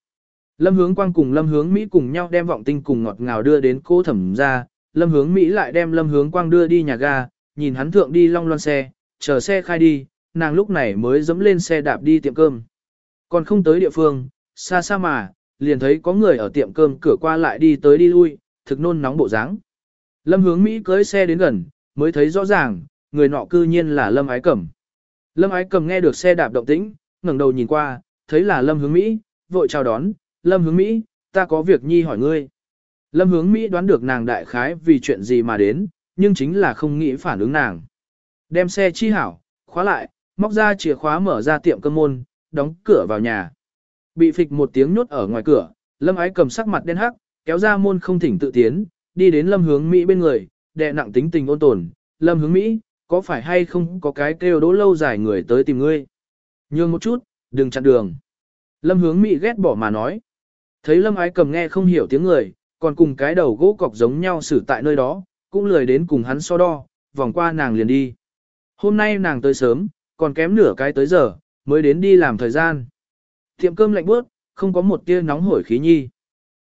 A: Lâm hướng quang cùng lâm hướng Mỹ cùng nhau đem vọng tinh cùng ngọt ngào đưa đến cô thẩm ra, lâm hướng Mỹ lại đem lâm hướng quang đưa đi nhà ga, nhìn hắn thượng đi long loan xe, chờ xe khai đi, nàng lúc này mới dẫm lên xe đạp đi tiệm cơm. Còn không tới địa phương, xa xa mà, liền thấy có người ở tiệm cơm cửa qua lại đi tới đi lui, thực nôn nóng bộ dáng. Lâm hướng Mỹ cưới xe đến gần, mới thấy rõ ràng, người nọ cư nhiên là Lâm Ái Cẩm. Lâm Ái Cẩm nghe được xe đạp động tĩnh, ngẩng đầu nhìn qua, thấy là Lâm Hướng Mỹ, vội chào đón, Lâm Hướng Mỹ, ta có việc nhi hỏi ngươi. Lâm Hướng Mỹ đoán được nàng đại khái vì chuyện gì mà đến, nhưng chính là không nghĩ phản ứng nàng. Đem xe chi hảo, khóa lại, móc ra chìa khóa mở ra tiệm cơm môn, đóng cửa vào nhà. Bị phịch một tiếng nhốt ở ngoài cửa, Lâm Ái Cầm sắc mặt đen hắc, kéo ra môn không thỉnh tự tiến, đi đến Lâm Hướng Mỹ bên người, đè nặng tính tình ôn tồn, Lâm Hướng Mỹ, có phải hay không có cái kêu đỗ lâu dài người tới tìm ngươi. Nhường một chút, đừng chặn đường. Lâm hướng Mỹ ghét bỏ mà nói. Thấy Lâm ái cầm nghe không hiểu tiếng người, còn cùng cái đầu gỗ cọc giống nhau xử tại nơi đó, cũng lười đến cùng hắn so đo, vòng qua nàng liền đi. Hôm nay nàng tới sớm, còn kém nửa cái tới giờ, mới đến đi làm thời gian. Tiệm cơm lạnh bước, không có một tia nóng hổi khí nhi.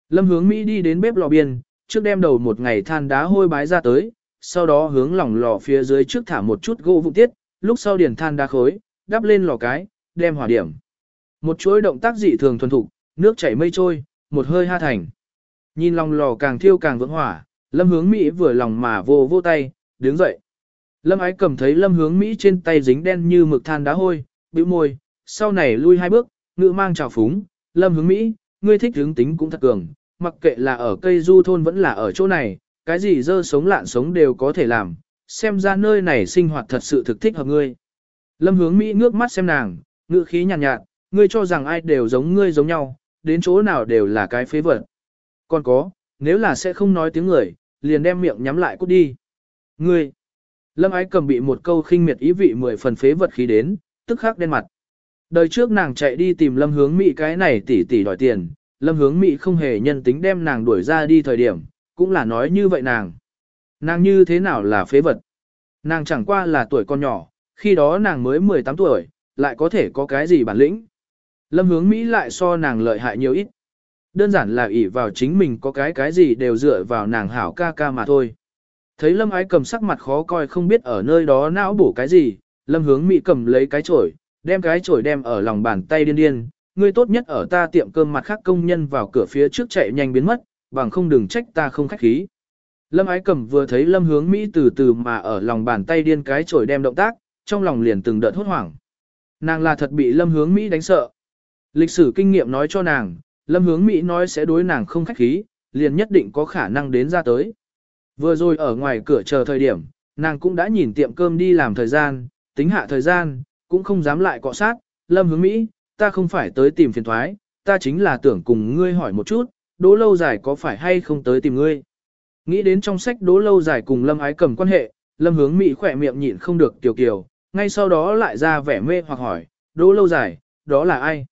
A: Lâm hướng Mỹ đi đến bếp lò biên, trước đem đầu một ngày than đá hôi bái ra tới, sau đó hướng lỏng lò phía dưới trước thả một chút gỗ vụn tiết, lúc sau điền than đá khối, đắp lên lò cái, đem hỏa điểm. Một chuỗi động tác dị thường thuần thục, nước chảy mây trôi, một hơi ha thành. Nhìn lòng lò càng thiêu càng vững hỏa, Lâm Hướng Mỹ vừa lòng mà vô vô tay, đứng dậy. Lâm Ái cầm thấy Lâm Hướng Mỹ trên tay dính đen như mực than đá hôi, bĩu môi, sau này lui hai bước, ngự mang trào phúng, Lâm Hướng Mỹ, ngươi thích hướng tính cũng thật cường, mặc kệ là ở cây du thôn vẫn là ở chỗ này, cái gì dơ sống lạn sống đều có thể làm, xem ra nơi này sinh hoạt thật sự thực thích hợp ngươi. Lâm hướng Mỹ ngước mắt xem nàng, ngữ khí nhàn nhạt, nhạt, ngươi cho rằng ai đều giống ngươi giống nhau, đến chỗ nào đều là cái phế vật. Còn có, nếu là sẽ không nói tiếng người, liền đem miệng nhắm lại cút đi. Ngươi, Lâm ái cầm bị một câu khinh miệt ý vị mười phần phế vật khí đến, tức khắc đen mặt. Đời trước nàng chạy đi tìm Lâm hướng Mỹ cái này tỷ tỷ đòi tiền, Lâm hướng Mỹ không hề nhân tính đem nàng đuổi ra đi thời điểm, cũng là nói như vậy nàng. Nàng như thế nào là phế vật? Nàng chẳng qua là tuổi con nhỏ, khi đó nàng mới 18 tuổi, lại có thể có cái gì bản lĩnh. Lâm hướng Mỹ lại so nàng lợi hại nhiều ít. Đơn giản là ỷ vào chính mình có cái cái gì đều dựa vào nàng hảo ca ca mà thôi. Thấy Lâm ái cầm sắc mặt khó coi không biết ở nơi đó não bổ cái gì, Lâm hướng Mỹ cầm lấy cái chổi, đem cái chổi đem ở lòng bàn tay điên điên. Ngươi tốt nhất ở ta tiệm cơm mặt khác công nhân vào cửa phía trước chạy nhanh biến mất, bằng không đừng trách ta không khách khí. Lâm ái cầm vừa thấy lâm hướng Mỹ từ từ mà ở lòng bàn tay điên cái chổi đem động tác, trong lòng liền từng đợt hốt hoảng. Nàng là thật bị lâm hướng Mỹ đánh sợ. Lịch sử kinh nghiệm nói cho nàng, lâm hướng Mỹ nói sẽ đối nàng không khách khí, liền nhất định có khả năng đến ra tới. Vừa rồi ở ngoài cửa chờ thời điểm, nàng cũng đã nhìn tiệm cơm đi làm thời gian, tính hạ thời gian, cũng không dám lại cọ sát, lâm hướng Mỹ, ta không phải tới tìm phiền thoái, ta chính là tưởng cùng ngươi hỏi một chút, đỗ lâu dài có phải hay không tới tìm ngươi. Nghĩ đến trong sách đỗ lâu dài cùng lâm ái cầm quan hệ, lâm hướng Mỹ khỏe miệng nhịn không được tiểu kiều, ngay sau đó lại ra vẻ mê hoặc hỏi, đỗ lâu dài, đó là ai?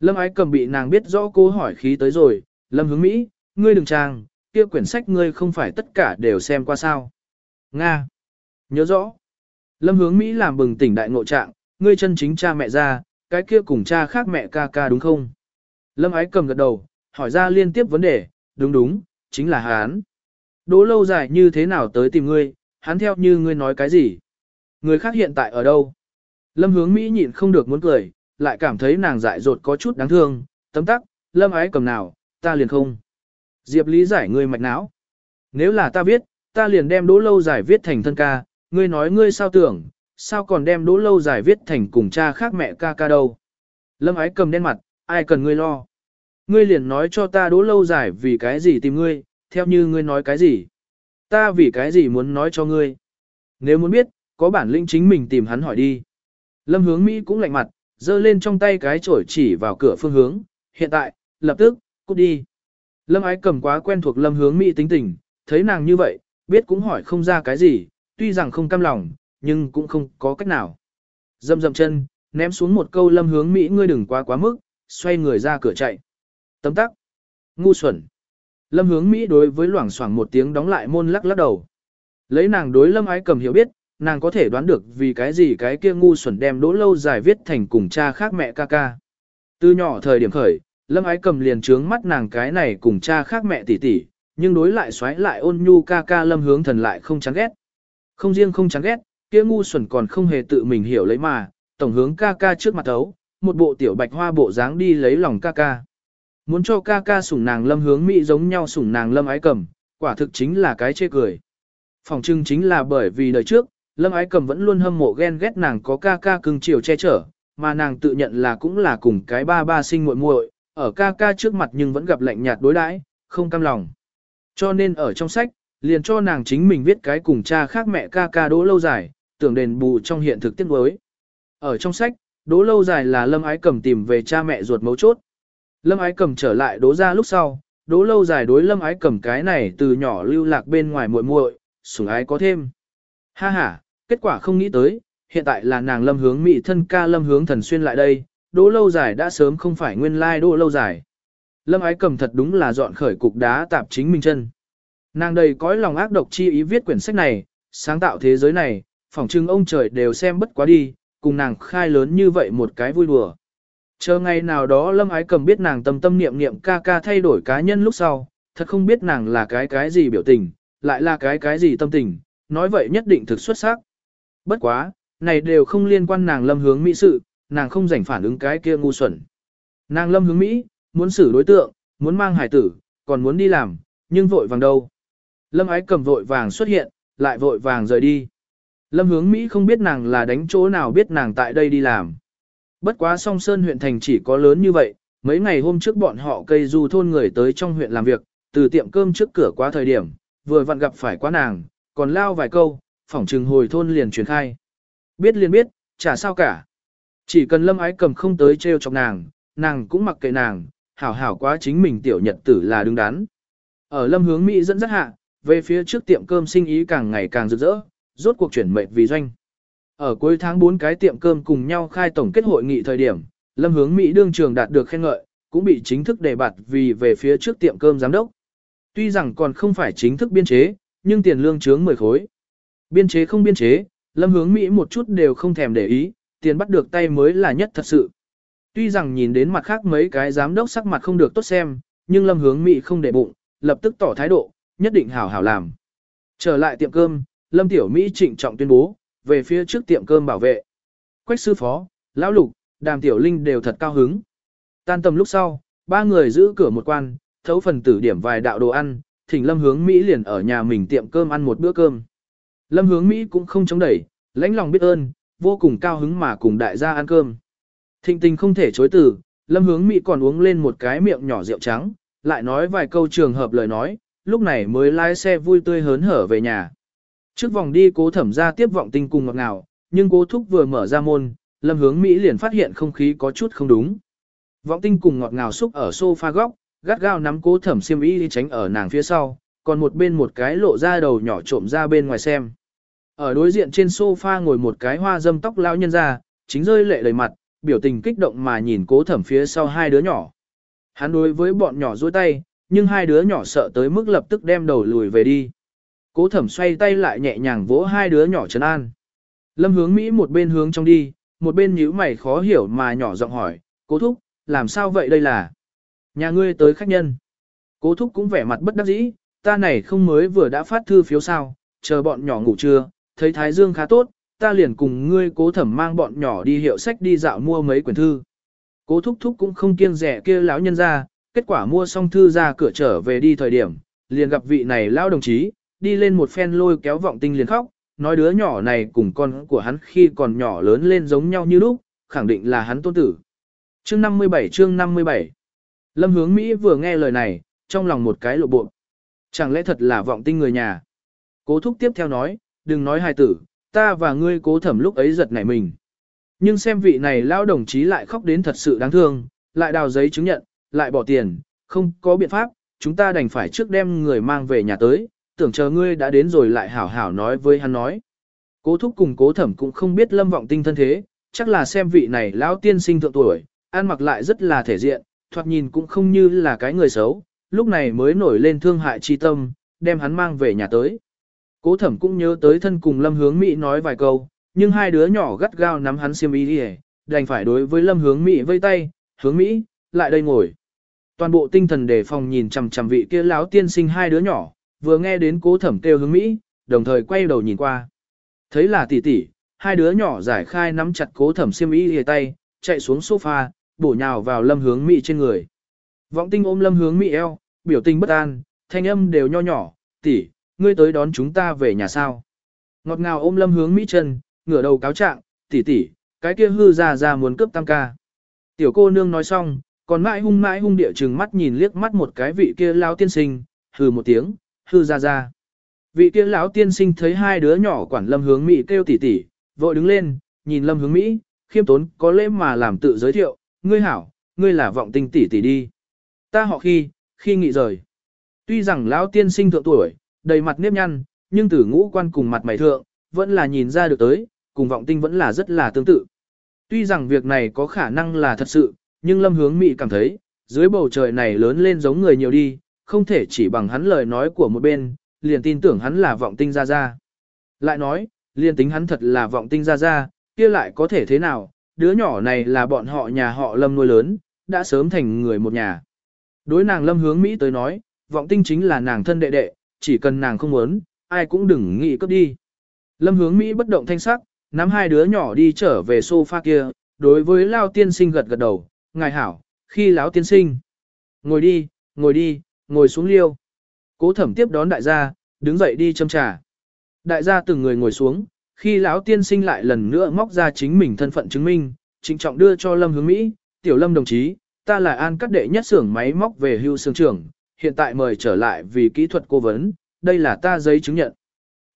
A: Lâm ái cầm bị nàng biết rõ cô hỏi khí tới rồi, lâm hướng Mỹ, ngươi đừng trang, kia quyển sách ngươi không phải tất cả đều xem qua sao. Nga. Nhớ rõ. Lâm hướng Mỹ làm bừng tỉnh đại ngộ trạng, ngươi chân chính cha mẹ ra, cái kia cùng cha khác mẹ ca ca đúng không? Lâm ái cầm gật đầu, hỏi ra liên tiếp vấn đề, đúng đúng, chính là hắn. Đỗ lâu dài như thế nào tới tìm ngươi, hắn theo như ngươi nói cái gì? Người khác hiện tại ở đâu? Lâm hướng Mỹ nhịn không được muốn cười, lại cảm thấy nàng dại dột có chút đáng thương, tấm tắc, lâm ái cầm nào, ta liền không. Diệp lý giải ngươi mạch não. Nếu là ta viết, ta liền đem đỗ lâu giải viết thành thân ca, ngươi nói ngươi sao tưởng, sao còn đem đỗ lâu giải viết thành cùng cha khác mẹ ca ca đâu. Lâm ái cầm đen mặt, ai cần ngươi lo. Ngươi liền nói cho ta đỗ lâu giải vì cái gì tìm ngươi, theo như ngươi nói cái gì. Ta vì cái gì muốn nói cho ngươi. Nếu muốn biết, có bản lĩnh chính mình tìm hắn hỏi đi. Lâm hướng Mỹ cũng lạnh mặt, giơ lên trong tay cái chổi chỉ vào cửa phương hướng, hiện tại, lập tức, cút đi. Lâm ái cầm quá quen thuộc lâm hướng Mỹ tính tình, thấy nàng như vậy, biết cũng hỏi không ra cái gì, tuy rằng không cam lòng, nhưng cũng không có cách nào. Dầm dầm chân, ném xuống một câu lâm hướng Mỹ ngươi đừng quá quá mức, xoay người ra cửa chạy. Tấm tắc. Ngu xuẩn. Lâm hướng Mỹ đối với loảng xoảng một tiếng đóng lại môn lắc lắc đầu. Lấy nàng đối lâm ái cầm hiểu biết, nàng có thể đoán được vì cái gì cái kia ngu xuẩn đem đỗ lâu dài viết thành cùng cha khác mẹ ca ca. Từ nhỏ thời điểm khởi, lâm ái cầm liền trướng mắt nàng cái này cùng cha khác mẹ tỷ tỷ, nhưng đối lại xoáy lại ôn nhu ca ca lâm hướng thần lại không chán ghét. Không riêng không chán ghét, kia ngu xuẩn còn không hề tự mình hiểu lấy mà, tổng hướng ca ca trước mặt thấu, một bộ tiểu bạch hoa bộ dáng đi lấy lòng ca ca. Muốn cho ca ca sủng nàng lâm hướng mỹ giống nhau sủng nàng lâm ái cầm, quả thực chính là cái chê cười. Phòng trưng chính là bởi vì đời trước, lâm ái cầm vẫn luôn hâm mộ ghen ghét nàng có ca ca cưng chiều che chở, mà nàng tự nhận là cũng là cùng cái ba ba sinh muội muội, ở ca ca trước mặt nhưng vẫn gặp lạnh nhạt đối đãi, không cam lòng. Cho nên ở trong sách, liền cho nàng chính mình viết cái cùng cha khác mẹ ca ca đỗ lâu dài, tưởng đền bù trong hiện thực tiết đối. Ở trong sách, đỗ lâu dài là lâm ái cầm tìm về cha mẹ ruột mấu chốt. Lâm ái cầm trở lại đỗ ra lúc sau, đỗ lâu dài đối lâm ái cầm cái này từ nhỏ lưu lạc bên ngoài muội muội, sủng ái có thêm. Ha ha, kết quả không nghĩ tới, hiện tại là nàng lâm hướng mỹ thân ca lâm hướng thần xuyên lại đây, đỗ lâu dài đã sớm không phải nguyên lai like đỗ lâu dài. Lâm ái cầm thật đúng là dọn khởi cục đá tạp chính mình chân. Nàng đầy cõi lòng ác độc chi ý viết quyển sách này, sáng tạo thế giới này, phỏng chừng ông trời đều xem bất quá đi, cùng nàng khai lớn như vậy một cái vui đùa. Chờ ngày nào đó Lâm Ái Cầm biết nàng tâm tâm niệm niệm ca ca thay đổi cá nhân lúc sau, thật không biết nàng là cái cái gì biểu tình, lại là cái cái gì tâm tình, nói vậy nhất định thực xuất sắc. Bất quá, này đều không liên quan nàng Lâm hướng Mỹ sự, nàng không rảnh phản ứng cái kia ngu xuẩn. Nàng Lâm hướng Mỹ, muốn xử đối tượng, muốn mang hải tử, còn muốn đi làm, nhưng vội vàng đâu. Lâm ái cầm vội vàng xuất hiện, lại vội vàng rời đi. Lâm hướng Mỹ không biết nàng là đánh chỗ nào biết nàng tại đây đi làm. Bất quá song sơn huyện thành chỉ có lớn như vậy, mấy ngày hôm trước bọn họ cây du thôn người tới trong huyện làm việc, từ tiệm cơm trước cửa qua thời điểm, vừa vặn gặp phải quá nàng, còn lao vài câu, phỏng trừng hồi thôn liền truyền khai. Biết liền biết, chả sao cả. Chỉ cần lâm ái cầm không tới treo chọc nàng, nàng cũng mặc kệ nàng, hảo hảo quá chính mình tiểu nhật tử là đứng đắn. Ở lâm hướng Mỹ dẫn dắt hạ, về phía trước tiệm cơm sinh ý càng ngày càng rực rỡ, rốt cuộc chuyển mệnh vì doanh. Ở cuối tháng 4 cái tiệm cơm cùng nhau khai tổng kết hội nghị thời điểm, lâm hướng Mỹ đương trường đạt được khen ngợi, cũng bị chính thức đề bạt vì về phía trước tiệm cơm giám đốc. Tuy rằng còn không phải chính thức biên chế, nhưng tiền lương chướng 10 khối. Biên chế không biên chế, lâm hướng Mỹ một chút đều không thèm để ý, tiền bắt được tay mới là nhất thật sự. Tuy rằng nhìn đến mặt khác mấy cái giám đốc sắc mặt không được tốt xem, nhưng lâm hướng Mỹ không để bụng, lập tức tỏ thái độ, nhất định hảo hảo làm. Trở lại tiệm cơm, lâm tiểu Mỹ trịnh trọng tuyên bố, về phía trước tiệm cơm bảo vệ. Quách sư phó, lão lục, đàm tiểu linh đều thật cao hứng. Tan tầm lúc sau, ba người giữ cửa một quan, thấu phần tử điểm vài đạo đồ ăn, thỉnh lâm hướng Mỹ liền ở nhà mình tiệm cơm ăn một bữa cơm. Lâm hướng Mỹ cũng không chống đẩy, lãnh lòng biết ơn, vô cùng cao hứng mà cùng đại gia ăn cơm. Thịnh tình không thể chối từ, lâm hướng Mỹ còn uống lên một cái miệng nhỏ rượu trắng, lại nói vài câu trường hợp lời nói, lúc này mới lái xe vui tươi hớn hở về nhà. Trước vòng đi cố thẩm ra tiếp vọng tinh cùng ngọt ngào, nhưng cố thúc vừa mở ra môn, lâm hướng Mỹ liền phát hiện không khí có chút không đúng. Vọng tinh cùng ngọt ngào xúc ở sofa góc, gắt gao nắm cố thẩm xiêm y đi tránh ở nàng phía sau, còn một bên một cái lộ ra đầu nhỏ trộm ra bên ngoài xem. Ở đối diện trên sofa ngồi một cái hoa dâm tóc lão nhân ra, chính rơi lệ đầy mặt, biểu tình kích động mà nhìn cố thẩm phía sau hai đứa nhỏ. Hắn đối với bọn nhỏ dôi tay, nhưng hai đứa nhỏ sợ tới mức lập tức đem đầu lùi về đi. Cố thẩm xoay tay lại nhẹ nhàng vỗ hai đứa nhỏ trấn an. Lâm hướng Mỹ một bên hướng trong đi, một bên nhíu mày khó hiểu mà nhỏ giọng hỏi, cố thúc, làm sao vậy đây là? Nhà ngươi tới khách nhân. Cố thúc cũng vẻ mặt bất đắc dĩ, ta này không mới vừa đã phát thư phiếu sao, chờ bọn nhỏ ngủ trưa, thấy Thái Dương khá tốt, ta liền cùng ngươi cố thẩm mang bọn nhỏ đi hiệu sách đi dạo mua mấy quyển thư. Cố thúc thúc cũng không kiêng rẻ kia lão nhân ra, kết quả mua xong thư ra cửa trở về đi thời điểm, liền gặp vị này lão đồng chí, đi lên một phen lôi kéo vọng tinh liền khóc, nói đứa nhỏ này cùng con của hắn khi còn nhỏ lớn lên giống nhau như lúc, khẳng định là hắn tôn tử. Chương 57 chương 57 Lâm hướng Mỹ vừa nghe lời này, trong lòng một cái lộ bộ. Chẳng lẽ thật là vọng tinh người nhà? Cố thúc tiếp theo nói, đừng nói hài tử, ta và ngươi cố thẩm lúc ấy giật nảy mình. Nhưng xem vị này lão đồng chí lại khóc đến thật sự đáng thương, lại đào giấy chứng nhận, lại bỏ tiền, không có biện pháp, chúng ta đành phải trước đem người mang về nhà tới, tưởng chờ ngươi đã đến rồi lại hảo hảo nói với hắn nói. Cố thúc cùng cố thẩm cũng không biết lâm vọng tinh thân thế, chắc là xem vị này lão tiên sinh thượng tuổi, ăn mặc lại rất là thể diện, thoạt nhìn cũng không như là cái người xấu, lúc này mới nổi lên thương hại chi tâm, đem hắn mang về nhà tới. Cố thẩm cũng nhớ tới thân cùng lâm hướng Mỹ nói vài câu, nhưng hai đứa nhỏ gắt gao nắm hắn xiêm y đi đành phải đối với lâm hướng Mỹ vây tay, hướng Mỹ, lại đây ngồi. Toàn bộ tinh thần đề phòng nhìn chằm chằm vị kia láo tiên sinh hai đứa nhỏ, vừa nghe đến cố thẩm kêu hướng Mỹ, đồng thời quay đầu nhìn qua. Thấy là tỷ tỷ, hai đứa nhỏ giải khai nắm chặt cố thẩm xiêm y hề tay, chạy xuống sofa, bổ nhào vào lâm hướng Mỹ trên người. Vọng tinh ôm lâm hướng Mỹ eo, biểu tình bất an, thanh âm đều nho nhỏ, tỷ, ngươi tới đón chúng ta về nhà sao. Ngọt ngào ôm lâm hướng Mỹ chân, ngửa đầu cáo trạng, tỷ tỷ, cái kia hư ra ra muốn cướp tam ca. Tiểu cô nương nói xong, còn mãi hung mãi hung địa chừng mắt nhìn liếc mắt một cái vị kia lão tiên sinh, hừ một tiếng, hư ra ra. Vị kia lão tiên sinh thấy hai đứa nhỏ quản lâm hướng Mỹ kêu tỷ tỷ, vội đứng lên, nhìn lâm hướng Mỹ, khiêm tốn có lễ mà làm tự giới thiệu, ngươi hảo, ngươi là vọng tinh tỷ tỷ đi. Ta họ khi, khi nghị rời. Tuy rằng lão tiên sinh thượng tuổi, đầy mặt nếp nhăn, nhưng từ ngũ quan cùng mặt mày thượng, vẫn là nhìn ra được tới, cùng vọng tinh vẫn là rất là tương tự. Tuy rằng việc này có khả năng là thật sự, nhưng lâm hướng Mỹ cảm thấy, dưới bầu trời này lớn lên giống người nhiều đi, không thể chỉ bằng hắn lời nói của một bên, liền tin tưởng hắn là vọng tinh ra ra. Lại nói, liền tính hắn thật là vọng tinh ra ra, kia lại có thể thế nào, đứa nhỏ này là bọn họ nhà họ lâm nuôi lớn, đã sớm thành người một nhà. Đối nàng lâm hướng Mỹ tới nói, vọng tinh chính là nàng thân đệ đệ, chỉ cần nàng không muốn, ai cũng đừng nghĩ cấp đi. Lâm hướng Mỹ bất động thanh sắc, nắm hai đứa nhỏ đi trở về sofa kia, đối với Lao tiên sinh gật gật đầu, ngài hảo, khi lão tiên sinh. Ngồi đi, ngồi đi, ngồi xuống liêu. Cố thẩm tiếp đón đại gia, đứng dậy đi châm trà. Đại gia từng người ngồi xuống, khi lão tiên sinh lại lần nữa móc ra chính mình thân phận chứng minh, trịnh trọng đưa cho Lâm hướng Mỹ, tiểu Lâm đồng chí, ta là an cắt đệ nhất xưởng máy móc về hưu xưởng trưởng, hiện tại mời trở lại vì kỹ thuật cố vấn, đây là ta giấy chứng nhận.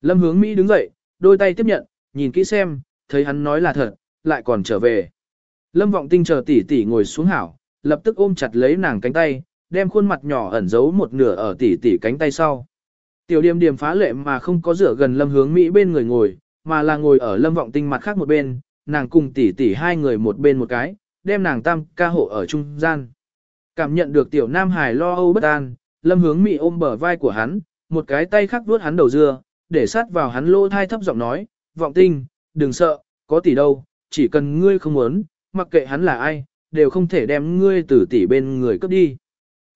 A: Lâm hướng Mỹ đứng dậy, đôi tay tiếp nhận, nhìn kỹ xem, thấy hắn nói là thật, lại còn trở về. Lâm vọng tinh chờ tỷ tỷ ngồi xuống hảo, lập tức ôm chặt lấy nàng cánh tay, đem khuôn mặt nhỏ ẩn giấu một nửa ở tỷ tỷ cánh tay sau. Tiểu điềm điềm phá lệ mà không có rửa gần lâm hướng Mỹ bên người ngồi, mà là ngồi ở lâm vọng tinh mặt khác một bên, nàng cùng tỷ tỷ hai người một bên một cái, đem nàng tam ca hộ ở trung gian. Cảm nhận được tiểu nam hải lo âu bất an, lâm hướng Mỹ ôm bờ vai của hắn, một cái tay khác vuốt hắn đầu dưa, để sát vào hắn lô thai thấp giọng nói, vọng tinh, đừng sợ, có tỷ đâu, chỉ cần ngươi không muốn, mặc kệ hắn là ai, đều không thể đem ngươi từ tỷ bên người cướp đi.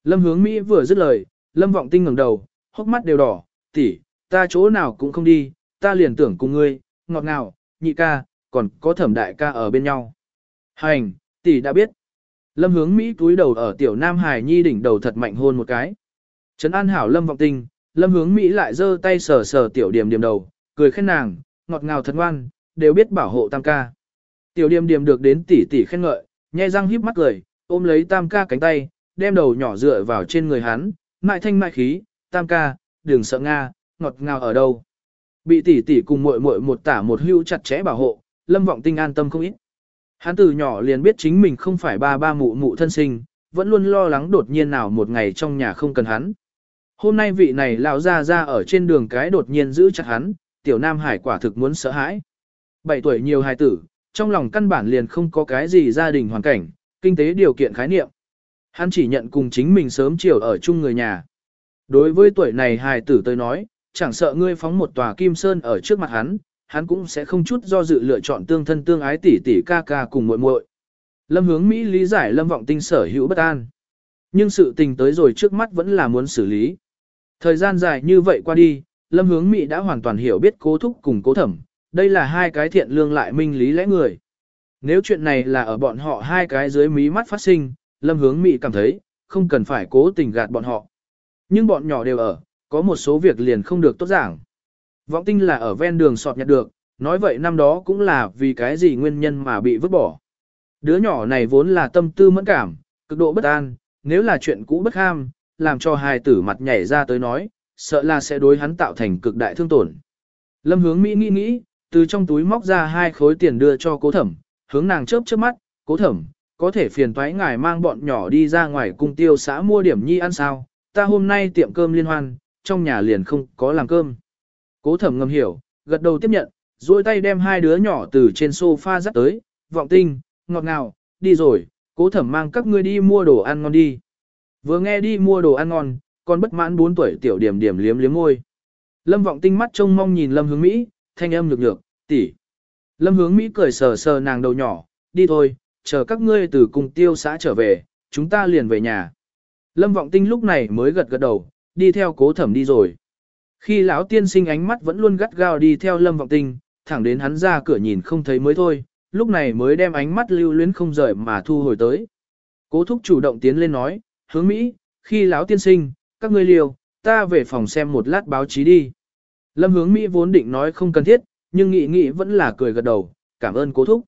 A: Lâm hướng Mỹ vừa dứt lời, Lâm vọng tinh ngẩng đầu, hốc mắt đều đỏ, tỷ, ta chỗ nào cũng không đi, ta liền tưởng cùng ngươi, ngọt ngào, nhị ca, còn có thẩm đại ca ở bên nhau. Hành, tỷ đã biết. Lâm hướng Mỹ túi đầu ở tiểu Nam Hải Nhi đỉnh đầu thật mạnh hôn một cái. Trấn an hảo Lâm vọng tinh, Lâm hướng Mỹ lại giơ tay sờ sờ tiểu điểm điểm đầu, cười khen nàng, ngọt ngào thật ngoan, đều biết bảo hộ tam ca. Tiểu điểm điểm được đến tỷ tỷ khen ngợi, nhai răng híp mắt cười, ôm lấy tam ca cánh tay, đem đầu nhỏ dựa vào trên người hắn, mại thanh mại khí, tam ca, đừng sợ Nga, ngọt ngào ở đâu. Bị tỷ tỷ cùng muội muội một tả một hưu chặt chẽ bảo hộ, Lâm Vọng Tinh an tâm không ít. Hắn từ nhỏ liền biết chính mình không phải ba ba mụ mụ thân sinh, vẫn luôn lo lắng đột nhiên nào một ngày trong nhà không cần hắn. Hôm nay vị này lão ra ra ở trên đường cái đột nhiên giữ chặt hắn, tiểu nam hải quả thực muốn sợ hãi. Bảy tuổi nhiều hài tử, trong lòng căn bản liền không có cái gì gia đình hoàn cảnh, kinh tế điều kiện khái niệm. Hắn chỉ nhận cùng chính mình sớm chiều ở chung người nhà. Đối với tuổi này hài tử tới nói, chẳng sợ ngươi phóng một tòa kim sơn ở trước mặt hắn, hắn cũng sẽ không chút do dự lựa chọn tương thân tương ái tỷ tỷ ca ca cùng muội muội. Lâm hướng Mỹ lý giải lâm vọng tinh sở hữu bất an. Nhưng sự tình tới rồi trước mắt vẫn là muốn xử lý. Thời gian dài như vậy qua đi, lâm hướng Mỹ đã hoàn toàn hiểu biết cố thúc cùng cố thẩm, đây là hai cái thiện lương lại minh lý lẽ người. Nếu chuyện này là ở bọn họ hai cái dưới mí mắt phát sinh, lâm hướng Mỹ cảm thấy, không cần phải cố tình gạt bọn họ. Nhưng bọn nhỏ đều ở, có một số việc liền không được tốt giảng. Vọng tinh là ở ven đường sọt nhặt được, nói vậy năm đó cũng là vì cái gì nguyên nhân mà bị vứt bỏ. Đứa nhỏ này vốn là tâm tư mẫn cảm, cực độ bất an, nếu là chuyện cũ bất ham, làm cho hài tử mặt nhảy ra tới nói, sợ là sẽ đối hắn tạo thành cực đại thương tổn. Lâm hướng Mỹ nghĩ nghĩ, từ trong túi móc ra hai khối tiền đưa cho cố thẩm, hướng nàng chớp chớp mắt, cố thẩm, có thể phiền toái ngài mang bọn nhỏ đi ra ngoài cung tiêu xã mua điểm nhi ăn sao, ta hôm nay tiệm cơm liên hoan, trong nhà liền không có làm cơm. Cố thẩm ngầm hiểu, gật đầu tiếp nhận, duỗi tay đem hai đứa nhỏ từ trên sofa dắt tới, vọng tinh, ngọt ngào, đi rồi, cố thẩm mang các ngươi đi mua đồ ăn ngon đi. Vừa nghe đi mua đồ ăn ngon, còn bất mãn 4 tuổi tiểu điểm điểm liếm liếm môi. Lâm vọng tinh mắt trông mong nhìn Lâm hướng Mỹ, thanh âm nhược nhược, tỷ. Lâm hướng Mỹ cười sờ sờ nàng đầu nhỏ, đi thôi, chờ các ngươi từ cùng tiêu xã trở về, chúng ta liền về nhà. Lâm vọng tinh lúc này mới gật gật đầu, đi theo cố thẩm đi rồi. Khi lão tiên sinh ánh mắt vẫn luôn gắt gao đi theo lâm vọng tinh, thẳng đến hắn ra cửa nhìn không thấy mới thôi, lúc này mới đem ánh mắt lưu luyến không rời mà thu hồi tới. Cố thúc chủ động tiến lên nói, hướng Mỹ, khi lão tiên sinh, các ngươi liều, ta về phòng xem một lát báo chí đi. Lâm hướng Mỹ vốn định nói không cần thiết, nhưng nghĩ nghĩ vẫn là cười gật đầu, cảm ơn cố thúc.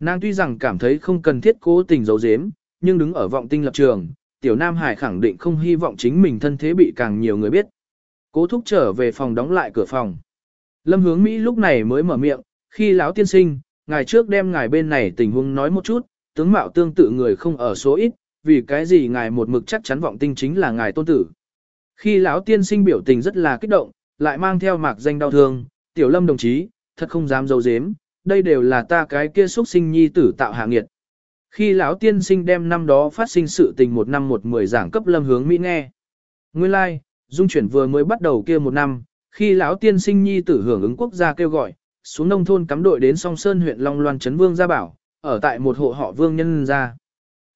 A: Nàng tuy rằng cảm thấy không cần thiết cố tình giấu giếm, nhưng đứng ở vọng tinh lập trường, tiểu Nam Hải khẳng định không hy vọng chính mình thân thế bị càng nhiều người biết. Cố thúc trở về phòng đóng lại cửa phòng. Lâm hướng Mỹ lúc này mới mở miệng, khi lão tiên sinh, ngài trước đem ngài bên này tình huống nói một chút, tướng mạo tương tự người không ở số ít, vì cái gì ngài một mực chắc chắn vọng tinh chính là ngài tôn tử. Khi lão tiên sinh biểu tình rất là kích động, lại mang theo mạc danh đau thương, tiểu lâm đồng chí, thật không dám dấu dếm, đây đều là ta cái kia xuất sinh nhi tử tạo hạ nghiệt. Khi lão tiên sinh đem năm đó phát sinh sự tình một năm một mười giảng cấp lâm hướng Mỹ nghe. Nguyên lai, like, dung chuyển vừa mới bắt đầu kia một năm, khi lão tiên sinh nhi tử hưởng ứng quốc gia kêu gọi, xuống nông thôn cắm đội đến song sơn huyện Long Loan Trấn Vương Gia Bảo, ở tại một hộ họ vương nhân gia.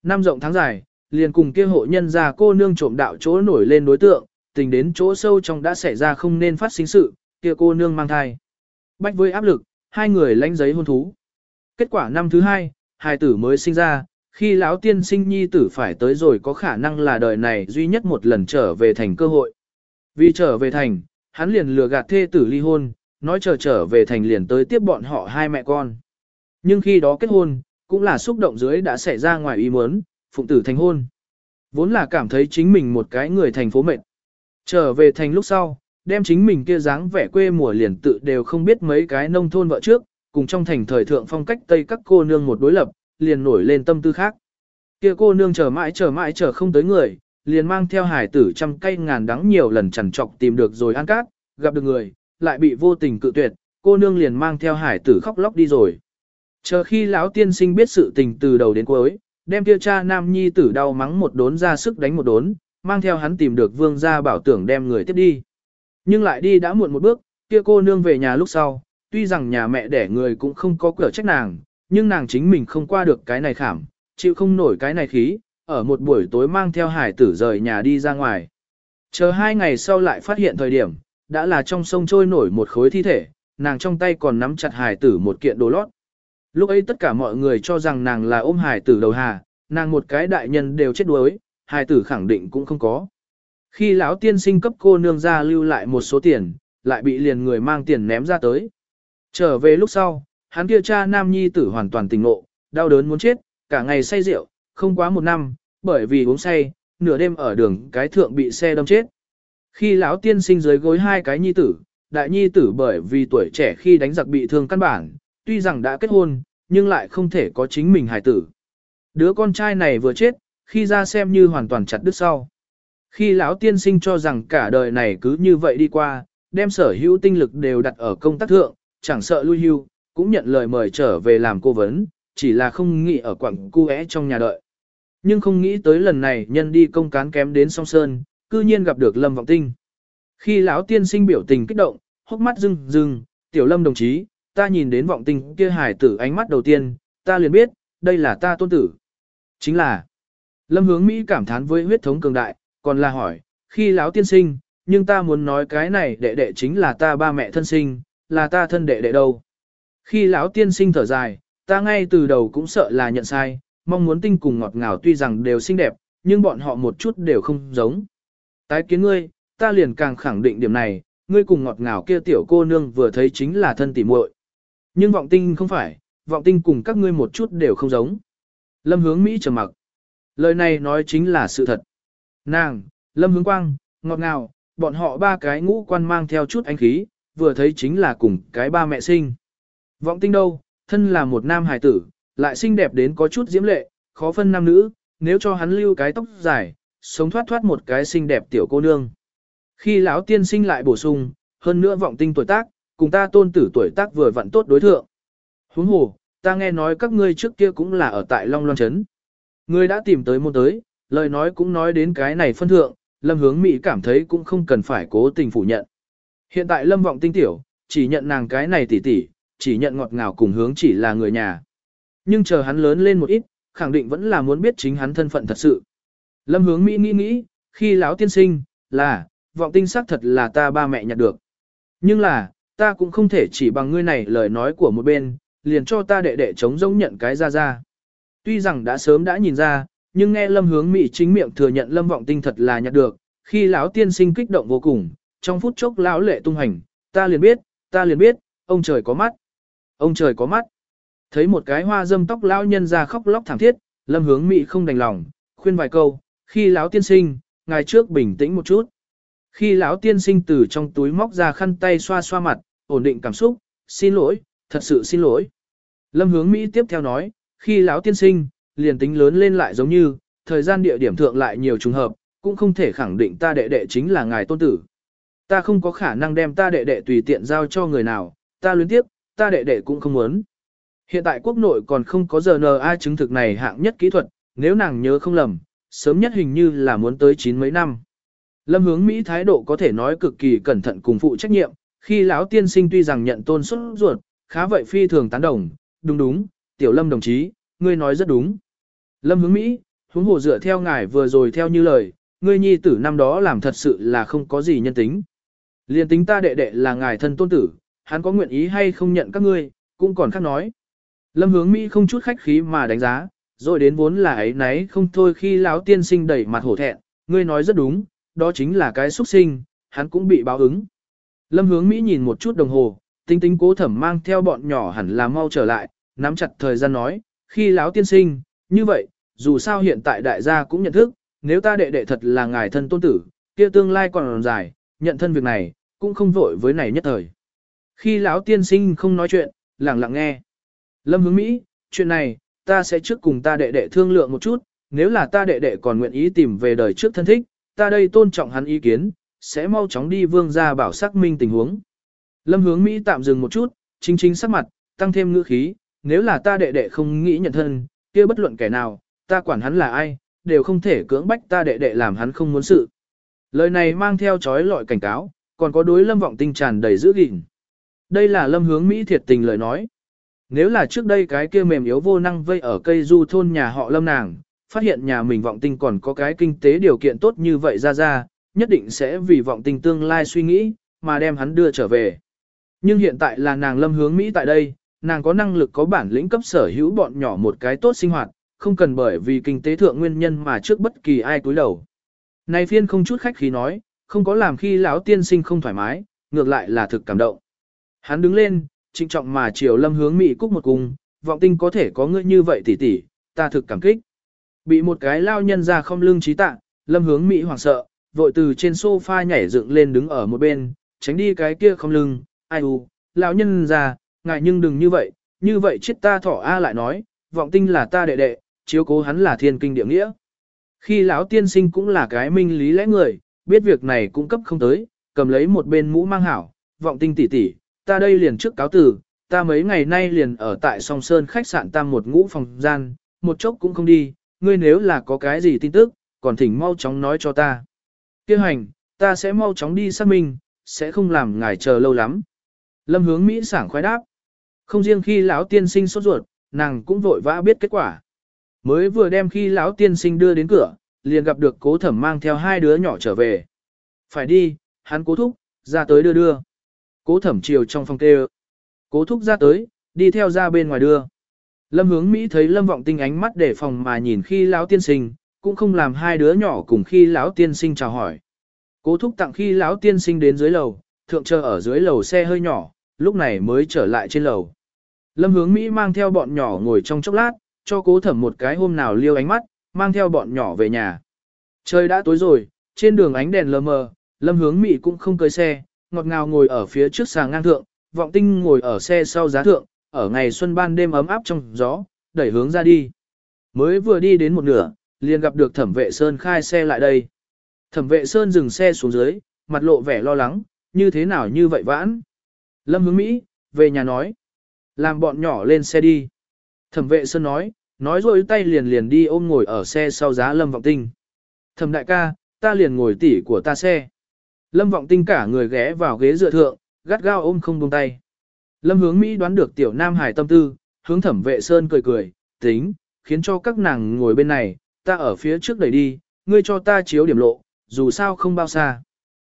A: Năm rộng tháng dài, liền cùng kia hộ nhân gia cô nương trộm đạo chỗ nổi lên đối tượng, tình đến chỗ sâu trong đã xảy ra không nên phát sinh sự, kia cô nương mang thai. Bách với áp lực, hai người lãnh giấy hôn thú. Kết quả năm thứ hai, hai tử mới sinh ra, khi lão tiên sinh nhi tử phải tới rồi có khả năng là đời này duy nhất một lần trở về thành cơ hội. Vì trở về thành, hắn liền lừa gạt thê tử ly hôn, nói chờ trở về thành liền tới tiếp bọn họ hai mẹ con. Nhưng khi đó kết hôn, cũng là xúc động dưới đã xảy ra ngoài ý muốn, phụng tử thành hôn. Vốn là cảm thấy chính mình một cái người thành phố mệt. Trở về thành lúc sau, đem chính mình kia dáng vẻ quê mùa liền tự đều không biết mấy cái nông thôn vợ trước, cùng trong thành thời thượng phong cách Tây các cô nương một đối lập, liền nổi lên tâm tư khác. Kia cô nương chờ mãi chờ mãi chờ không tới người, liền mang theo hải tử trăm cây ngàn đắng nhiều lần chằn trọc tìm được rồi ăn cát, gặp được người, lại bị vô tình cự tuyệt, cô nương liền mang theo hải tử khóc lóc đi rồi. Chờ khi lão tiên sinh biết sự tình từ đầu đến cuối, đem tiêu cha nam nhi tử đau mắng một đốn ra sức đánh một đốn, mang theo hắn tìm được vương gia bảo tưởng đem người tiếp đi. Nhưng lại đi đã muộn một bước, kia cô nương về nhà lúc sau, tuy rằng nhà mẹ đẻ người cũng không có cửa trách nàng, nhưng nàng chính mình không qua được cái này khảm, chịu không nổi cái này khí, ở một buổi tối mang theo hải tử rời nhà đi ra ngoài. Chờ hai ngày sau lại phát hiện thời điểm, đã là trong sông trôi nổi một khối thi thể, nàng trong tay còn nắm chặt hải tử một kiện đồ lót. Lúc ấy tất cả mọi người cho rằng nàng là ôm hải tử đầu hà, nàng một cái đại nhân đều chết đuối, hải tử khẳng định cũng không có. Khi lão tiên sinh cấp cô nương ra lưu lại một số tiền, lại bị liền người mang tiền ném ra tới. Trở về lúc sau, hắn kia cha nam nhi tử hoàn toàn tình ngộ, đau đớn muốn chết, cả ngày say rượu, không quá một năm, bởi vì uống say, nửa đêm ở đường cái thượng bị xe đâm chết. Khi lão tiên sinh dưới gối hai cái nhi tử, đại nhi tử bởi vì tuổi trẻ khi đánh giặc bị thương căn bản, tuy rằng đã kết hôn, nhưng lại không thể có chính mình hài tử. Đứa con trai này vừa chết, khi ra xem như hoàn toàn chặt đứt sau. Khi lão tiên sinh cho rằng cả đời này cứ như vậy đi qua, đem sở hữu tinh lực đều đặt ở công tác thượng, chẳng sợ lui hưu, cũng nhận lời mời trở về làm cố vấn, chỉ là không nghĩ ở quặng cu trong nhà đợi. Nhưng không nghĩ tới lần này nhân đi công cán kém đến song sơn, cư nhiên gặp được Lâm Vọng Tinh. Khi lão tiên sinh biểu tình kích động, hốc mắt rưng rưng, tiểu Lâm đồng chí, ta nhìn đến Vọng Tinh kia hải tử ánh mắt đầu tiên, ta liền biết, đây là ta tôn tử. Chính là, Lâm hướng Mỹ cảm thán với huyết thống cường đại, còn là hỏi, khi lão tiên sinh, nhưng ta muốn nói cái này đệ đệ chính là ta ba mẹ thân sinh, là ta thân đệ đệ đâu. Khi lão tiên sinh thở dài, ta ngay từ đầu cũng sợ là nhận sai, mong muốn tinh cùng ngọt ngào tuy rằng đều xinh đẹp, nhưng bọn họ một chút đều không giống. Tái kiến ngươi, ta liền càng khẳng định điểm này, ngươi cùng ngọt ngào kia tiểu cô nương vừa thấy chính là thân tỉ muội. Nhưng vọng tinh không phải, vọng tinh cùng các ngươi một chút đều không giống. Lâm hướng Mỹ trầm mặc. Lời này nói chính là sự thật. Nàng, Lâm hướng quang, ngọt ngào, bọn họ ba cái ngũ quan mang theo chút ánh khí, vừa thấy chính là cùng cái ba mẹ sinh. Vọng tinh đâu, thân là một nam hài tử, lại xinh đẹp đến có chút diễm lệ, khó phân nam nữ, nếu cho hắn lưu cái tóc dài, sống thoát thoát một cái xinh đẹp tiểu cô nương. Khi lão tiên sinh lại bổ sung, hơn nữa vọng tinh tuổi tác, cùng ta tôn tử tuổi tác vừa vặn tốt đối thượng. Huống hồ, ta nghe nói các ngươi trước kia cũng là ở tại Long Loan Trấn. Ngươi đã tìm tới môn tới, lời nói cũng nói đến cái này phân thượng, Lâm Hướng Mỹ cảm thấy cũng không cần phải cố tình phủ nhận. Hiện tại Lâm Vọng Tinh Tiểu, chỉ nhận nàng cái này tỉ tỉ, chỉ nhận ngọt ngào cùng hướng chỉ là người nhà. Nhưng chờ hắn lớn lên một ít, khẳng định vẫn là muốn biết chính hắn thân phận thật sự. Lâm hướng Mỹ nghĩ nghĩ, khi lão tiên sinh, là, vọng tinh xác thật là ta ba mẹ nhặt được. Nhưng là, ta cũng không thể chỉ bằng ngươi này lời nói của một bên, liền cho ta đệ đệ chống giống nhận cái ra ra. Tuy rằng đã sớm đã nhìn ra, nhưng nghe lâm hướng Mỹ chính miệng thừa nhận lâm vọng tinh thật là nhặt được, khi lão tiên sinh kích động vô cùng, trong phút chốc lão lệ tung hành, ta liền biết, ta liền biết, ông trời có mắt. Ông trời có mắt. Thấy một cái hoa dâm tóc lão nhân ra khóc lóc thảm thiết, lâm hướng Mỹ không đành lòng, khuyên vài câu, khi lão tiên sinh, ngài trước bình tĩnh một chút. Khi lão tiên sinh từ trong túi móc ra khăn tay xoa xoa mặt, ổn định cảm xúc, xin lỗi, thật sự xin lỗi. Lâm hướng Mỹ tiếp theo nói, khi lão tiên sinh, liền tính lớn lên lại giống như, thời gian địa điểm thượng lại nhiều trùng hợp, cũng không thể khẳng định ta đệ đệ chính là ngài tôn tử. Ta không có khả năng đem ta đệ đệ tùy tiện giao cho người nào, ta luyến tiếp, ta đệ đệ cũng không muốn. Hiện tại quốc nội còn không có giờ chứng thực này hạng nhất kỹ thuật, nếu nàng nhớ không lầm, sớm nhất hình như là muốn tới chín mấy năm. Lâm hướng Mỹ thái độ có thể nói cực kỳ cẩn thận cùng phụ trách nhiệm, khi lão tiên sinh tuy rằng nhận tôn xuất ruột, khá vậy phi thường tán đồng, đúng đúng, tiểu lâm đồng chí, ngươi nói rất đúng. Lâm hướng Mỹ, huống hồ dựa theo ngài vừa rồi theo như lời, ngươi nhi tử năm đó làm thật sự là không có gì nhân tính. Liên tính ta đệ đệ là ngài thân tôn tử, hắn có nguyện ý hay không nhận các ngươi, cũng còn khác nói. Lâm hướng Mỹ không chút khách khí mà đánh giá, rồi đến vốn là ấy nấy không thôi khi lão tiên sinh đẩy mặt hổ thẹn, ngươi nói rất đúng, đó chính là cái xuất sinh, hắn cũng bị báo ứng. Lâm hướng Mỹ nhìn một chút đồng hồ, tinh tinh cố thẩm mang theo bọn nhỏ hẳn là mau trở lại, nắm chặt thời gian nói, khi lão tiên sinh, như vậy, dù sao hiện tại đại gia cũng nhận thức, nếu ta đệ đệ thật là ngài thân tôn tử, kia tương lai còn dài, nhận thân việc này, cũng không vội với này nhất thời. Khi lão tiên sinh không nói chuyện, lặng lặng nghe. Lâm hướng Mỹ, chuyện này, ta sẽ trước cùng ta đệ đệ thương lượng một chút, nếu là ta đệ đệ còn nguyện ý tìm về đời trước thân thích, ta đây tôn trọng hắn ý kiến, sẽ mau chóng đi vương ra bảo xác minh tình huống. Lâm hướng Mỹ tạm dừng một chút, chính chính sắc mặt, tăng thêm ngữ khí, nếu là ta đệ đệ không nghĩ nhận thân, kia bất luận kẻ nào, ta quản hắn là ai, đều không thể cưỡng bách ta đệ đệ làm hắn không muốn sự. Lời này mang theo chói lọi cảnh cáo, còn có đối lâm vọng tinh tràn đầy giữ gìn. Đây là lâm hướng Mỹ thiệt tình lời nói. Nếu là trước đây cái kia mềm yếu vô năng vây ở cây du thôn nhà họ lâm nàng, phát hiện nhà mình vọng tinh còn có cái kinh tế điều kiện tốt như vậy ra ra, nhất định sẽ vì vọng tinh tương lai suy nghĩ, mà đem hắn đưa trở về. Nhưng hiện tại là nàng lâm hướng Mỹ tại đây, nàng có năng lực có bản lĩnh cấp sở hữu bọn nhỏ một cái tốt sinh hoạt, không cần bởi vì kinh tế thượng nguyên nhân mà trước bất kỳ ai cúi đầu. Này phiên không chút khách khí nói, không có làm khi lão tiên sinh không thoải mái, ngược lại là thực cảm động. Hắn đứng lên, trịnh trọng mà chiều lâm hướng Mỹ cúc một cung, vọng tinh có thể có ngươi như vậy tỷ tỷ, ta thực cảm kích. Bị một cái lao nhân ra không lưng trí tạ, lâm hướng Mỹ hoảng sợ, vội từ trên sofa nhảy dựng lên đứng ở một bên, tránh đi cái kia không lưng, ai u, lão nhân già, ngại nhưng đừng như vậy, như vậy chết ta thỏ A lại nói, vọng tinh là ta đệ đệ, chiếu cố hắn là thiên kinh địa nghĩa. Khi lão tiên sinh cũng là cái minh lý lẽ người, biết việc này cũng cấp không tới, cầm lấy một bên mũ mang hảo, vọng tinh tỷ tỷ, ta đây liền trước cáo tử, ta mấy ngày nay liền ở tại song sơn khách sạn tam một ngũ phòng gian, một chốc cũng không đi, ngươi nếu là có cái gì tin tức, còn thỉnh mau chóng nói cho ta. Kêu hành, ta sẽ mau chóng đi xác minh, sẽ không làm ngài chờ lâu lắm. Lâm hướng Mỹ sảng khoái đáp. Không riêng khi lão tiên sinh sốt ruột, nàng cũng vội vã biết kết quả. Mới vừa đem khi lão tiên sinh đưa đến cửa, liền gặp được cố thẩm mang theo hai đứa nhỏ trở về. Phải đi, hắn cố thúc, ra tới đưa đưa. Cố thẩm chiều trong phòng kêu. Cố thúc ra tới, đi theo ra bên ngoài đưa. Lâm hướng Mỹ thấy lâm vọng tinh ánh mắt để phòng mà nhìn khi lão tiên sinh, cũng không làm hai đứa nhỏ cùng khi lão tiên sinh chào hỏi. Cố thúc tặng khi lão tiên sinh đến dưới lầu, thượng chờ ở dưới lầu xe hơi nhỏ, lúc này mới trở lại trên lầu. Lâm hướng Mỹ mang theo bọn nhỏ ngồi trong chốc lát, cho cố thẩm một cái hôm nào liêu ánh mắt, mang theo bọn nhỏ về nhà. Trời đã tối rồi, trên đường ánh đèn lờ mờ, lâm hướng Mỹ cũng không cưới xe, ngọt ngào ngồi ở phía trước sàng ngang thượng, vọng tinh ngồi ở xe sau giá thượng, ở ngày xuân ban đêm ấm áp trong gió, đẩy hướng ra đi. Mới vừa đi đến một nửa, liền gặp được thẩm vệ Sơn khai xe lại đây. Thẩm vệ Sơn dừng xe xuống dưới, mặt lộ vẻ lo lắng, như thế nào như vậy vãn. Lâm hướng Mỹ, về nhà nói. Làm bọn nhỏ lên xe đi. Thẩm vệ Sơn nói, nói rồi tay liền liền đi ôm ngồi ở xe sau giá Lâm Vọng Tinh. Thẩm đại ca, ta liền ngồi tỉ của ta xe. Lâm Vọng Tinh cả người ghé vào ghế dựa thượng, gắt gao ôm không buông tay. Lâm hướng Mỹ đoán được tiểu Nam Hải tâm tư, hướng thẩm vệ Sơn cười cười, tính, khiến cho các nàng ngồi bên này, ta ở phía trước đẩy đi, ngươi cho ta chiếu điểm lộ, dù sao không bao xa.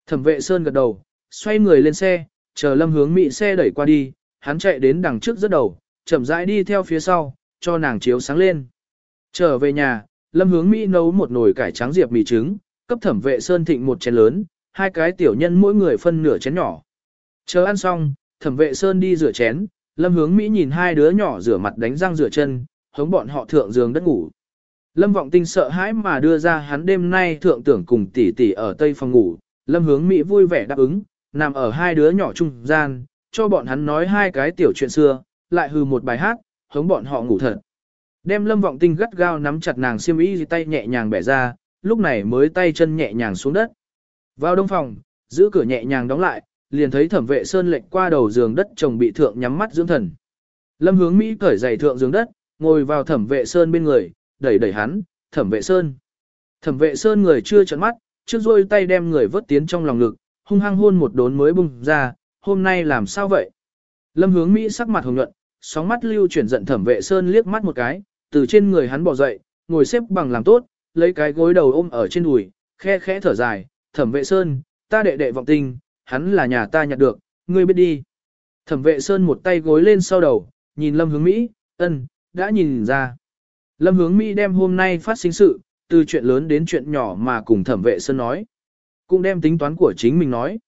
A: Thẩm vệ Sơn gật đầu, xoay người lên xe, chờ lâm hướng Mỹ xe đẩy qua đi, hắn chạy đến đằng trước rất đầu, chậm rãi đi theo phía sau, cho nàng chiếu sáng lên. Trở về nhà, lâm hướng Mỹ nấu một nồi cải trắng diệp mì trứng, cấp thẩm vệ Sơn thịnh một chén lớn, hai cái tiểu nhân mỗi người phân nửa chén nhỏ. Chờ ăn xong, thẩm vệ Sơn đi rửa chén, lâm hướng Mỹ nhìn hai đứa nhỏ rửa mặt đánh răng rửa chân, hống bọn họ thượng giường đất ngủ. Lâm vọng tinh sợ hãi mà đưa ra hắn đêm nay thượng tưởng cùng tỷ tỷ ở tây phòng ngủ, lâm hướng Mỹ vui vẻ đáp ứng, nằm ở hai đứa nhỏ trung gian, cho bọn hắn nói hai cái tiểu chuyện xưa, lại hư một bài hát, hống bọn họ ngủ thật. Đem lâm vọng tinh gắt gao nắm chặt nàng xiêm y tay nhẹ nhàng bẻ ra, lúc này mới tay chân nhẹ nhàng xuống đất. Vào đông phòng, giữ cửa nhẹ nhàng đóng lại, liền thấy thẩm vệ sơn lệnh qua đầu giường đất chồng bị thượng nhắm mắt dưỡng thần. Lâm hướng Mỹ cởi giày thượng giường đất, ngồi vào thẩm vệ sơn bên người, đẩy đẩy hắn, thẩm vệ sơn. Thẩm vệ sơn người chưa chấn mắt, trước rôi tay đem người vớt tiến trong lòng ngực, hung hăng hôn một đốn mới bung ra, hôm nay làm sao vậy? Lâm hướng Mỹ sắc mặt hồng nhuận, sóng mắt lưu chuyển giận thẩm vệ sơn liếc mắt một cái, từ trên người hắn bỏ dậy, ngồi xếp bằng làm tốt, lấy cái gối đầu ôm ở trên đùi, khe khẽ thở dài, thẩm vệ sơn, ta đệ đệ vọng tình, hắn là nhà ta nhặt được, ngươi biết đi. Thẩm vệ sơn một tay gối lên sau đầu, nhìn lâm hướng Mỹ, ân, đã nhìn ra. Lâm hướng Mỹ đem hôm nay phát sinh sự, từ chuyện lớn đến chuyện nhỏ mà cùng thẩm vệ Sơn nói. Cũng đem tính toán của chính mình nói.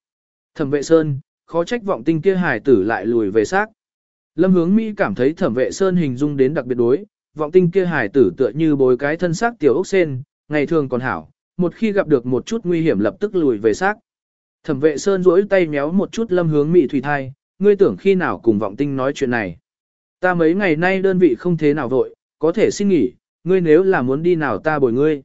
A: Thẩm vệ Sơn, khó trách vọng tinh kia hài tử lại lùi về xác. Lâm hướng Mỹ cảm thấy thẩm vệ Sơn hình dung đến đặc biệt đối, vọng tinh kia hài tử tựa như bối cái thân xác tiểu ốc sen, ngày thường còn hảo, một khi gặp được một chút nguy hiểm lập tức lùi về xác. Thẩm vệ Sơn rỗi tay méo một chút lâm hướng Mỹ thủy thai, ngươi tưởng khi nào cùng vọng tinh nói chuyện này. Ta mấy ngày nay đơn vị không thế nào vội, có thể xin nghỉ, ngươi nếu là muốn đi nào ta bồi ngươi.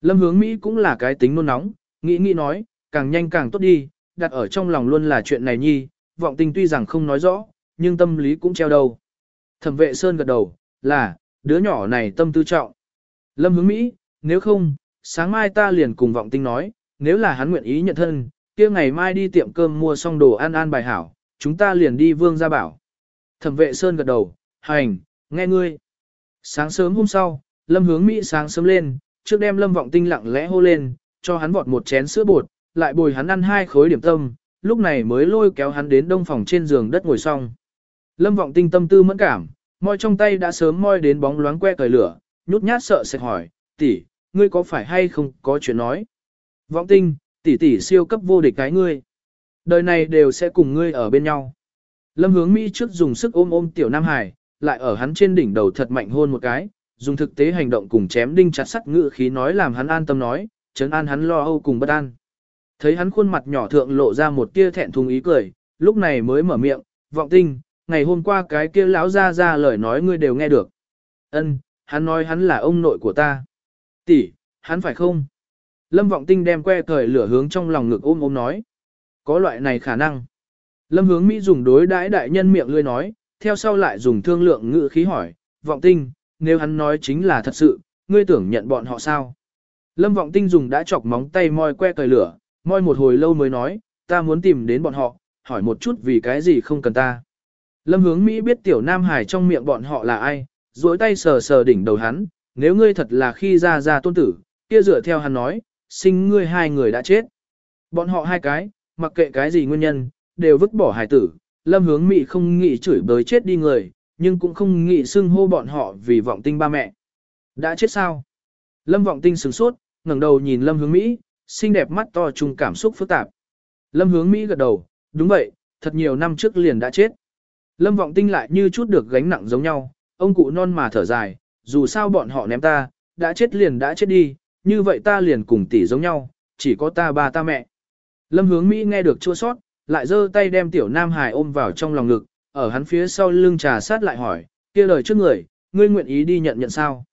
A: Lâm hướng Mỹ cũng là cái tính nôn nóng, nghĩ nghĩ nói, càng nhanh càng tốt đi, đặt ở trong lòng luôn là chuyện này nhi, vọng tình tuy rằng không nói rõ, nhưng tâm lý cũng treo đầu. Thẩm vệ Sơn gật đầu, là, đứa nhỏ này tâm tư trọng. Lâm hướng Mỹ, nếu không, sáng mai ta liền cùng vọng tinh nói, nếu là hắn nguyện ý nhận thân, kia ngày mai đi tiệm cơm mua xong đồ ăn ăn bài hảo, chúng ta liền đi vương gia bảo. Thẩm vệ Sơn gật đầu, hành, nghe ngươi. Sáng sớm hôm sau, Lâm hướng Mỹ sáng sớm lên, trước đem Lâm vọng tinh lặng lẽ hô lên, cho hắn vọt một chén sữa bột, lại bồi hắn ăn hai khối điểm tâm, lúc này mới lôi kéo hắn đến đông phòng trên giường đất ngồi xong. Lâm vọng tinh tâm tư mẫn cảm, môi trong tay đã sớm moi đến bóng loáng que cởi lửa, nhút nhát sợ sệt hỏi, tỷ, ngươi có phải hay không có chuyện nói. Vọng tinh, tỷ tỷ siêu cấp vô địch cái ngươi. Đời này đều sẽ cùng ngươi ở bên nhau. Lâm hướng Mỹ trước dùng sức ôm ôm tiểu Nam Hải, lại ở hắn trên đỉnh đầu thật mạnh hôn một cái, dùng thực tế hành động cùng chém đinh chặt sắt ngự khí nói làm hắn an tâm nói, chấn an hắn lo âu cùng bất an. Thấy hắn khuôn mặt nhỏ thượng lộ ra một tia thẹn thùng ý cười, lúc này mới mở miệng, vọng tinh, ngày hôm qua cái kia lão ra ra lời nói ngươi đều nghe được. Ân, hắn nói hắn là ông nội của ta. Tỷ, hắn phải không? Lâm vọng tinh đem que thời lửa hướng trong lòng ngực ôm ôm nói. Có loại này khả năng. Lâm hướng Mỹ dùng đối đãi đại nhân miệng lươi nói, theo sau lại dùng thương lượng ngữ khí hỏi, vọng tinh, nếu hắn nói chính là thật sự, ngươi tưởng nhận bọn họ sao? Lâm vọng tinh dùng đã chọc móng tay moi que thời lửa, moi một hồi lâu mới nói, ta muốn tìm đến bọn họ, hỏi một chút vì cái gì không cần ta. Lâm hướng Mỹ biết tiểu Nam Hải trong miệng bọn họ là ai, duỗi tay sờ sờ đỉnh đầu hắn, nếu ngươi thật là khi ra ra tôn tử, kia dựa theo hắn nói, sinh ngươi hai người đã chết. Bọn họ hai cái, mặc kệ cái gì nguyên nhân, đều vứt bỏ hài tử, lâm hướng Mỹ không nghĩ chửi bới chết đi người, nhưng cũng không nghĩ xưng hô bọn họ vì vọng tinh ba mẹ. Đã chết sao? Lâm vọng tinh sửng sốt, ngẩng đầu nhìn lâm hướng Mỹ, xinh đẹp mắt to trùng cảm xúc phức tạp. Lâm hướng Mỹ gật đầu, đúng vậy, thật nhiều năm trước liền đã chết. Lâm vọng tinh lại như chút được gánh nặng giống nhau, ông cụ non mà thở dài, dù sao bọn họ ném ta, đã chết liền đã chết đi, như vậy ta liền cùng tỷ giống nhau, chỉ có ta ba ta mẹ. Lâm hướng Mỹ nghe được chua sót, lại giơ tay đem tiểu Nam Hải ôm vào trong lòng ngực, ở hắn phía sau lưng trà sát lại hỏi, kia lời trước người, ngươi nguyện ý đi nhận nhận sao?